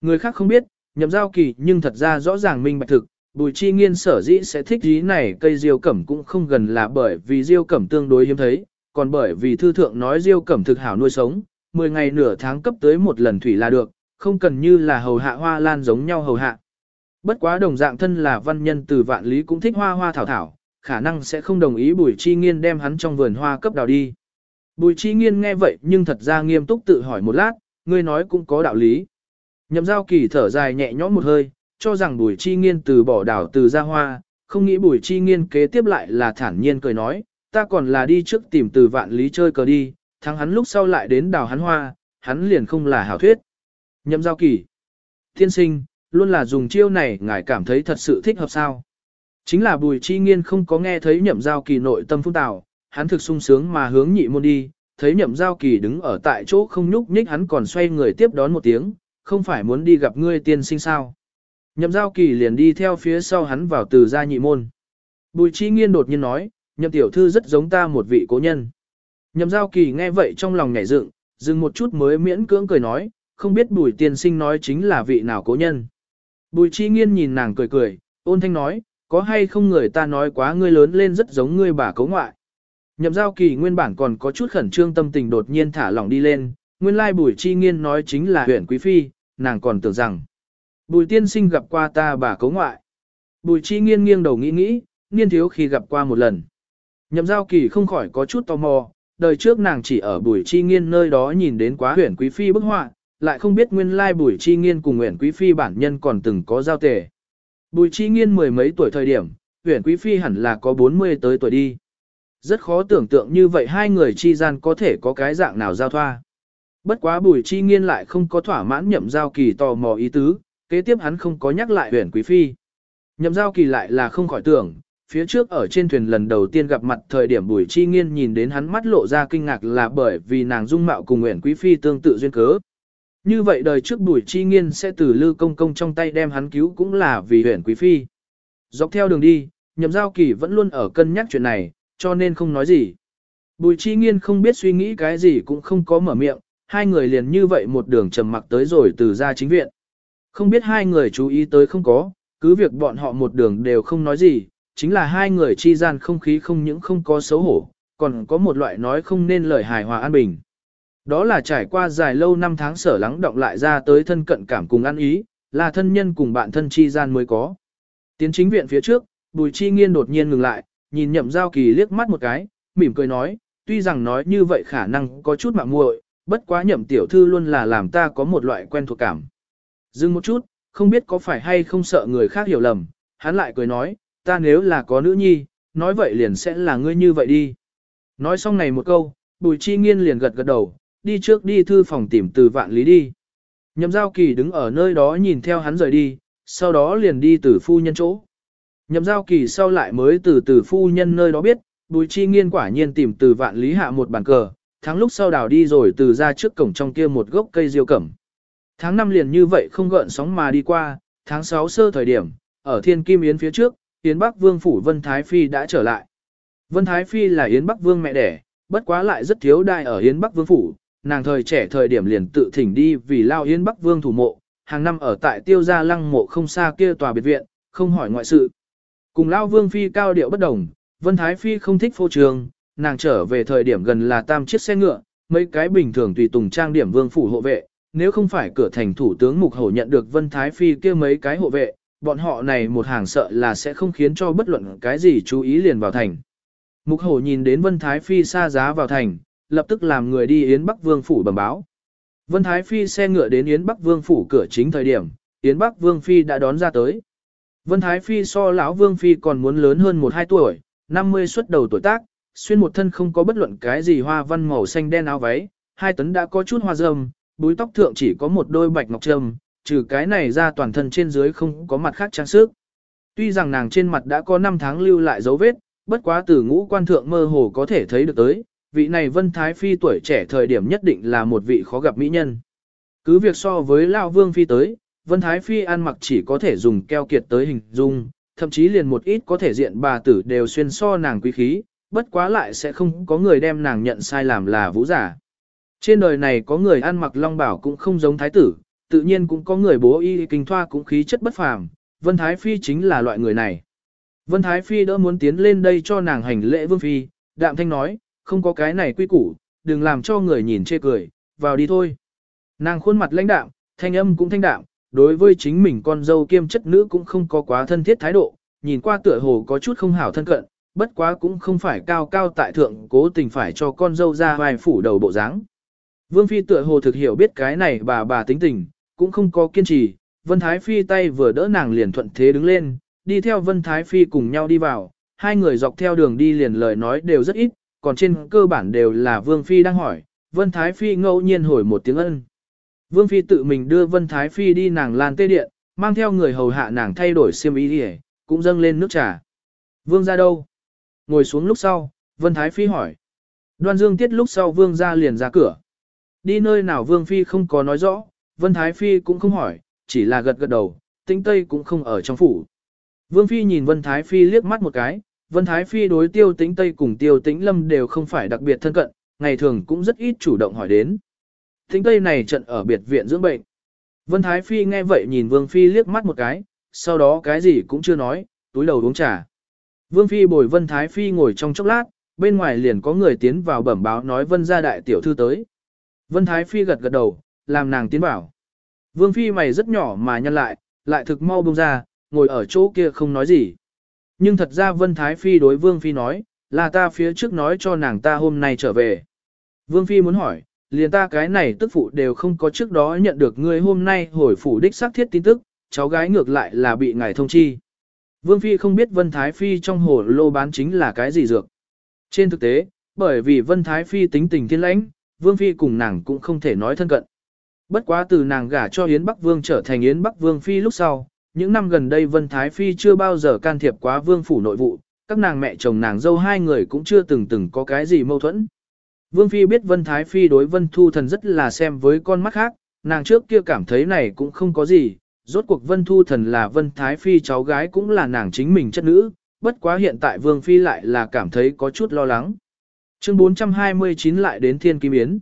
Người khác không biết, nhậm giao kỳ nhưng thật ra rõ ràng minh bạch thực, bùi chi nghiên sở dĩ sẽ thích ý này cây diêu cẩm cũng không gần là bởi vì diêu cẩm tương đối hiếm thấy, còn bởi vì thư thượng nói diêu cẩm thực hảo nuôi sống, 10 ngày nửa tháng cấp tới một lần thủy là được, không cần như là hầu hạ hoa lan giống nhau hầu hạ. Bất quá đồng dạng thân là văn nhân từ vạn lý cũng thích hoa hoa thảo thảo, khả năng sẽ không đồng ý bùi chi nghiên đem hắn trong vườn hoa cấp đào đi. Bùi chi nghiên nghe vậy nhưng thật ra nghiêm túc tự hỏi một lát, ngươi nói cũng có đạo lý. Nhậm giao kỳ thở dài nhẹ nhõm một hơi, cho rằng bùi chi nghiên từ bỏ đảo từ ra hoa, không nghĩ bùi chi nghiên kế tiếp lại là thản nhiên cười nói, ta còn là đi trước tìm từ vạn lý chơi cờ đi, thắng hắn lúc sau lại đến đào hắn hoa, hắn liền không là hảo thuyết. Nhậm giao kỳ. Thiên sinh, luôn là dùng chiêu này ngài cảm thấy thật sự thích hợp sao. Chính là bùi chi nghiên không có nghe thấy nhậm giao kỳ nội tâm phung tạo, hắn thực sung sướng mà hướng nhị môn đi, thấy nhậm giao kỳ đứng ở tại chỗ không nhúc nhích hắn còn xoay người tiếp đón một tiếng, không phải muốn đi gặp ngươi tiên sinh sao. Nhậm giao kỳ liền đi theo phía sau hắn vào từ gia nhị môn. Bùi chi nghiên đột nhiên nói, nhậm tiểu thư rất giống ta một vị cố nhân. Nhậm giao kỳ nghe vậy trong lòng nhảy dựng, dừng một chút mới miễn cưỡng cười nói, không biết bùi tiên sinh nói chính là vị nào cố nhân. Bùi chi nghiên nhìn nàng cười cười, ôn thanh nói, có hay không người ta nói quá ngươi lớn lên rất giống ngươi bà cấu ngoại. Nhậm giao kỳ nguyên bản còn có chút khẩn trương tâm tình đột nhiên thả lỏng đi lên, nguyên lai bùi chi nghiên nói chính là huyện quý phi, nàng còn tưởng rằng. Bùi tiên sinh gặp qua ta bà cấu ngoại. Bùi chi nghiên nghiêng đầu nghĩ nghĩ, niên thiếu khi gặp qua một lần. Nhậm giao kỳ không khỏi có chút tò mò, đời trước nàng chỉ ở bùi chi nghiên nơi đó nhìn đến quá huyện quý phi bức họa, lại không biết nguyên lai bùi chi nghiên cùng huyện quý phi bản nhân còn từng có giao tề. Bùi chi nghiên mười mấy tuổi thời điểm, huyện quý phi hẳn là có 40 tới tuổi đi. Rất khó tưởng tượng như vậy hai người chi gian có thể có cái dạng nào giao thoa. Bất quá bùi chi nghiên lại không có thỏa mãn nhậm giao kỳ tò mò ý tứ, kế tiếp hắn không có nhắc lại huyền quý phi. Nhậm giao kỳ lại là không khỏi tưởng, phía trước ở trên thuyền lần đầu tiên gặp mặt thời điểm bùi chi nghiên nhìn đến hắn mắt lộ ra kinh ngạc là bởi vì nàng dung mạo cùng huyền quý phi tương tự duyên cớ. Như vậy đời trước bùi chi nghiên sẽ từ lư công công trong tay đem hắn cứu cũng là vì huyền quý phi. Dọc theo đường đi, nhậm giao kỳ vẫn luôn ở cân nhắc chuyện này, cho nên không nói gì. Bùi chi nghiên không biết suy nghĩ cái gì cũng không có mở miệng, hai người liền như vậy một đường trầm mặc tới rồi từ ra chính viện. Không biết hai người chú ý tới không có, cứ việc bọn họ một đường đều không nói gì, chính là hai người chi gian không khí không những không có xấu hổ, còn có một loại nói không nên lời hài hòa an bình. Đó là trải qua dài lâu năm tháng sở lắng động lại ra tới thân cận cảm cùng ăn ý, là thân nhân cùng bạn thân chi gian mới có. Tiến chính viện phía trước, Bùi Chi Nghiên đột nhiên ngừng lại, nhìn Nhậm Giao Kỳ liếc mắt một cái, mỉm cười nói, tuy rằng nói như vậy khả năng có chút mạng muội, bất quá Nhậm tiểu thư luôn là làm ta có một loại quen thuộc cảm. Dừng một chút, không biết có phải hay không sợ người khác hiểu lầm, hắn lại cười nói, ta nếu là có nữ nhi, nói vậy liền sẽ là ngươi như vậy đi. Nói xong này một câu, Bùi Chi Nghiên liền gật gật đầu, đi trước đi thư phòng tìm từ vạn lý đi. Nhậm giao kỳ đứng ở nơi đó nhìn theo hắn rời đi, sau đó liền đi từ phu nhân chỗ. Nhậm giao kỳ sau lại mới từ từ phu nhân nơi đó biết, bùi chi nghiên quả nhiên tìm từ vạn lý hạ một bàn cờ, tháng lúc sau đào đi rồi từ ra trước cổng trong kia một gốc cây diêu cẩm. Tháng năm liền như vậy không gợn sóng mà đi qua, tháng 6 sơ thời điểm, ở thiên kim yến phía trước, Yến Bắc Vương phủ Vân Thái Phi đã trở lại. Vân Thái Phi là Yến Bắc Vương mẹ đẻ, bất quá lại rất thiếu đai ở Yến Bắc Vương phủ, nàng thời trẻ thời điểm liền tự thỉnh đi vì lao Yến Bắc Vương thủ mộ, hàng năm ở tại tiêu gia lăng mộ không xa kia tòa biệt viện, không hỏi ngoại sự. Cùng lao Vương Phi cao điệu bất đồng, Vân Thái Phi không thích phô trường, nàng trở về thời điểm gần là tam chiếc xe ngựa, mấy cái bình thường tùy tùng trang điểm vương phủ hộ vệ, nếu không phải cửa thành thủ tướng Mục Hổ nhận được Vân Thái Phi kia mấy cái hộ vệ, bọn họ này một hàng sợ là sẽ không khiến cho bất luận cái gì chú ý liền vào thành. Mục Hổ nhìn đến Vân Thái Phi xa giá vào thành, lập tức làm người đi Yến Bắc Vương phủ bẩm báo. Vân Thái Phi xe ngựa đến Yến Bắc Vương phủ cửa chính thời điểm, Yến Bắc Vương Phi đã đón ra tới. Vân Thái Phi so lão Vương Phi còn muốn lớn hơn 1-2 tuổi, 50 xuất đầu tuổi tác, xuyên một thân không có bất luận cái gì hoa văn màu xanh đen áo váy, hai tấn đã có chút hoa râm, búi tóc thượng chỉ có một đôi bạch ngọc trâm, trừ cái này ra toàn thân trên dưới không có mặt khác trang sức. Tuy rằng nàng trên mặt đã có 5 tháng lưu lại dấu vết, bất quá từ ngũ quan thượng mơ hồ có thể thấy được tới, vị này Vân Thái Phi tuổi trẻ thời điểm nhất định là một vị khó gặp mỹ nhân. Cứ việc so với Lão Vương Phi tới, Vân Thái Phi ăn mặc chỉ có thể dùng keo kiệt tới hình dung, thậm chí liền một ít có thể diện bà tử đều xuyên so nàng quý khí, bất quá lại sẽ không có người đem nàng nhận sai làm là vũ giả. Trên đời này có người ăn mặc long bảo cũng không giống thái tử, tự nhiên cũng có người bố y kinh thoa cũng khí chất bất phàm, Vân Thái Phi chính là loại người này. Vân Thái Phi đỡ muốn tiến lên đây cho nàng hành lễ Vương Phi, đạm thanh nói, không có cái này quy củ, đừng làm cho người nhìn chê cười, vào đi thôi. Nàng khuôn mặt lãnh đạm, thanh âm cũng thanh đạm, đối với chính mình con dâu kiêm chất nữ cũng không có quá thân thiết thái độ, nhìn qua tựa hồ có chút không hảo thân cận, bất quá cũng không phải cao cao tại thượng cố tình phải cho con dâu ra vài phủ đầu bộ dáng. Vương Phi tựa hồ thực hiểu biết cái này bà bà tính tình, cũng không có kiên trì, Vân Thái Phi tay vừa đỡ nàng liền thuận thế đứng lên, đi theo Vân Thái Phi cùng nhau đi vào, hai người dọc theo đường đi liền lời nói đều rất ít, còn trên cơ bản đều là Vương Phi đang hỏi, Vân Thái Phi ngẫu nhiên hồi một tiếng ân. Vương Phi tự mình đưa Vân Thái Phi đi nàng lan tê điện, mang theo người hầu hạ nàng thay đổi xiêm y đi cũng dâng lên nước trà. Vương ra đâu? Ngồi xuống lúc sau, Vân Thái Phi hỏi. Đoan Dương tiết lúc sau Vương ra liền ra cửa. Đi nơi nào Vương Phi không có nói rõ, Vân Thái Phi cũng không hỏi, chỉ là gật gật đầu, tĩnh Tây cũng không ở trong phủ. Vương Phi nhìn Vân Thái Phi liếc mắt một cái, Vân Thái Phi đối tiêu tĩnh Tây cùng tiêu tĩnh Lâm đều không phải đặc biệt thân cận, ngày thường cũng rất ít chủ động hỏi đến. Thính Tây này trận ở biệt viện dưỡng bệnh. Vân Thái Phi nghe vậy nhìn Vương Phi liếc mắt một cái, sau đó cái gì cũng chưa nói, túi đầu uống trà. Vương Phi bồi Vân Thái Phi ngồi trong chốc lát, bên ngoài liền có người tiến vào bẩm báo nói Vân gia đại tiểu thư tới. Vân Thái Phi gật gật đầu, làm nàng tiến vào. Vương Phi mày rất nhỏ mà nhăn lại, lại thực mau bông ra, ngồi ở chỗ kia không nói gì. Nhưng thật ra Vân Thái Phi đối Vương Phi nói, là ta phía trước nói cho nàng ta hôm nay trở về. Vương Phi muốn hỏi, liền ta cái này tức phụ đều không có trước đó nhận được ngươi hôm nay hồi phủ đích xác thiết tin tức, cháu gái ngược lại là bị ngài thông chi. Vương Phi không biết Vân Thái Phi trong hồ lô bán chính là cái gì dược. Trên thực tế, bởi vì Vân Thái Phi tính tình thiên lãnh, Vương Phi cùng nàng cũng không thể nói thân cận. Bất quá từ nàng gả cho Yến Bắc Vương trở thành Yến Bắc Vương Phi lúc sau, những năm gần đây Vân Thái Phi chưa bao giờ can thiệp quá Vương Phủ nội vụ, các nàng mẹ chồng nàng dâu hai người cũng chưa từng từng có cái gì mâu thuẫn. Vương Phi biết Vân Thái Phi đối Vân Thu Thần rất là xem với con mắt khác, nàng trước kia cảm thấy này cũng không có gì, rốt cuộc Vân Thu Thần là Vân Thái Phi cháu gái cũng là nàng chính mình chất nữ, bất quá hiện tại Vương Phi lại là cảm thấy có chút lo lắng. Chương 429 lại đến Thiên Kim Yến.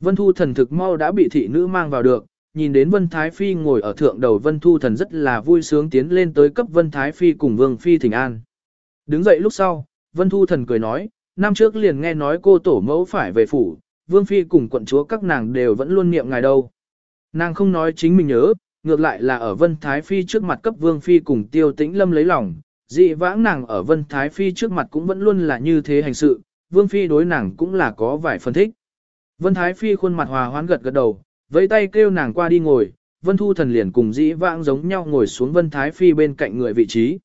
Vân Thu Thần thực mau đã bị thị nữ mang vào được, nhìn đến Vân Thái Phi ngồi ở thượng đầu Vân Thu Thần rất là vui sướng tiến lên tới cấp Vân Thái Phi cùng Vương Phi thỉnh an. Đứng dậy lúc sau, Vân Thu Thần cười nói, năm trước liền nghe nói cô tổ mẫu phải về phủ, Vương Phi cùng quận chúa các nàng đều vẫn luôn niệm ngài đâu. Nàng không nói chính mình nhớ, ngược lại là ở Vân Thái Phi trước mặt cấp Vương Phi cùng Tiêu Tĩnh Lâm lấy lòng, dị vãng nàng ở Vân Thái Phi trước mặt cũng vẫn luôn là như thế hành sự, Vương Phi đối nàng cũng là có vài phân thích. Vân Thái Phi khuôn mặt hòa hoãn gật gật đầu, vẫy tay kêu nàng qua đi ngồi, Vân Thu Thần liền cùng dĩ vãng giống nhau ngồi xuống Vân Thái Phi bên cạnh người vị trí.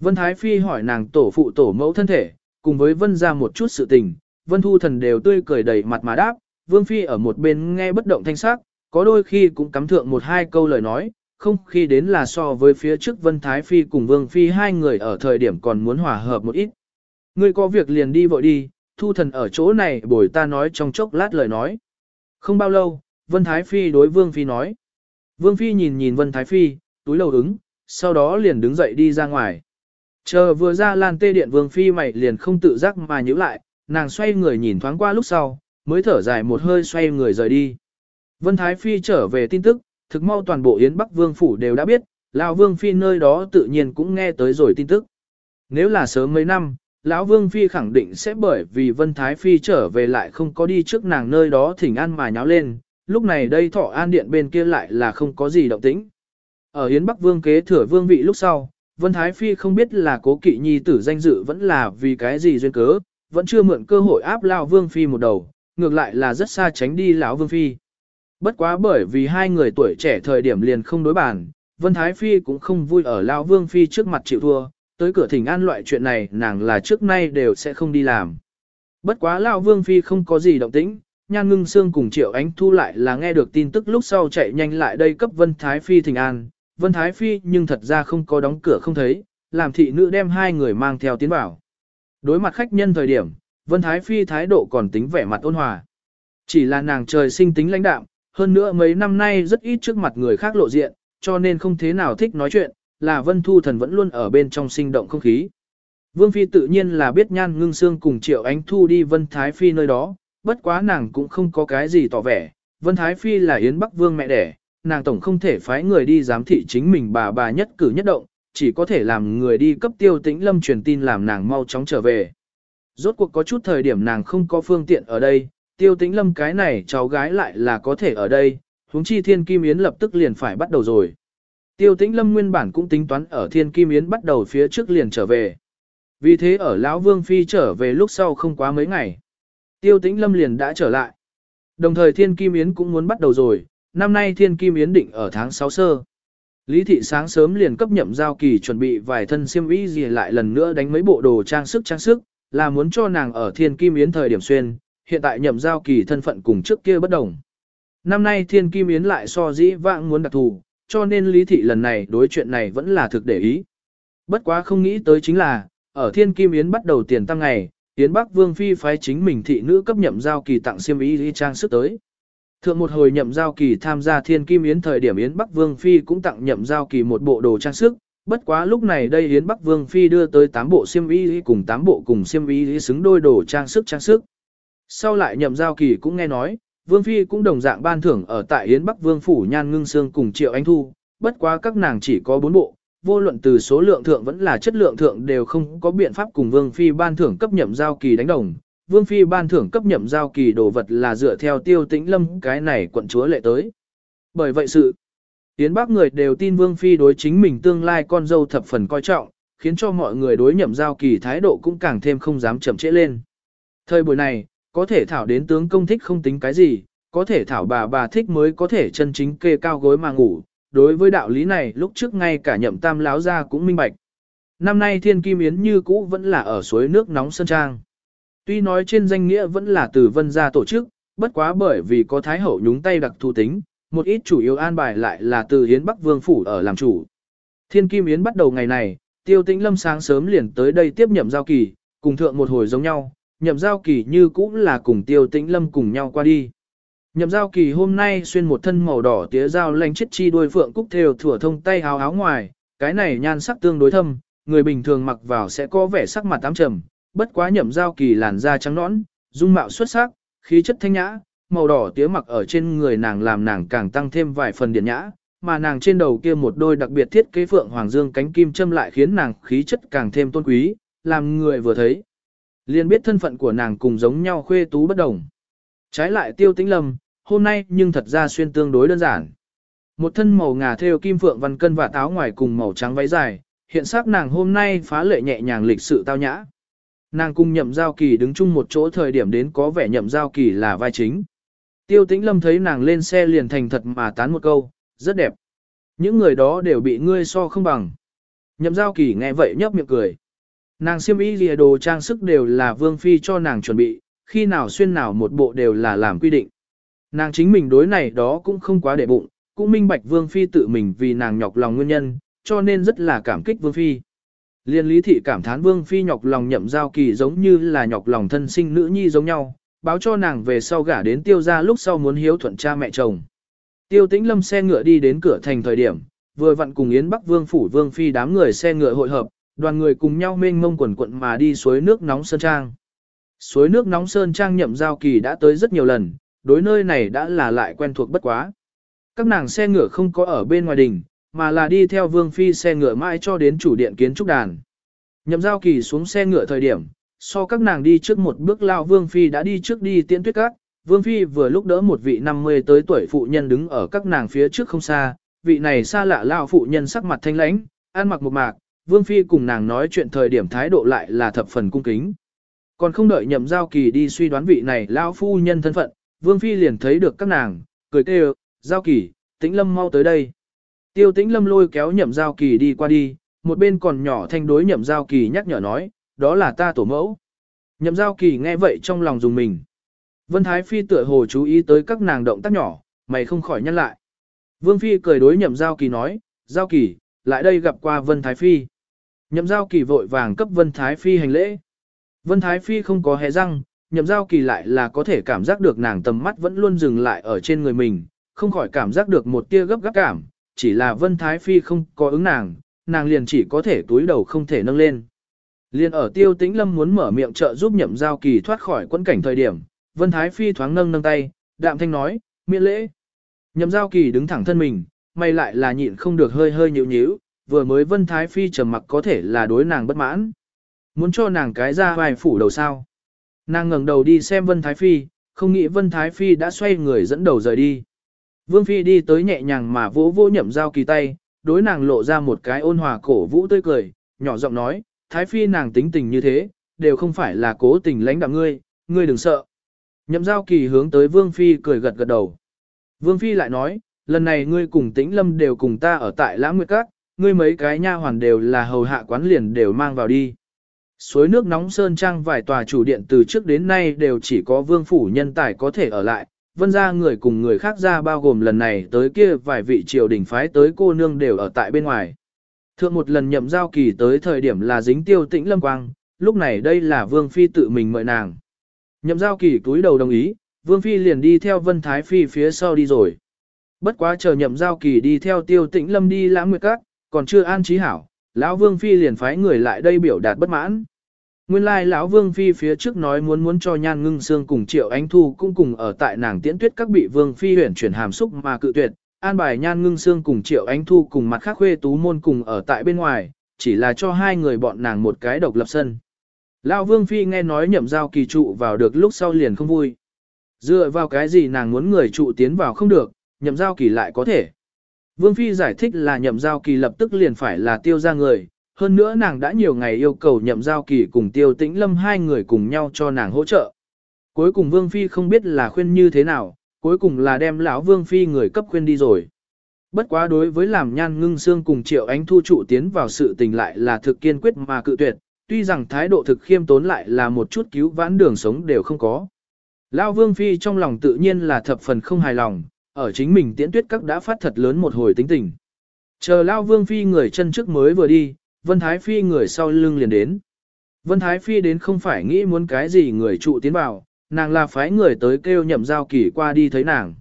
Vân Thái Phi hỏi nàng tổ phụ tổ mẫu thân thể, cùng với Vân ra một chút sự tình, Vân Thu Thần đều tươi cười đầy mặt mà đáp, Vương Phi ở một bên nghe bất động thanh sắc, có đôi khi cũng cắm thượng một hai câu lời nói, không khi đến là so với phía trước Vân Thái Phi cùng Vương Phi hai người ở thời điểm còn muốn hòa hợp một ít. Ngươi có việc liền đi vội đi, Thu Thần ở chỗ này bồi ta nói trong chốc lát lời nói. Không bao lâu, Vân Thái Phi đối Vương Phi nói. Vương Phi nhìn nhìn Vân Thái Phi, túi lầu ứng, sau đó liền đứng dậy đi ra ngoài. Chờ vừa ra lan tê điện Vương Phi mày liền không tự giác mà nhíu lại, nàng xoay người nhìn thoáng qua lúc sau, mới thở dài một hơi xoay người rời đi. Vân Thái Phi trở về tin tức, thực mau toàn bộ Yến Bắc Vương Phủ đều đã biết, Lão Vương Phi nơi đó tự nhiên cũng nghe tới rồi tin tức. Nếu là sớm mấy năm, lão Vương Phi khẳng định sẽ bởi vì Vân Thái Phi trở về lại không có đi trước nàng nơi đó thỉnh an mà nháo lên, lúc này đây thọ an điện bên kia lại là không có gì động tĩnh. Ở Yến Bắc Vương kế thừa vương vị lúc sau, Vân Thái Phi không biết là cố kỵ nhi tử danh dự vẫn là vì cái gì duyên cớ, vẫn chưa mượn cơ hội áp lao Vương Phi một đầu, ngược lại là rất xa tránh đi lão Vương Phi. Bất quá bởi vì hai người tuổi trẻ thời điểm liền không đối bàn, Vân Thái Phi cũng không vui ở lao Vương Phi trước mặt chịu thua, tới cửa thỉnh an loại chuyện này nàng là trước nay đều sẽ không đi làm. Bất quá lao Vương Phi không có gì động tĩnh, Nhan Ngưng xương cùng Triệu Ánh Thu lại là nghe được tin tức lúc sau chạy nhanh lại đây cấp Vân Thái Phi thỉnh an. Vân Thái Phi nhưng thật ra không có đóng cửa không thấy, làm thị nữ đem hai người mang theo tiến vào. Đối mặt khách nhân thời điểm, Vân Thái Phi thái độ còn tính vẻ mặt ôn hòa. Chỉ là nàng trời sinh tính lãnh đạm, hơn nữa mấy năm nay rất ít trước mặt người khác lộ diện, cho nên không thế nào thích nói chuyện, là Vân Thu Thần vẫn luôn ở bên trong sinh động không khí. Vương Phi tự nhiên là biết nhan ngưng xương cùng Triệu Ánh Thu đi Vân Thái Phi nơi đó, bất quá nàng cũng không có cái gì tỏ vẻ, Vân Thái Phi là Yến Bắc Vương mẹ đẻ, nàng tổng không thể phái người đi giám thị chính mình bà bà nhất cử nhất động, chỉ có thể làm người đi cấp tiêu tĩnh lâm truyền tin làm nàng mau chóng trở về. Rốt cuộc có chút thời điểm nàng không có phương tiện ở đây, tiêu tĩnh lâm cái này cháu gái lại là có thể ở đây, huống chi thiên kim yến lập tức liền phải bắt đầu rồi. Tiêu tĩnh lâm nguyên bản cũng tính toán ở thiên kim yến bắt đầu phía trước liền trở về. Vì thế ở lão vương phi trở về lúc sau không quá mấy ngày. Tiêu tĩnh lâm liền đã trở lại. Đồng thời thiên kim yến cũng muốn bắt đầu rồi, năm nay thiên kim yến định ở tháng 6 sơ. Lý thị sáng sớm liền cấp nhậm giao kỳ chuẩn bị vài thân xiêm y gì lại lần nữa đánh mấy bộ đồ trang sức trang sức, là muốn cho nàng ở thiên kim yến thời điểm xuyên, hiện tại nhậm giao kỳ thân phận cùng trước kia bất đồng. Năm nay thiên kim yến lại so dĩ vãng muốn đặc thù, cho nên lý thị lần này đối chuyện này vẫn là thực để ý. Bất quá không nghĩ tới chính là, ở thiên kim yến bắt đầu tiền tăng ngày, yến bắc vương phi phái chính mình thị nữ cấp nhậm giao kỳ tặng xiêm y trang sức tới. Thượng một hồi nhậm giao kỳ tham gia thiên kim yến thời điểm yến bắc vương phi cũng tặng nhậm giao kỳ một bộ đồ trang sức, bất quá lúc này đây yến bắc vương phi đưa tới 8 bộ xiêm y cùng 8 bộ cùng xiêm y xứng đôi đồ trang sức trang sức. Sau lại nhậm giao kỳ cũng nghe nói, Vương Phi cũng đồng dạng ban thưởng ở tại Yến Bắc Vương Phủ Nhan Ngưng Sương cùng Triệu Anh Thu, bất quá các nàng chỉ có bốn bộ, vô luận từ số lượng thượng vẫn là chất lượng thượng đều không có biện pháp cùng Vương Phi ban thưởng cấp nhậm giao kỳ đánh đồng. Vương Phi ban thưởng cấp nhậm giao kỳ đồ vật là dựa theo tiêu tĩnh lâm cái này quận chúa lệ tới. Bởi vậy sự, tiến Bắc người đều tin Vương Phi đối chính mình tương lai con dâu thập phần coi trọng, khiến cho mọi người đối nhậm giao kỳ thái độ cũng càng thêm không dám chậm trễ lên. Thời buổi này, có thể thảo đến tướng công thích không tính cái gì, có thể thảo bà bà thích mới có thể chân chính kê cao gối mà ngủ. Đối với đạo lý này lúc trước ngay cả nhậm tam láo ra cũng minh bạch. Năm nay thiên kim yến như cũ vẫn là ở suối nước nóng sơn trang. Tuy nói trên danh nghĩa vẫn là từ vân gia tổ chức, bất quá bởi vì có thái hậu nhúng tay đặc thu tính, một ít chủ yếu an bài lại là từ hiến Bắc Vương Phủ ở làm chủ. Thiên Kim Yến bắt đầu ngày này, Tiêu Tĩnh Lâm sáng sớm liền tới đây tiếp nhậm giao kỳ, cùng thượng một hồi giống nhau, nhậm giao kỳ như cũng là cùng Tiêu Tĩnh Lâm cùng nhau qua đi. Nhậm giao kỳ hôm nay xuyên một thân màu đỏ tía dao lanh chết chi đuôi phượng cúc thêu thủa thông tay áo áo ngoài, cái này nhan sắc tương đối thâm, người bình thường mặc vào sẽ có vẻ sắc mặt tám trầm, bất quá nhậm giao kỳ làn da trắng nõn, dung mạo xuất sắc, khí chất thanh nhã, màu đỏ tía mặc ở trên người nàng làm nàng càng tăng thêm vài phần điện nhã, mà nàng trên đầu kia một đôi đặc biệt thiết kế phượng hoàng dương cánh kim châm lại khiến nàng khí chất càng thêm tôn quý, làm người vừa thấy. liền biết thân phận của nàng cùng giống nhau khuê tú bất đồng. Trái lại tiêu tĩnh lầm hôm nay nhưng thật ra xuyên tương đối đơn giản. Một thân màu ngà theo kim phượng văn cân và táo ngoài cùng màu trắng váy dài, hiện sắc nàng hôm nay phá lệ nhẹ nhàng lịch sự tao nhã. Nàng cùng nhậm giao kỳ đứng chung một chỗ thời điểm đến có vẻ nhậm giao kỳ là vai chính. Tiêu tĩnh lâm thấy nàng lên xe liền thành thật mà tán một câu, rất đẹp. Những người đó đều bị ngươi so không bằng. Nhậm giao kỳ nghe vậy nhấp miệng cười. Nàng siêm y lìa đồ trang sức đều là vương phi cho nàng chuẩn bị, khi nào xuyên nào một bộ đều là làm quy định. Nàng chính mình đối này đó cũng không quá để bụng, cũng minh bạch vương phi tự mình vì nàng nhọc lòng nguyên nhân, cho nên rất là cảm kích vương phi. Liên lý thị cảm thán vương phi nhọc lòng nhậm giao kỳ giống như là nhọc lòng thân sinh nữ nhi giống nhau, báo cho nàng về sau gả đến tiêu gia lúc sau muốn hiếu thuận cha mẹ chồng. Tiêu tĩnh lâm xe ngựa đi đến cửa thành thời điểm, vừa vặn cùng Yến Bắc Vương phủ Vương Phi đám người xe ngựa hội hợp, đoàn người cùng nhau mênh mông quần quận mà đi suối nước nóng Sơn Trang. Suối nước nóng Sơn Trang nhậm giao kỳ đã tới rất nhiều lần, đối nơi này đã là lại quen thuộc bất quá. Các nàng xe ngựa không có ở bên ngoài đình, mà là đi theo Vương Phi xe ngựa mãi cho đến chủ điện kiến trúc đàn. Nhậm giao kỳ xuống xe ngựa thời điểm, so các nàng đi trước một bước lao Vương Phi đã đi trước đi tiễn tuyết các, Vương Phi vừa lúc đỡ một vị 50 tới tuổi phụ nhân đứng ở các nàng phía trước không xa, vị này xa lạ lao phụ nhân sắc mặt thanh lãnh, ăn mặc một mạc, Vương Phi cùng nàng nói chuyện thời điểm thái độ lại là thập phần cung kính. Còn không đợi nhậm giao kỳ đi suy đoán vị này lao phu nhân thân phận, Vương Phi liền thấy được các nàng, cười kêu, giao kỳ, tĩnh lâm mau tới đây. Tiêu tĩnh lâm lôi kéo nhậm giao kỳ đi qua đi, một bên còn nhỏ thanh đối nhậm giao kỳ nhắc nhở nói, đó là ta tổ mẫu. Nhậm giao kỳ nghe vậy trong lòng dùng mình. Vân Thái Phi tựa hồ chú ý tới các nàng động tác nhỏ, mày không khỏi nhăn lại. Vương Phi cười đối nhậm giao kỳ nói, giao kỳ, lại đây gặp qua Vân Thái Phi. Nhậm giao kỳ vội vàng cấp Vân Thái Phi hành lễ. Vân Thái Phi không có hé răng, nhậm giao kỳ lại là có thể cảm giác được nàng tầm mắt vẫn luôn dừng lại ở trên người mình, không khỏi cảm giác được một tia gấp gáp cảm, chỉ là Vân Thái Phi không có ứng nàng, nàng liền chỉ có thể túi đầu không thể nâng lên. Liên ở tiêu tĩnh lâm muốn mở miệng trợ giúp nhậm giao kỳ thoát khỏi quân cảnh thời điểm, Vân Thái Phi thoáng nâng nâng tay, đạm thanh nói, miễn lễ. Nhậm giao kỳ đứng thẳng thân mình, may lại là nhịn không được hơi hơi nhíu nhíu, vừa mới Vân Thái Phi trầm mặc có thể là đối nàng bất mãn. Muốn cho nàng cái ra vài phủ đầu sao. Nàng ngẩng đầu đi xem Vân Thái Phi, không nghĩ Vân Thái Phi đã xoay người dẫn đầu rời đi. Vương Phi đi tới nhẹ nhàng mà vỗ vỗ nhậm giao kỳ tay, đối nàng lộ ra một cái ôn hòa cổ vũ tươi cười, nhỏ giọng nói, Thái Phi nàng tính tình như thế, đều không phải là cố tình lãnh đạm ngươi, ngươi đừng sợ. Nhậm giao kỳ hướng tới Vương Phi cười gật gật đầu. Vương Phi lại nói, lần này ngươi cùng tĩnh lâm đều cùng ta ở tại Lãng Nguyệt Các, ngươi mấy cái nha hoàn đều là hầu hạ quán liền đều mang vào đi. Suối nước nóng sơn trang vài tòa chủ điện từ trước đến nay đều chỉ có vương phủ nhân tài có thể ở lại, vân ra người cùng người khác ra bao gồm lần này tới kia vài vị triều đình phái tới cô nương đều ở tại bên ngoài. Thượng một lần nhậm giao kỳ tới thời điểm là dính tiêu tĩnh lâm quang, lúc này đây là vương phi tự mình mời nàng. Nhậm giao kỳ túi đầu đồng ý, Vương Phi liền đi theo Vân Thái Phi phía sau đi rồi. Bất quá chờ nhậm giao kỳ đi theo tiêu tĩnh lâm đi lãng nguyệt các, còn chưa an trí hảo, lão Vương Phi liền phái người lại đây biểu đạt bất mãn. Nguyên lai lão Vương Phi phía trước nói muốn muốn cho Nhan Ngưng Sương cùng Triệu Ánh Thu cũng cùng ở tại nàng tiễn tuyết các bị Vương Phi huyển chuyển hàm xúc mà cự tuyệt, an bài Nhan Ngưng Sương cùng Triệu Ánh Thu cùng mặt khác khuê tú môn cùng ở tại bên ngoài, chỉ là cho hai người bọn nàng một cái độc lập sân. Lão Vương Phi nghe nói nhậm giao kỳ trụ vào được lúc sau liền không vui. Dựa vào cái gì nàng muốn người trụ tiến vào không được, nhậm giao kỳ lại có thể. Vương Phi giải thích là nhậm giao kỳ lập tức liền phải là tiêu ra người, hơn nữa nàng đã nhiều ngày yêu cầu nhậm giao kỳ cùng tiêu tĩnh lâm hai người cùng nhau cho nàng hỗ trợ. Cuối cùng Vương Phi không biết là khuyên như thế nào, cuối cùng là đem lão Vương Phi người cấp khuyên đi rồi. Bất quá đối với làm nhan ngưng xương cùng triệu ánh thu trụ tiến vào sự tình lại là thực kiên quyết mà cự tuyệt, tuy rằng thái độ thực khiêm tốn lại là một chút cứu vãn đường sống đều không có. Lão Vương Phi trong lòng tự nhiên là thập phần không hài lòng, ở chính mình tiễn tuyết các đã phát thật lớn một hồi tính tình. Chờ Lão Vương Phi người chân trước mới vừa đi, Vân Thái Phi người sau lưng liền đến. Vân Thái Phi đến không phải nghĩ muốn cái gì người trụ tiến vào, nàng là phái người tới kêu nhậm giao kỳ qua đi thấy nàng.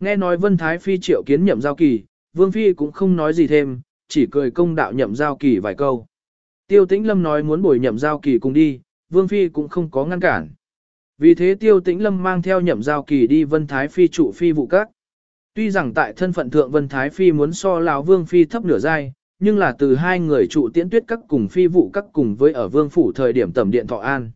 Nghe nói Vân Thái Phi triệu kiến nhậm giao kỳ, Vương Phi cũng không nói gì thêm, chỉ cười công đạo nhậm giao kỳ vài câu. Tiêu Tĩnh Lâm nói muốn bồi nhậm giao kỳ cùng đi, Vương Phi cũng không có ngăn cản. Vì thế Tiêu Tĩnh Lâm mang theo nhậm giao kỳ đi Vân Thái Phi trụ phi vụ các. Tuy rằng tại thân phận thượng Vân Thái Phi muốn so lão Vương Phi thấp nửa giai, nhưng là từ hai người trụ tiễn tuyết các cùng phi vụ các cùng với ở vương phủ thời điểm tầm điện thọ an.